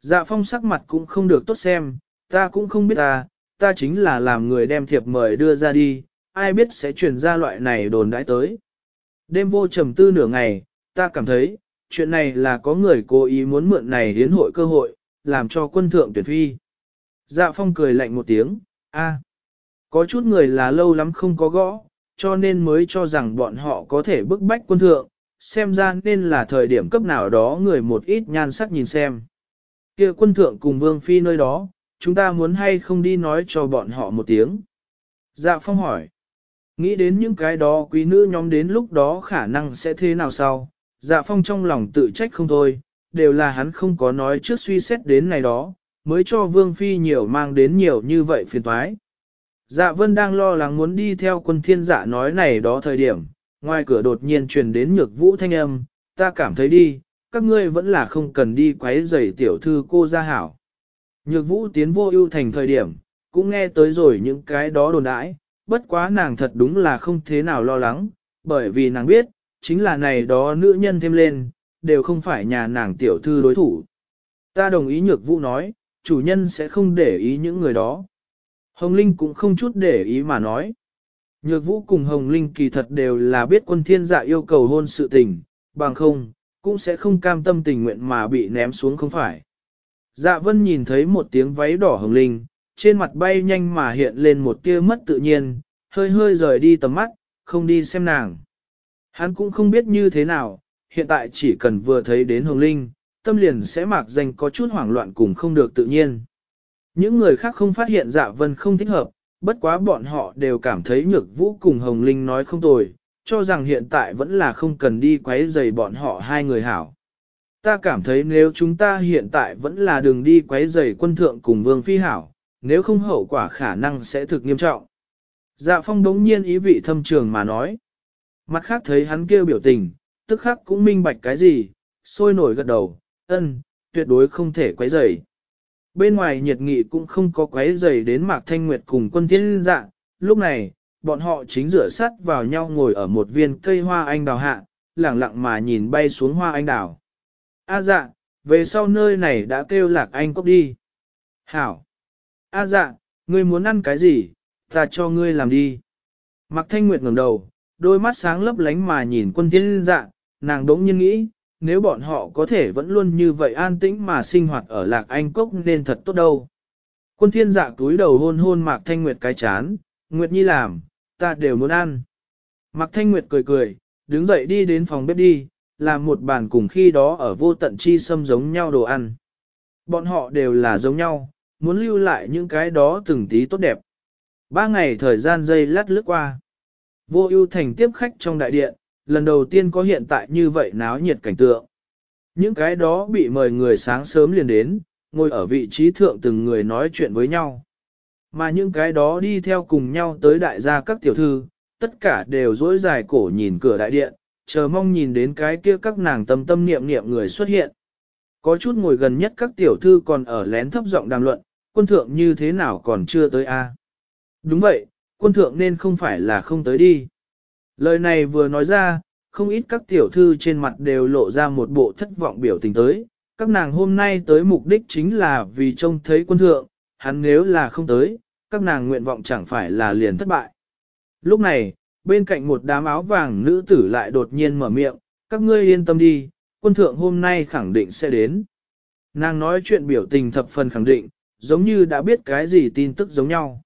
Dạ phong sắc mặt cũng không được tốt xem, ta cũng không biết ta, ta chính là làm người đem thiệp mời đưa ra đi, ai biết sẽ truyền ra loại này đồn đãi tới. Đêm vô trầm tư nửa ngày, ta cảm thấy, chuyện này là có người cố ý muốn mượn này hiến hội cơ hội, làm cho quân thượng tuyển phi. Dạ phong cười lạnh một tiếng, a, có chút người là lâu lắm không có gõ, cho nên mới cho rằng bọn họ có thể bức bách quân thượng, xem ra nên là thời điểm cấp nào đó người một ít nhan sắc nhìn xem. kia quân thượng cùng vương phi nơi đó, chúng ta muốn hay không đi nói cho bọn họ một tiếng. Dạ phong hỏi, nghĩ đến những cái đó quý nữ nhóm đến lúc đó khả năng sẽ thế nào sau, dạ phong trong lòng tự trách không thôi, đều là hắn không có nói trước suy xét đến này đó, mới cho vương phi nhiều mang đến nhiều như vậy phiền toái. Dạ vân đang lo lắng muốn đi theo quân thiên dạ nói này đó thời điểm, ngoài cửa đột nhiên truyền đến nhược vũ thanh âm, ta cảm thấy đi, các ngươi vẫn là không cần đi quấy rầy tiểu thư cô gia hảo. Nhược vũ tiến vô ưu thành thời điểm, cũng nghe tới rồi những cái đó đồn đãi, bất quá nàng thật đúng là không thế nào lo lắng, bởi vì nàng biết, chính là này đó nữ nhân thêm lên, đều không phải nhà nàng tiểu thư đối thủ. Ta đồng ý nhược vũ nói, chủ nhân sẽ không để ý những người đó. Hồng Linh cũng không chút để ý mà nói. Nhược vũ cùng Hồng Linh kỳ thật đều là biết quân thiên dạ yêu cầu hôn sự tình, bằng không, cũng sẽ không cam tâm tình nguyện mà bị ném xuống không phải. Dạ vân nhìn thấy một tiếng váy đỏ Hồng Linh, trên mặt bay nhanh mà hiện lên một tia mất tự nhiên, hơi hơi rời đi tầm mắt, không đi xem nàng. Hắn cũng không biết như thế nào, hiện tại chỉ cần vừa thấy đến Hồng Linh, tâm liền sẽ mạc danh có chút hoảng loạn cùng không được tự nhiên. Những người khác không phát hiện dạ vân không thích hợp, bất quá bọn họ đều cảm thấy nhược vũ cùng Hồng Linh nói không tồi, cho rằng hiện tại vẫn là không cần đi quấy rầy bọn họ hai người hảo. Ta cảm thấy nếu chúng ta hiện tại vẫn là đường đi quấy rầy quân thượng cùng vương phi hảo, nếu không hậu quả khả năng sẽ thực nghiêm trọng. Dạ phong đống nhiên ý vị thâm trường mà nói. Mặt khác thấy hắn kêu biểu tình, tức khắc cũng minh bạch cái gì, sôi nổi gật đầu, ân, tuyệt đối không thể quấy rầy. Bên ngoài nhiệt nghị cũng không có quấy rầy đến Mạc Thanh Nguyệt cùng quân thiên dạ, lúc này, bọn họ chính rửa sát vào nhau ngồi ở một viên cây hoa anh đào hạ, lặng lặng mà nhìn bay xuống hoa anh đào. A dạ, về sau nơi này đã kêu lạc anh cốc đi. Hảo. A dạ, ngươi muốn ăn cái gì, ta cho ngươi làm đi. Mạc Thanh Nguyệt ngẩng đầu, đôi mắt sáng lấp lánh mà nhìn quân thiên dạ, nàng đống nhiên nghĩ, nếu bọn họ có thể vẫn luôn như vậy an tĩnh mà sinh hoạt ở lạc anh cốc nên thật tốt đâu. Quân thiên dạ túi đầu hôn hôn Mạc Thanh Nguyệt cái chán, Nguyệt Nhi làm, ta đều muốn ăn. Mạc Thanh Nguyệt cười cười, đứng dậy đi đến phòng bếp đi, là một bàn cùng khi đó ở vô tận chi xâm giống nhau đồ ăn. Bọn họ đều là giống nhau, muốn lưu lại những cái đó từng tí tốt đẹp. Ba ngày thời gian dây lát lướt qua. Vô ưu thành tiếp khách trong đại điện, lần đầu tiên có hiện tại như vậy náo nhiệt cảnh tượng. Những cái đó bị mời người sáng sớm liền đến, ngồi ở vị trí thượng từng người nói chuyện với nhau. Mà những cái đó đi theo cùng nhau tới đại gia các tiểu thư, tất cả đều dối dài cổ nhìn cửa đại điện, chờ mong nhìn đến cái kia các nàng tâm tâm niệm niệm người xuất hiện. Có chút ngồi gần nhất các tiểu thư còn ở lén thấp giọng đàm luận, quân thượng như thế nào còn chưa tới a? Đúng vậy, quân thượng nên không phải là không tới đi. Lời này vừa nói ra, không ít các tiểu thư trên mặt đều lộ ra một bộ thất vọng biểu tình tới. Các nàng hôm nay tới mục đích chính là vì trông thấy quân thượng, hắn nếu là không tới, các nàng nguyện vọng chẳng phải là liền thất bại. Lúc này, bên cạnh một đám áo vàng nữ tử lại đột nhiên mở miệng, các ngươi yên tâm đi, quân thượng hôm nay khẳng định sẽ đến. Nàng nói chuyện biểu tình thập phần khẳng định, giống như đã biết cái gì tin tức giống nhau.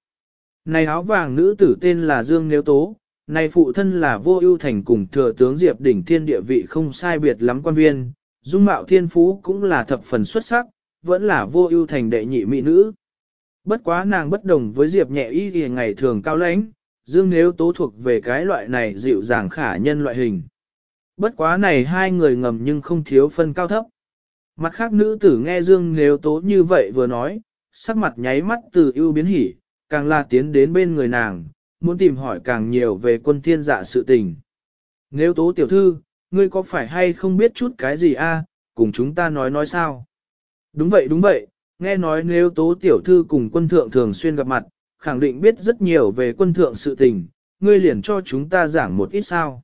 Này áo vàng nữ tử tên là Dương Nếu Tố, này phụ thân là vô ưu thành cùng thừa tướng Diệp đỉnh thiên địa vị không sai biệt lắm quan viên, dung mạo thiên phú cũng là thập phần xuất sắc, vẫn là vô ưu thành đệ nhị mỹ nữ. Bất quá nàng bất đồng với Diệp nhẹ y thì ngày thường cao lãnh, Dương Nếu Tố thuộc về cái loại này dịu dàng khả nhân loại hình. Bất quá này hai người ngầm nhưng không thiếu phân cao thấp. Mặt khác nữ tử nghe Dương Nếu Tố như vậy vừa nói, sắc mặt nháy mắt từ ưu biến hỉ, càng là tiến đến bên người nàng, muốn tìm hỏi càng nhiều về quân thiên dạ sự tình. Nếu tố tiểu thư, ngươi có phải hay không biết chút cái gì a? cùng chúng ta nói nói sao? Đúng vậy đúng vậy, nghe nói nếu tố tiểu thư cùng quân thượng thường xuyên gặp mặt, khẳng định biết rất nhiều về quân thượng sự tình, ngươi liền cho chúng ta giảng một ít sao.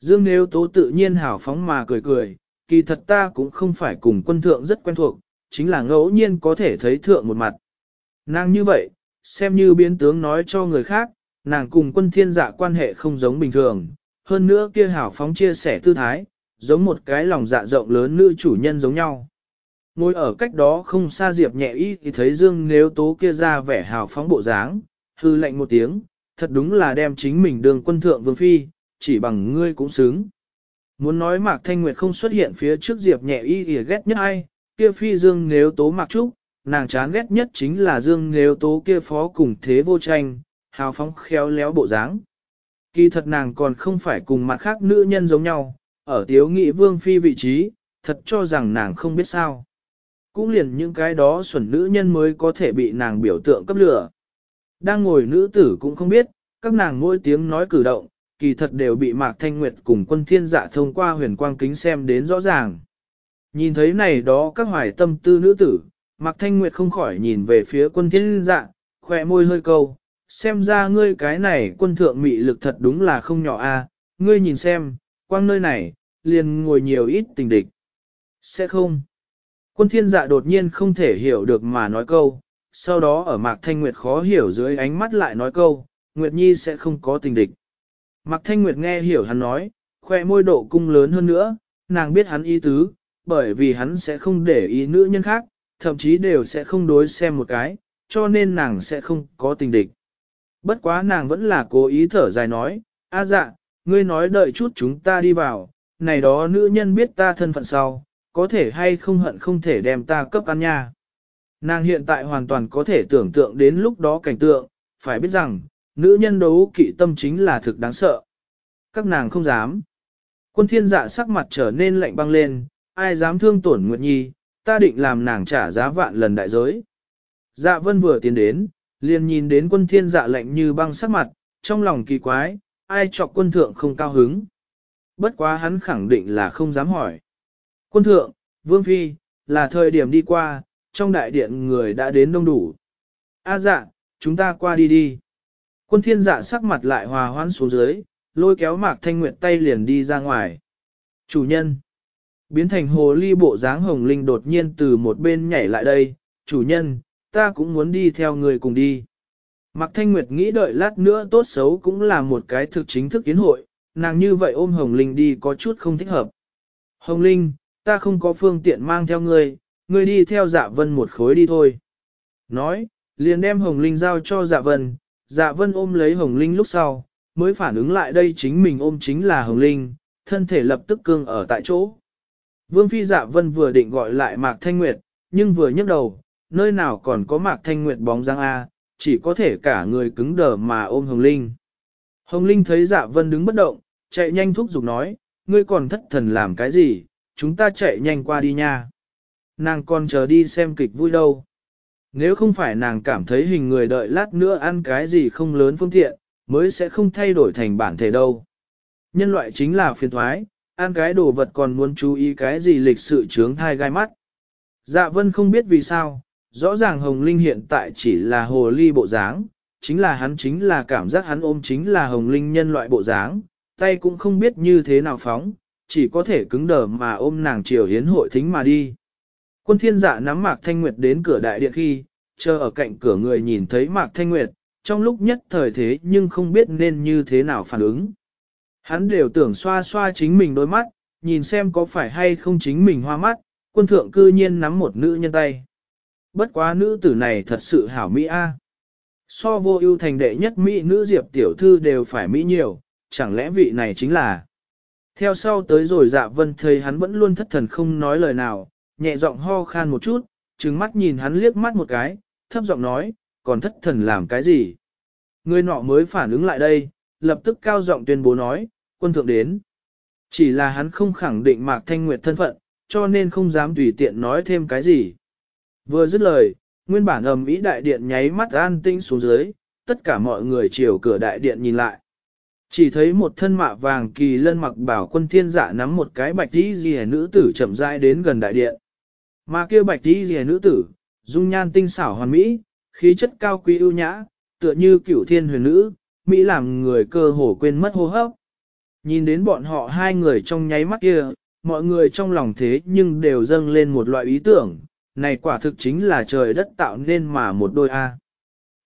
Dương nếu tố tự nhiên hào phóng mà cười cười, kỳ thật ta cũng không phải cùng quân thượng rất quen thuộc, chính là ngẫu nhiên có thể thấy thượng một mặt. Nàng như vậy, xem như biến tướng nói cho người khác, nàng cùng quân thiên dạ quan hệ không giống bình thường, hơn nữa kia hảo phóng chia sẻ tư thái, giống một cái lòng dạ rộng lớn nữ chủ nhân giống nhau. Ngồi ở cách đó không xa Diệp nhẹ y thì thấy Dương nếu tố kia ra vẻ hào phóng bộ dáng, hư lệnh một tiếng, thật đúng là đem chính mình đường quân thượng vương phi, chỉ bằng ngươi cũng xứng. Muốn nói Mạc Thanh Nguyệt không xuất hiện phía trước Diệp nhẹ y thì ghét nhất ai, kia phi Dương nếu tố Mạc Trúc, nàng chán ghét nhất chính là Dương nếu tố kia phó cùng thế vô tranh, hào phóng khéo léo bộ dáng. Kỳ thật nàng còn không phải cùng mặt khác nữ nhân giống nhau, ở tiếu nghị vương phi vị trí, thật cho rằng nàng không biết sao. Cũng liền những cái đó xuẩn nữ nhân mới có thể bị nàng biểu tượng cấp lửa. Đang ngồi nữ tử cũng không biết, các nàng mỗi tiếng nói cử động, kỳ thật đều bị Mạc Thanh Nguyệt cùng quân thiên dạ thông qua huyền quang kính xem đến rõ ràng. Nhìn thấy này đó các hoài tâm tư nữ tử, Mạc Thanh Nguyệt không khỏi nhìn về phía quân thiên dạ, khỏe môi hơi câu, xem ra ngươi cái này quân thượng mị lực thật đúng là không nhỏ a. ngươi nhìn xem, quang nơi này, liền ngồi nhiều ít tình địch. Sẽ không. Quân thiên dạ đột nhiên không thể hiểu được mà nói câu, sau đó ở Mạc Thanh Nguyệt khó hiểu dưới ánh mắt lại nói câu, Nguyệt Nhi sẽ không có tình địch. Mạc Thanh Nguyệt nghe hiểu hắn nói, khoe môi độ cung lớn hơn nữa, nàng biết hắn ý tứ, bởi vì hắn sẽ không để ý nữ nhân khác, thậm chí đều sẽ không đối xem một cái, cho nên nàng sẽ không có tình địch. Bất quá nàng vẫn là cố ý thở dài nói, a dạ, ngươi nói đợi chút chúng ta đi vào, này đó nữ nhân biết ta thân phận sau, có thể hay không hận không thể đem ta cấp ăn nha. Nàng hiện tại hoàn toàn có thể tưởng tượng đến lúc đó cảnh tượng, phải biết rằng, nữ nhân đấu kỵ tâm chính là thực đáng sợ. Các nàng không dám. Quân thiên dạ sắc mặt trở nên lạnh băng lên, ai dám thương tổn Nguyệt Nhi, ta định làm nàng trả giá vạn lần đại giới. Dạ vân vừa tiến đến, liền nhìn đến quân thiên dạ lạnh như băng sắc mặt, trong lòng kỳ quái, ai chọc quân thượng không cao hứng. Bất quá hắn khẳng định là không dám hỏi. Quân thượng, vương phi, là thời điểm đi qua, trong đại điện người đã đến đông đủ. A dạ, chúng ta qua đi đi. Quân thiên dạ sắc mặt lại hòa hoãn xuống dưới, lôi kéo mạc thanh nguyệt tay liền đi ra ngoài. Chủ nhân. Biến thành hồ ly bộ dáng hồng linh đột nhiên từ một bên nhảy lại đây. Chủ nhân, ta cũng muốn đi theo người cùng đi. Mạc Thanh Nguyệt nghĩ đợi lát nữa tốt xấu cũng là một cái thực chính thức kiến hội, nàng như vậy ôm Hồng Linh đi có chút không thích hợp. Hồng Linh, ta không có phương tiện mang theo ngươi, ngươi đi theo dạ vân một khối đi thôi. Nói, liền đem Hồng Linh giao cho dạ vân, dạ vân ôm lấy Hồng Linh lúc sau, mới phản ứng lại đây chính mình ôm chính là Hồng Linh, thân thể lập tức cương ở tại chỗ. Vương Phi dạ vân vừa định gọi lại Mạc Thanh Nguyệt, nhưng vừa nhấc đầu, nơi nào còn có Mạc Thanh Nguyệt bóng dáng A, chỉ có thể cả người cứng đờ mà ôm Hồng Linh. Hồng Linh thấy dạ vân đứng bất động, chạy nhanh thúc giục nói, ngươi còn thất thần làm cái gì, chúng ta chạy nhanh qua đi nha. Nàng còn chờ đi xem kịch vui đâu. Nếu không phải nàng cảm thấy hình người đợi lát nữa ăn cái gì không lớn phương tiện, mới sẽ không thay đổi thành bản thể đâu. Nhân loại chính là phiền thoái, ăn cái đồ vật còn muốn chú ý cái gì lịch sự trướng thai gai mắt. Dạ vân không biết vì sao, rõ ràng Hồng Linh hiện tại chỉ là hồ ly bộ dáng, chính là hắn chính là cảm giác hắn ôm chính là Hồng Linh nhân loại bộ dáng, tay cũng không biết như thế nào phóng, chỉ có thể cứng đờ mà ôm nàng triều hiến hội thính mà đi. Quân thiên dạ nắm Mạc Thanh Nguyệt đến cửa đại điện khi, chờ ở cạnh cửa người nhìn thấy Mạc Thanh Nguyệt, trong lúc nhất thời thế nhưng không biết nên như thế nào phản ứng. Hắn đều tưởng xoa xoa chính mình đôi mắt, nhìn xem có phải hay không chính mình hoa mắt, quân thượng cư nhiên nắm một nữ nhân tay. Bất quá nữ tử này thật sự hảo Mỹ A. So vô ưu thành đệ nhất Mỹ nữ diệp tiểu thư đều phải Mỹ nhiều, chẳng lẽ vị này chính là. Theo sau tới rồi dạ vân thấy hắn vẫn luôn thất thần không nói lời nào, nhẹ giọng ho khan một chút, trừng mắt nhìn hắn liếc mắt một cái, thấp giọng nói, còn thất thần làm cái gì? Người nọ mới phản ứng lại đây, lập tức cao giọng tuyên bố nói, quân thượng đến. Chỉ là hắn không khẳng định Mạc Thanh Nguyệt thân phận, cho nên không dám tùy tiện nói thêm cái gì. Vừa dứt lời, nguyên bản ầm ý đại điện nháy mắt an tinh xuống dưới, tất cả mọi người chiều cửa đại điện nhìn lại. Chỉ thấy một thân mạ vàng kỳ lân mặc bảo quân thiên dạ nắm một cái bạch tí rìa nữ tử chậm rãi đến gần đại điện. Mà kia bạch tí rìa nữ tử, dung nhan tinh xảo hoàn mỹ, khí chất cao quý ưu nhã, tựa như cửu thiên huyền nữ, Mỹ làm người cơ hồ quên mất hô hấp. Nhìn đến bọn họ hai người trong nháy mắt kia, mọi người trong lòng thế nhưng đều dâng lên một loại ý tưởng, này quả thực chính là trời đất tạo nên mà một đôi A.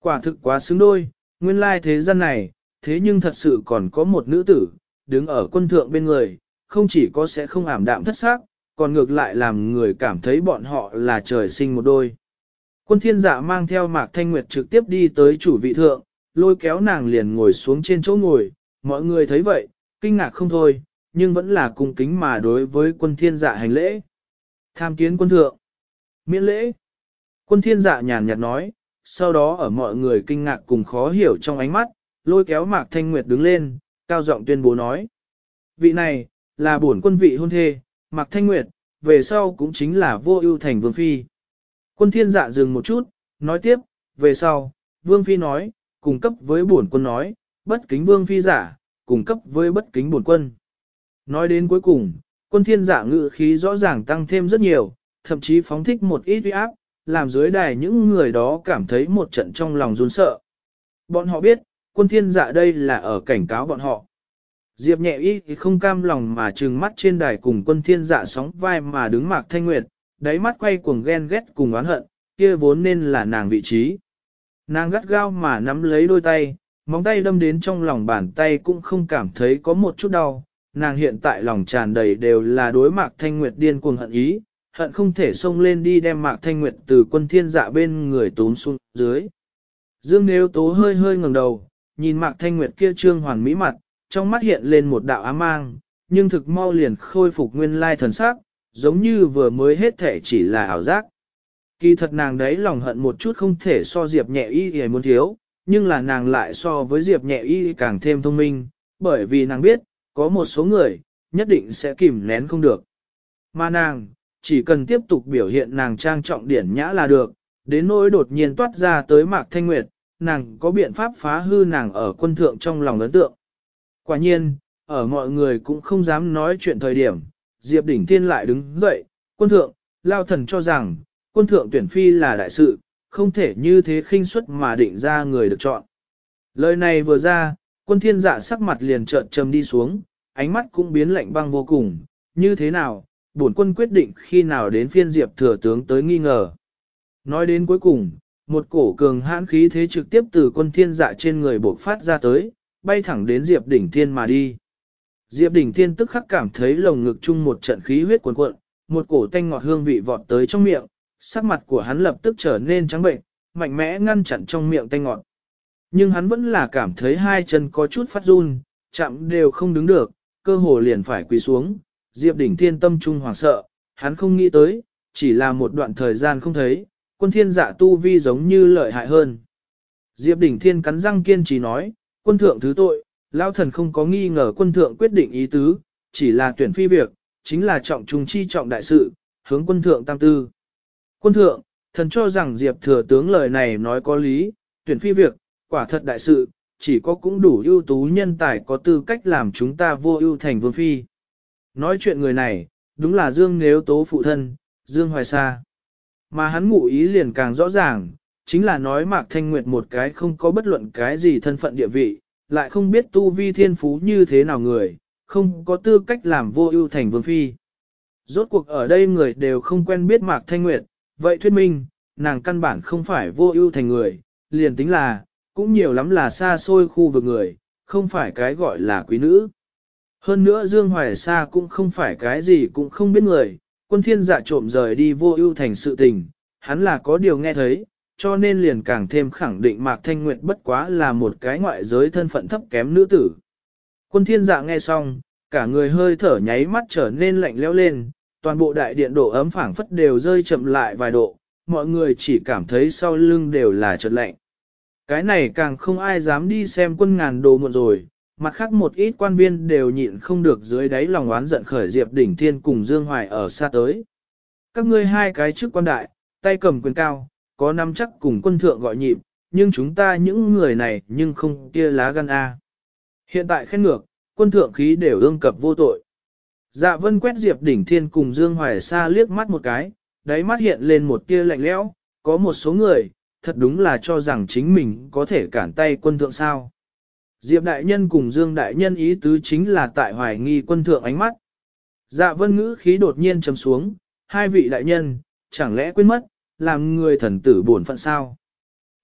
Quả thực quá xứng đôi, nguyên lai thế gian này, thế nhưng thật sự còn có một nữ tử, đứng ở quân thượng bên người, không chỉ có sẽ không ảm đạm thất xác, còn ngược lại làm người cảm thấy bọn họ là trời sinh một đôi. Quân thiên dạ mang theo Mạc Thanh Nguyệt trực tiếp đi tới chủ vị thượng, lôi kéo nàng liền ngồi xuống trên chỗ ngồi, mọi người thấy vậy, kinh ngạc không thôi, nhưng vẫn là cung kính mà đối với quân thiên dạ hành lễ. Tham kiến quân thượng. Miễn lễ. Quân thiên dạ nhàn nhạt nói, sau đó ở mọi người kinh ngạc cùng khó hiểu trong ánh mắt, lôi kéo Mạc Thanh Nguyệt đứng lên, cao giọng tuyên bố nói. Vị này, là bổn quân vị hôn thê, Mạc Thanh Nguyệt, về sau cũng chính là vô ưu thành vương phi. Quân thiên dạ dừng một chút, nói tiếp, về sau, vương phi nói, cùng cấp với bổn quân nói, bất kính vương phi giả, cùng cấp với bất kính bổn quân. Nói đến cuối cùng, quân thiên dạ ngự khí rõ ràng tăng thêm rất nhiều, thậm chí phóng thích một ít uy áp, làm dưới đài những người đó cảm thấy một trận trong lòng run sợ. Bọn họ biết, quân thiên dạ đây là ở cảnh cáo bọn họ. Diệp nhẹ y thì không cam lòng mà trừng mắt trên đài cùng quân thiên dạ sóng vai mà đứng mạc thanh nguyệt, đáy mắt quay cuồng ghen ghét cùng oán hận, kia vốn nên là nàng vị trí. Nàng gắt gao mà nắm lấy đôi tay, móng tay đâm đến trong lòng bàn tay cũng không cảm thấy có một chút đau. Nàng hiện tại lòng tràn đầy đều là đối mạc thanh nguyệt điên cuồng hận ý, hận không thể xông lên đi đem mạc thanh nguyệt từ quân thiên dạ bên người tốn xuống dưới. Dương Nếu Tố hơi hơi ngẩng đầu, nhìn mạc thanh nguyệt kia trương hoàn mỹ mặt, trong mắt hiện lên một đạo ám mang, nhưng thực mau liền khôi phục nguyên lai thần sắc, giống như vừa mới hết thể chỉ là ảo giác. Kỳ thật nàng đấy lòng hận một chút không thể so Diệp nhẹ y thì muốn thiếu, nhưng là nàng lại so với Diệp nhẹ y càng thêm thông minh, bởi vì nàng biết, có một số người, nhất định sẽ kìm nén không được. Mà nàng, chỉ cần tiếp tục biểu hiện nàng trang trọng điển nhã là được, đến nỗi đột nhiên toát ra tới Mạc Thanh Nguyệt, nàng có biện pháp phá hư nàng ở quân thượng trong lòng ấn tượng. Quả nhiên, ở mọi người cũng không dám nói chuyện thời điểm, Diệp Đỉnh Thiên lại đứng dậy, quân thượng, lao thần cho rằng, quân thượng tuyển phi là đại sự, không thể như thế khinh suất mà định ra người được chọn. Lời này vừa ra, quân thiên dạ sắc mặt liền trợn trầm đi xuống, ánh mắt cũng biến lạnh băng vô cùng, như thế nào, bổn quân quyết định khi nào đến phiên Diệp thừa tướng tới nghi ngờ. Nói đến cuối cùng, một cổ cường hãn khí thế trực tiếp từ quân thiên dạ trên người bộc phát ra tới, bay thẳng đến Diệp đỉnh thiên mà đi. Diệp đỉnh Thiên tức khắc cảm thấy lồng ngực chung một trận khí huyết cuồn cuộn, một cổ tanh ngọt hương vị vọt tới trong miệng, sắc mặt của hắn lập tức trở nên trắng bệnh, mạnh mẽ ngăn chặn trong miệng tanh ngọt. Nhưng hắn vẫn là cảm thấy hai chân có chút phát run, chạm đều không đứng được, cơ hồ liền phải quỳ xuống. Diệp Đỉnh Thiên tâm trung hoảng sợ, hắn không nghĩ tới, chỉ là một đoạn thời gian không thấy, quân thiên dạ tu vi giống như lợi hại hơn. Diệp Đỉnh Thiên cắn răng kiên trì nói, quân thượng thứ tội, lão thần không có nghi ngờ quân thượng quyết định ý tứ, chỉ là tuyển phi việc, chính là trọng trùng chi trọng đại sự, hướng quân thượng tam tư. Quân thượng, thần cho rằng Diệp thừa tướng lời này nói có lý, tuyển phi việc, quả thật đại sự, chỉ có cũng đủ ưu tú nhân tài có tư cách làm chúng ta vô ưu thành vương phi. Nói chuyện người này, đúng là Dương Nếu Tố phụ thân, Dương Hoài Sa. Mà hắn ngụ ý liền càng rõ ràng, chính là nói Mạc Thanh Nguyệt một cái không có bất luận cái gì thân phận địa vị, lại không biết tu vi thiên phú như thế nào người, không có tư cách làm vô ưu thành vương phi. Rốt cuộc ở đây người đều không quen biết Mạc Thanh Nguyệt, vậy thuyết minh, nàng căn bản không phải vô ưu thành người, liền tính là, cũng nhiều lắm là xa xôi khu vực người, không phải cái gọi là quý nữ. Hơn nữa Dương Hoài Sa cũng không phải cái gì cũng không biết người, quân thiên dạ trộm rời đi vô ưu thành sự tình, hắn là có điều nghe thấy, cho nên liền càng thêm khẳng định Mạc Thanh Nguyệt bất quá là một cái ngoại giới thân phận thấp kém nữ tử. Quân thiên dạ nghe xong, cả người hơi thở nháy mắt trở nên lạnh lẽo lên, toàn bộ đại điện độ ấm phảng phất đều rơi chậm lại vài độ, mọi người chỉ cảm thấy sau lưng đều là chợt lạnh. Cái này càng không ai dám đi xem quân ngàn đồ muộn rồi, mặt khác một ít quan viên đều nhịn không được dưới đáy lòng oán giận khởi Diệp Đỉnh Thiên cùng Dương Hoài ở xa tới. Các ngươi hai cái chức quan đại, tay cầm quyền cao, có năm chắc cùng quân thượng gọi nhịp, nhưng chúng ta những người này nhưng không kia lá gan A. Hiện tại khen ngược, quân thượng khí đều ương cập vô tội. Dạ vân quét Diệp Đỉnh Thiên cùng Dương Hoài Sa liếc mắt một cái, đáy mắt hiện lên một tia lạnh lẽo, có một số người, thật đúng là cho rằng chính mình có thể cản tay quân thượng sao. Diệp Đại Nhân cùng Dương Đại Nhân ý tứ chính là tại hoài nghi quân thượng ánh mắt. Dạ vân ngữ khí đột nhiên trầm xuống, hai vị đại nhân, chẳng lẽ quên mất, làm người thần tử buồn phận sao?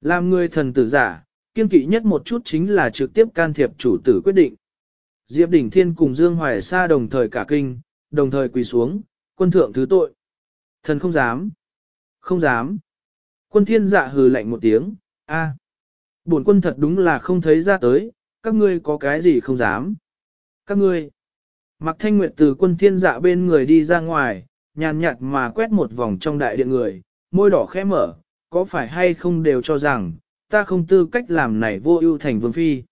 Làm người thần tử giả, kiên kỵ nhất một chút chính là trực tiếp can thiệp chủ tử quyết định. Diệp Đỉnh Thiên cùng Dương Hoài Sa đồng thời cả kinh, đồng thời quỳ xuống, quân thượng thứ tội. Thần không dám. Không dám. Quân thiên dạ hừ lạnh một tiếng, a, à. Bổn quân thật đúng là không thấy ra tới, các ngươi có cái gì không dám. Các ngươi. Mặc thanh nguyệt từ quân thiên dạ bên người đi ra ngoài, nhàn nhạt mà quét một vòng trong đại điện người, môi đỏ khẽ mở, có phải hay không đều cho rằng, ta không tư cách làm này vô ưu thành vương phi.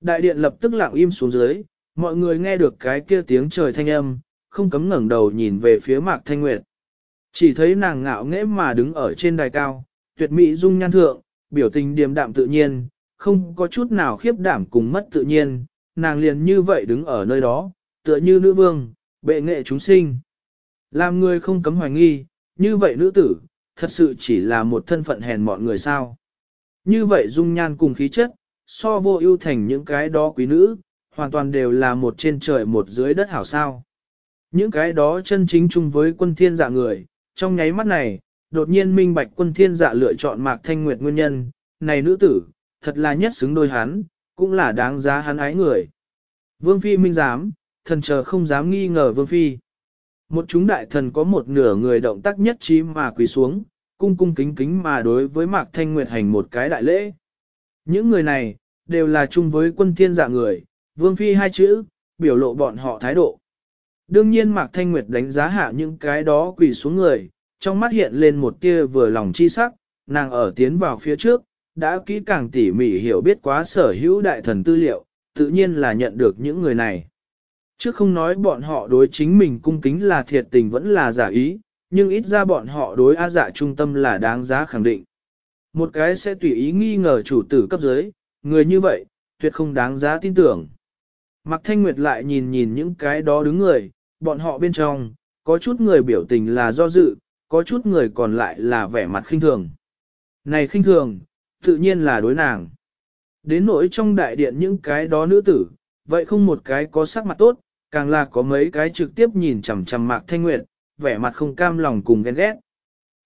Đại điện lập tức lặng im xuống dưới, mọi người nghe được cái kia tiếng trời thanh âm, không cấm ngẩng đầu nhìn về phía mạc thanh nguyệt. Chỉ thấy nàng ngạo nghễ mà đứng ở trên đài cao, tuyệt mỹ dung nhan thượng, biểu tình điềm đạm tự nhiên, không có chút nào khiếp đảm cùng mất tự nhiên, nàng liền như vậy đứng ở nơi đó, tựa như nữ vương, bệ nghệ chúng sinh. Làm người không cấm hoài nghi, như vậy nữ tử, thật sự chỉ là một thân phận hèn mọn người sao. Như vậy dung nhan cùng khí chất, so vô ưu thành những cái đó quý nữ, hoàn toàn đều là một trên trời một dưới đất hảo sao. Những cái đó chân chính chung với quân thiên dạ người, trong nháy mắt này, đột nhiên minh bạch quân thiên dạ lựa chọn Mạc Thanh Nguyệt nguyên nhân, này nữ tử, thật là nhất xứng đôi hắn, cũng là đáng giá hắn ái người. Vương Phi minh dám, thần chờ không dám nghi ngờ Vương Phi. Một chúng đại thần có một nửa người động tác nhất trí mà quỳ xuống, cung cung kính kính mà đối với Mạc Thanh Nguyệt hành một cái đại lễ. Những người này, đều là chung với quân thiên dạ người, Vương Phi hai chữ, biểu lộ bọn họ thái độ. Đương nhiên Mạc Thanh Nguyệt đánh giá hạ những cái đó quỳ xuống người, trong mắt hiện lên một tia vừa lòng chi sắc, nàng ở tiến vào phía trước, đã kỹ càng tỉ mỉ hiểu biết quá sở hữu đại thần tư liệu, tự nhiên là nhận được những người này. Trước không nói bọn họ đối chính mình cung kính là thiệt tình vẫn là giả ý, nhưng ít ra bọn họ đối A dạ trung tâm là đáng giá khẳng định. Một cái sẽ tùy ý nghi ngờ chủ tử cấp dưới, người như vậy, tuyệt không đáng giá tin tưởng. Mạc Thanh Nguyệt lại nhìn nhìn những cái đó đứng người, bọn họ bên trong, có chút người biểu tình là do dự, có chút người còn lại là vẻ mặt khinh thường. Này khinh thường, tự nhiên là đối nàng. Đến nỗi trong đại điện những cái đó nữ tử, vậy không một cái có sắc mặt tốt, càng là có mấy cái trực tiếp nhìn chằm chằm Mạc Thanh Nguyệt, vẻ mặt không cam lòng cùng ghen ghét.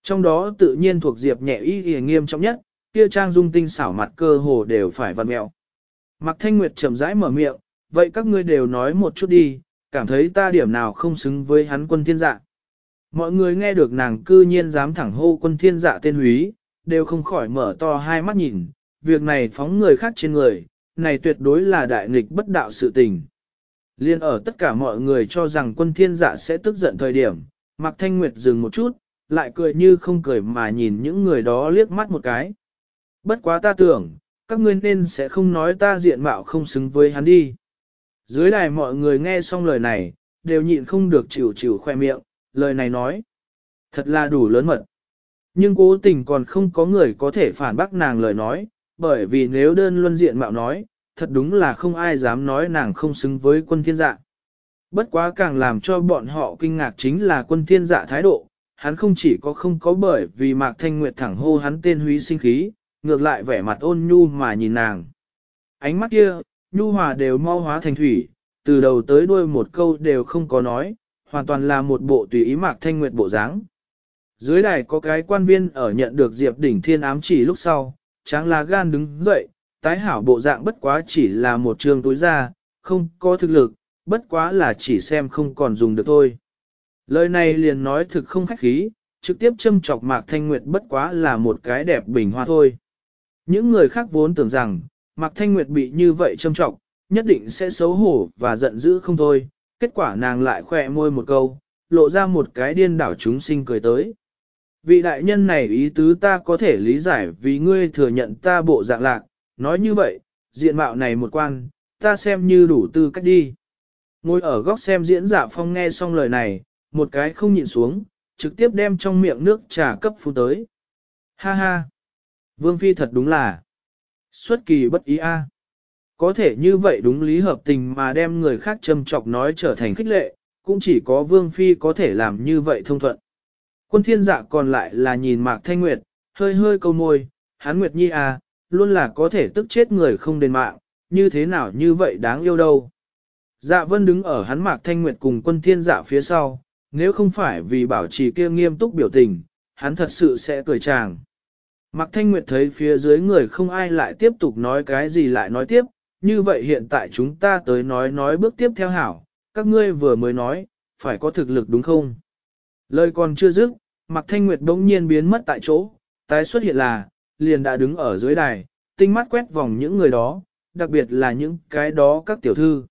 Trong đó tự nhiên thuộc Diệp nhẹ y y nghiêm trọng nhất, kia trang dung tinh xảo mặt cơ hồ đều phải vặn mẹo. Mạc Thanh Nguyệt chậm rãi mở miệng, vậy các ngươi đều nói một chút đi, cảm thấy ta điểm nào không xứng với hắn quân thiên dạ. Mọi người nghe được nàng cư nhiên dám thẳng hô quân thiên dạ tên húy, đều không khỏi mở to hai mắt nhìn, việc này phóng người khác trên người, này tuyệt đối là đại nghịch bất đạo sự tình. Liên ở tất cả mọi người cho rằng quân thiên dạ sẽ tức giận thời điểm, Mạc Thanh Nguyệt dừng một chút, lại cười như không cười mà nhìn những người đó liếc mắt một cái. Bất quá ta tưởng, các ngươi nên sẽ không nói ta diện mạo không xứng với hắn đi. Dưới đài mọi người nghe xong lời này, đều nhịn không được chịu chịu khoe miệng, lời này nói. Thật là đủ lớn mật. Nhưng cố tình còn không có người có thể phản bác nàng lời nói, bởi vì nếu đơn luân diện mạo nói, thật đúng là không ai dám nói nàng không xứng với quân thiên dạ. Bất quá càng làm cho bọn họ kinh ngạc chính là quân thiên dạ thái độ, hắn không chỉ có không có bởi vì Mạc Thanh Nguyệt thẳng hô hắn tên húy sinh khí, ngược lại vẻ mặt ôn nhu mà nhìn nàng. Ánh mắt kia, nhu hòa đều mau hóa thành thủy, từ đầu tới đuôi một câu đều không có nói, hoàn toàn là một bộ tùy ý Mạc Thanh Nguyệt bộ dáng. Dưới đài có cái quan viên ở nhận được Diệp Đỉnh Thiên ám chỉ lúc sau, tráng là gan đứng dậy, tái hảo bộ dạng bất quá chỉ là một trường túi ra, không có thực lực, bất quá là chỉ xem không còn dùng được thôi. Lời này liền nói thực không khách khí, trực tiếp châm chọc Mạc Thanh Nguyệt bất quá là một cái đẹp bình hoa thôi. Những người khác vốn tưởng rằng, Mạc Thanh Nguyệt bị như vậy châm chọc, nhất định sẽ xấu hổ và giận dữ không thôi, kết quả nàng lại khỏe môi một câu, lộ ra một cái điên đảo chúng sinh cười tới. Vị đại nhân này ý tứ ta có thể lý giải vì ngươi thừa nhận ta bộ dạng lạc, nói như vậy, diện mạo này một quan, ta xem như đủ tư cách đi. Ngồi ở góc xem diễn giả phong nghe xong lời này, một cái không nhịn xuống, trực tiếp đem trong miệng nước trà cấp phu tới. Ha ha! Vương Phi thật đúng là xuất kỳ bất ý a. Có thể như vậy đúng lý hợp tình mà đem người khác châm chọc nói trở thành khích lệ, cũng chỉ có Vương Phi có thể làm như vậy thông thuận. Quân thiên dạ còn lại là nhìn Mạc Thanh Nguyệt, hơi hơi câu môi, hắn Nguyệt Nhi à, luôn là có thể tức chết người không đền mạng, như thế nào như vậy đáng yêu đâu. Dạ vân đứng ở hắn Mạc Thanh Nguyệt cùng quân thiên dạ phía sau, nếu không phải vì bảo trì kia nghiêm túc biểu tình, hắn thật sự sẽ cười chàng. Mạc Thanh Nguyệt thấy phía dưới người không ai lại tiếp tục nói cái gì lại nói tiếp, như vậy hiện tại chúng ta tới nói nói bước tiếp theo hảo, các ngươi vừa mới nói, phải có thực lực đúng không? Lời còn chưa dứt, Mạc Thanh Nguyệt bỗng nhiên biến mất tại chỗ, tái xuất hiện là, liền đã đứng ở dưới đài, tinh mắt quét vòng những người đó, đặc biệt là những cái đó các tiểu thư.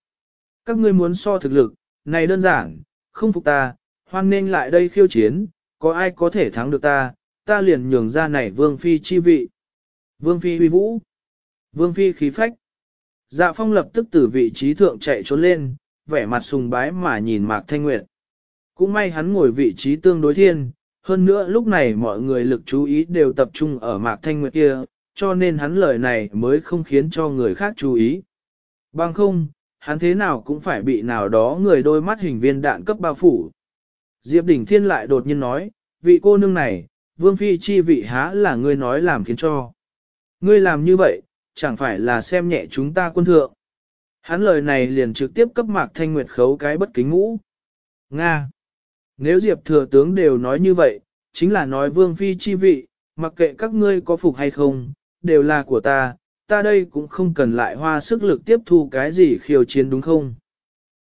Các ngươi muốn so thực lực, này đơn giản, không phục ta, hoan nên lại đây khiêu chiến, có ai có thể thắng được ta, ta liền nhường ra này vương phi chi vị. Vương phi huy vũ, vương phi khí phách. Dạ phong lập tức từ vị trí thượng chạy trốn lên, vẻ mặt sùng bái mà nhìn Mạc Thanh Nguyệt. Cũng may hắn ngồi vị trí tương đối thiên, hơn nữa lúc này mọi người lực chú ý đều tập trung ở Mạc Thanh Nguyệt kia, cho nên hắn lời này mới không khiến cho người khác chú ý. Bằng không, hắn thế nào cũng phải bị nào đó người đôi mắt hình viên đạn cấp bao phủ. Diệp Đỉnh Thiên lại đột nhiên nói, vị cô nương này, Vương Phi chi vị há là ngươi nói làm khiến cho. Ngươi làm như vậy, chẳng phải là xem nhẹ chúng ta quân thượng. Hắn lời này liền trực tiếp cấp Mạc Thanh Nguyệt khấu cái bất kính ngũ. Nga! Nếu Diệp thừa tướng đều nói như vậy, chính là nói Vương Phi chi vị, mặc kệ các ngươi có phục hay không, đều là của ta, ta đây cũng không cần lại hoa sức lực tiếp thu cái gì khiêu chiến đúng không?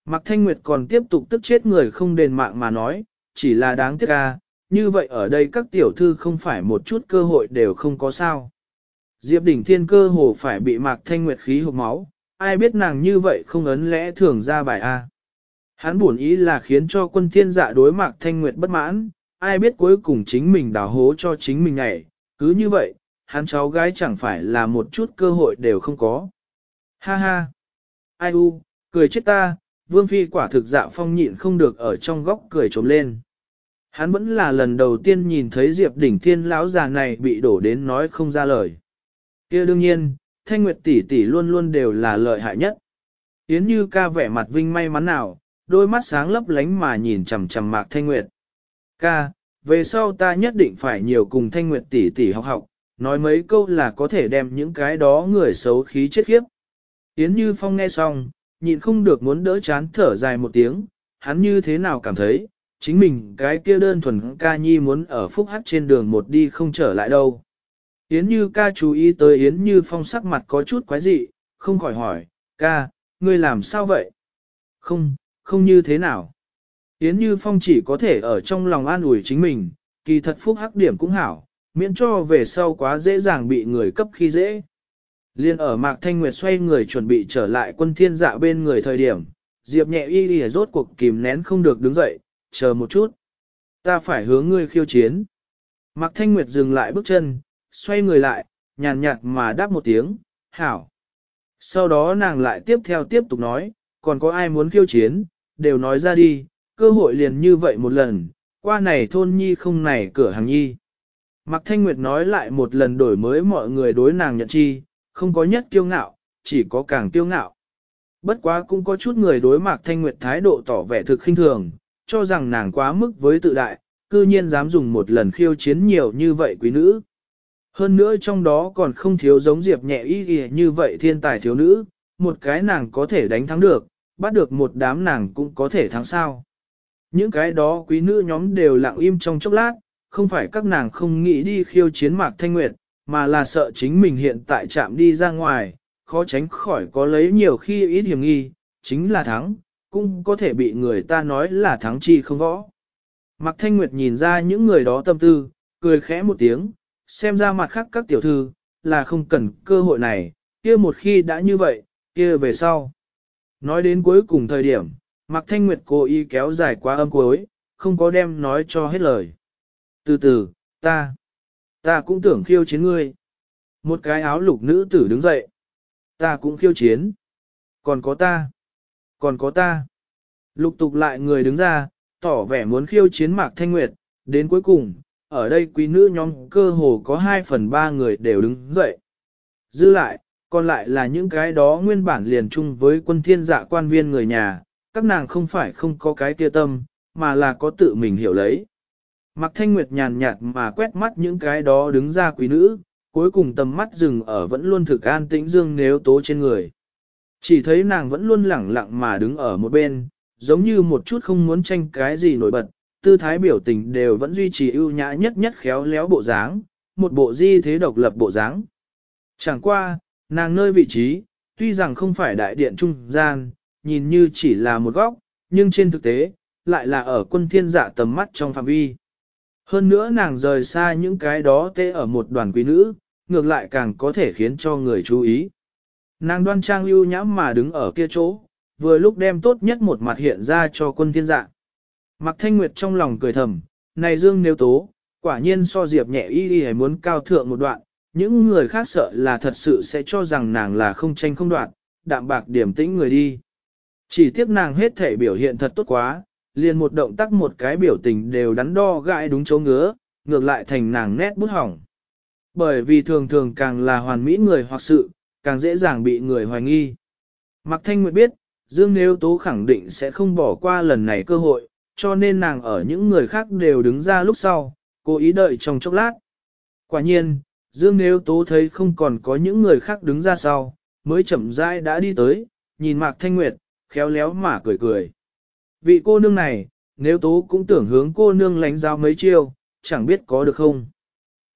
Mạc Thanh Nguyệt còn tiếp tục tức chết người không đền mạng mà nói, chỉ là đáng tiếc ca, như vậy ở đây các tiểu thư không phải một chút cơ hội đều không có sao. Diệp đỉnh thiên cơ hồ phải bị Mạc Thanh Nguyệt khí hộp máu, ai biết nàng như vậy không ấn lẽ thường ra bài A. Hắn buồn ý là khiến cho quân thiên dạ đối Mạc Thanh Nguyệt bất mãn, ai biết cuối cùng chính mình đào hố cho chính mình này, cứ như vậy, hắn cháu gái chẳng phải là một chút cơ hội đều không có. Ha ha! Ai u, cười chết ta, Vương Phi quả thực dạ phong nhịn không được ở trong góc cười trống lên. Hắn vẫn là lần đầu tiên nhìn thấy Diệp đỉnh thiên lão già này bị đổ đến nói không ra lời. kia đương nhiên, thanh nguyệt tỷ tỷ luôn luôn đều là lợi hại nhất. Yến như ca vẻ mặt vinh may mắn nào, đôi mắt sáng lấp lánh mà nhìn chằm chằm mạc thanh nguyệt. Ca, về sau ta nhất định phải nhiều cùng thanh nguyệt tỷ tỷ học học, nói mấy câu là có thể đem những cái đó người xấu khí chết khiếp. Yến như phong nghe xong, nhịn không được muốn đỡ chán thở dài một tiếng, hắn như thế nào cảm thấy, chính mình cái kia đơn thuần ca nhi muốn ở phúc hát trên đường một đi không trở lại đâu. Yến Như ca chú ý tới Yến Như Phong sắc mặt có chút quái dị, không khỏi hỏi, ca, ngươi làm sao vậy? Không, không như thế nào. Yến Như Phong chỉ có thể ở trong lòng an ủi chính mình, kỳ thật phúc hắc điểm cũng hảo, miễn cho về sau quá dễ dàng bị người cấp khi dễ. Liên ở Mạc Thanh Nguyệt xoay người chuẩn bị trở lại quân thiên dạ bên người thời điểm, Diệp nhẹ y đi rốt cuộc kìm nén không được đứng dậy, chờ một chút. Ta phải hướng ngươi khiêu chiến. Mạc Thanh Nguyệt dừng lại bước chân, xoay người lại, nhàn nhạt mà đáp một tiếng, hảo. Sau đó nàng lại tiếp theo tiếp tục nói, còn có ai muốn khiêu chiến, đều nói ra đi, cơ hội liền như vậy một lần, qua này thôn nhi không này cửa hàng nhi. Mạc Thanh Nguyệt nói lại một lần đổi mới mọi người đối nàng nhận chi, không có nhất kiêu ngạo, chỉ có càng kiêu ngạo. Bất quá cũng có chút người đối Mạc Thanh Nguyệt thái độ tỏ vẻ thực khinh thường, cho rằng nàng quá mức với tự đại, cư nhiên dám dùng một lần khiêu chiến nhiều như vậy quý nữ. Hơn nữa trong đó còn không thiếu giống Diệp nhẹ y như vậy thiên tài thiếu nữ, một cái nàng có thể đánh thắng được, bắt được một đám nàng cũng có thể thắng sao. Những cái đó quý nữ nhóm đều lặng im trong chốc lát, không phải các nàng không nghĩ đi khiêu chiến mạc thanh nguyệt, mà là sợ chính mình hiện tại chạm đi ra ngoài, khó tránh khỏi có lấy nhiều khi ít hiểm nghi, chính là thắng, cũng có thể bị người ta nói là thắng chi không võ. Mạc Thanh Nguyệt nhìn ra những người đó tâm tư, cười khẽ một tiếng, xem ra mặt khác các tiểu thư, là không cần cơ hội này, kia một khi đã như vậy, kia về sau. Nói đến cuối cùng thời điểm, Mạc Thanh Nguyệt cố ý kéo dài quá âm cuối, không có đem nói cho hết lời. Từ từ, ta, ta cũng tưởng khiêu chiến ngươi. Một cái áo lục nữ tử đứng dậy. Ta cũng khiêu chiến. Còn có ta. Còn có ta. Lục tục lại người đứng ra, tỏ vẻ muốn khiêu chiến Mạc Thanh Nguyệt. Đến cuối cùng, ở đây quý nữ nhóm cơ hồ có 2 phần 3 người đều đứng dậy. Dư lại, còn lại là những cái đó nguyên bản liền chung với quân thiên dạ quan viên người nhà, các nàng không phải không có cái kia tâm, mà là có tự mình hiểu lấy. Mạc Thanh Nguyệt nhàn nhạt mà quét mắt những cái đó đứng ra quý nữ, cuối cùng tầm mắt dừng ở vẫn luôn thực an tĩnh dương nếu tố trên người. Chỉ thấy nàng vẫn luôn lẳng lặng mà đứng ở một bên, giống như một chút không muốn tranh cái gì nổi bật, tư thái biểu tình đều vẫn duy trì ưu nhã nhất nhất khéo léo bộ dáng, một bộ di thế độc lập bộ dáng. Chẳng qua, nàng nơi vị trí, tuy rằng không phải đại điện trung gian, nhìn như chỉ là một góc, nhưng trên thực tế, lại là ở quân thiên dạ tầm mắt trong phạm vi. Hơn nữa nàng rời xa những cái đó tê ở một đoàn quý nữ, ngược lại càng có thể khiến cho người chú ý. Nàng đoan trang lưu nhãm mà đứng ở kia chỗ, vừa lúc đem tốt nhất một mặt hiện ra cho quân thiên dạ. Mặc thanh nguyệt trong lòng cười thầm, này dương nếu tố, quả nhiên so diệp nhẹ y y muốn cao thượng một đoạn, những người khác sợ là thật sự sẽ cho rằng nàng là không tranh không đoạt, đạm bạc điểm tĩnh người đi. Chỉ tiếc nàng hết thể biểu hiện thật tốt quá, liền một động tác một cái biểu tình đều đắn đo gãi đúng chỗ ngứa, ngược lại thành nàng nét bút hỏng. Bởi vì thường thường càng là hoàn mỹ người hoặc sự, càng dễ dàng bị người hoài nghi. Mạc Thanh Nguyệt biết, Dương Nếu Tố khẳng định sẽ không bỏ qua lần này cơ hội, cho nên nàng ở những người khác đều đứng ra lúc sau, cố ý đợi trong chốc lát. Quả nhiên, Dương Nếu Tố thấy không còn có những người khác đứng ra sau, mới chậm rãi đã đi tới, nhìn Mạc Thanh Nguyệt, khéo léo mà cười cười. Vị cô nương này, nếu tố cũng tưởng hướng cô nương lánh giao mấy chiêu, chẳng biết có được không.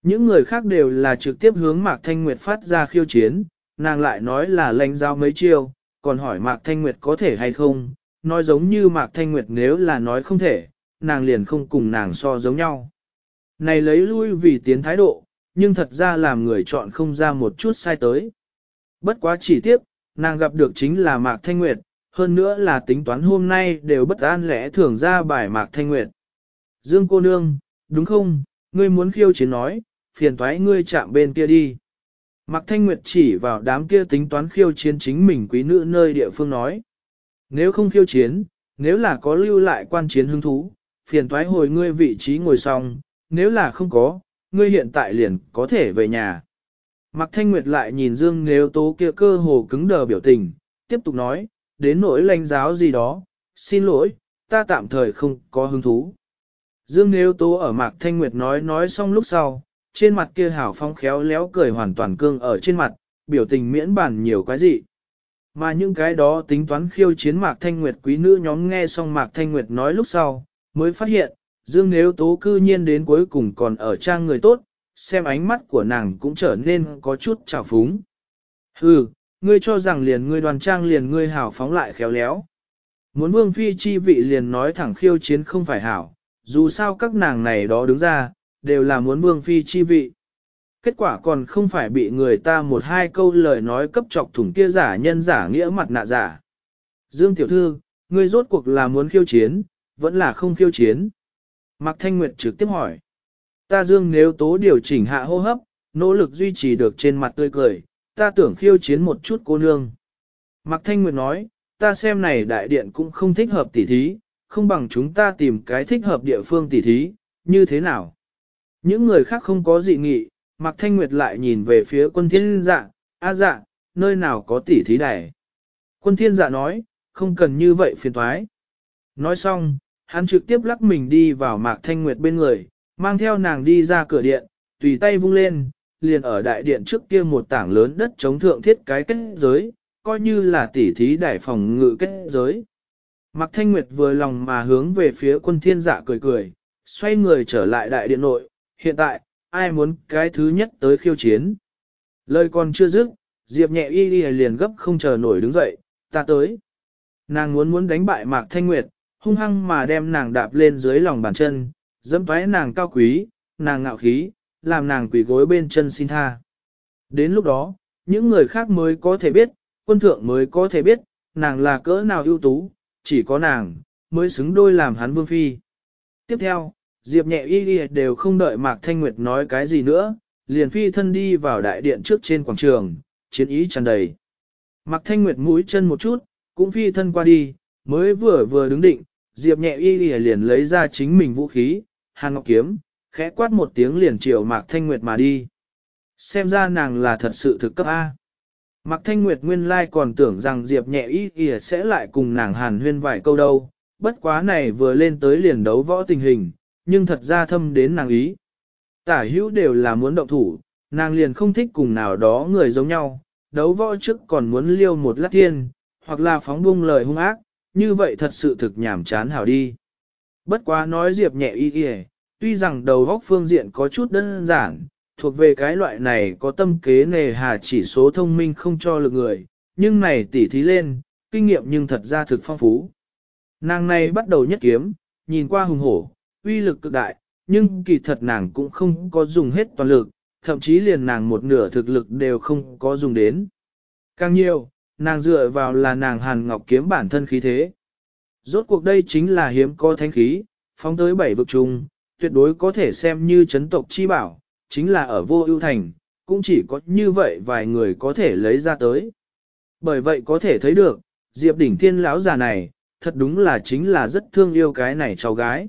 Những người khác đều là trực tiếp hướng Mạc Thanh Nguyệt phát ra khiêu chiến, nàng lại nói là lánh giao mấy chiêu, còn hỏi Mạc Thanh Nguyệt có thể hay không, nói giống như Mạc Thanh Nguyệt nếu là nói không thể, nàng liền không cùng nàng so giống nhau. Này lấy lui vì tiến thái độ, nhưng thật ra làm người chọn không ra một chút sai tới. Bất quá chỉ tiếp, nàng gặp được chính là Mạc Thanh Nguyệt, hơn nữa là tính toán hôm nay đều bất an lẽ thường ra bài mạc thanh nguyệt. Dương cô nương, đúng không, ngươi muốn khiêu chiến nói, phiền thoái ngươi chạm bên kia đi. Mạc Thanh Nguyệt chỉ vào đám kia tính toán khiêu chiến chính mình quý nữ nơi địa phương nói. Nếu không khiêu chiến, nếu là có lưu lại quan chiến hứng thú, phiền thoái hồi ngươi vị trí ngồi xong, nếu là không có, ngươi hiện tại liền có thể về nhà. Mạc Thanh Nguyệt lại nhìn Dương nếu tố kia cơ hồ cứng đờ biểu tình, tiếp tục nói, đến nỗi lãnh giáo gì đó, xin lỗi, ta tạm thời không có hứng thú. Dương Nếu Tố ở Mạc Thanh Nguyệt nói nói xong lúc sau, trên mặt kia hảo phong khéo léo cười hoàn toàn cương ở trên mặt, biểu tình miễn bản nhiều cái gì. Mà những cái đó tính toán khiêu chiến Mạc Thanh Nguyệt quý nữ nhóm nghe xong Mạc Thanh Nguyệt nói lúc sau, mới phát hiện, Dương Nếu Tố cư nhiên đến cuối cùng còn ở trang người tốt, xem ánh mắt của nàng cũng trở nên có chút trào phúng. Hừ, ngươi cho rằng liền ngươi đoàn trang liền ngươi hảo phóng lại khéo léo. Muốn vương phi chi vị liền nói thẳng khiêu chiến không phải hảo, dù sao các nàng này đó đứng ra, đều là muốn vương phi chi vị. Kết quả còn không phải bị người ta một hai câu lời nói cấp chọc thủng kia giả nhân giả nghĩa mặt nạ giả. Dương tiểu thư, ngươi rốt cuộc là muốn khiêu chiến, vẫn là không khiêu chiến. Mạc Thanh Nguyệt trực tiếp hỏi. Ta Dương nếu tố điều chỉnh hạ hô hấp, nỗ lực duy trì được trên mặt tươi cười, ta tưởng khiêu chiến một chút cô nương. Mạc Thanh Nguyệt nói, ta xem này đại điện cũng không thích hợp tỉ thí, không bằng chúng ta tìm cái thích hợp địa phương tỉ thí, như thế nào? Những người khác không có dị nghị, Mạc Thanh Nguyệt lại nhìn về phía quân thiên dạ, a dạ, nơi nào có tỉ thí đài. Quân thiên dạ nói, không cần như vậy phiền thoái. Nói xong, hắn trực tiếp lắc mình đi vào Mạc Thanh Nguyệt bên người, mang theo nàng đi ra cửa điện, tùy tay vung lên, liền ở đại điện trước kia một tảng lớn đất chống thượng thiết cái kết giới, coi như là tỉ thí đại phòng ngự kết giới. Mạc Thanh Nguyệt vừa lòng mà hướng về phía quân thiên dạ cười cười, xoay người trở lại đại điện nội, hiện tại, ai muốn cái thứ nhất tới khiêu chiến. Lời còn chưa dứt, Diệp nhẹ y y liền gấp không chờ nổi đứng dậy, ta tới. Nàng muốn muốn đánh bại Mạc Thanh Nguyệt, hung hăng mà đem nàng đạp lên dưới lòng bàn chân, dẫm toái nàng cao quý, nàng ngạo khí, làm nàng quỳ gối bên chân xin tha. Đến lúc đó, những người khác mới có thể biết, quân thượng mới có thể biết, nàng là cỡ nào ưu tú, chỉ có nàng, mới xứng đôi làm hắn vương phi. Tiếp theo, Diệp nhẹ y y đều không đợi Mạc Thanh Nguyệt nói cái gì nữa, liền phi thân đi vào đại điện trước trên quảng trường, chiến ý tràn đầy. Mạc Thanh Nguyệt mũi chân một chút, cũng phi thân qua đi, mới vừa vừa đứng định, Diệp nhẹ y y liền lấy ra chính mình vũ khí, hàn ngọc kiếm, khẽ quát một tiếng liền chiều Mạc Thanh Nguyệt mà đi. Xem ra nàng là thật sự thực cấp A. Mạc Thanh Nguyệt nguyên lai còn tưởng rằng Diệp nhẹ y y sẽ lại cùng nàng hàn huyên vài câu đâu, bất quá này vừa lên tới liền đấu võ tình hình, nhưng thật ra thâm đến nàng ý. Tả hữu đều là muốn động thủ, nàng liền không thích cùng nào đó người giống nhau, đấu võ trước còn muốn liêu một lát thiên, hoặc là phóng bung lời hung ác, như vậy thật sự thực nhảm chán hảo đi. Bất quá nói Diệp nhẹ y y, tuy rằng đầu góc phương diện có chút đơn giản, thuộc về cái loại này có tâm kế nề hà chỉ số thông minh không cho lực người, nhưng này tỉ thí lên, kinh nghiệm nhưng thật ra thực phong phú. Nàng này bắt đầu nhất kiếm, nhìn qua hùng hổ, uy lực cực đại, nhưng kỳ thật nàng cũng không có dùng hết toàn lực, thậm chí liền nàng một nửa thực lực đều không có dùng đến. Càng nhiều, nàng dựa vào là nàng hàn ngọc kiếm bản thân khí thế. Rốt cuộc đây chính là hiếm có thánh khí, phóng tới bảy vực trùng, tuyệt đối có thể xem như chấn tộc chi bảo, chính là ở vô ưu thành, cũng chỉ có như vậy vài người có thể lấy ra tới. Bởi vậy có thể thấy được, Diệp đỉnh thiên lão già này, thật đúng là chính là rất thương yêu cái này cháu gái.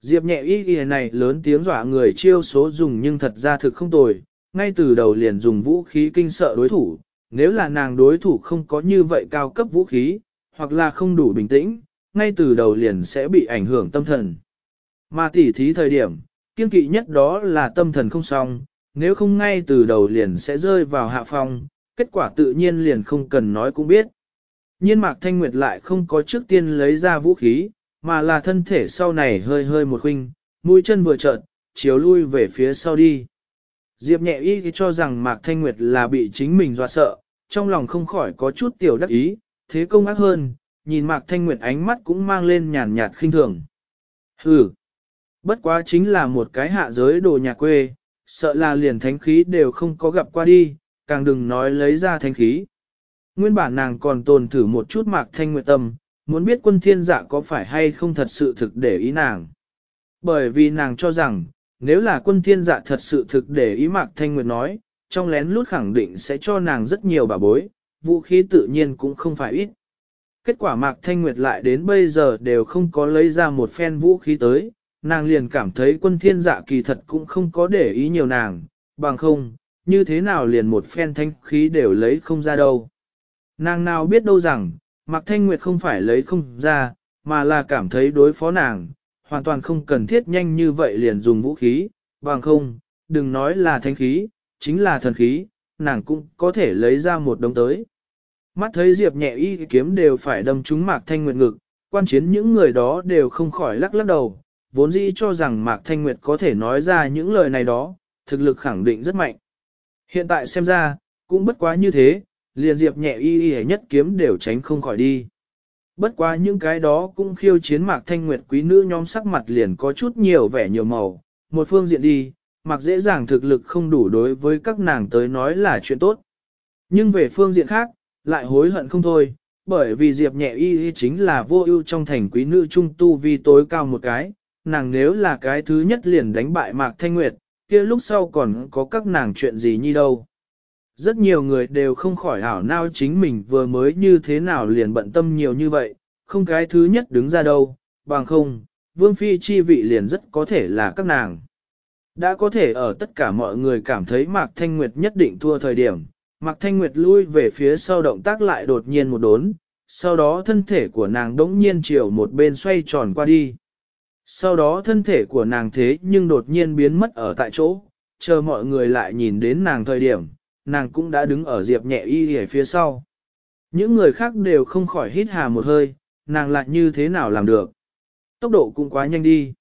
Diệp nhẹ y ghi này lớn tiếng dọa người chiêu số dùng nhưng thật ra thực không tồi, ngay từ đầu liền dùng vũ khí kinh sợ đối thủ, nếu là nàng đối thủ không có như vậy cao cấp vũ khí, hoặc là không đủ bình tĩnh, ngay từ đầu liền sẽ bị ảnh hưởng tâm thần. Mà tỉ thí thời điểm, kiên kỵ nhất đó là tâm thần không xong, nếu không ngay từ đầu liền sẽ rơi vào hạ phong, kết quả tự nhiên liền không cần nói cũng biết. Nhiên mạc thanh nguyệt lại không có trước tiên lấy ra vũ khí, mà là thân thể sau này hơi hơi một khuynh, mũi chân vừa trợn, chiếu lui về phía sau đi. Diệp nhẹ y cho rằng Mạc Thanh Nguyệt là bị chính mình dọa sợ, trong lòng không khỏi có chút tiểu đắc ý, thế công ác hơn, nhìn Mạc Thanh Nguyệt ánh mắt cũng mang lên nhàn nhạt khinh thường. Hừ, bất quá chính là một cái hạ giới đồ nhà quê, sợ là liền thánh khí đều không có gặp qua đi, càng đừng nói lấy ra thánh khí. Nguyên bản nàng còn tồn thử một chút Mạc Thanh Nguyệt tâm, muốn biết quân thiên dạ có phải hay không thật sự thực để ý nàng. Bởi vì nàng cho rằng, nếu là quân thiên dạ thật sự thực để ý Mạc Thanh Nguyệt nói, trong lén lút khẳng định sẽ cho nàng rất nhiều bà bối, vũ khí tự nhiên cũng không phải ít. Kết quả Mạc Thanh Nguyệt lại đến bây giờ đều không có lấy ra một phen vũ khí tới, nàng liền cảm thấy quân thiên dạ kỳ thật cũng không có để ý nhiều nàng, bằng không, như thế nào liền một phen thanh khí đều lấy không ra đâu. Nàng nào biết đâu rằng, Mạc Thanh Nguyệt không phải lấy không ra, mà là cảm thấy đối phó nàng, hoàn toàn không cần thiết nhanh như vậy liền dùng vũ khí, bằng không, đừng nói là thanh khí, chính là thần khí, nàng cũng có thể lấy ra một đống tới. Mắt thấy Diệp nhẹ y kiếm đều phải đâm trúng Mạc Thanh Nguyệt ngực, quan chiến những người đó đều không khỏi lắc lắc đầu, vốn dĩ cho rằng Mạc Thanh Nguyệt có thể nói ra những lời này đó, thực lực khẳng định rất mạnh. Hiện tại xem ra, cũng bất quá như thế, liền Diệp nhẹ y y nhất kiếm đều tránh không khỏi đi. Bất quá những cái đó cũng khiêu chiến mạc thanh nguyệt quý nữ nhóm sắc mặt liền có chút nhiều vẻ nhiều màu, một phương diện đi, mặc dễ dàng thực lực không đủ đối với các nàng tới nói là chuyện tốt. Nhưng về phương diện khác, lại hối hận không thôi, bởi vì Diệp nhẹ y y chính là vô ưu trong thành quý nữ trung tu vi tối cao một cái, nàng nếu là cái thứ nhất liền đánh bại Mạc Thanh Nguyệt, kia lúc sau còn có các nàng chuyện gì như đâu. Rất nhiều người đều không khỏi hảo nao chính mình vừa mới như thế nào liền bận tâm nhiều như vậy, không cái thứ nhất đứng ra đâu, bằng không, Vương Phi chi vị liền rất có thể là các nàng. Đã có thể ở tất cả mọi người cảm thấy Mạc Thanh Nguyệt nhất định thua thời điểm, Mạc Thanh Nguyệt lui về phía sau động tác lại đột nhiên một đốn, sau đó thân thể của nàng đống nhiên chiều một bên xoay tròn qua đi. Sau đó thân thể của nàng thế nhưng đột nhiên biến mất ở tại chỗ, chờ mọi người lại nhìn đến nàng thời điểm, nàng cũng đã đứng ở Diệp nhẹ y ở phía sau. Những người khác đều không khỏi hít hà một hơi, nàng lại như thế nào làm được. Tốc độ cũng quá nhanh đi.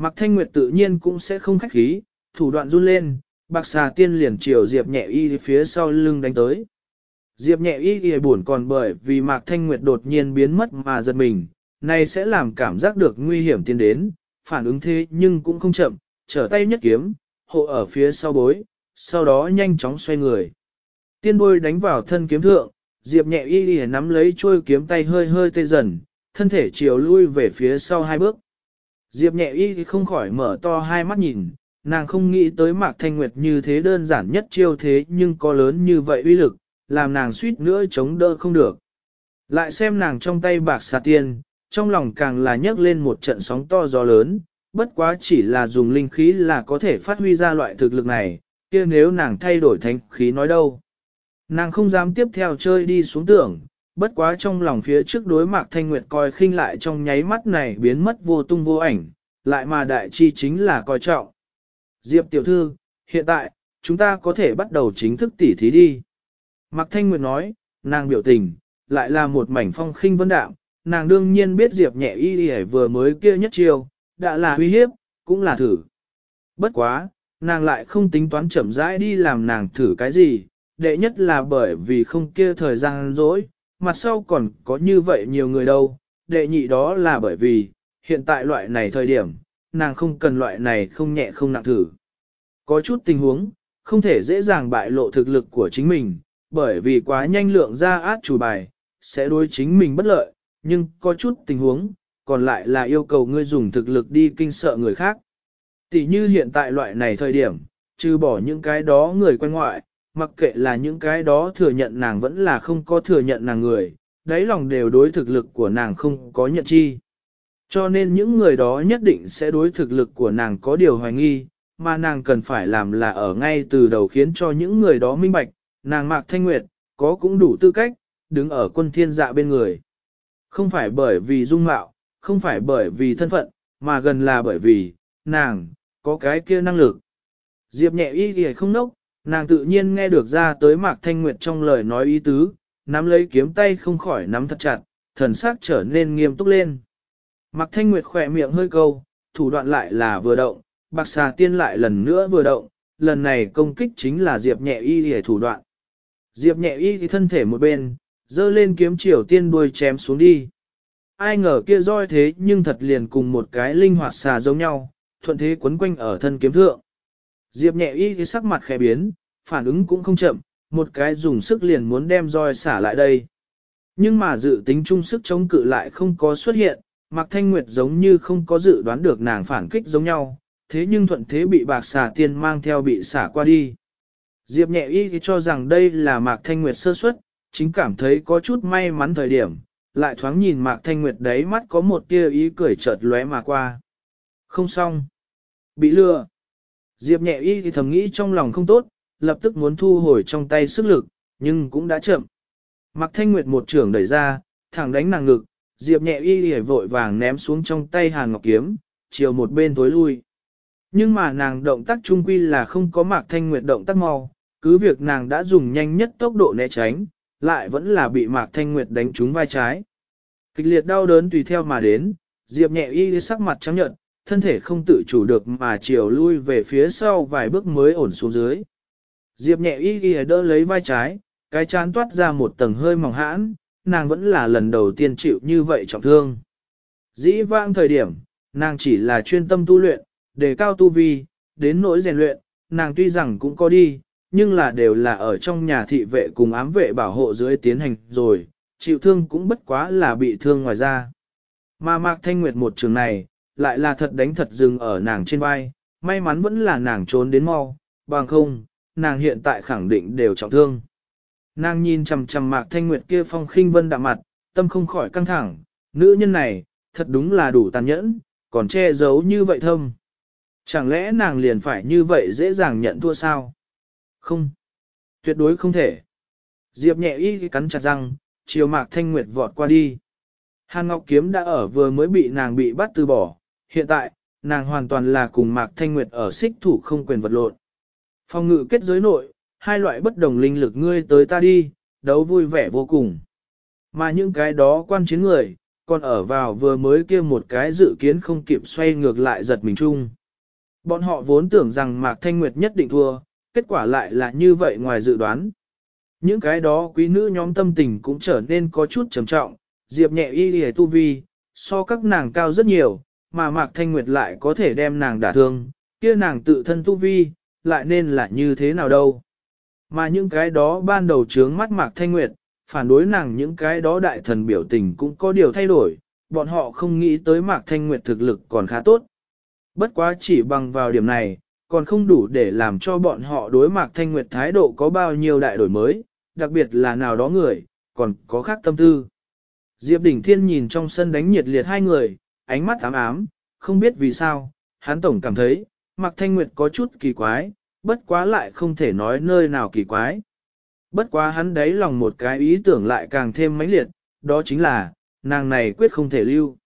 Mạc Thanh Nguyệt tự nhiên cũng sẽ không khách khí, thủ đoạn run lên, bạc xà tiên liền chiều Diệp nhẹ y phía sau lưng đánh tới. Diệp nhẹ y y buồn còn bởi vì Mạc Thanh Nguyệt đột nhiên biến mất mà giật mình, này sẽ làm cảm giác được nguy hiểm tiến đến, phản ứng thế nhưng cũng không chậm, trở tay nhất kiếm, hộ ở phía sau bối, sau đó nhanh chóng xoay người. Tiên bôi đánh vào thân kiếm thượng, Diệp nhẹ y y nắm lấy trôi kiếm tay hơi hơi tê dần, thân thể chiều lui về phía sau hai bước. Diệp nhẹ y không khỏi mở to hai mắt nhìn, nàng không nghĩ tới Mạc Thanh Nguyệt như thế đơn giản nhất chiêu thế nhưng có lớn như vậy uy lực, làm nàng suýt nữa chống đỡ không được. Lại xem nàng trong tay bạc xà tiền, trong lòng càng là nhấc lên một trận sóng to gió lớn, bất quá chỉ là dùng linh khí là có thể phát huy ra loại thực lực này, kia nếu nàng thay đổi thánh khí nói đâu. Nàng không dám tiếp theo chơi đi xuống tưởng, bất quá trong lòng phía trước đối mạc thanh nguyệt coi khinh lại trong nháy mắt này biến mất vô tung vô ảnh, lại mà đại chi chính là coi trọng. Diệp tiểu thư, hiện tại, chúng ta có thể bắt đầu chính thức tỉ thí đi. Mạc thanh nguyệt nói, nàng biểu tình, lại là một mảnh phong khinh vân đạm, nàng đương nhiên biết Diệp nhẹ y y vừa mới kia nhất chiêu, đã là uy hiếp, cũng là thử. Bất quá, nàng lại không tính toán chậm rãi đi làm nàng thử cái gì, đệ nhất là bởi vì không kia thời gian dối, mặt sau còn có như vậy nhiều người đâu, đệ nhị đó là bởi vì, hiện tại loại này thời điểm, nàng không cần loại này không nhẹ không nặng thử. Có chút tình huống, không thể dễ dàng bại lộ thực lực của chính mình, bởi vì quá nhanh lượng ra át chủ bài, sẽ đối chính mình bất lợi, nhưng có chút tình huống, còn lại là yêu cầu ngươi dùng thực lực đi kinh sợ người khác. Tỷ như hiện tại loại này thời điểm, trừ bỏ những cái đó người quen ngoại, mặc kệ là những cái đó thừa nhận nàng vẫn là không có thừa nhận nàng người, đáy lòng đều đối thực lực của nàng không có nhận chi. Cho nên những người đó nhất định sẽ đối thực lực của nàng có điều hoài nghi, mà nàng cần phải làm là ở ngay từ đầu khiến cho những người đó minh bạch, nàng Mạc Thanh Nguyệt, có cũng đủ tư cách, đứng ở quân thiên dạ bên người. Không phải bởi vì dung mạo, không phải bởi vì thân phận, mà gần là bởi vì, nàng, có cái kia năng lực. Diệp nhẹ y thì không nốc, nàng tự nhiên nghe được ra tới Mạc Thanh Nguyệt trong lời nói ý tứ, nắm lấy kiếm tay không khỏi nắm thật chặt, thần sắc trở nên nghiêm túc lên. Mạc Thanh Nguyệt khỏe miệng hơi câu, thủ đoạn lại là vừa động, bạc xà tiên lại lần nữa vừa động, lần này công kích chính là Diệp nhẹ y để thủ đoạn. Diệp nhẹ y thì thân thể một bên, dơ lên kiếm chiều tiên đuôi chém xuống đi. Ai ngờ kia roi thế nhưng thật liền cùng một cái linh hoạt xà giống nhau, thuận thế quấn quanh ở thân kiếm thượng. Diệp nhẹ y thì sắc mặt khẽ biến, phản ứng cũng không chậm, một cái dùng sức liền muốn đem roi xả lại đây. Nhưng mà dự tính chung sức chống cự lại không có xuất hiện, Mạc Thanh Nguyệt giống như không có dự đoán được nàng phản kích giống nhau, thế nhưng thuận thế bị bạc xà tiên mang theo bị xả qua đi. Diệp nhẹ y cho rằng đây là Mạc Thanh Nguyệt sơ suất, chính cảm thấy có chút may mắn thời điểm, lại thoáng nhìn Mạc Thanh Nguyệt đấy mắt có một tia ý cười chợt lóe mà qua. Không xong. Bị lừa. Diệp nhẹ y thì thầm nghĩ trong lòng không tốt, lập tức muốn thu hồi trong tay sức lực, nhưng cũng đã chậm. Mạc Thanh Nguyệt một trưởng đẩy ra, thẳng đánh nàng ngực, Diệp nhẹ y hề vội vàng ném xuống trong tay Hàn Ngọc Kiếm, chiều một bên tối lui. Nhưng mà nàng động tác trung quy là không có Mạc Thanh Nguyệt động tác mau, cứ việc nàng đã dùng nhanh nhất tốc độ né tránh, lại vẫn là bị Mạc Thanh Nguyệt đánh trúng vai trái. Kịch liệt đau đớn tùy theo mà đến, Diệp nhẹ y sắc mặt trắng nhợt, thân thể không tự chủ được mà chiều lui về phía sau vài bước mới ổn xuống dưới. Diệp nhẹ y ghi đỡ lấy vai trái, cái chán toát ra một tầng hơi mỏng hãn, nàng vẫn là lần đầu tiên chịu như vậy trọng thương. Dĩ vãng thời điểm, nàng chỉ là chuyên tâm tu luyện, đề cao tu vi, đến nỗi rèn luyện, nàng tuy rằng cũng có đi, nhưng là đều là ở trong nhà thị vệ cùng ám vệ bảo hộ dưới tiến hành rồi, chịu thương cũng bất quá là bị thương ngoài ra. Mà Mạc Thanh Nguyệt một trường này, lại là thật đánh thật dừng ở nàng trên vai, may mắn vẫn là nàng trốn đến mau, bằng không, nàng hiện tại khẳng định đều trọng thương. Nàng nhìn chằm chằm Mạc Thanh Nguyệt kia phong khinh vân đạm mặt, tâm không khỏi căng thẳng, nữ nhân này, thật đúng là đủ tàn nhẫn, còn che giấu như vậy thâm. Chẳng lẽ nàng liền phải như vậy dễ dàng nhận thua sao? Không. Tuyệt đối không thể. Diệp nhẹ y cắn chặt răng, chiều mạc thanh nguyệt vọt qua đi. Hàn Ngọc Kiếm đã ở vừa mới bị nàng bị bắt từ bỏ, hiện tại, nàng hoàn toàn là cùng mạc thanh nguyệt ở xích thủ không quyền vật lộn. Phòng ngự kết giới nội, hai loại bất đồng linh lực ngươi tới ta đi, đấu vui vẻ vô cùng. Mà những cái đó quan chiến người, còn ở vào vừa mới kia một cái dự kiến không kịp xoay ngược lại giật mình chung. Bọn họ vốn tưởng rằng Mạc Thanh Nguyệt nhất định thua, kết quả lại là như vậy ngoài dự đoán. Những cái đó quý nữ nhóm tâm tình cũng trở nên có chút trầm trọng, Diệp nhẹ y lìa tu vi, so các nàng cao rất nhiều, mà Mạc Thanh Nguyệt lại có thể đem nàng đả thương, kia nàng tự thân tu vi, lại nên là như thế nào đâu. Mà những cái đó ban đầu trướng mắt Mạc Thanh Nguyệt, phản đối nàng những cái đó đại thần biểu tình cũng có điều thay đổi, bọn họ không nghĩ tới Mạc Thanh Nguyệt thực lực còn khá tốt. Bất quá chỉ bằng vào điểm này, còn không đủ để làm cho bọn họ đối Mạc Thanh Nguyệt thái độ có bao nhiêu đại đổi mới, đặc biệt là nào đó người, còn có khác tâm tư. Diệp Đỉnh Thiên nhìn trong sân đánh nhiệt liệt hai người, ánh mắt ám ám, không biết vì sao, hắn tổng cảm thấy, Mạc Thanh Nguyệt có chút kỳ quái, bất quá lại không thể nói nơi nào kỳ quái. Bất quá hắn đấy lòng một cái ý tưởng lại càng thêm mãnh liệt, đó chính là, nàng này quyết không thể lưu.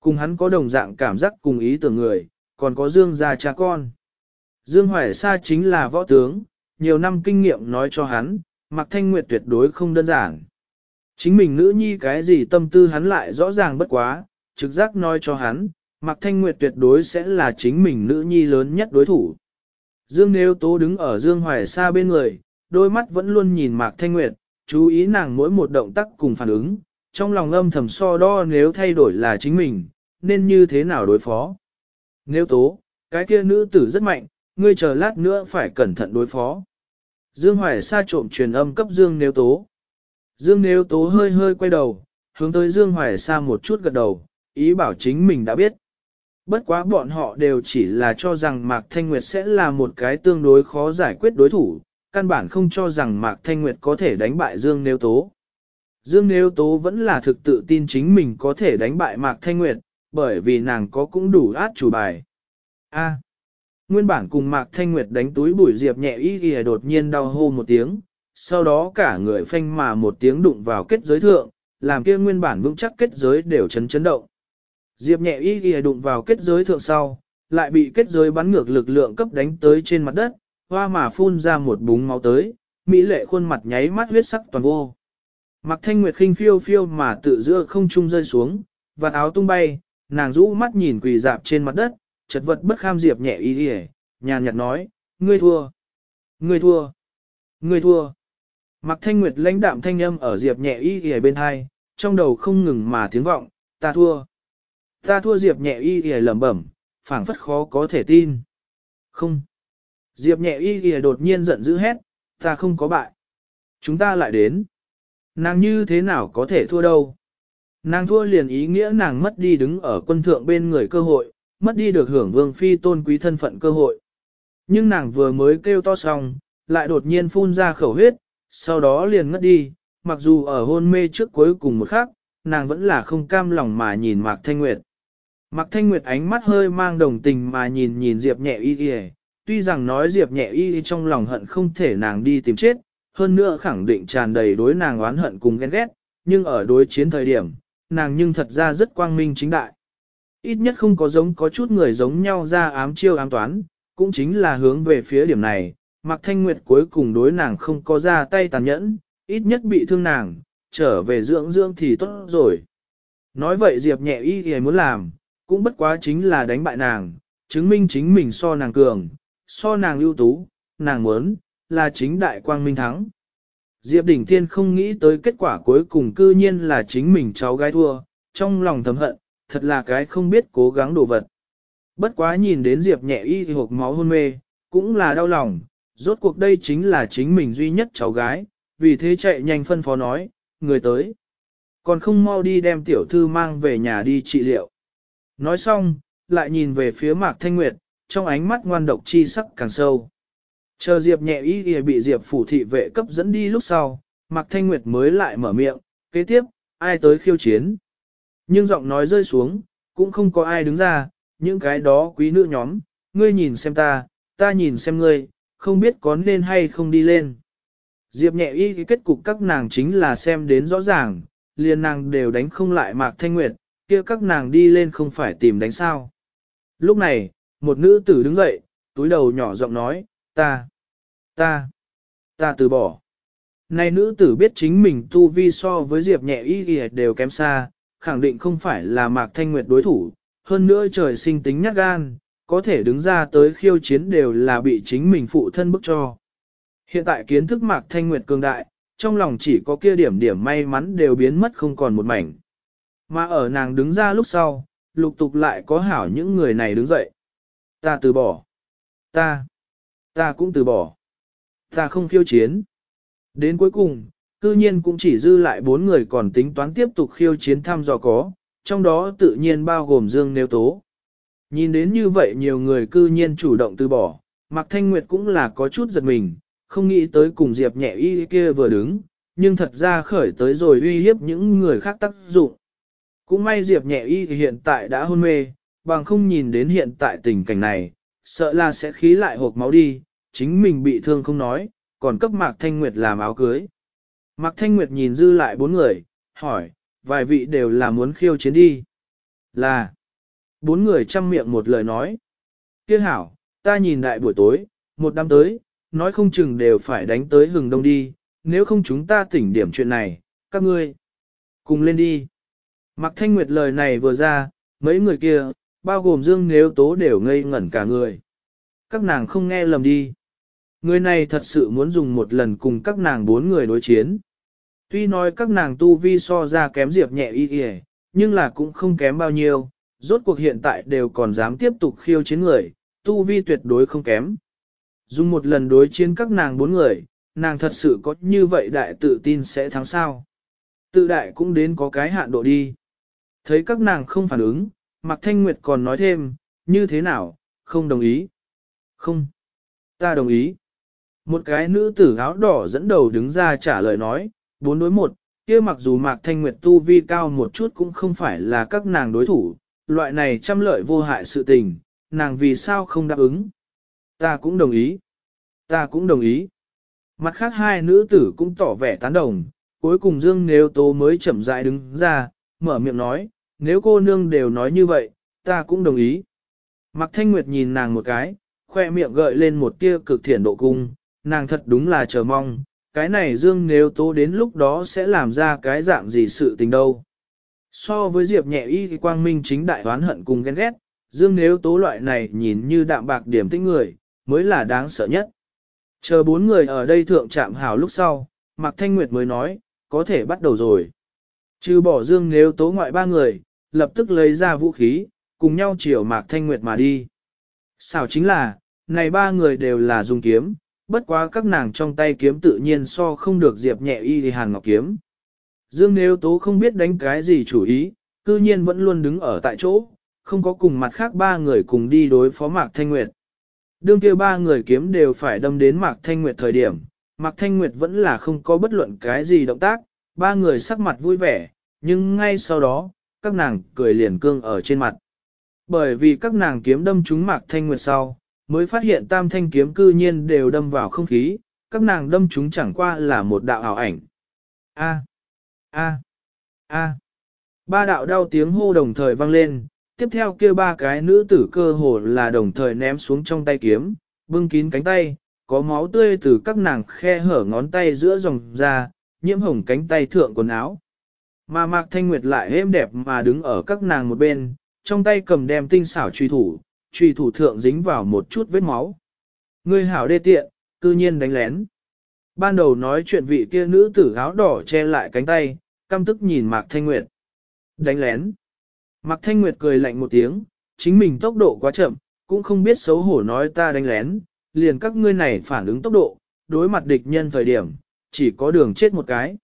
Cùng hắn có đồng dạng cảm giác cùng ý tưởng người, còn có Dương gia cha con. Dương Hoài Sa chính là võ tướng, nhiều năm kinh nghiệm nói cho hắn, Mạc Thanh Nguyệt tuyệt đối không đơn giản. Chính mình nữ nhi cái gì tâm tư hắn lại rõ ràng bất quá, trực giác nói cho hắn, Mạc Thanh Nguyệt tuyệt đối sẽ là chính mình nữ nhi lớn nhất đối thủ. Dương Nếu Tố đứng ở Dương Hoài Sa bên người, đôi mắt vẫn luôn nhìn Mạc Thanh Nguyệt, chú ý nàng mỗi một động tác cùng phản ứng, trong lòng âm thầm so đo nếu thay đổi là chính mình, nên như thế nào đối phó. Nếu tố, cái kia nữ tử rất mạnh, ngươi chờ lát nữa phải cẩn thận đối phó. Dương Hoài Sa trộm truyền âm cấp Dương Nếu Tố. Dương Nếu Tố hơi hơi quay đầu, hướng tới Dương Hoài Sa một chút gật đầu, ý bảo chính mình đã biết. Bất quá bọn họ đều chỉ là cho rằng Mạc Thanh Nguyệt sẽ là một cái tương đối khó giải quyết đối thủ, căn bản không cho rằng Mạc Thanh Nguyệt có thể đánh bại Dương nêu Tố. Dương nêu Tố vẫn là thực tự tin chính mình có thể đánh bại Mạc Thanh Nguyệt, bởi vì nàng có cũng đủ át chủ bài. A. nguyên bản cùng Mạc Thanh Nguyệt đánh túi bụi diệp nhẹ ý y đột nhiên đau hô một tiếng, sau đó cả người phanh mà một tiếng đụng vào kết giới thượng, làm kia nguyên bản vững chắc kết giới đều chấn chấn động. Diệp nhẹ y ghi đụng vào kết giới thượng sau, lại bị kết giới bắn ngược lực lượng cấp đánh tới trên mặt đất, hoa mà phun ra một búng máu tới, mỹ lệ khuôn mặt nháy mắt huyết sắc toàn vô. Mặc Thanh Nguyệt khinh phiêu phiêu mà tự giữa không trung rơi xuống, và áo tung bay, nàng rũ mắt nhìn quỳ dạp trên mặt đất, chật vật bất kham diệp nhẹ y ghi nhàn nhạt nói, ngươi thua, ngươi thua, ngươi thua. Mặc thanh nguyệt lãnh đạm thanh âm ở diệp nhẹ y ghi bên hai, trong đầu không ngừng mà tiếng vọng, ta thua. Ta thua diệp nhẹ y y lẩm bẩm, phảng phất khó có thể tin. Không. Diệp nhẹ y y đột nhiên giận dữ hét, ta không có bại. Chúng ta lại đến. Nàng như thế nào có thể thua đâu. Nàng thua liền ý nghĩa nàng mất đi đứng ở quân thượng bên người cơ hội, mất đi được hưởng vương phi tôn quý thân phận cơ hội. Nhưng nàng vừa mới kêu to xong, lại đột nhiên phun ra khẩu huyết, sau đó liền ngất đi, mặc dù ở hôn mê trước cuối cùng một khắc, nàng vẫn là không cam lòng mà nhìn Mạc Thanh Nguyệt. Mạc Thanh Nguyệt ánh mắt hơi mang đồng tình mà nhìn nhìn Diệp nhẹ y y, tuy rằng nói Diệp nhẹ y trong lòng hận không thể nàng đi tìm chết, hơn nữa khẳng định tràn đầy đối nàng oán hận cùng ghen ghét, nhưng ở đối chiến thời điểm, nàng nhưng thật ra rất quang minh chính đại. Ít nhất không có giống có chút người giống nhau ra ám chiêu ám toán, cũng chính là hướng về phía điểm này, Mạc Thanh Nguyệt cuối cùng đối nàng không có ra tay tàn nhẫn, ít nhất bị thương nàng, trở về dưỡng dưỡng thì tốt rồi. Nói vậy Diệp nhẹ y thì muốn làm, cũng bất quá chính là đánh bại nàng, chứng minh chính mình so nàng cường, so nàng ưu tú, nàng muốn, là chính đại quang minh thắng. Diệp Đỉnh Thiên không nghĩ tới kết quả cuối cùng cư nhiên là chính mình cháu gái thua, trong lòng thầm hận, thật là cái không biết cố gắng đổ vật. Bất quá nhìn đến Diệp nhẹ y thì hộp máu hôn mê, cũng là đau lòng, rốt cuộc đây chính là chính mình duy nhất cháu gái, vì thế chạy nhanh phân phó nói, người tới. Còn không mau đi đem tiểu thư mang về nhà đi trị liệu. Nói xong, lại nhìn về phía Mạc Thanh Nguyệt, trong ánh mắt ngoan độc chi sắc càng sâu. Chờ Diệp nhẹ ý thì bị Diệp phủ thị vệ cấp dẫn đi lúc sau, Mạc Thanh Nguyệt mới lại mở miệng, kế tiếp, ai tới khiêu chiến. Nhưng giọng nói rơi xuống, cũng không có ai đứng ra, những cái đó quý nữ nhóm, ngươi nhìn xem ta, ta nhìn xem ngươi, không biết có nên hay không đi lên. Diệp nhẹ y kết cục các nàng chính là xem đến rõ ràng, liền nàng đều đánh không lại Mạc Thanh Nguyệt, kia các nàng đi lên không phải tìm đánh sao. Lúc này, một nữ tử đứng dậy, túi đầu nhỏ giọng nói, ta, ta, ta từ bỏ. Này nữ tử biết chính mình tu vi so với Diệp nhẹ y thì đều kém xa, khẳng định không phải là Mạc Thanh Nguyệt đối thủ, hơn nữa trời sinh tính nhát gan, có thể đứng ra tới khiêu chiến đều là bị chính mình phụ thân bức cho. Hiện tại kiến thức Mạc Thanh Nguyệt cường đại, trong lòng chỉ có kia điểm điểm may mắn đều biến mất không còn một mảnh. Mà ở nàng đứng ra lúc sau, lục tục lại có hảo những người này đứng dậy. Ta từ bỏ. Ta. Ta cũng từ bỏ. Ta không khiêu chiến. Đến cuối cùng, cư nhiên cũng chỉ dư lại bốn người còn tính toán tiếp tục khiêu chiến thăm dò có, trong đó tự nhiên bao gồm Dương Nêu Tố. Nhìn đến như vậy nhiều người cư nhiên chủ động từ bỏ, Mạc Thanh Nguyệt cũng là có chút giật mình, không nghĩ tới cùng Diệp nhẹ y kia vừa đứng, nhưng thật ra khởi tới rồi uy hiếp những người khác tác dụng. Cũng may Diệp nhẹ y hiện tại đã hôn mê, bằng không nhìn đến hiện tại tình cảnh này, sợ là sẽ khí lại hộp máu đi, chính mình bị thương không nói, còn cấp Mạc Thanh Nguyệt làm áo cưới. Mạc Thanh Nguyệt nhìn dư lại bốn người, hỏi, vài vị đều là muốn khiêu chiến đi. Là, bốn người chăm miệng một lời nói. Kia hảo, ta nhìn đại buổi tối, một năm tới, nói không chừng đều phải đánh tới hừng đông đi, nếu không chúng ta tỉnh điểm chuyện này, các ngươi, cùng lên đi. Mạc Thanh Nguyệt lời này vừa ra, mấy người kia, bao gồm Dương Nếu Tố đều ngây ngẩn cả người. Các nàng không nghe lầm đi. Người này thật sự muốn dùng một lần cùng các nàng bốn người đối chiến. Tuy nói các nàng tu vi so ra kém Diệp nhẹ y y, nhưng là cũng không kém bao nhiêu, rốt cuộc hiện tại đều còn dám tiếp tục khiêu chiến người, tu vi tuyệt đối không kém. Dùng một lần đối chiến các nàng bốn người, nàng thật sự có như vậy đại tự tin sẽ thắng sao. Tự đại cũng đến có cái hạn độ đi. Thấy các nàng không phản ứng, Mạc Thanh Nguyệt còn nói thêm, như thế nào, không đồng ý. Không, ta đồng ý. Một cái nữ tử áo đỏ dẫn đầu đứng ra trả lời nói, bốn đối một, kia mặc dù Mạc Thanh Nguyệt tu vi cao một chút cũng không phải là các nàng đối thủ, loại này trăm lợi vô hại sự tình, nàng vì sao không đáp ứng. Ta cũng đồng ý. Ta cũng đồng ý. Mặt khác hai nữ tử cũng tỏ vẻ tán đồng, cuối cùng Dương Nếu Tố mới chậm rãi đứng ra, mở miệng nói, nếu cô nương đều nói như vậy, ta cũng đồng ý. Mạc Thanh Nguyệt nhìn nàng một cái, khoe miệng gợi lên một tia cực thiện độ cung, nàng thật đúng là chờ mong, cái này Dương nếu tố đến lúc đó sẽ làm ra cái dạng gì sự tình đâu. So với Diệp nhẹ y thì quang minh chính đại oán hận cùng ghen ghét, Dương nếu tố loại này nhìn như đạm bạc điểm tích người, mới là đáng sợ nhất. Chờ bốn người ở đây thượng chạm hào lúc sau, Mạc Thanh Nguyệt mới nói, có thể bắt đầu rồi. Trừ bỏ Dương nếu tố ngoại ba người, lập tức lấy ra vũ khí, cùng nhau chiều Mạc Thanh Nguyệt mà đi. Xảo chính là, này ba người đều là dùng kiếm, bất quá các nàng trong tay kiếm tự nhiên so không được diệp nhẹ y thì hàn ngọc kiếm. Dương nếu tố không biết đánh cái gì chủ ý, cư nhiên vẫn luôn đứng ở tại chỗ, không có cùng mặt khác ba người cùng đi đối phó Mạc Thanh Nguyệt. Đương kia ba người kiếm đều phải đâm đến Mạc Thanh Nguyệt thời điểm, Mạc Thanh Nguyệt vẫn là không có bất luận cái gì động tác, ba người sắc mặt vui vẻ, nhưng ngay sau đó, các nàng cười liền cương ở trên mặt. Bởi vì các nàng kiếm đâm trúng Mạc Thanh Nguyệt sau, mới phát hiện tam thanh kiếm cư nhiên đều đâm vào không khí, các nàng đâm chúng chẳng qua là một đạo ảo ảnh. A, a, a. Ba đạo đau tiếng hô đồng thời vang lên, tiếp theo kia ba cái nữ tử cơ hồ là đồng thời ném xuống trong tay kiếm, bưng kín cánh tay, có máu tươi từ các nàng khe hở ngón tay giữa dòng ra, nhiễm hồng cánh tay thượng quần áo. Mà Mạc Thanh Nguyệt lại êm đẹp mà đứng ở các nàng một bên, trong tay cầm đem tinh xảo truy thủ, truy thủ thượng dính vào một chút vết máu. Ngươi hảo đê tiện, cư nhiên đánh lén. Ban đầu nói chuyện vị kia nữ tử áo đỏ che lại cánh tay, căm tức nhìn Mạc Thanh Nguyệt. Đánh lén. Mạc Thanh Nguyệt cười lạnh một tiếng, chính mình tốc độ quá chậm, cũng không biết xấu hổ nói ta đánh lén, liền các ngươi này phản ứng tốc độ, đối mặt địch nhân thời điểm, chỉ có đường chết một cái.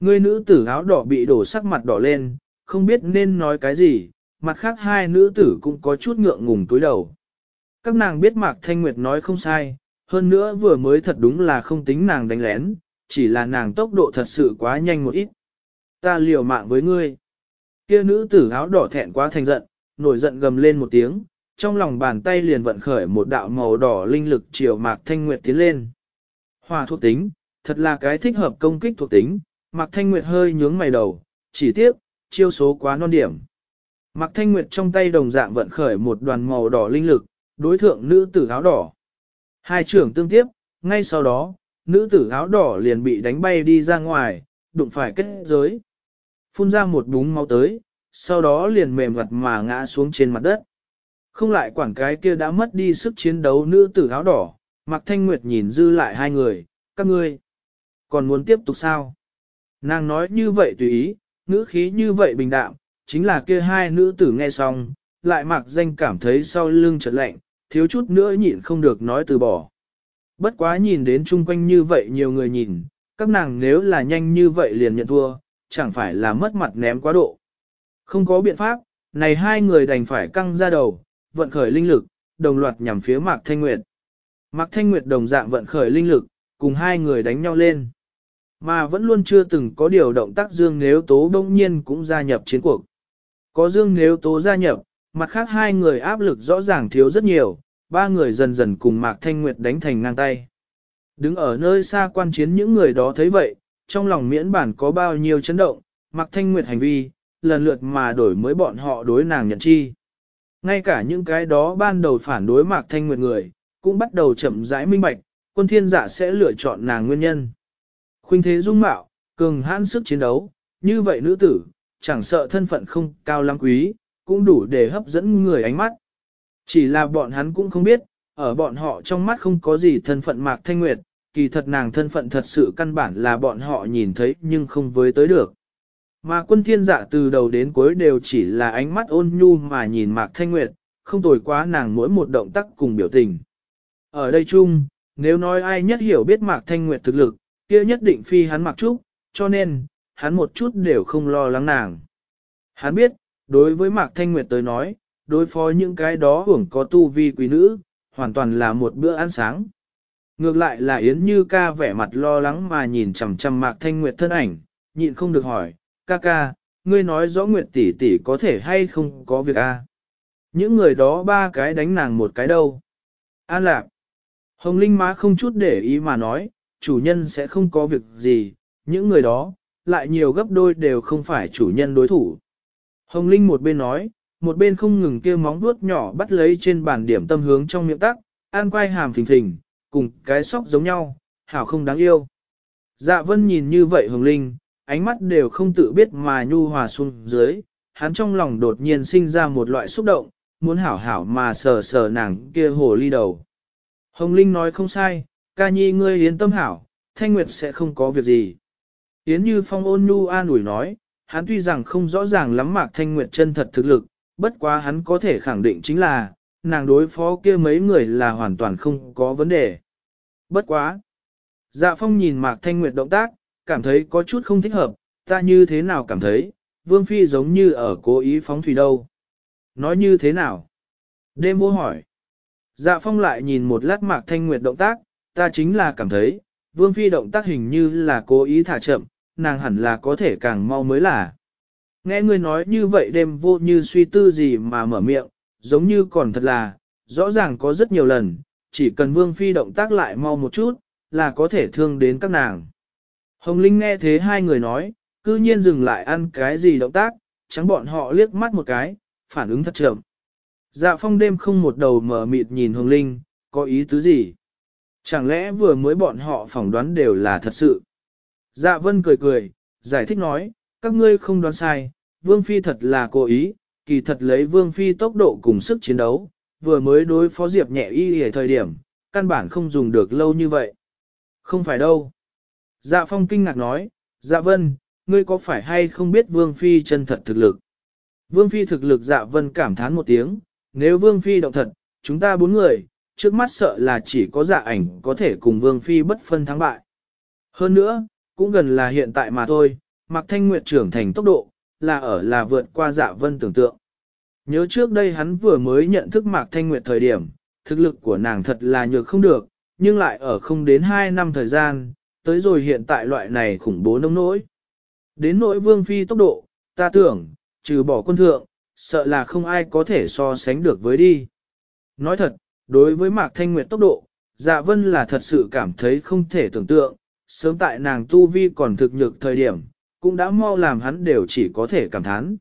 Ngươi nữ tử áo đỏ bị đổ sắc mặt đỏ lên, không biết nên nói cái gì, mặt khác hai nữ tử cũng có chút ngượng ngùng túi đầu. Các nàng biết Mạc Thanh Nguyệt nói không sai, hơn nữa vừa mới thật đúng là không tính nàng đánh lén, chỉ là nàng tốc độ thật sự quá nhanh một ít. Ta liều mạng với ngươi. Kia nữ tử áo đỏ thẹn quá thành giận, nổi giận gầm lên một tiếng, trong lòng bàn tay liền vận khởi một đạo màu đỏ linh lực chiều Mạc Thanh Nguyệt tiến lên. Hòa thuộc tính, thật là cái thích hợp công kích thuộc tính, Mạc Thanh Nguyệt hơi nhướng mày đầu, chỉ tiếc, chiêu số quá non điểm. Mạc Thanh Nguyệt trong tay đồng dạng vận khởi một đoàn màu đỏ linh lực, đối thượng nữ tử áo đỏ. Hai trưởng tương tiếp, ngay sau đó, nữ tử áo đỏ liền bị đánh bay đi ra ngoài, đụng phải kết giới. Phun ra một búng máu tới, sau đó liền mềm mặt mà ngã xuống trên mặt đất. Không lại quản cái kia đã mất đi sức chiến đấu nữ tử áo đỏ, Mạc Thanh Nguyệt nhìn dư lại hai người, các ngươi. Còn muốn tiếp tục sao? Nàng nói như vậy tùy ý, ngữ khí như vậy bình đạm, chính là kia hai nữ tử nghe xong, lại mặc danh cảm thấy sau lưng chợt lạnh, thiếu chút nữa nhịn không được nói từ bỏ. Bất quá nhìn đến chung quanh như vậy nhiều người nhìn, các nàng nếu là nhanh như vậy liền nhận thua, chẳng phải là mất mặt ném quá độ. Không có biện pháp, này hai người đành phải căng ra đầu, vận khởi linh lực, đồng loạt nhằm phía Mạc Thanh Nguyệt. Mạc Thanh Nguyệt đồng dạng vận khởi linh lực, cùng hai người đánh nhau lên. Mà vẫn luôn chưa từng có điều động tác Dương Nếu Tố đông nhiên cũng gia nhập chiến cuộc. Có Dương Nếu Tố gia nhập, mặt khác hai người áp lực rõ ràng thiếu rất nhiều, ba người dần dần cùng Mạc Thanh Nguyệt đánh thành ngang tay. Đứng ở nơi xa quan chiến những người đó thấy vậy, trong lòng miễn bản có bao nhiêu chấn động, Mạc Thanh Nguyệt hành vi, lần lượt mà đổi mới bọn họ đối nàng nhận chi. Ngay cả những cái đó ban đầu phản đối Mạc Thanh Nguyệt người, cũng bắt đầu chậm rãi minh bạch, quân thiên giả sẽ lựa chọn nàng nguyên nhân. Khuynh thế dung mạo, cường hãn sức chiến đấu, như vậy nữ tử, chẳng sợ thân phận không cao lắm quý, cũng đủ để hấp dẫn người ánh mắt. Chỉ là bọn hắn cũng không biết, ở bọn họ trong mắt không có gì thân phận Mạc Thanh Nguyệt, kỳ thật nàng thân phận thật sự căn bản là bọn họ nhìn thấy nhưng không với tới được. Mà quân thiên dạ từ đầu đến cuối đều chỉ là ánh mắt ôn nhu mà nhìn Mạc Thanh Nguyệt, không tồi quá nàng mỗi một động tác cùng biểu tình. Ở đây chung, nếu nói ai nhất hiểu biết Mạc Thanh Nguyệt thực lực, kia nhất định phi hắn mặc Trúc, cho nên, hắn một chút đều không lo lắng nàng. Hắn biết, đối với Mạc Thanh Nguyệt tới nói, đối phó những cái đó hưởng có tu vi quý nữ, hoàn toàn là một bữa ăn sáng. Ngược lại là Yến Như ca vẻ mặt lo lắng mà nhìn chằm chằm Mạc Thanh Nguyệt thân ảnh, nhịn không được hỏi, ca ca, ngươi nói rõ Nguyệt tỷ tỷ có thể hay không có việc a? Những người đó ba cái đánh nàng một cái đâu. An lạc. Hồng Linh má không chút để ý mà nói, chủ nhân sẽ không có việc gì, những người đó, lại nhiều gấp đôi đều không phải chủ nhân đối thủ. Hồng Linh một bên nói, một bên không ngừng kêu móng vuốt nhỏ bắt lấy trên bàn điểm tâm hướng trong miệng tắc, an quay hàm phình phình, cùng cái sóc giống nhau, hảo không đáng yêu. Dạ vân nhìn như vậy Hồng Linh, ánh mắt đều không tự biết mà nhu hòa xuống dưới, hắn trong lòng đột nhiên sinh ra một loại xúc động, muốn hảo hảo mà sờ sờ nàng kia hồ ly đầu. Hồng Linh nói không sai, ca nhi ngươi yến tâm hảo, thanh nguyệt sẽ không có việc gì. Yến như phong ôn nhu an ủi nói, hắn tuy rằng không rõ ràng lắm mạc thanh nguyệt chân thật thực lực, bất quá hắn có thể khẳng định chính là, nàng đối phó kia mấy người là hoàn toàn không có vấn đề. Bất quá. Dạ phong nhìn mạc thanh nguyệt động tác, cảm thấy có chút không thích hợp, ta như thế nào cảm thấy, vương phi giống như ở cố ý phóng thủy đâu. Nói như thế nào? Đêm vô hỏi. Dạ phong lại nhìn một lát mạc thanh nguyệt động tác, ta chính là cảm thấy, vương phi động tác hình như là cố ý thả chậm, nàng hẳn là có thể càng mau mới là. Nghe ngươi nói như vậy đêm vô như suy tư gì mà mở miệng, giống như còn thật là, rõ ràng có rất nhiều lần, chỉ cần vương phi động tác lại mau một chút, là có thể thương đến các nàng. Hồng Linh nghe thế hai người nói, cư nhiên dừng lại ăn cái gì động tác, trắng bọn họ liếc mắt một cái, phản ứng thật chậm. Dạ phong đêm không một đầu mở mịt nhìn Hồng Linh, có ý tứ gì? Chẳng lẽ vừa mới bọn họ phỏng đoán đều là thật sự? Dạ vân cười cười, giải thích nói, các ngươi không đoán sai, Vương Phi thật là cố ý, kỳ thật lấy Vương Phi tốc độ cùng sức chiến đấu, vừa mới đối phó Diệp nhẹ y ở thời điểm, căn bản không dùng được lâu như vậy. Không phải đâu. Dạ phong kinh ngạc nói, dạ vân, ngươi có phải hay không biết Vương Phi chân thật thực lực? Vương Phi thực lực dạ vân cảm thán một tiếng, nếu Vương Phi động thật, chúng ta bốn người, trước mắt sợ là chỉ có dạ ảnh có thể cùng Vương Phi bất phân thắng bại. Hơn nữa, cũng gần là hiện tại mà thôi, Mạc Thanh Nguyệt trưởng thành tốc độ, là ở là vượt qua dạ vân tưởng tượng. Nhớ trước đây hắn vừa mới nhận thức Mạc Thanh Nguyệt thời điểm, thực lực của nàng thật là nhược không được, nhưng lại ở không đến 2 năm thời gian, tới rồi hiện tại loại này khủng bố nông nỗi. Đến nỗi vương phi tốc độ, ta tưởng, trừ bỏ quân thượng, sợ là không ai có thể so sánh được với đi. Nói thật, đối với Mạc Thanh Nguyệt tốc độ, dạ vân là thật sự cảm thấy không thể tưởng tượng, sớm tại nàng tu vi còn thực nhược thời điểm, cũng đã mau làm hắn đều chỉ có thể cảm thán.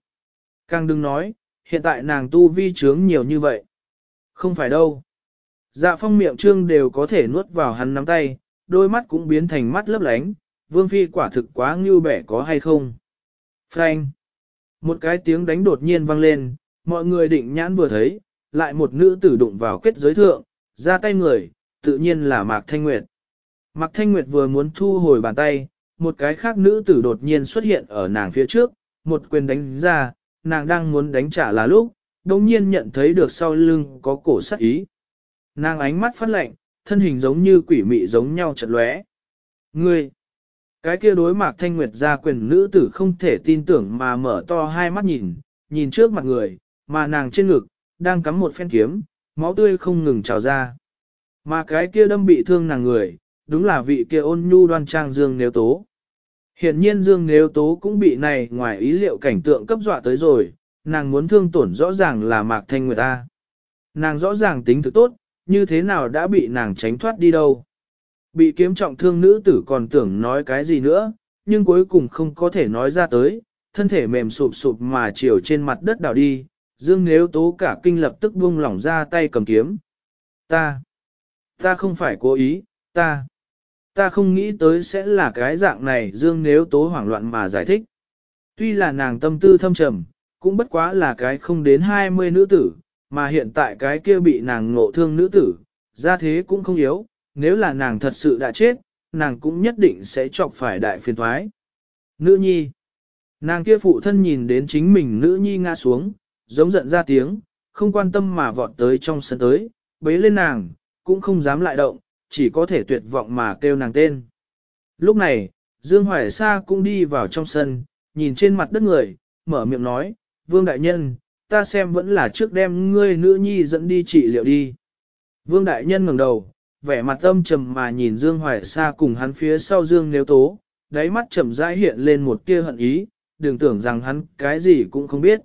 Càng đừng nói, hiện tại nàng tu vi trướng nhiều như vậy. Không phải đâu. Dạ phong miệng trương đều có thể nuốt vào hắn nắm tay, đôi mắt cũng biến thành mắt lấp lánh, vương phi quả thực quá ngưu bẻ có hay không. Frank. Một cái tiếng đánh đột nhiên vang lên, mọi người định nhãn vừa thấy, lại một nữ tử đụng vào kết giới thượng, ra tay người, tự nhiên là Mạc Thanh Nguyệt. Mạc Thanh Nguyệt vừa muốn thu hồi bàn tay, một cái khác nữ tử đột nhiên xuất hiện ở nàng phía trước, một quyền đánh ra, nàng đang muốn đánh trả là lúc, đồng nhiên nhận thấy được sau lưng có cổ sắc ý. Nàng ánh mắt phát lạnh, thân hình giống như quỷ mị giống nhau chật lóe. Ngươi! Cái kia đối mạc thanh nguyệt ra quyền nữ tử không thể tin tưởng mà mở to hai mắt nhìn, nhìn trước mặt người, mà nàng trên ngực, đang cắm một phen kiếm, máu tươi không ngừng trào ra. Mà cái kia đâm bị thương nàng người, đúng là vị kia ôn nhu đoan trang Dương Nếu Tố. Hiện nhiên Dương Nếu Tố cũng bị này ngoài ý liệu cảnh tượng cấp dọa tới rồi, nàng muốn thương tổn rõ ràng là Mạc Thanh Nguyệt ta. Nàng rõ ràng tính thực tốt, như thế nào đã bị nàng tránh thoát đi đâu. Bị kiếm trọng thương nữ tử còn tưởng nói cái gì nữa, nhưng cuối cùng không có thể nói ra tới, thân thể mềm sụp sụp mà chiều trên mặt đất đảo đi, Dương Nếu Tố cả kinh lập tức buông lỏng ra tay cầm kiếm. Ta, ta không phải cố ý, ta, ta không nghĩ tới sẽ là cái dạng này Dương Nếu Tố hoảng loạn mà giải thích. Tuy là nàng tâm tư thâm trầm, cũng bất quá là cái không đến 20 nữ tử, mà hiện tại cái kia bị nàng ngộ thương nữ tử, ra thế cũng không yếu, nếu là nàng thật sự đã chết, nàng cũng nhất định sẽ chọc phải đại phiền thoái. Nữ nhi. Nàng kia phụ thân nhìn đến chính mình nữ nhi ngã xuống, giống giận ra tiếng, không quan tâm mà vọt tới trong sân tới, bế lên nàng, cũng không dám lại động, chỉ có thể tuyệt vọng mà kêu nàng tên. Lúc này, Dương Hoài Sa cũng đi vào trong sân, nhìn trên mặt đất người, mở miệng nói, Vương Đại Nhân, ta xem vẫn là trước đem ngươi nữ nhi dẫn đi trị liệu đi. Vương Đại Nhân ngẩng đầu, vẻ mặt âm trầm mà nhìn Dương Hoài Sa cùng hắn phía sau Dương Nếu Tố, đáy mắt chậm rãi hiện lên một tia hận ý, đừng tưởng rằng hắn cái gì cũng không biết.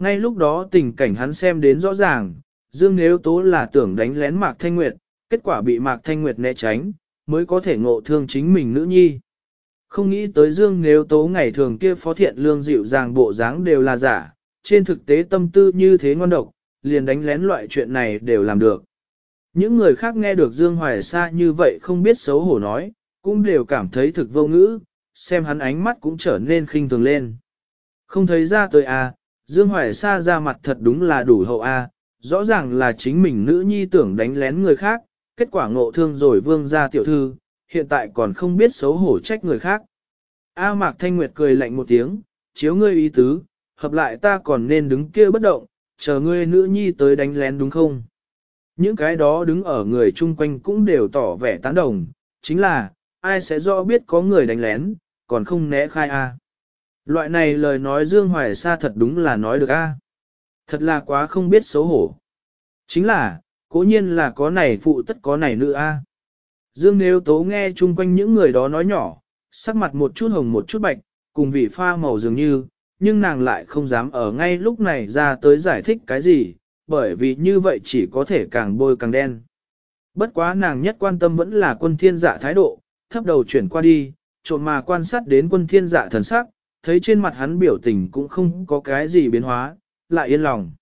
Ngay lúc đó tình cảnh hắn xem đến rõ ràng, Dương Nếu Tố là tưởng đánh lén Mạc Thanh Nguyệt, kết quả bị Mạc Thanh Nguyệt né tránh, mới có thể ngộ thương chính mình nữ nhi. Không nghĩ tới Dương Nếu Tố ngày thường kia phó thiện lương dịu dàng bộ dáng đều là giả, trên thực tế tâm tư như thế ngon độc, liền đánh lén loại chuyện này đều làm được. Những người khác nghe được Dương Hoài Sa như vậy không biết xấu hổ nói, cũng đều cảm thấy thực vô ngữ, xem hắn ánh mắt cũng trở nên khinh thường lên. Không thấy ra tôi à, Dương Hoài Sa ra mặt thật đúng là đủ hậu a, à, rõ ràng là chính mình nữ nhi tưởng đánh lén người khác, kết quả ngộ thương rồi vương gia tiểu thư, hiện tại còn không biết xấu hổ trách người khác. A Mạc Thanh Nguyệt cười lạnh một tiếng, chiếu ngươi ý tứ, hợp lại ta còn nên đứng kia bất động, chờ ngươi nữ nhi tới đánh lén đúng không? Những cái đó đứng ở người chung quanh cũng đều tỏ vẻ tán đồng, chính là, ai sẽ rõ biết có người đánh lén, còn không né khai a. Loại này lời nói Dương Hoài Sa thật đúng là nói được a. À? Thật là quá không biết xấu hổ. Chính là, cố nhiên là có này phụ tất có này nữ a. À? Dương Nếu Tố nghe chung quanh những người đó nói nhỏ, sắc mặt một chút hồng một chút bạch, cùng vị pha màu dường như, nhưng nàng lại không dám ở ngay lúc này ra tới giải thích cái gì, bởi vì như vậy chỉ có thể càng bôi càng đen. Bất quá nàng nhất quan tâm vẫn là quân thiên dạ thái độ, thấp đầu chuyển qua đi, trộn mà quan sát đến quân thiên dạ thần sắc, thấy trên mặt hắn biểu tình cũng không có cái gì biến hóa, lại yên lòng.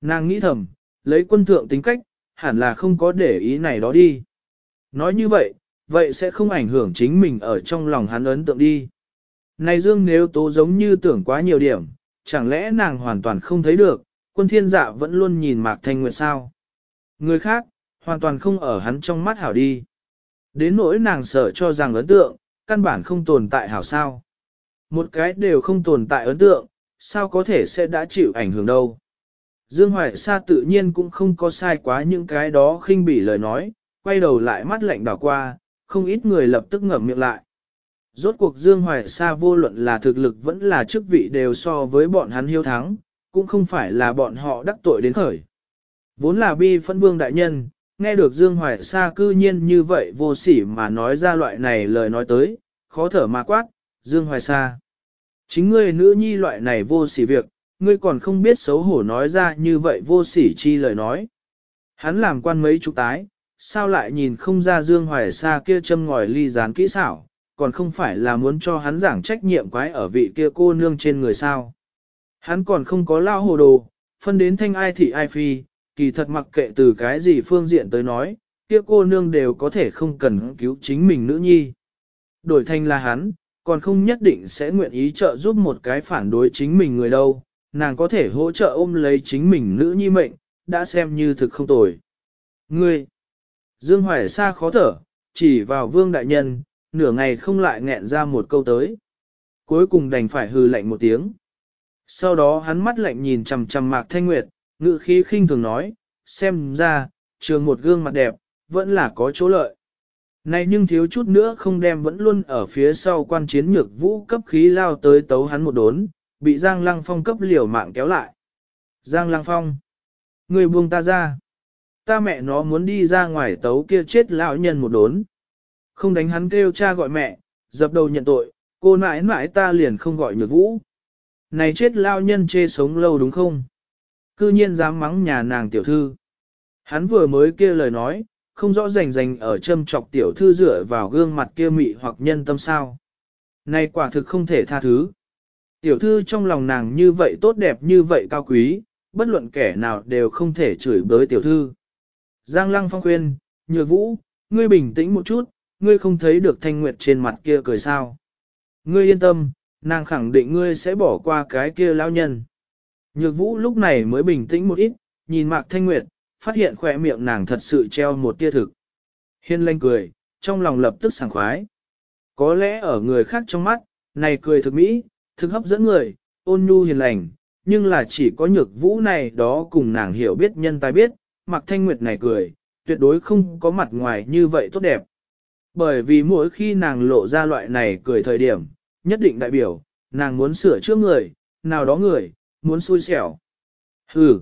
Nàng nghĩ thầm, lấy quân thượng tính cách, hẳn là không có để ý này đó đi. Nói như vậy, vậy sẽ không ảnh hưởng chính mình ở trong lòng hắn ấn tượng đi. Này Dương nếu tố giống như tưởng quá nhiều điểm, chẳng lẽ nàng hoàn toàn không thấy được, quân thiên dạ vẫn luôn nhìn Mạc Thanh Nguyệt sao. Người khác, hoàn toàn không ở hắn trong mắt hảo đi. Đến nỗi nàng sợ cho rằng ấn tượng, căn bản không tồn tại hảo sao. Một cái đều không tồn tại ấn tượng, sao có thể sẽ đã chịu ảnh hưởng đâu. Dương Hoài Sa tự nhiên cũng không có sai quá những cái đó khinh bỉ lời nói, quay đầu lại mắt lạnh đảo qua, không ít người lập tức ngậm miệng lại. Rốt cuộc Dương Hoài Sa vô luận là thực lực vẫn là chức vị đều so với bọn hắn hiếu thắng, cũng không phải là bọn họ đắc tội đến khởi. Vốn là bi phân vương đại nhân, nghe được Dương Hoài Sa cư nhiên như vậy vô sỉ mà nói ra loại này lời nói tới, khó thở mà quát, Dương Hoài Sa. Chính ngươi nữ nhi loại này vô sỉ việc, ngươi còn không biết xấu hổ nói ra như vậy vô sỉ chi lời nói. Hắn làm quan mấy chục tái, sao lại nhìn không ra Dương Hoài Sa kia châm ngòi ly gián kỹ xảo, còn không phải là muốn cho hắn giảng trách nhiệm quái ở vị kia cô nương trên người sao. Hắn còn không có lao hồ đồ, phân đến thanh ai thị ai phi, kỳ thật mặc kệ từ cái gì phương diện tới nói, kia cô nương đều có thể không cần cứu chính mình nữ nhi. Đổi thanh là hắn, còn không nhất định sẽ nguyện ý trợ giúp một cái phản đối chính mình người đâu, nàng có thể hỗ trợ ôm lấy chính mình nữ nhi mệnh, đã xem như thực không tồi. Ngươi! Dương Hoài Sa khó thở, chỉ vào vương đại nhân, nửa ngày không lại nghẹn ra một câu tới. Cuối cùng đành phải hừ lạnh một tiếng. Sau đó hắn mắt lạnh nhìn chằm chằm mạc thanh nguyệt, ngự khí khinh thường nói, xem ra, trường một gương mặt đẹp, vẫn là có chỗ lợi. Này nhưng thiếu chút nữa không đem vẫn luôn ở phía sau quan chiến nhược vũ cấp khí lao tới tấu hắn một đốn, bị Giang Lăng Phong cấp liều mạng kéo lại. Giang Lăng Phong, người buông ta ra. Ta mẹ nó muốn đi ra ngoài tấu kia chết lão nhân một đốn. Không đánh hắn kêu cha gọi mẹ, dập đầu nhận tội, cô nãi nãi ta liền không gọi nhược vũ. Này chết lao nhân chê sống lâu đúng không? Cư nhiên dám mắng nhà nàng tiểu thư. Hắn vừa mới kia lời nói, không rõ rành rành ở châm trọc tiểu thư dựa vào gương mặt kia mị hoặc nhân tâm sao. Này quả thực không thể tha thứ. Tiểu thư trong lòng nàng như vậy tốt đẹp như vậy cao quý, bất luận kẻ nào đều không thể chửi bới tiểu thư. Giang lăng phong khuyên, nhược vũ, ngươi bình tĩnh một chút, ngươi không thấy được thanh nguyệt trên mặt kia cười sao. Ngươi yên tâm, nàng khẳng định ngươi sẽ bỏ qua cái kia lão nhân. Nhược vũ lúc này mới bình tĩnh một ít, nhìn mạc thanh nguyệt, phát hiện khỏe miệng nàng thật sự treo một tia thực. Hiên lanh cười, trong lòng lập tức sảng khoái. Có lẽ ở người khác trong mắt, này cười thực mỹ, thực hấp dẫn người, ôn nhu hiền lành, nhưng là chỉ có nhược vũ này đó cùng nàng hiểu biết nhân tài biết, mặc thanh nguyệt này cười, tuyệt đối không có mặt ngoài như vậy tốt đẹp. Bởi vì mỗi khi nàng lộ ra loại này cười thời điểm, nhất định đại biểu, nàng muốn sửa trước người, nào đó người, muốn xui xẻo. Hừ.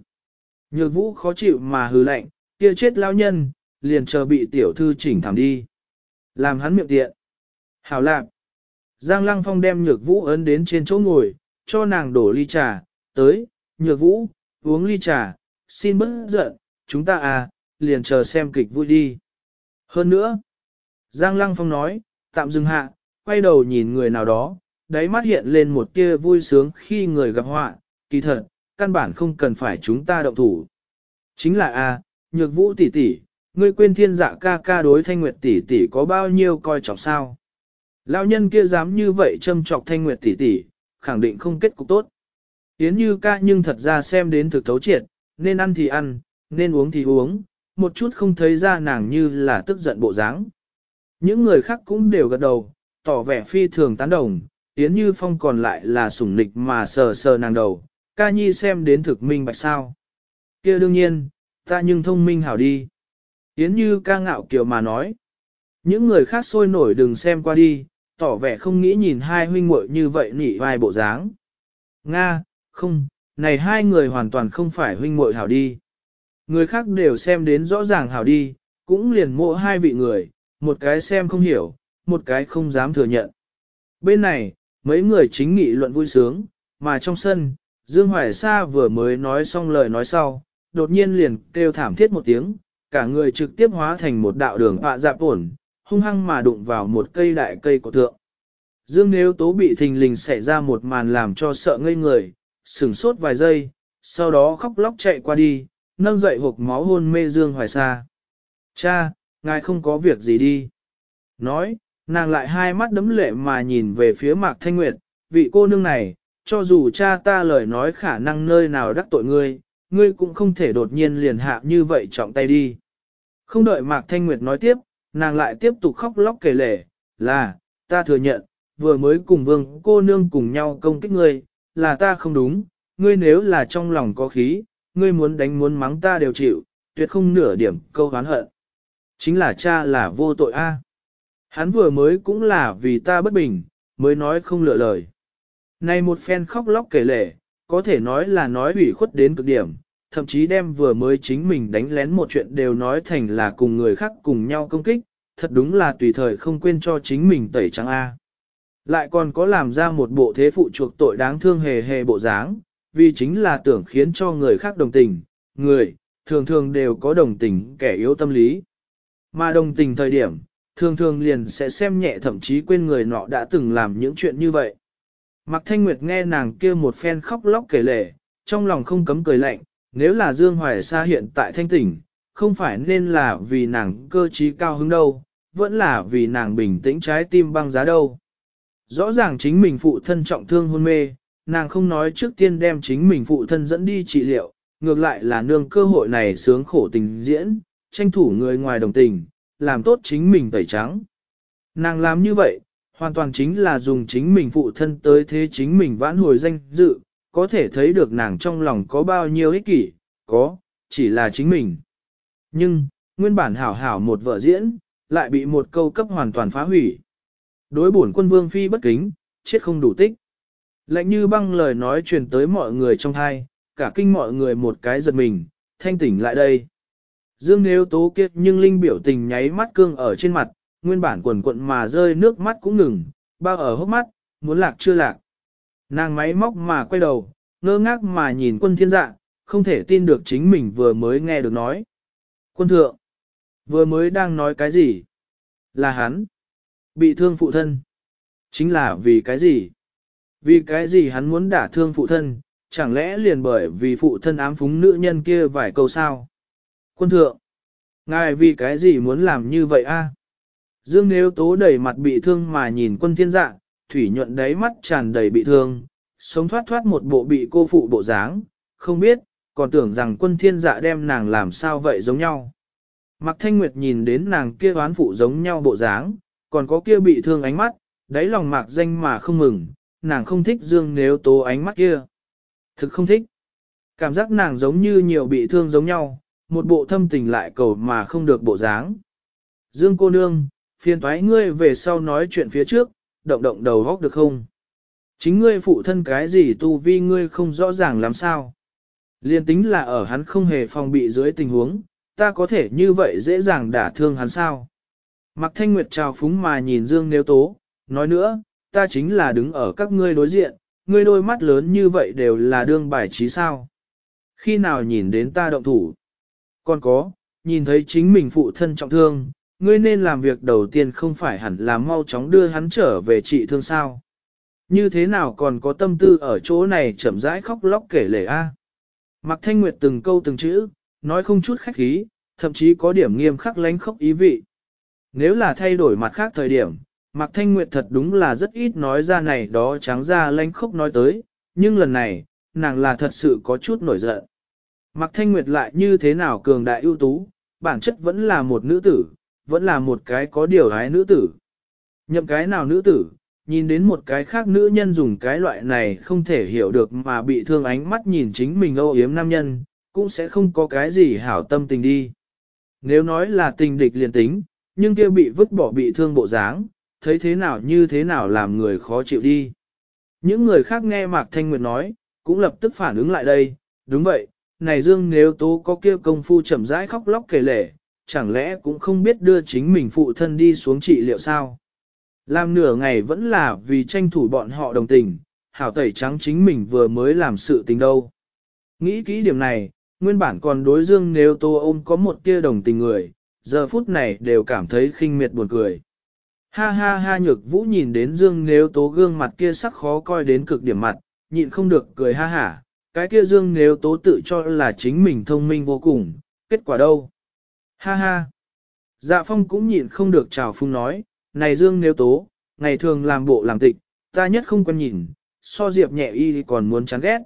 Nhược vũ khó chịu mà hừ lạnh, kia chết lao nhân, liền chờ bị tiểu thư chỉnh thẳng đi. Làm hắn miệng tiện. Hảo lạc. Giang Lăng Phong đem nhược vũ ấn đến trên chỗ ngồi, cho nàng đổ ly trà, tới, nhược vũ, uống ly trà, xin bớt giận, chúng ta à, liền chờ xem kịch vui đi. Hơn nữa, Giang Lăng Phong nói, tạm dừng hạ, quay đầu nhìn người nào đó, đáy mắt hiện lên một tia vui sướng khi người gặp họa, kỳ thật, căn bản không cần phải chúng ta động thủ. Chính là a, nhược vũ tỷ tỷ, ngươi quên thiên dạ ca ca đối thanh nguyệt tỷ tỷ có bao nhiêu coi trọng sao. Lão nhân kia dám như vậy châm chọc thanh nguyệt tỷ tỷ, khẳng định không kết cục tốt. Yến như ca nhưng thật ra xem đến thực thấu triệt, nên ăn thì ăn, nên uống thì uống, một chút không thấy ra nàng như là tức giận bộ dáng. Những người khác cũng đều gật đầu, tỏ vẻ phi thường tán đồng, Yến Như Phong còn lại là sủng nịch mà sờ sờ nàng đầu, ca nhi xem đến thực minh bạch sao. kia đương nhiên, ta nhưng thông minh hảo đi. Yến Như ca ngạo kiều mà nói. Những người khác sôi nổi đừng xem qua đi, tỏ vẻ không nghĩ nhìn hai huynh muội như vậy nỉ vai bộ dáng. Nga, không, này hai người hoàn toàn không phải huynh muội hảo đi. Người khác đều xem đến rõ ràng hảo đi, cũng liền mộ hai vị người, một cái xem không hiểu, một cái không dám thừa nhận. Bên này, mấy người chính nghị luận vui sướng, mà trong sân, Dương Hoài Sa vừa mới nói xong lời nói sau, đột nhiên liền kêu thảm thiết một tiếng, cả người trực tiếp hóa thành một đạo đường họa dạp ổn, hung hăng mà đụng vào một cây đại cây cổ thượng. Dương Nếu Tố bị thình lình xảy ra một màn làm cho sợ ngây người, sửng sốt vài giây, sau đó khóc lóc chạy qua đi, nâng dậy hộp máu hôn mê Dương Hoài Sa. Cha, ngài không có việc gì đi. Nói, nàng lại hai mắt đấm lệ mà nhìn về phía Mạc Thanh Nguyệt, vị cô nương này, cho dù cha ta lời nói khả năng nơi nào đắc tội ngươi, ngươi cũng không thể đột nhiên liền hạ như vậy trọng tay đi. Không đợi Mạc Thanh Nguyệt nói tiếp, nàng lại tiếp tục khóc lóc kể lể, là, ta thừa nhận, vừa mới cùng vương cô nương cùng nhau công kích ngươi, là ta không đúng, ngươi nếu là trong lòng có khí, ngươi muốn đánh muốn mắng ta đều chịu, tuyệt không nửa điểm câu hán hận. Chính là cha là vô tội a. Hắn vừa mới cũng là vì ta bất bình, mới nói không lựa lời. Này một phen khóc lóc kể lể, có thể nói là nói ủy khuất đến cực điểm, thậm chí đem vừa mới chính mình đánh lén một chuyện đều nói thành là cùng người khác cùng nhau công kích, thật đúng là tùy thời không quên cho chính mình tẩy trắng A. Lại còn có làm ra một bộ thế phụ chuộc tội đáng thương hề hề bộ dáng, vì chính là tưởng khiến cho người khác đồng tình, người, thường thường đều có đồng tình kẻ yếu tâm lý. Mà đồng tình thời điểm, thường thường liền sẽ xem nhẹ thậm chí quên người nọ đã từng làm những chuyện như vậy. Mạc Thanh Nguyệt nghe nàng kia một phen khóc lóc kể lể, trong lòng không cấm cười lạnh, nếu là Dương Hoài Sa hiện tại thanh tỉnh, không phải nên là vì nàng cơ trí cao hứng đâu, vẫn là vì nàng bình tĩnh trái tim băng giá đâu. Rõ ràng chính mình phụ thân trọng thương hôn mê, nàng không nói trước tiên đem chính mình phụ thân dẫn đi trị liệu, ngược lại là nương cơ hội này sướng khổ tình diễn, tranh thủ người ngoài đồng tình, làm tốt chính mình tẩy trắng. Nàng làm như vậy, hoàn toàn chính là dùng chính mình phụ thân tới thế chính mình vãn hồi danh dự, có thể thấy được nàng trong lòng có bao nhiêu ích kỷ, có, chỉ là chính mình. Nhưng, nguyên bản hảo hảo một vợ diễn, lại bị một câu cấp hoàn toàn phá hủy. Đối bổn quân vương phi bất kính, chết không đủ tích. Lạnh như băng lời nói truyền tới mọi người trong thai, cả kinh mọi người một cái giật mình, thanh tỉnh lại đây. Dương nếu tố kiệt nhưng linh biểu tình nháy mắt cương ở trên mặt, nguyên bản quần quận mà rơi nước mắt cũng ngừng, bao ở hốc mắt, muốn lạc chưa lạc. Nàng máy móc mà quay đầu, ngơ ngác mà nhìn quân thiên dạ, không thể tin được chính mình vừa mới nghe được nói. Quân thượng, vừa mới đang nói cái gì? Là hắn. Bị thương phụ thân. Chính là vì cái gì? Vì cái gì hắn muốn đả thương phụ thân, chẳng lẽ liền bởi vì phụ thân ám phúng nữ nhân kia vài câu sao? Quân thượng, ngài vì cái gì muốn làm như vậy a? Dương nếu tố đầy mặt bị thương mà nhìn quân thiên dạ, thủy nhuận đáy mắt tràn đầy bị thương, sống thoát thoát một bộ bị cô phụ bộ dáng, không biết, còn tưởng rằng quân thiên dạ đem nàng làm sao vậy giống nhau. Mạc Thanh Nguyệt nhìn đến nàng kia oán phụ giống nhau bộ dáng, còn có kia bị thương ánh mắt, đáy lòng mạc danh mà không mừng, nàng không thích dương nếu tố ánh mắt kia. Thực không thích. Cảm giác nàng giống như nhiều bị thương giống nhau, một bộ thâm tình lại cầu mà không được bộ dáng. Dương cô nương, phiền thoái ngươi về sau nói chuyện phía trước, động động đầu góc được không? Chính ngươi phụ thân cái gì tu vi ngươi không rõ ràng làm sao? Liên tính là ở hắn không hề phòng bị dưới tình huống, ta có thể như vậy dễ dàng đả thương hắn sao? Mặc thanh nguyệt trào phúng mà nhìn Dương Nếu Tố, nói nữa, ta chính là đứng ở các ngươi đối diện, ngươi đôi mắt lớn như vậy đều là đương bài trí sao. Khi nào nhìn đến ta động thủ? Còn có, nhìn thấy chính mình phụ thân trọng thương, ngươi nên làm việc đầu tiên không phải hẳn là mau chóng đưa hắn trở về trị thương sao. Như thế nào còn có tâm tư ở chỗ này chậm rãi khóc lóc kể lể a? À? Mạc Thanh Nguyệt từng câu từng chữ, nói không chút khách khí, thậm chí có điểm nghiêm khắc lánh khóc ý vị. Nếu là thay đổi mặt khác thời điểm, Mạc Thanh Nguyệt thật đúng là rất ít nói ra này đó trắng ra lánh khóc nói tới, nhưng lần này, nàng là thật sự có chút nổi giận. Mạc Thanh Nguyệt lại như thế nào cường đại ưu tú, bản chất vẫn là một nữ tử, vẫn là một cái có điều hái nữ tử. Nhậm cái nào nữ tử, nhìn đến một cái khác nữ nhân dùng cái loại này không thể hiểu được mà bị thương ánh mắt nhìn chính mình âu yếm nam nhân, cũng sẽ không có cái gì hảo tâm tình đi. Nếu nói là tình địch liền tính, nhưng kia bị vứt bỏ bị thương bộ dáng, thấy thế nào như thế nào làm người khó chịu đi. Những người khác nghe Mạc Thanh Nguyệt nói, cũng lập tức phản ứng lại đây, đúng vậy, này Dương nếu tố có kia công phu chậm rãi khóc lóc kể lể, chẳng lẽ cũng không biết đưa chính mình phụ thân đi xuống trị liệu sao? Làm nửa ngày vẫn là vì tranh thủ bọn họ đồng tình, hảo tẩy trắng chính mình vừa mới làm sự tình đâu. Nghĩ kỹ điểm này, nguyên bản còn đối dương nếu tô ôm có một tia đồng tình người, giờ phút này đều cảm thấy khinh miệt buồn cười. Ha ha ha nhược vũ nhìn đến dương nếu tố gương mặt kia sắc khó coi đến cực điểm mặt, nhịn không được cười ha hả, cái kia dương nếu tố tự cho là chính mình thông minh vô cùng, kết quả đâu? Ha ha! Dạ phong cũng nhịn không được chào phung nói, này dương nếu tố, ngày thường làm bộ làm tịch, ta nhất không quen nhìn, so diệp nhẹ y thì còn muốn chán ghét.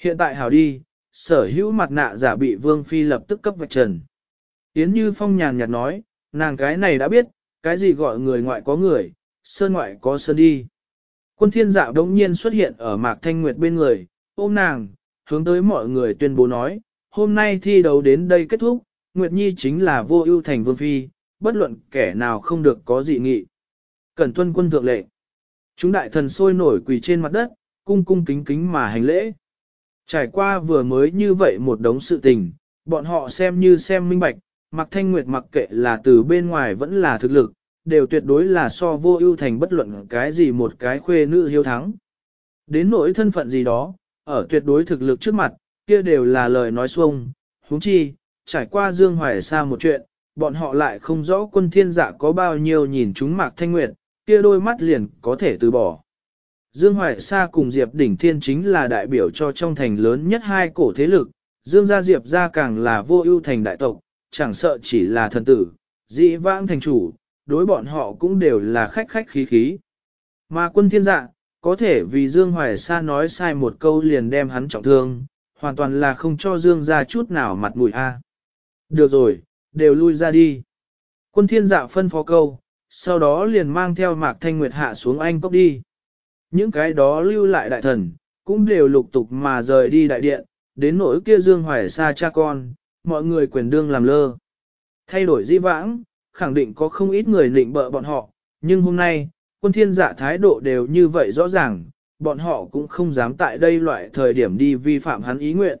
Hiện tại hảo đi, sở hữu mặt nạ giả bị vương phi lập tức cấp vạch trần. Yến như phong nhàn nhạt nói, nàng cái này đã biết, cái gì gọi người ngoại có người, sơn ngoại có sơn đi. Quân thiên dạ đống nhiên xuất hiện ở Mạc Thanh Nguyệt bên người, ôm nàng, hướng tới mọi người tuyên bố nói, hôm nay thi đấu đến đây kết thúc, Nguyệt Nhi chính là vô ưu thành vương phi, bất luận kẻ nào không được có dị nghị. Cẩn tuân quân thượng lệnh. Chúng đại thần sôi nổi quỳ trên mặt đất, cung cung kính kính mà hành lễ. Trải qua vừa mới như vậy một đống sự tình, bọn họ xem như xem minh bạch, mặc thanh nguyệt mặc kệ là từ bên ngoài vẫn là thực lực, đều tuyệt đối là so vô ưu thành bất luận cái gì một cái khuê nữ hiếu thắng. Đến nỗi thân phận gì đó, ở tuyệt đối thực lực trước mặt, kia đều là lời nói xuông, huống chi, trải qua Dương Hoài xa một chuyện, bọn họ lại không rõ quân thiên dạ có bao nhiêu nhìn chúng mạc thanh nguyệt, kia đôi mắt liền có thể từ bỏ. Dương Hoài Sa cùng Diệp Đỉnh Thiên chính là đại biểu cho trong thành lớn nhất hai cổ thế lực, Dương gia Diệp gia càng là vô ưu thành đại tộc, chẳng sợ chỉ là thần tử, dĩ vãng thành chủ, đối bọn họ cũng đều là khách khách khí khí. Mà quân thiên dạ, có thể vì Dương Hoài Sa nói sai một câu liền đem hắn trọng thương, hoàn toàn là không cho Dương gia chút nào mặt mũi a. Được rồi, đều lui ra đi. Quân thiên dạ phân phó câu, sau đó liền mang theo Mạc Thanh Nguyệt hạ xuống anh cốc đi. Những cái đó lưu lại đại thần, cũng đều lục tục mà rời đi đại điện, đến nỗi kia Dương Hoài xa cha con, mọi người quyền đương làm lơ. Thay đổi di vãng, khẳng định có không ít người nịnh bợ bọn họ, nhưng hôm nay, quân thiên dạ thái độ đều như vậy rõ ràng, bọn họ cũng không dám tại đây loại thời điểm đi vi phạm hắn ý nguyện.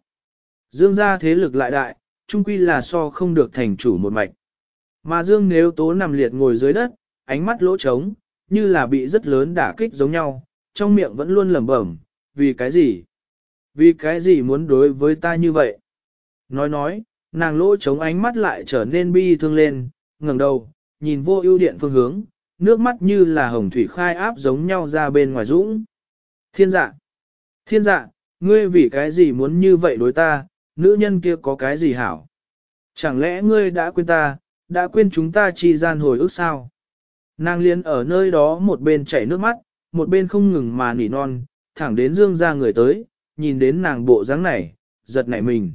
Dương gia thế lực lại đại, trung quy là so không được thành chủ một mạch. Mà Dương nếu tố nằm liệt ngồi dưới đất, ánh mắt lỗ trống, như là bị rất lớn đả kích giống nhau, trong miệng vẫn luôn lẩm bẩm, vì cái gì? Vì cái gì muốn đối với ta như vậy? Nói nói, nàng lỗ trống ánh mắt lại trở nên bi thương lên, ngẩng đầu, nhìn vô ưu điện phương hướng, nước mắt như là hồng thủy khai áp giống nhau ra bên ngoài dũng. Thiên dạ! Thiên dạ, ngươi vì cái gì muốn như vậy đối ta, nữ nhân kia có cái gì hảo? Chẳng lẽ ngươi đã quên ta, đã quên chúng ta chi gian hồi ức sao? Nàng liên ở nơi đó một bên chảy nước mắt, một bên không ngừng mà nỉ non, thẳng đến dương ra người tới, nhìn đến nàng bộ dáng này, giật nảy mình.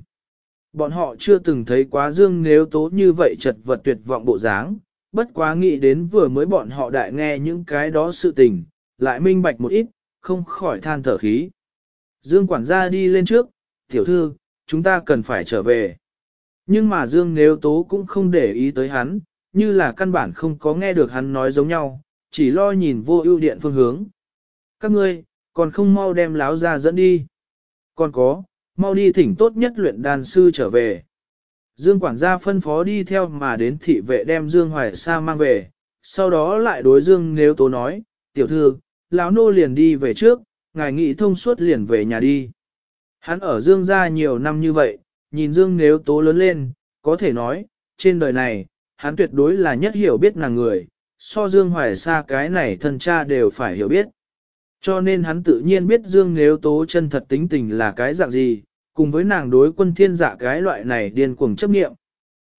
Bọn họ chưa từng thấy quá dương nếu tố như vậy chật vật tuyệt vọng bộ dáng, bất quá nghĩ đến vừa mới bọn họ đại nghe những cái đó sự tình, lại minh bạch một ít, không khỏi than thở khí. Dương quản gia đi lên trước, tiểu thư, chúng ta cần phải trở về. Nhưng mà Dương nếu tố cũng không để ý tới hắn, như là căn bản không có nghe được hắn nói giống nhau, chỉ lo nhìn vô ưu điện phương hướng. Các ngươi, còn không mau đem láo ra dẫn đi. Còn có, mau đi thỉnh tốt nhất luyện đàn sư trở về. Dương quản gia phân phó đi theo mà đến thị vệ đem Dương Hoài Sa mang về, sau đó lại đối Dương nếu tố nói, tiểu thư, lão nô liền đi về trước, ngài nghĩ thông suốt liền về nhà đi. Hắn ở Dương gia nhiều năm như vậy, nhìn Dương nếu tố lớn lên, có thể nói, trên đời này, hắn tuyệt đối là nhất hiểu biết nàng người, so Dương Hoài Sa cái này thân cha đều phải hiểu biết. Cho nên hắn tự nhiên biết Dương nếu tố chân thật tính tình là cái dạng gì, cùng với nàng đối quân thiên giả cái loại này điên cuồng chấp nghiệm.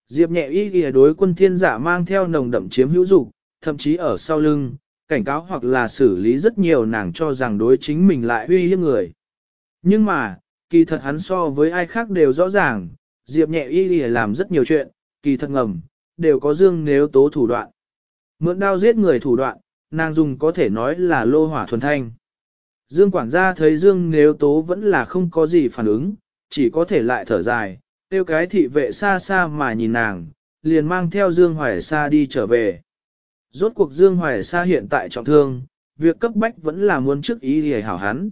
Diệp nhẹ ý ghi đối quân thiên giả mang theo nồng đậm chiếm hữu dục, thậm chí ở sau lưng, cảnh cáo hoặc là xử lý rất nhiều nàng cho rằng đối chính mình lại uy hiếp người. Nhưng mà, kỳ thật hắn so với ai khác đều rõ ràng, Diệp nhẹ y lìa làm rất nhiều chuyện, kỳ thật ngầm, đều có dương nếu tố thủ đoạn. Mượn đao giết người thủ đoạn, nàng dùng có thể nói là lô hỏa thuần thanh. Dương quản gia thấy Dương nếu tố vẫn là không có gì phản ứng, chỉ có thể lại thở dài, tiêu cái thị vệ xa xa mà nhìn nàng, liền mang theo Dương Hoài Sa đi trở về. Rốt cuộc Dương Hoài Sa hiện tại trọng thương, việc cấp bách vẫn là muốn trước ý hề hảo hắn.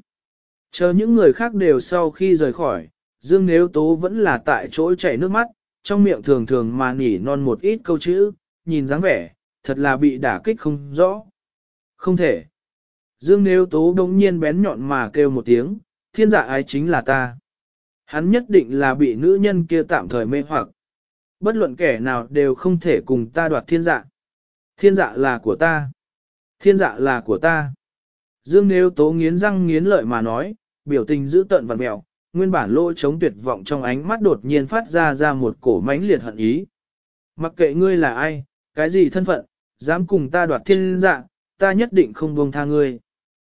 Chờ những người khác đều sau khi rời khỏi, Dương Nếu Tố vẫn là tại chỗ chảy nước mắt, trong miệng thường thường mà nỉ non một ít câu chữ, nhìn dáng vẻ, thật là bị đả kích không rõ. Không thể. Dương Nếu Tố đống nhiên bén nhọn mà kêu một tiếng, thiên dạ ái chính là ta. Hắn nhất định là bị nữ nhân kia tạm thời mê hoặc. Bất luận kẻ nào đều không thể cùng ta đoạt thiên dạ. Thiên dạ là của ta. Thiên dạ là của ta. Dương Nếu Tố nghiến răng nghiến lợi mà nói, biểu tình giữ tợn và mẹo, nguyên bản lỗ chống tuyệt vọng trong ánh mắt đột nhiên phát ra ra một cổ mãnh liệt hận ý. Mặc kệ ngươi là ai, cái gì thân phận, dám cùng ta đoạt thiên dạ, ta nhất định không buông tha ngươi.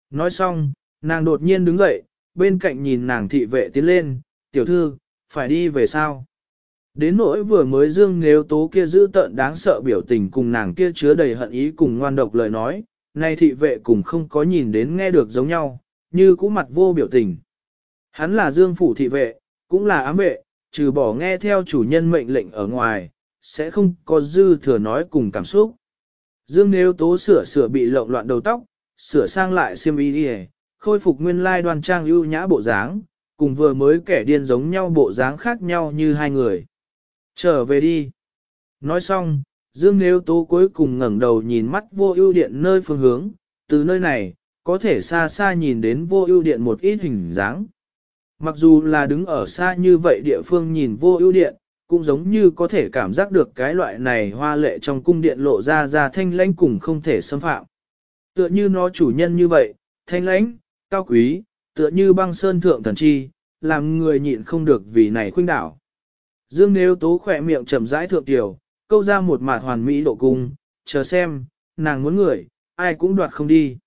Nói xong, nàng đột nhiên đứng dậy, bên cạnh nhìn nàng thị vệ tiến lên, tiểu thư, phải đi về sao? Đến nỗi vừa mới dương nếu tố kia giữ tợn đáng sợ biểu tình cùng nàng kia chứa đầy hận ý cùng ngoan độc lời nói, nay thị vệ cùng không có nhìn đến nghe được giống nhau, như cũ mặt vô biểu tình. Hắn là dương phủ thị vệ, cũng là ám vệ, trừ bỏ nghe theo chủ nhân mệnh lệnh ở ngoài, sẽ không có dư thừa nói cùng cảm xúc. Dương nếu tố sửa sửa bị lộn loạn đầu tóc, sửa sang lại xiêm y đi khôi phục nguyên lai đoan trang ưu nhã bộ dáng, cùng vừa mới kẻ điên giống nhau bộ dáng khác nhau như hai người. Trở về đi. Nói xong, Dương Nếu Tố cuối cùng ngẩng đầu nhìn mắt vô ưu điện nơi phương hướng, từ nơi này, có thể xa xa nhìn đến vô ưu điện một ít hình dáng. Mặc dù là đứng ở xa như vậy địa phương nhìn vô ưu điện, cũng giống như có thể cảm giác được cái loại này hoa lệ trong cung điện lộ ra ra thanh lãnh cùng không thể xâm phạm. Tựa như nó chủ nhân như vậy, thanh lãnh, cao quý, tựa như băng sơn thượng thần chi, làm người nhịn không được vì này khuynh đảo. Dương Nếu Tố khỏe miệng chậm rãi thượng tiểu, câu ra một mạt hoàn mỹ độ cung, chờ xem, nàng muốn người, ai cũng đoạt không đi.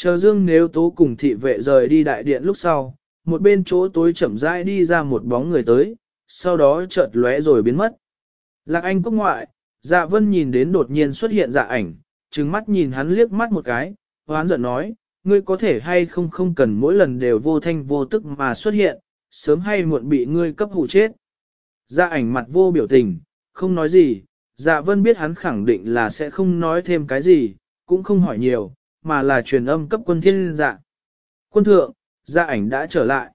Chờ Dương Nếu Tố cùng thị vệ rời đi đại điện lúc sau, một bên chỗ tối chậm rãi đi ra một bóng người tới, sau đó chợt lóe rồi biến mất. Lạc Anh quốc ngoại, dạ vân nhìn đến đột nhiên xuất hiện dạ ảnh, trừng mắt nhìn hắn liếc mắt một cái, hoán giận nói, ngươi có thể hay không không cần mỗi lần đều vô thanh vô tức mà xuất hiện, sớm hay muộn bị ngươi cấp hủ chết. Dạ ảnh mặt vô biểu tình, không nói gì, dạ vân biết hắn khẳng định là sẽ không nói thêm cái gì, cũng không hỏi nhiều, mà là truyền âm cấp quân thiên dạ. Quân thượng, dạ ảnh đã trở lại.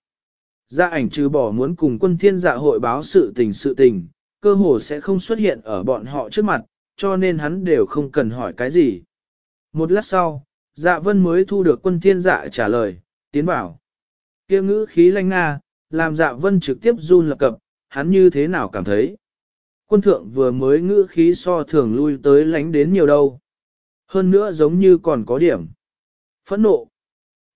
Dạ ảnh trừ bỏ muốn cùng quân thiên dạ hội báo sự tình sự tình, cơ hồ sẽ không xuất hiện ở bọn họ trước mặt, cho nên hắn đều không cần hỏi cái gì. Một lát sau, dạ vân mới thu được quân thiên dạ trả lời, tiến bảo. kia ngữ khí lanh nga, làm dạ vân trực tiếp run lập cập, hắn như thế nào cảm thấy. Quân thượng vừa mới ngữ khí so thường lui tới lánh đến nhiều đâu. Hơn nữa giống như còn có điểm. Phẫn nộ.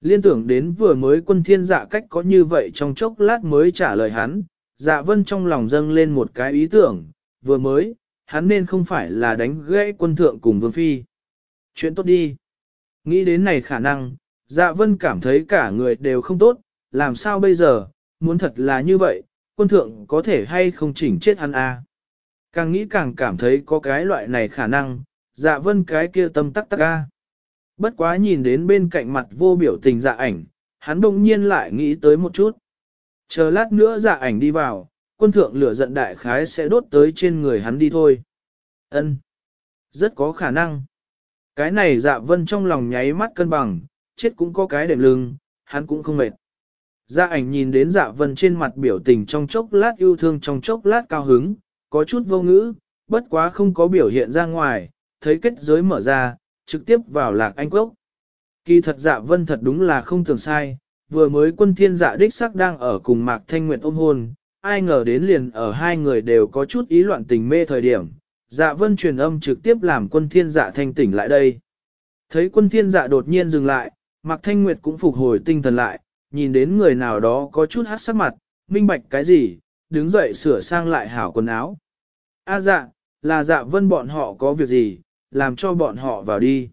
Liên tưởng đến vừa mới quân thiên dạ cách có như vậy trong chốc lát mới trả lời hắn, dạ vân trong lòng dâng lên một cái ý tưởng, vừa mới, hắn nên không phải là đánh gãy quân thượng cùng vương phi. Chuyện tốt đi. Nghĩ đến này khả năng, dạ vân cảm thấy cả người đều không tốt, làm sao bây giờ, muốn thật là như vậy, quân thượng có thể hay không chỉnh chết hắn à. Càng nghĩ càng cảm thấy có cái loại này khả năng, dạ vân cái kia tâm tắc tắc ca. Bất quá nhìn đến bên cạnh mặt vô biểu tình dạ ảnh, hắn đông nhiên lại nghĩ tới một chút. Chờ lát nữa dạ ảnh đi vào, quân thượng lửa giận đại khái sẽ đốt tới trên người hắn đi thôi. Ân, Rất có khả năng. Cái này dạ vân trong lòng nháy mắt cân bằng, chết cũng có cái đệm lưng, hắn cũng không mệt. Dạ ảnh nhìn đến dạ vân trên mặt biểu tình trong chốc lát yêu thương trong chốc lát cao hứng, có chút vô ngữ, bất quá không có biểu hiện ra ngoài, thấy kết giới mở ra, trực tiếp vào lạc anh quốc. Kỳ thật dạ vân thật đúng là không tưởng sai, vừa mới quân thiên dạ đích sắc đang ở cùng Mạc Thanh Nguyệt ôm hôn, ai ngờ đến liền ở hai người đều có chút ý loạn tình mê thời điểm, dạ vân truyền âm trực tiếp làm quân thiên dạ thanh tỉnh lại đây. Thấy quân thiên dạ đột nhiên dừng lại, Mạc Thanh Nguyệt cũng phục hồi tinh thần lại, nhìn đến người nào đó có chút hát sắc mặt, minh bạch cái gì, đứng dậy sửa sang lại hảo quần áo. A dạ, là dạ vân bọn họ có việc gì, làm cho bọn họ vào đi.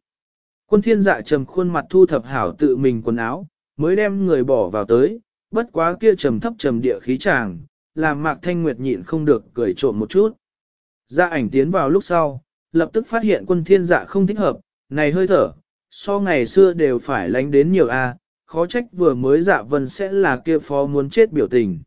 Quân thiên dạ trầm khuôn mặt thu thập hảo tự mình quần áo, mới đem người bỏ vào tới, bất quá kia trầm thấp trầm địa khí chàng, làm mạc thanh nguyệt nhịn không được cười trộm một chút. Dạ ảnh tiến vào lúc sau, lập tức phát hiện quân thiên dạ không thích hợp, này hơi thở, so ngày xưa đều phải lánh đến nhiều a, khó trách vừa mới dạ vân sẽ là kia phó muốn chết biểu tình.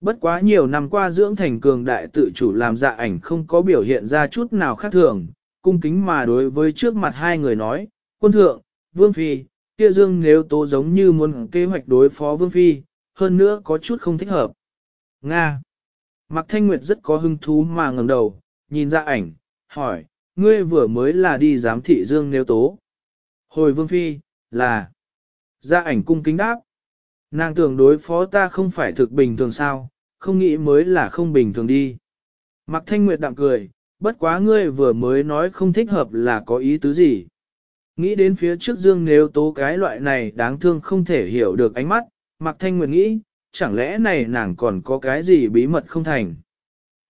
Bất quá nhiều năm qua dưỡng thành cường đại tự chủ làm dạ ảnh không có biểu hiện ra chút nào khác thường, cung kính mà đối với trước mặt hai người nói, quân thượng, vương phi, kia dương nếu tố giống như muốn kế hoạch đối phó vương phi, hơn nữa có chút không thích hợp. Nga. Mạc Thanh Nguyệt rất có hứng thú mà ngẩng đầu, nhìn ra ảnh, hỏi, ngươi vừa mới là đi giám thị dương nếu tố. Hồi vương phi, là. ra ảnh cung kính đáp. Nàng tưởng đối phó ta không phải thực bình thường sao, không nghĩ mới là không bình thường đi. Mạc Thanh Nguyệt đạm cười, bất quá ngươi vừa mới nói không thích hợp là có ý tứ gì. Nghĩ đến phía trước dương nếu tố cái loại này đáng thương không thể hiểu được ánh mắt, Mạc Thanh Nguyệt nghĩ, chẳng lẽ này nàng còn có cái gì bí mật không thành.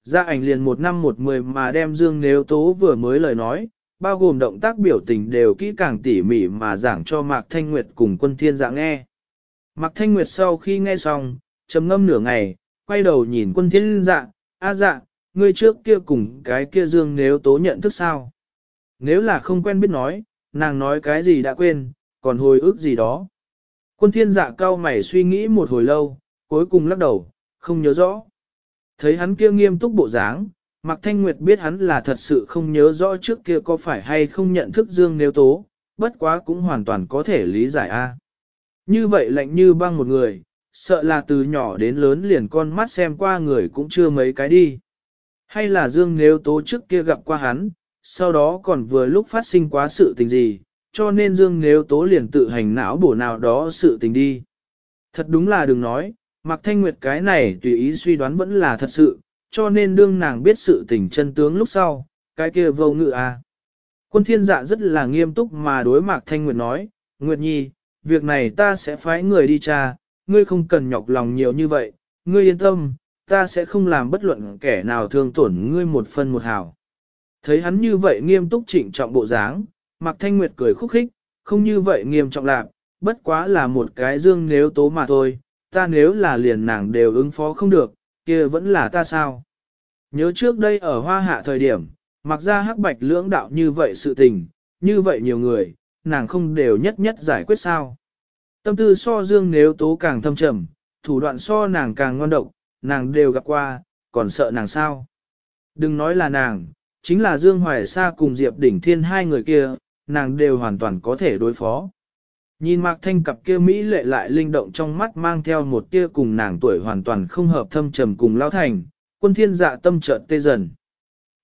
Gia ảnh liền một năm một mười mà đem dương nếu tố vừa mới lời nói, bao gồm động tác biểu tình đều kỹ càng tỉ mỉ mà giảng cho Mạc Thanh Nguyệt cùng quân thiên dạ nghe. Mạc Thanh Nguyệt sau khi nghe xong, trầm ngâm nửa ngày, quay đầu nhìn quân thiên dạ, a dạ, ngươi trước kia cùng cái kia dương nếu tố nhận thức sao. Nếu là không quen biết nói, nàng nói cái gì đã quên, còn hồi ức gì đó. Quân thiên dạ cao mày suy nghĩ một hồi lâu, cuối cùng lắc đầu, không nhớ rõ. Thấy hắn kia nghiêm túc bộ dáng, Mạc Thanh Nguyệt biết hắn là thật sự không nhớ rõ trước kia có phải hay không nhận thức Dương Nếu Tố, bất quá cũng hoàn toàn có thể lý giải a. Như vậy lạnh như băng một người, sợ là từ nhỏ đến lớn liền con mắt xem qua người cũng chưa mấy cái đi. Hay là Dương Nếu Tố trước kia gặp qua hắn, sau đó còn vừa lúc phát sinh quá sự tình gì, cho nên Dương Nếu Tố liền tự hành não bổ nào đó sự tình đi. Thật đúng là đừng nói, Mạc Thanh Nguyệt cái này tùy ý suy đoán vẫn là thật sự, cho nên đương nàng biết sự tình chân tướng lúc sau, cái kia vô ngự à. Quân thiên dạ rất là nghiêm túc mà đối Mạc Thanh Nguyệt nói, Nguyệt Nhi, việc này ta sẽ phái người đi tra, ngươi không cần nhọc lòng nhiều như vậy, ngươi yên tâm, ta sẽ không làm bất luận kẻ nào thương tổn ngươi một phân một hào. Thấy hắn như vậy nghiêm túc chỉnh trọng bộ dáng, Mạc Thanh Nguyệt cười khúc khích, không như vậy nghiêm trọng lạc, bất quá là một cái dương nếu tố mà thôi, ta nếu là liền nàng đều ứng phó không được, kia vẫn là ta sao. Nhớ trước đây ở hoa hạ thời điểm, mặc ra hắc bạch lưỡng đạo như vậy sự tình, như vậy nhiều người, nàng không đều nhất nhất giải quyết sao. Tâm tư so dương nếu tố càng thâm trầm, thủ đoạn so nàng càng ngon độc, nàng đều gặp qua, còn sợ nàng sao. Đừng nói là nàng, chính là Dương Hoài Sa cùng Diệp Đỉnh Thiên hai người kia, nàng đều hoàn toàn có thể đối phó. Nhìn Mạc Thanh cặp kia Mỹ lệ lại linh động trong mắt mang theo một tia cùng nàng tuổi hoàn toàn không hợp thâm trầm cùng lao thành, quân thiên dạ tâm trợn tê dần.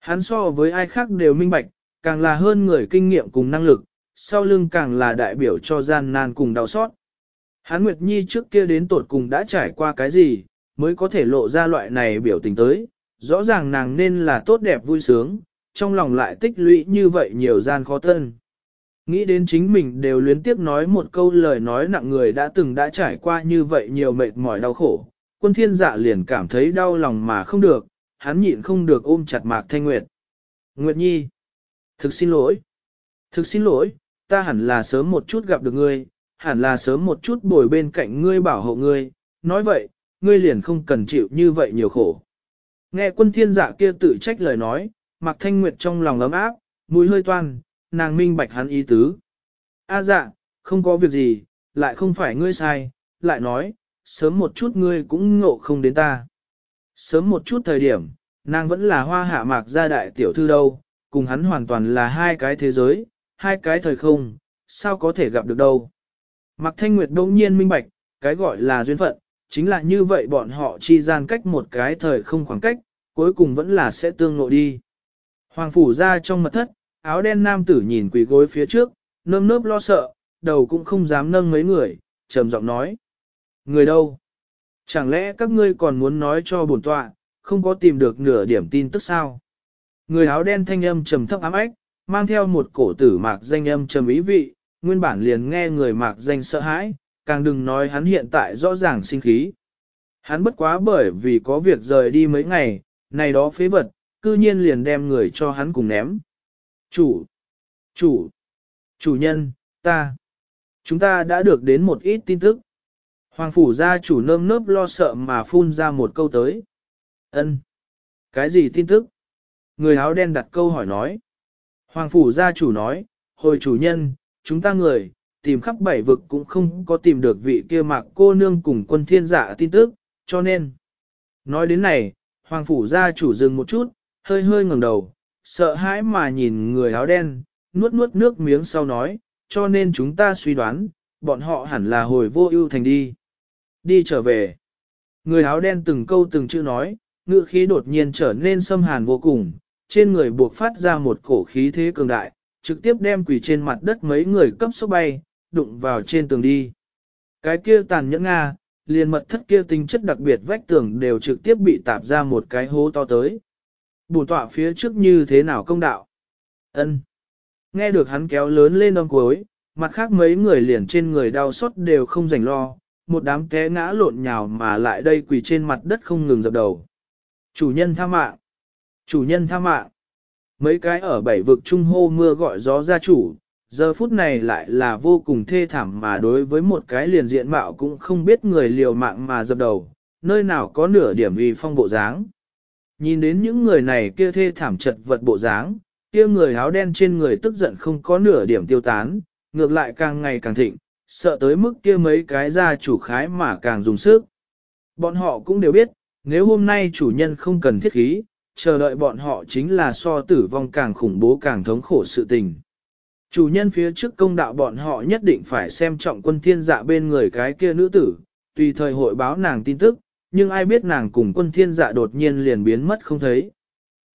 Hắn so với ai khác đều minh bạch, càng là hơn người kinh nghiệm cùng năng lực, sau lưng càng là đại biểu cho gian nan cùng đau xót. Hắn Nguyệt Nhi trước kia đến tột cùng đã trải qua cái gì, mới có thể lộ ra loại này biểu tình tới, rõ ràng nàng nên là tốt đẹp vui sướng, trong lòng lại tích lũy như vậy nhiều gian khó thân. Nghĩ đến chính mình đều luyến tiếp nói một câu lời nói nặng người đã từng đã trải qua như vậy nhiều mệt mỏi đau khổ, quân thiên dạ liền cảm thấy đau lòng mà không được, hắn nhịn không được ôm chặt mạc thanh nguyệt. Nguyệt Nhi, thực xin lỗi, thực xin lỗi, ta hẳn là sớm một chút gặp được ngươi, hẳn là sớm một chút bồi bên cạnh ngươi bảo hộ ngươi, nói vậy, ngươi liền không cần chịu như vậy nhiều khổ. Nghe quân thiên dạ kia tự trách lời nói, Mạc Thanh Nguyệt trong lòng ấm áp, mũi hơi toan, nàng minh bạch hắn ý tứ. A dạ, không có việc gì, lại không phải ngươi sai, lại nói, sớm một chút ngươi cũng ngộ không đến ta. Sớm một chút thời điểm, nàng vẫn là hoa hạ mạc gia đại tiểu thư đâu, cùng hắn hoàn toàn là hai cái thế giới, hai cái thời không, sao có thể gặp được đâu. Mạc Thanh Nguyệt đông nhiên minh bạch, cái gọi là duyên phận, chính là như vậy bọn họ chi gian cách một cái thời không khoảng cách, cuối cùng vẫn là sẽ tương nội đi. Hoàng phủ ra trong mật thất, áo đen nam tử nhìn quỷ gối phía trước, nơm nớp lo sợ, đầu cũng không dám nâng mấy người, trầm giọng nói. Người đâu? Chẳng lẽ các ngươi còn muốn nói cho bổn tọa, không có tìm được nửa điểm tin tức sao? Người áo đen thanh âm trầm thấp ám ách, mang theo một cổ tử mạc danh âm trầm ý vị, nguyên bản liền nghe người mạc danh sợ hãi, càng đừng nói hắn hiện tại rõ ràng sinh khí. Hắn bất quá bởi vì có việc rời đi mấy ngày, này đó phế vật, cư nhiên liền đem người cho hắn cùng ném. Chủ, chủ, chủ nhân, ta, chúng ta đã được đến một ít tin tức. Hoàng phủ gia chủ nơm nớp lo sợ mà phun ra một câu tới. Ân, Cái gì tin tức? Người áo đen đặt câu hỏi nói. Hoàng phủ gia chủ nói, hồi chủ nhân, chúng ta người, tìm khắp bảy vực cũng không có tìm được vị kia mạc cô nương cùng quân thiên giả tin tức, cho nên. Nói đến này, Hoàng phủ gia chủ dừng một chút, hơi hơi ngẩng đầu, sợ hãi mà nhìn người áo đen, nuốt nuốt nước miếng sau nói, cho nên chúng ta suy đoán, bọn họ hẳn là hồi vô ưu thành đi. Đi trở về. Người áo đen từng câu từng chữ nói, ngữ khí đột nhiên trở nên xâm hàn vô cùng, trên người buộc phát ra một cổ khí thế cường đại, trực tiếp đem quỷ trên mặt đất mấy người cấp số bay, đụng vào trên tường đi. Cái kia tàn nhẫn Nga, liền mật thất kia tính chất đặc biệt vách tường đều trực tiếp bị tạp ra một cái hố to tới. Bùn tọa phía trước như thế nào công đạo? ân Nghe được hắn kéo lớn lên ông cuối, mặt khác mấy người liền trên người đau xót đều không rảnh lo, một đám té ngã lộn nhào mà lại đây quỳ trên mặt đất không ngừng dập đầu. Chủ nhân tha mạng! Chủ nhân tha mạng! Mấy cái ở bảy vực trung hô mưa gọi gió gia chủ, giờ phút này lại là vô cùng thê thảm mà đối với một cái liền diện mạo cũng không biết người liều mạng mà dập đầu, nơi nào có nửa điểm uy phong bộ dáng. Nhìn đến những người này kia thê thảm chật vật bộ dáng, kia người áo đen trên người tức giận không có nửa điểm tiêu tán, ngược lại càng ngày càng thịnh, sợ tới mức kia mấy cái gia chủ khái mà càng dùng sức. Bọn họ cũng đều biết, nếu hôm nay chủ nhân không cần thiết khí, chờ đợi bọn họ chính là so tử vong càng khủng bố càng thống khổ sự tình. Chủ nhân phía trước công đạo bọn họ nhất định phải xem trọng quân thiên dạ bên người cái kia nữ tử, tùy thời hội báo nàng tin tức, nhưng ai biết nàng cùng quân thiên dạ đột nhiên liền biến mất không thấy.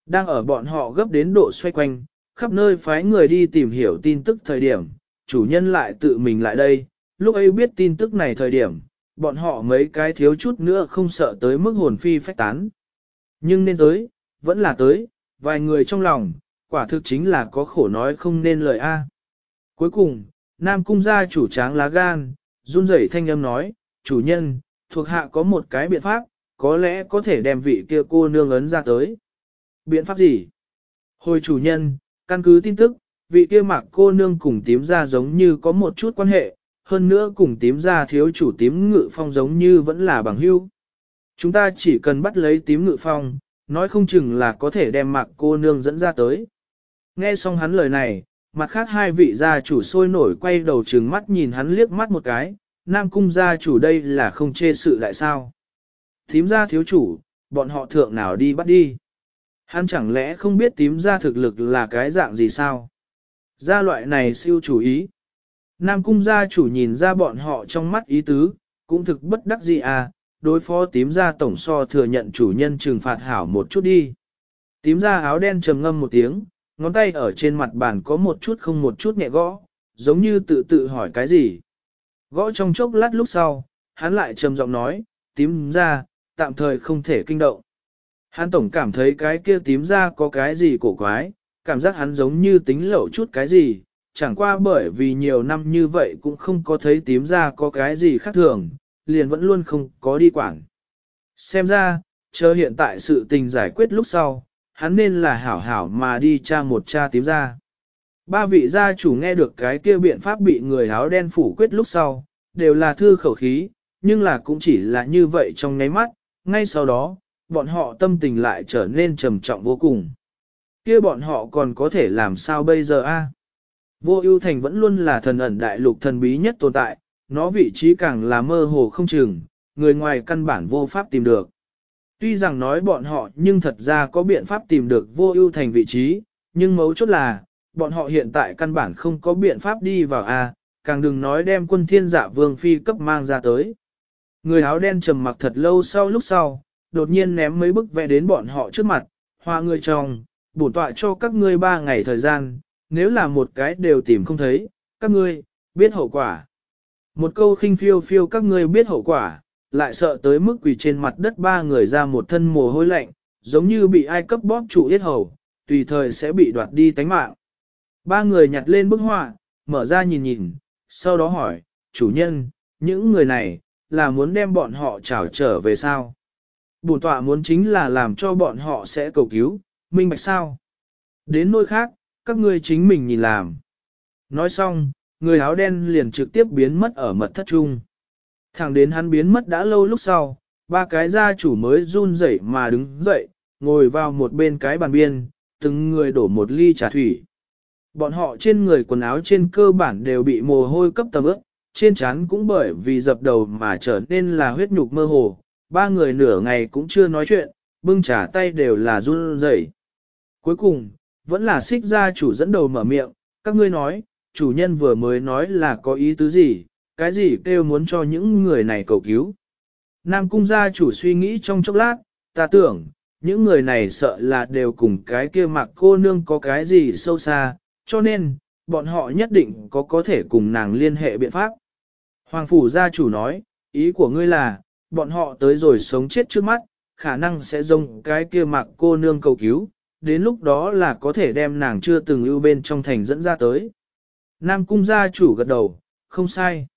Đang ở bọn họ gấp đến độ xoay quanh, khắp nơi phái người đi tìm hiểu tin tức thời điểm, chủ nhân lại tự mình lại đây, lúc ấy biết tin tức này thời điểm, bọn họ mấy cái thiếu chút nữa không sợ tới mức hồn phi phách tán. Nhưng nên tới, vẫn là tới, vài người trong lòng, quả thực chính là có khổ nói không nên lời A. Cuối cùng, Nam Cung gia chủ tráng lá gan, run rẩy thanh âm nói, chủ nhân, thuộc hạ có một cái biện pháp, có lẽ có thể đem vị kia cô nương ấn ra tới. Biện pháp gì? Hồi chủ nhân, căn cứ tin tức, vị kia mạc cô nương cùng tím ra giống như có một chút quan hệ, hơn nữa cùng tím ra thiếu chủ tím ngự phong giống như vẫn là bằng hữu. Chúng ta chỉ cần bắt lấy tím ngự phong, nói không chừng là có thể đem mạc cô nương dẫn ra tới. Nghe xong hắn lời này, mặt khác hai vị gia chủ sôi nổi quay đầu trừng mắt nhìn hắn liếc mắt một cái, nam cung gia chủ đây là không chê sự lại sao. Tím gia thiếu chủ, bọn họ thượng nào đi bắt đi. Hắn chẳng lẽ không biết tím gia thực lực là cái dạng gì sao? Gia loại này siêu chủ ý. Nam cung gia chủ nhìn ra bọn họ trong mắt ý tứ, cũng thực bất đắc gì à, đối phó tím gia tổng so thừa nhận chủ nhân trừng phạt hảo một chút đi. Tím gia áo đen trầm ngâm một tiếng, ngón tay ở trên mặt bàn có một chút không một chút nhẹ gõ, giống như tự tự hỏi cái gì. Gõ trong chốc lát lúc sau, hắn lại trầm giọng nói, tím ra, tạm thời không thể kinh động. Hắn tổng cảm thấy cái kia tím ra có cái gì cổ quái, cảm giác hắn giống như tính lẩu chút cái gì, chẳng qua bởi vì nhiều năm như vậy cũng không có thấy tím ra có cái gì khác thường, liền vẫn luôn không có đi quản. Xem ra, chờ hiện tại sự tình giải quyết lúc sau, hắn nên là hảo hảo mà đi tra một cha tím ra. Ba vị gia chủ nghe được cái kia biện pháp bị người áo đen phủ quyết lúc sau, đều là thư khẩu khí, nhưng là cũng chỉ là như vậy trong nháy mắt, ngay sau đó, bọn họ tâm tình lại trở nên trầm trọng vô cùng. kia bọn họ còn có thể làm sao bây giờ a? Vô ưu thành vẫn luôn là thần ẩn đại lục thần bí nhất tồn tại, nó vị trí càng là mơ hồ không chừng, người ngoài căn bản vô pháp tìm được. Tuy rằng nói bọn họ nhưng thật ra có biện pháp tìm được vô ưu thành vị trí, nhưng mấu chốt là, bọn họ hiện tại căn bản không có biện pháp đi vào A, càng đừng nói đem quân thiên giả vương phi cấp mang ra tới. Người áo đen trầm mặc thật lâu sau lúc sau, đột nhiên ném mấy bức vẽ đến bọn họ trước mặt, hoa người chồng, bổ tọa cho các ngươi ba ngày thời gian, nếu là một cái đều tìm không thấy, các ngươi, biết hậu quả. Một câu khinh phiêu phiêu các ngươi biết hậu quả, lại sợ tới mức quỳ trên mặt đất ba người ra một thân mồ hôi lạnh, giống như bị ai cấp bóp trụ yết hầu, tùy thời sẽ bị đoạt đi tánh mạng. Ba người nhặt lên bức họa, mở ra nhìn nhìn, sau đó hỏi, chủ nhân, những người này, là muốn đem bọn họ trảo trở về sao? Bùn tọa muốn chính là làm cho bọn họ sẽ cầu cứu, minh bạch sao? Đến nơi khác, các ngươi chính mình nhìn làm. Nói xong, người áo đen liền trực tiếp biến mất ở mật thất trung. Thẳng đến hắn biến mất đã lâu lúc sau, ba cái gia chủ mới run rẩy mà đứng dậy, ngồi vào một bên cái bàn biên, từng người đổ một ly trà thủy. Bọn họ trên người quần áo trên cơ bản đều bị mồ hôi cấp tầm ướt, trên trán cũng bởi vì dập đầu mà trở nên là huyết nhục mơ hồ, ba người nửa ngày cũng chưa nói chuyện, bưng trà tay đều là run rẩy. Cuối cùng, vẫn là xích gia chủ dẫn đầu mở miệng, các ngươi nói, chủ nhân vừa mới nói là có ý tứ gì, cái gì kêu muốn cho những người này cầu cứu. Nam cung gia chủ suy nghĩ trong chốc lát, ta tưởng, những người này sợ là đều cùng cái kia mặc cô nương có cái gì sâu xa, cho nên, bọn họ nhất định có có thể cùng nàng liên hệ biện pháp. Hoàng phủ gia chủ nói, ý của ngươi là, bọn họ tới rồi sống chết trước mắt, khả năng sẽ dùng cái kia mặc cô nương cầu cứu, đến lúc đó là có thể đem nàng chưa từng ưu bên trong thành dẫn ra tới. Nam cung gia chủ gật đầu, không sai.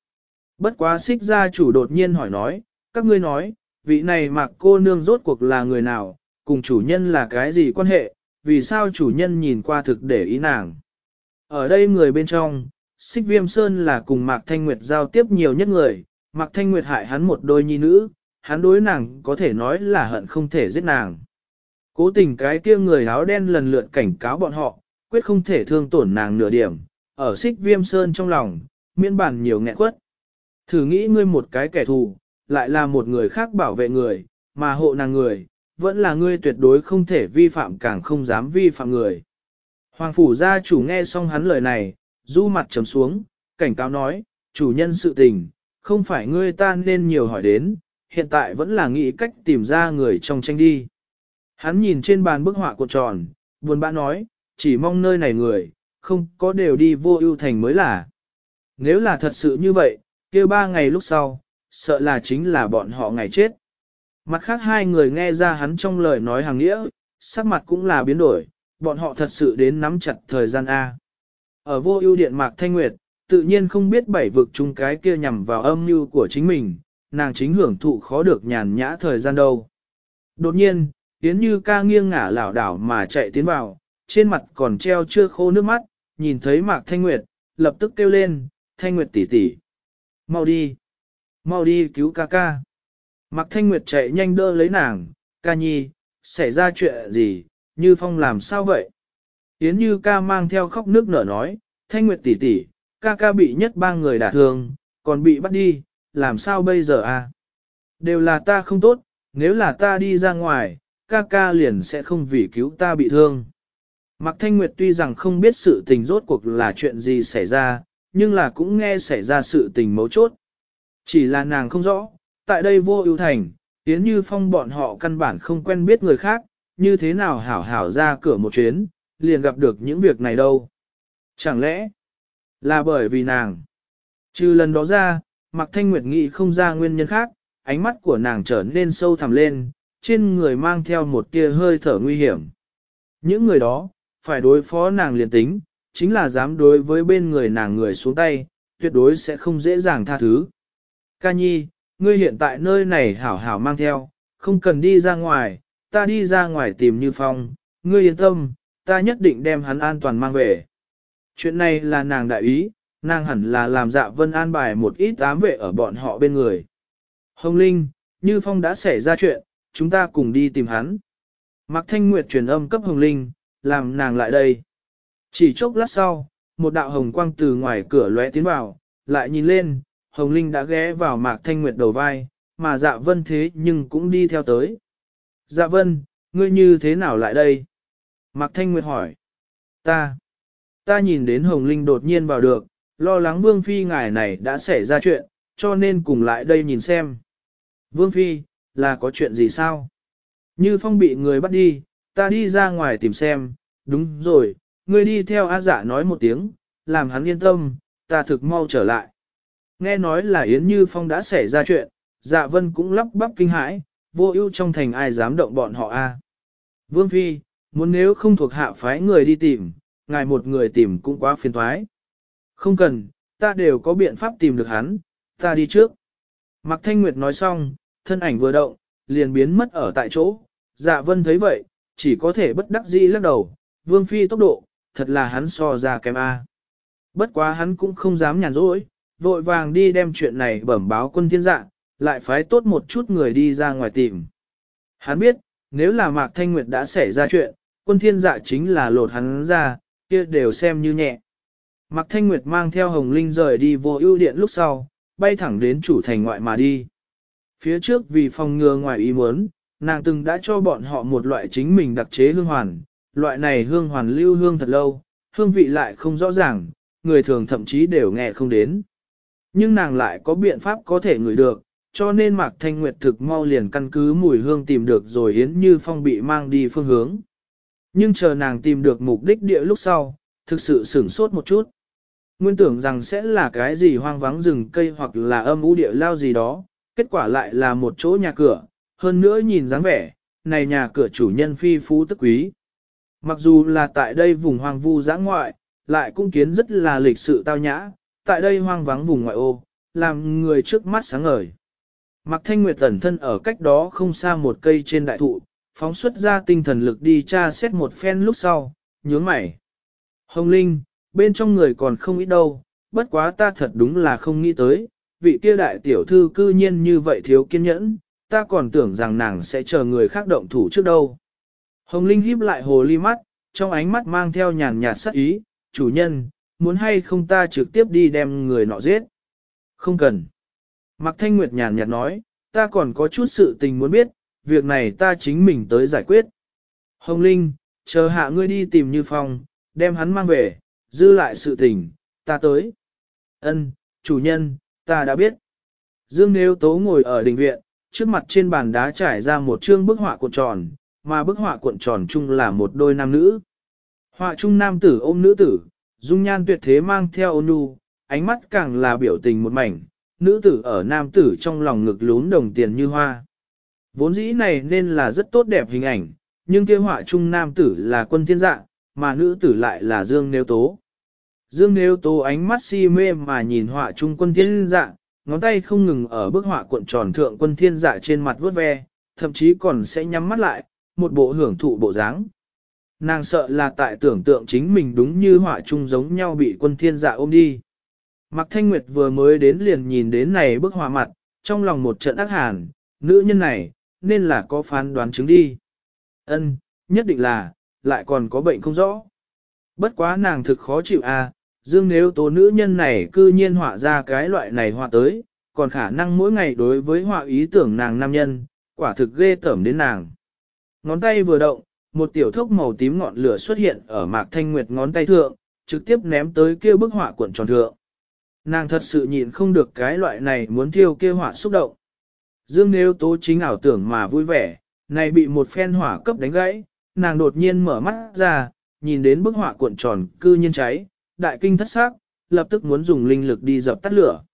Bất quá xích gia chủ đột nhiên hỏi nói, các ngươi nói, vị này mặc cô nương rốt cuộc là người nào, cùng chủ nhân là cái gì quan hệ, vì sao chủ nhân nhìn qua thực để ý nàng. Ở đây người bên trong, xích viêm sơn là cùng Mạc Thanh Nguyệt giao tiếp nhiều nhất người, Mạc Thanh Nguyệt hại hắn một đôi nhi nữ, hắn đối nàng có thể nói là hận không thể giết nàng. Cố tình cái kia người áo đen lần lượt cảnh cáo bọn họ, quyết không thể thương tổn nàng nửa điểm, ở xích viêm sơn trong lòng, miễn bản nhiều nghẹn quất. Thử nghĩ ngươi một cái kẻ thù, lại là một người khác bảo vệ người, mà hộ nàng người, vẫn là ngươi tuyệt đối không thể vi phạm càng không dám vi phạm người. Hoàng phủ gia chủ nghe xong hắn lời này, du mặt trầm xuống, cảnh cáo nói, chủ nhân sự tình, không phải ngươi ta nên nhiều hỏi đến, hiện tại vẫn là nghĩ cách tìm ra người trong tranh đi. Hắn nhìn trên bàn bức họa cuộn tròn, buồn bã nói, chỉ mong nơi này người, không có đều đi vô ưu thành mới là. Nếu là thật sự như vậy, kia ba ngày lúc sau, sợ là chính là bọn họ ngày chết. Mặt khác hai người nghe ra hắn trong lời nói hàng nghĩa, sắc mặt cũng là biến đổi, bọn họ thật sự đến nắm chặt thời gian A. Ở vô ưu điện Mạc Thanh Nguyệt, tự nhiên không biết bảy vực chung cái kia nhằm vào âm mưu của chính mình, nàng chính hưởng thụ khó được nhàn nhã thời gian đâu. Đột nhiên, Yến Như ca nghiêng ngả lảo đảo mà chạy tiến vào, trên mặt còn treo chưa khô nước mắt, nhìn thấy Mạc Thanh Nguyệt, lập tức kêu lên, Thanh Nguyệt tỷ tỷ, mau đi, mau đi cứu ca ca. Mạc Thanh Nguyệt chạy nhanh đỡ lấy nàng, ca nhi, xảy ra chuyện gì, Như Phong làm sao vậy? Yến Như ca mang theo khóc nước nở nói, Thanh Nguyệt tỷ tỷ, ca ca bị nhất ba người đả thương, còn bị bắt đi, làm sao bây giờ à? Đều là ta không tốt, nếu là ta đi ra ngoài, ca ca liền sẽ không vì cứu ta bị thương. Mạc Thanh Nguyệt tuy rằng không biết sự tình rốt cuộc là chuyện gì xảy ra, nhưng là cũng nghe xảy ra sự tình mấu chốt. Chỉ là nàng không rõ, tại đây vô ưu thành, Yến Như Phong bọn họ căn bản không quen biết người khác, như thế nào hảo hảo ra cửa một chuyến, liền gặp được những việc này đâu. Chẳng lẽ là bởi vì nàng? Trừ lần đó ra, Mạc Thanh Nguyệt nghĩ không ra nguyên nhân khác, ánh mắt của nàng trở nên sâu thẳm lên, trên người mang theo một tia hơi thở nguy hiểm. Những người đó, phải đối phó nàng liền tính, chính là dám đối với bên người nàng người xuống tay, tuyệt đối sẽ không dễ dàng tha thứ. Ca nhi, ngươi hiện tại nơi này hảo hảo mang theo, không cần đi ra ngoài, ta đi ra ngoài tìm Như Phong, ngươi yên tâm, ta nhất định đem hắn an toàn mang về. Chuyện này là nàng đại ý, nàng hẳn là làm dạ vân an bài một ít ám vệ ở bọn họ bên người. Hồng Linh, Như Phong đã xảy ra chuyện, chúng ta cùng đi tìm hắn. Mạc Thanh Nguyệt truyền âm cấp Hồng Linh, làm nàng lại đây. Chỉ chốc lát sau, một đạo hồng quang từ ngoài cửa lóe tiến vào, lại nhìn lên, Hồng Linh đã ghé vào Mạc Thanh Nguyệt đầu vai, mà dạ vân thế nhưng cũng đi theo tới. Dạ vân, ngươi như thế nào lại đây? Mạc Thanh Nguyệt hỏi. Ta, ta nhìn đến Hồng Linh đột nhiên vào được, lo lắng Vương Phi ngài này đã xảy ra chuyện, cho nên cùng lại đây nhìn xem. Vương Phi, là có chuyện gì sao? Như Phong bị người bắt đi, ta đi ra ngoài tìm xem, đúng rồi, ngươi đi theo A dạ nói một tiếng, làm hắn yên tâm, ta thực mau trở lại. Nghe nói là Yến Như Phong đã xảy ra chuyện, dạ vân cũng lắp bắp kinh hãi, vô ưu trong thành ai dám động bọn họ a. Vương Phi, muốn nếu không thuộc hạ phái người đi tìm, ngài một người tìm cũng quá phiền thoái. Không cần, ta đều có biện pháp tìm được hắn, ta đi trước. Mạc Thanh Nguyệt nói xong, thân ảnh vừa động, liền biến mất ở tại chỗ. Dạ vân thấy vậy, chỉ có thể bất đắc dĩ lắc đầu, vương phi tốc độ, thật là hắn so ra kém A. Bất quá hắn cũng không dám nhàn rỗi, vội vàng đi đem chuyện này bẩm báo quân thiên dạ, lại phái tốt một chút người đi ra ngoài tìm. Hắn biết, nếu là Mạc Thanh Nguyệt đã xảy ra chuyện, quân thiên dạ chính là lột hắn ra, kia đều xem như nhẹ. Mạc Thanh Nguyệt mang theo Hồng Linh rời đi vô ưu điện lúc sau, bay thẳng đến chủ thành ngoại mà đi. Phía trước vì phòng ngừa ngoài ý muốn, nàng từng đã cho bọn họ một loại chính mình đặc chế hương hoàn, loại này hương hoàn lưu hương thật lâu, hương vị lại không rõ ràng, người thường thậm chí đều nghe không đến. Nhưng nàng lại có biện pháp có thể ngửi được, cho nên Mạc Thanh Nguyệt thực mau liền căn cứ mùi hương tìm được rồi Yến Như Phong bị mang đi phương hướng. Nhưng chờ nàng tìm được mục đích địa lúc sau, thực sự sửng sốt một chút. Nguyên tưởng rằng sẽ là cái gì hoang vắng rừng cây hoặc là âm u địa lao gì đó, kết quả lại là một chỗ nhà cửa, hơn nữa nhìn dáng vẻ, này nhà cửa chủ nhân phi phú tức quý. Mặc dù là tại đây vùng hoang vu giã ngoại, lại cũng kiến rất là lịch sự tao nhã, tại đây hoang vắng vùng ngoại ô, làm người trước mắt sáng ngời. Mặc thanh nguyệt ẩn thân ở cách đó không xa một cây trên đại thụ, phóng xuất ra tinh thần lực đi tra xét một phen lúc sau, nhướng mày. Hồng Linh, bên trong người còn không ít đâu, bất quá ta thật đúng là không nghĩ tới, vị kia đại tiểu thư cư nhiên như vậy thiếu kiên nhẫn, ta còn tưởng rằng nàng sẽ chờ người khác động thủ trước đâu. Hồng Linh híp lại hồ ly mắt, trong ánh mắt mang theo nhàn nhạt sắc ý, chủ nhân, muốn hay không ta trực tiếp đi đem người nọ giết. Không cần. Mạc Thanh Nguyệt nhàn nhạt nói, ta còn có chút sự tình muốn biết, việc này ta chính mình tới giải quyết. Hồng Linh, chờ hạ ngươi đi tìm Như Phong, đem hắn mang về, dư lại sự tình, ta tới. Ân, chủ nhân, ta đã biết. Dương Nếu Tố ngồi ở đình viện, trước mặt trên bàn đá trải ra một chương bức họa cuộn tròn, mà bức họa cuộn tròn chung là một đôi nam nữ. Họa chung nam tử ôm nữ tử, dung nhan tuyệt thế mang theo ôn nhu, ánh mắt càng là biểu tình một mảnh, nữ tử ở nam tử trong lòng ngực lún đồng tiền như hoa. Vốn dĩ này nên là rất tốt đẹp hình ảnh, nhưng kia họa chung nam tử là quân thiên dạ, mà nữ tử lại là Dương nêu Tố. Dương nêu Tố ánh mắt si mê mà nhìn họa chung quân thiên dạ, ngón tay không ngừng ở bức họa cuộn tròn thượng quân thiên dạ trên mặt vuốt ve, thậm chí còn sẽ nhắm mắt lại, một bộ hưởng thụ bộ dáng. Nàng sợ là tại tưởng tượng chính mình đúng như họa chung giống nhau bị quân thiên dạ ôm đi. Mạc Thanh Nguyệt vừa mới đến liền nhìn đến này bức họa mặt, trong lòng một trận ác hàn, nữ nhân này, nên là có phán đoán chứng đi. Ân, nhất định là, lại còn có bệnh không rõ. Bất quá nàng thực khó chịu à, dương nếu tố nữ nhân này cư nhiên họa ra cái loại này họa tới, còn khả năng mỗi ngày đối với họa ý tưởng nàng nam nhân, quả thực ghê tởm đến nàng. Ngón tay vừa động, một tiểu thốc màu tím ngọn lửa xuất hiện ở mạc thanh nguyệt ngón tay thượng, trực tiếp ném tới kia bức họa cuộn tròn thượng. Nàng thật sự nhịn không được cái loại này muốn thiêu kia họa xúc động. Dương nếu tố chính ảo tưởng mà vui vẻ, này bị một phen hỏa cấp đánh gãy, nàng đột nhiên mở mắt ra, nhìn đến bức họa cuộn tròn cư nhiên cháy, đại kinh thất xác, lập tức muốn dùng linh lực đi dập tắt lửa.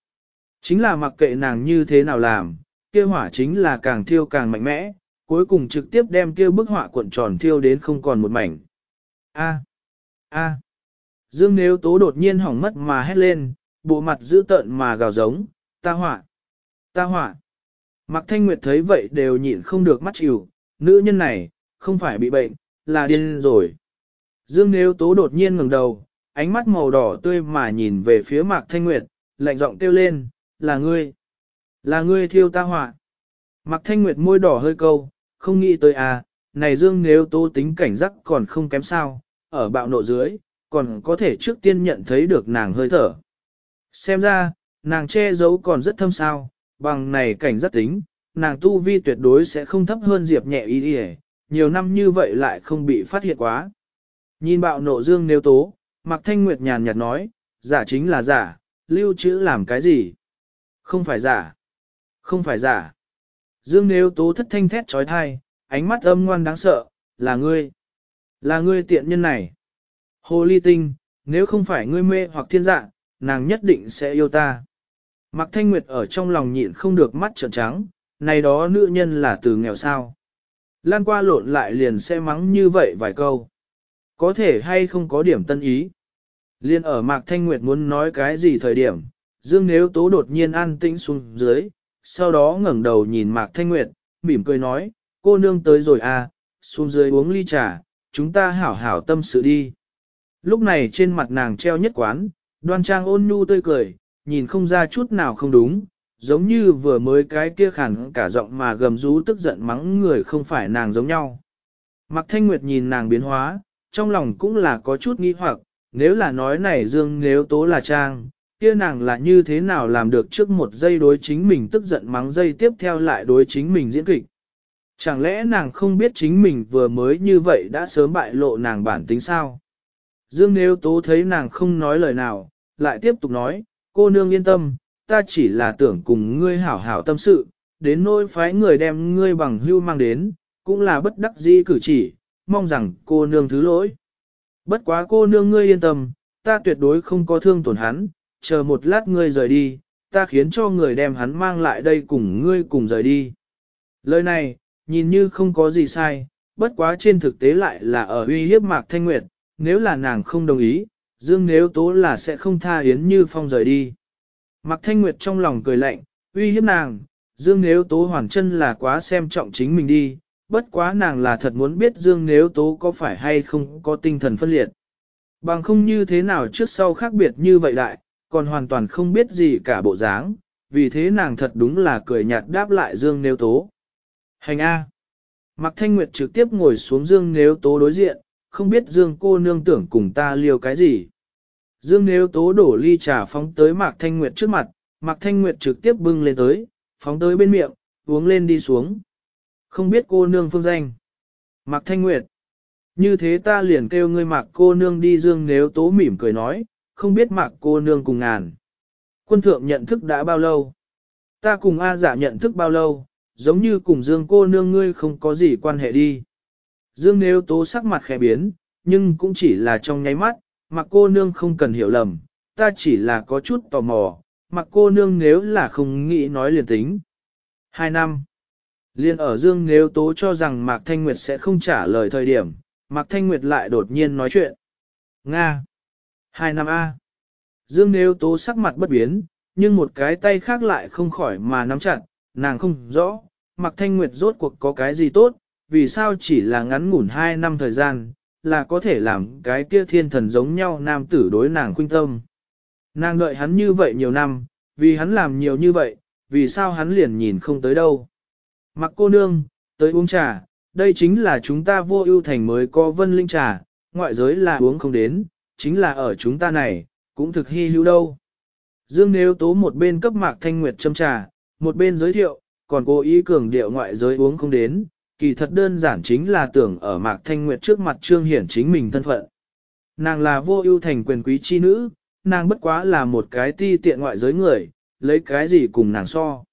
Chính là mặc kệ nàng như thế nào làm, kia hỏa chính là càng thiêu càng mạnh mẽ, cuối cùng trực tiếp đem kia bức họa cuộn tròn thiêu đến không còn một mảnh. A. A. Dương nếu tố đột nhiên hỏng mất mà hét lên, bộ mặt dữ tợn mà gào giống, ta họa, ta họa. Mạc Thanh Nguyệt thấy vậy đều nhịn không được mắt chịu, nữ nhân này, không phải bị bệnh, là điên rồi. Dương Nếu Tố đột nhiên ngẩng đầu, ánh mắt màu đỏ tươi mà nhìn về phía Mạc Thanh Nguyệt, lạnh giọng kêu lên, là ngươi, là ngươi thiêu ta họa. Mạc Thanh Nguyệt môi đỏ hơi câu, không nghĩ tới à, này Dương Nếu Tố tính cảnh giác còn không kém sao, ở bạo nộ dưới, còn có thể trước tiên nhận thấy được nàng hơi thở. Xem ra, nàng che giấu còn rất thâm sao, bằng này cảnh rất tính, nàng tu vi tuyệt đối sẽ không thấp hơn Diệp nhẹ y đi nhiều năm như vậy lại không bị phát hiện quá. Nhìn bạo nộ dương nếu tố, Mạc Thanh Nguyệt nhàn nhạt nói, giả chính là giả, lưu trữ làm cái gì? Không phải giả. Không phải giả. Dương nếu tố thất thanh thét trói thai, ánh mắt âm ngoan đáng sợ, là ngươi. Là ngươi tiện nhân này. Hồ ly tinh, nếu không phải ngươi mê hoặc thiên dạ, nàng nhất định sẽ yêu ta. Mạc Thanh Nguyệt ở trong lòng nhịn không được mắt trợn trắng, này đó nữ nhân là từ nghèo sao. Lan qua lộn lại liền sẽ mắng như vậy vài câu. Có thể hay không có điểm tân ý. Liên ở Mạc Thanh Nguyệt muốn nói cái gì thời điểm, Dương Nếu Tố đột nhiên an tĩnh xuống dưới, sau đó ngẩng đầu nhìn Mạc Thanh Nguyệt, mỉm cười nói, cô nương tới rồi à, xuống dưới uống ly trà, chúng ta hảo hảo tâm sự đi. Lúc này trên mặt nàng treo nhất quán, Đoan trang ôn nhu tươi cười, nhìn không ra chút nào không đúng, giống như vừa mới cái kia khẳng cả giọng mà gầm rú tức giận mắng người không phải nàng giống nhau. Mạc Thanh Nguyệt nhìn nàng biến hóa, trong lòng cũng là có chút nghi hoặc, nếu là nói này dương nếu tố là trang, kia nàng là như thế nào làm được trước một giây đối chính mình tức giận mắng giây tiếp theo lại đối chính mình diễn kịch. Chẳng lẽ nàng không biết chính mình vừa mới như vậy đã sớm bại lộ nàng bản tính sao? Dương nếu tố thấy nàng không nói lời nào, lại tiếp tục nói, cô nương yên tâm, ta chỉ là tưởng cùng ngươi hảo hảo tâm sự, đến nỗi phái người đem ngươi bằng hưu mang đến, cũng là bất đắc dĩ cử chỉ, mong rằng cô nương thứ lỗi. Bất quá cô nương ngươi yên tâm, ta tuyệt đối không có thương tổn hắn, chờ một lát ngươi rời đi, ta khiến cho người đem hắn mang lại đây cùng ngươi cùng rời đi. Lời này, nhìn như không có gì sai, bất quá trên thực tế lại là ở uy hiếp Mạc Thanh Nguyệt, nếu là nàng không đồng ý, Dương nếu tố là sẽ không tha Yến Như Phong rời đi. Mạc Thanh Nguyệt trong lòng cười lạnh, uy hiếp nàng, Dương nếu tố hoàn chân là quá xem trọng chính mình đi, bất quá nàng là thật muốn biết Dương nếu tố có phải hay không có tinh thần phân liệt. Bằng không như thế nào trước sau khác biệt như vậy đại, còn hoàn toàn không biết gì cả bộ dáng, vì thế nàng thật đúng là cười nhạt đáp lại Dương nếu tố. Hành A. Mạc Thanh Nguyệt trực tiếp ngồi xuống Dương nếu tố đối diện, không biết Dương cô nương tưởng cùng ta liều cái gì. Dương nếu tố đổ ly trà phóng tới Mạc Thanh Nguyệt trước mặt, Mạc Thanh Nguyệt trực tiếp bưng lên tới, phóng tới bên miệng, uống lên đi xuống. Không biết cô nương phương danh. Mạc Thanh Nguyệt. Như thế ta liền kêu ngươi Mạc cô nương đi Dương nếu tố mỉm cười nói, không biết Mạc cô nương cùng ngàn. Quân thượng nhận thức đã bao lâu? Ta cùng A giả nhận thức bao lâu, giống như cùng Dương cô nương ngươi không có gì quan hệ đi. Dương nếu tố sắc mặt khẽ biến, nhưng cũng chỉ là trong nháy mắt, mặc cô nương không cần hiểu lầm, ta chỉ là có chút tò mò, mặc cô nương nếu là không nghĩ nói liền tính. Hai năm. Liên ở Dương nếu tố cho rằng Mạc Thanh Nguyệt sẽ không trả lời thời điểm, Mạc Thanh Nguyệt lại đột nhiên nói chuyện. Nga. Hai năm A. Dương nếu tố sắc mặt bất biến, nhưng một cái tay khác lại không khỏi mà nắm chặt, nàng không rõ, Mạc Thanh Nguyệt rốt cuộc có cái gì tốt, vì sao chỉ là ngắn ngủn hai năm thời gian, là có thể làm cái kia thiên thần giống nhau nam tử đối nàng khuynh tâm. Nàng đợi hắn như vậy nhiều năm, vì hắn làm nhiều như vậy, vì sao hắn liền nhìn không tới đâu. Mặc cô nương, tới uống trà, đây chính là chúng ta vô ưu thành mới có vân linh trà, ngoại giới là uống không đến, chính là ở chúng ta này, cũng thực hy hữu đâu. Dương nếu tố một bên cấp mạc thanh nguyệt châm trà, một bên giới thiệu, còn cố ý cường điệu ngoại giới uống không đến, kỳ thật đơn giản chính là tưởng ở Mạc Thanh Nguyệt trước mặt trương hiển chính mình thân phận. Nàng là vô ưu thành quyền quý chi nữ, nàng bất quá là một cái ti tiện ngoại giới người, lấy cái gì cùng nàng so.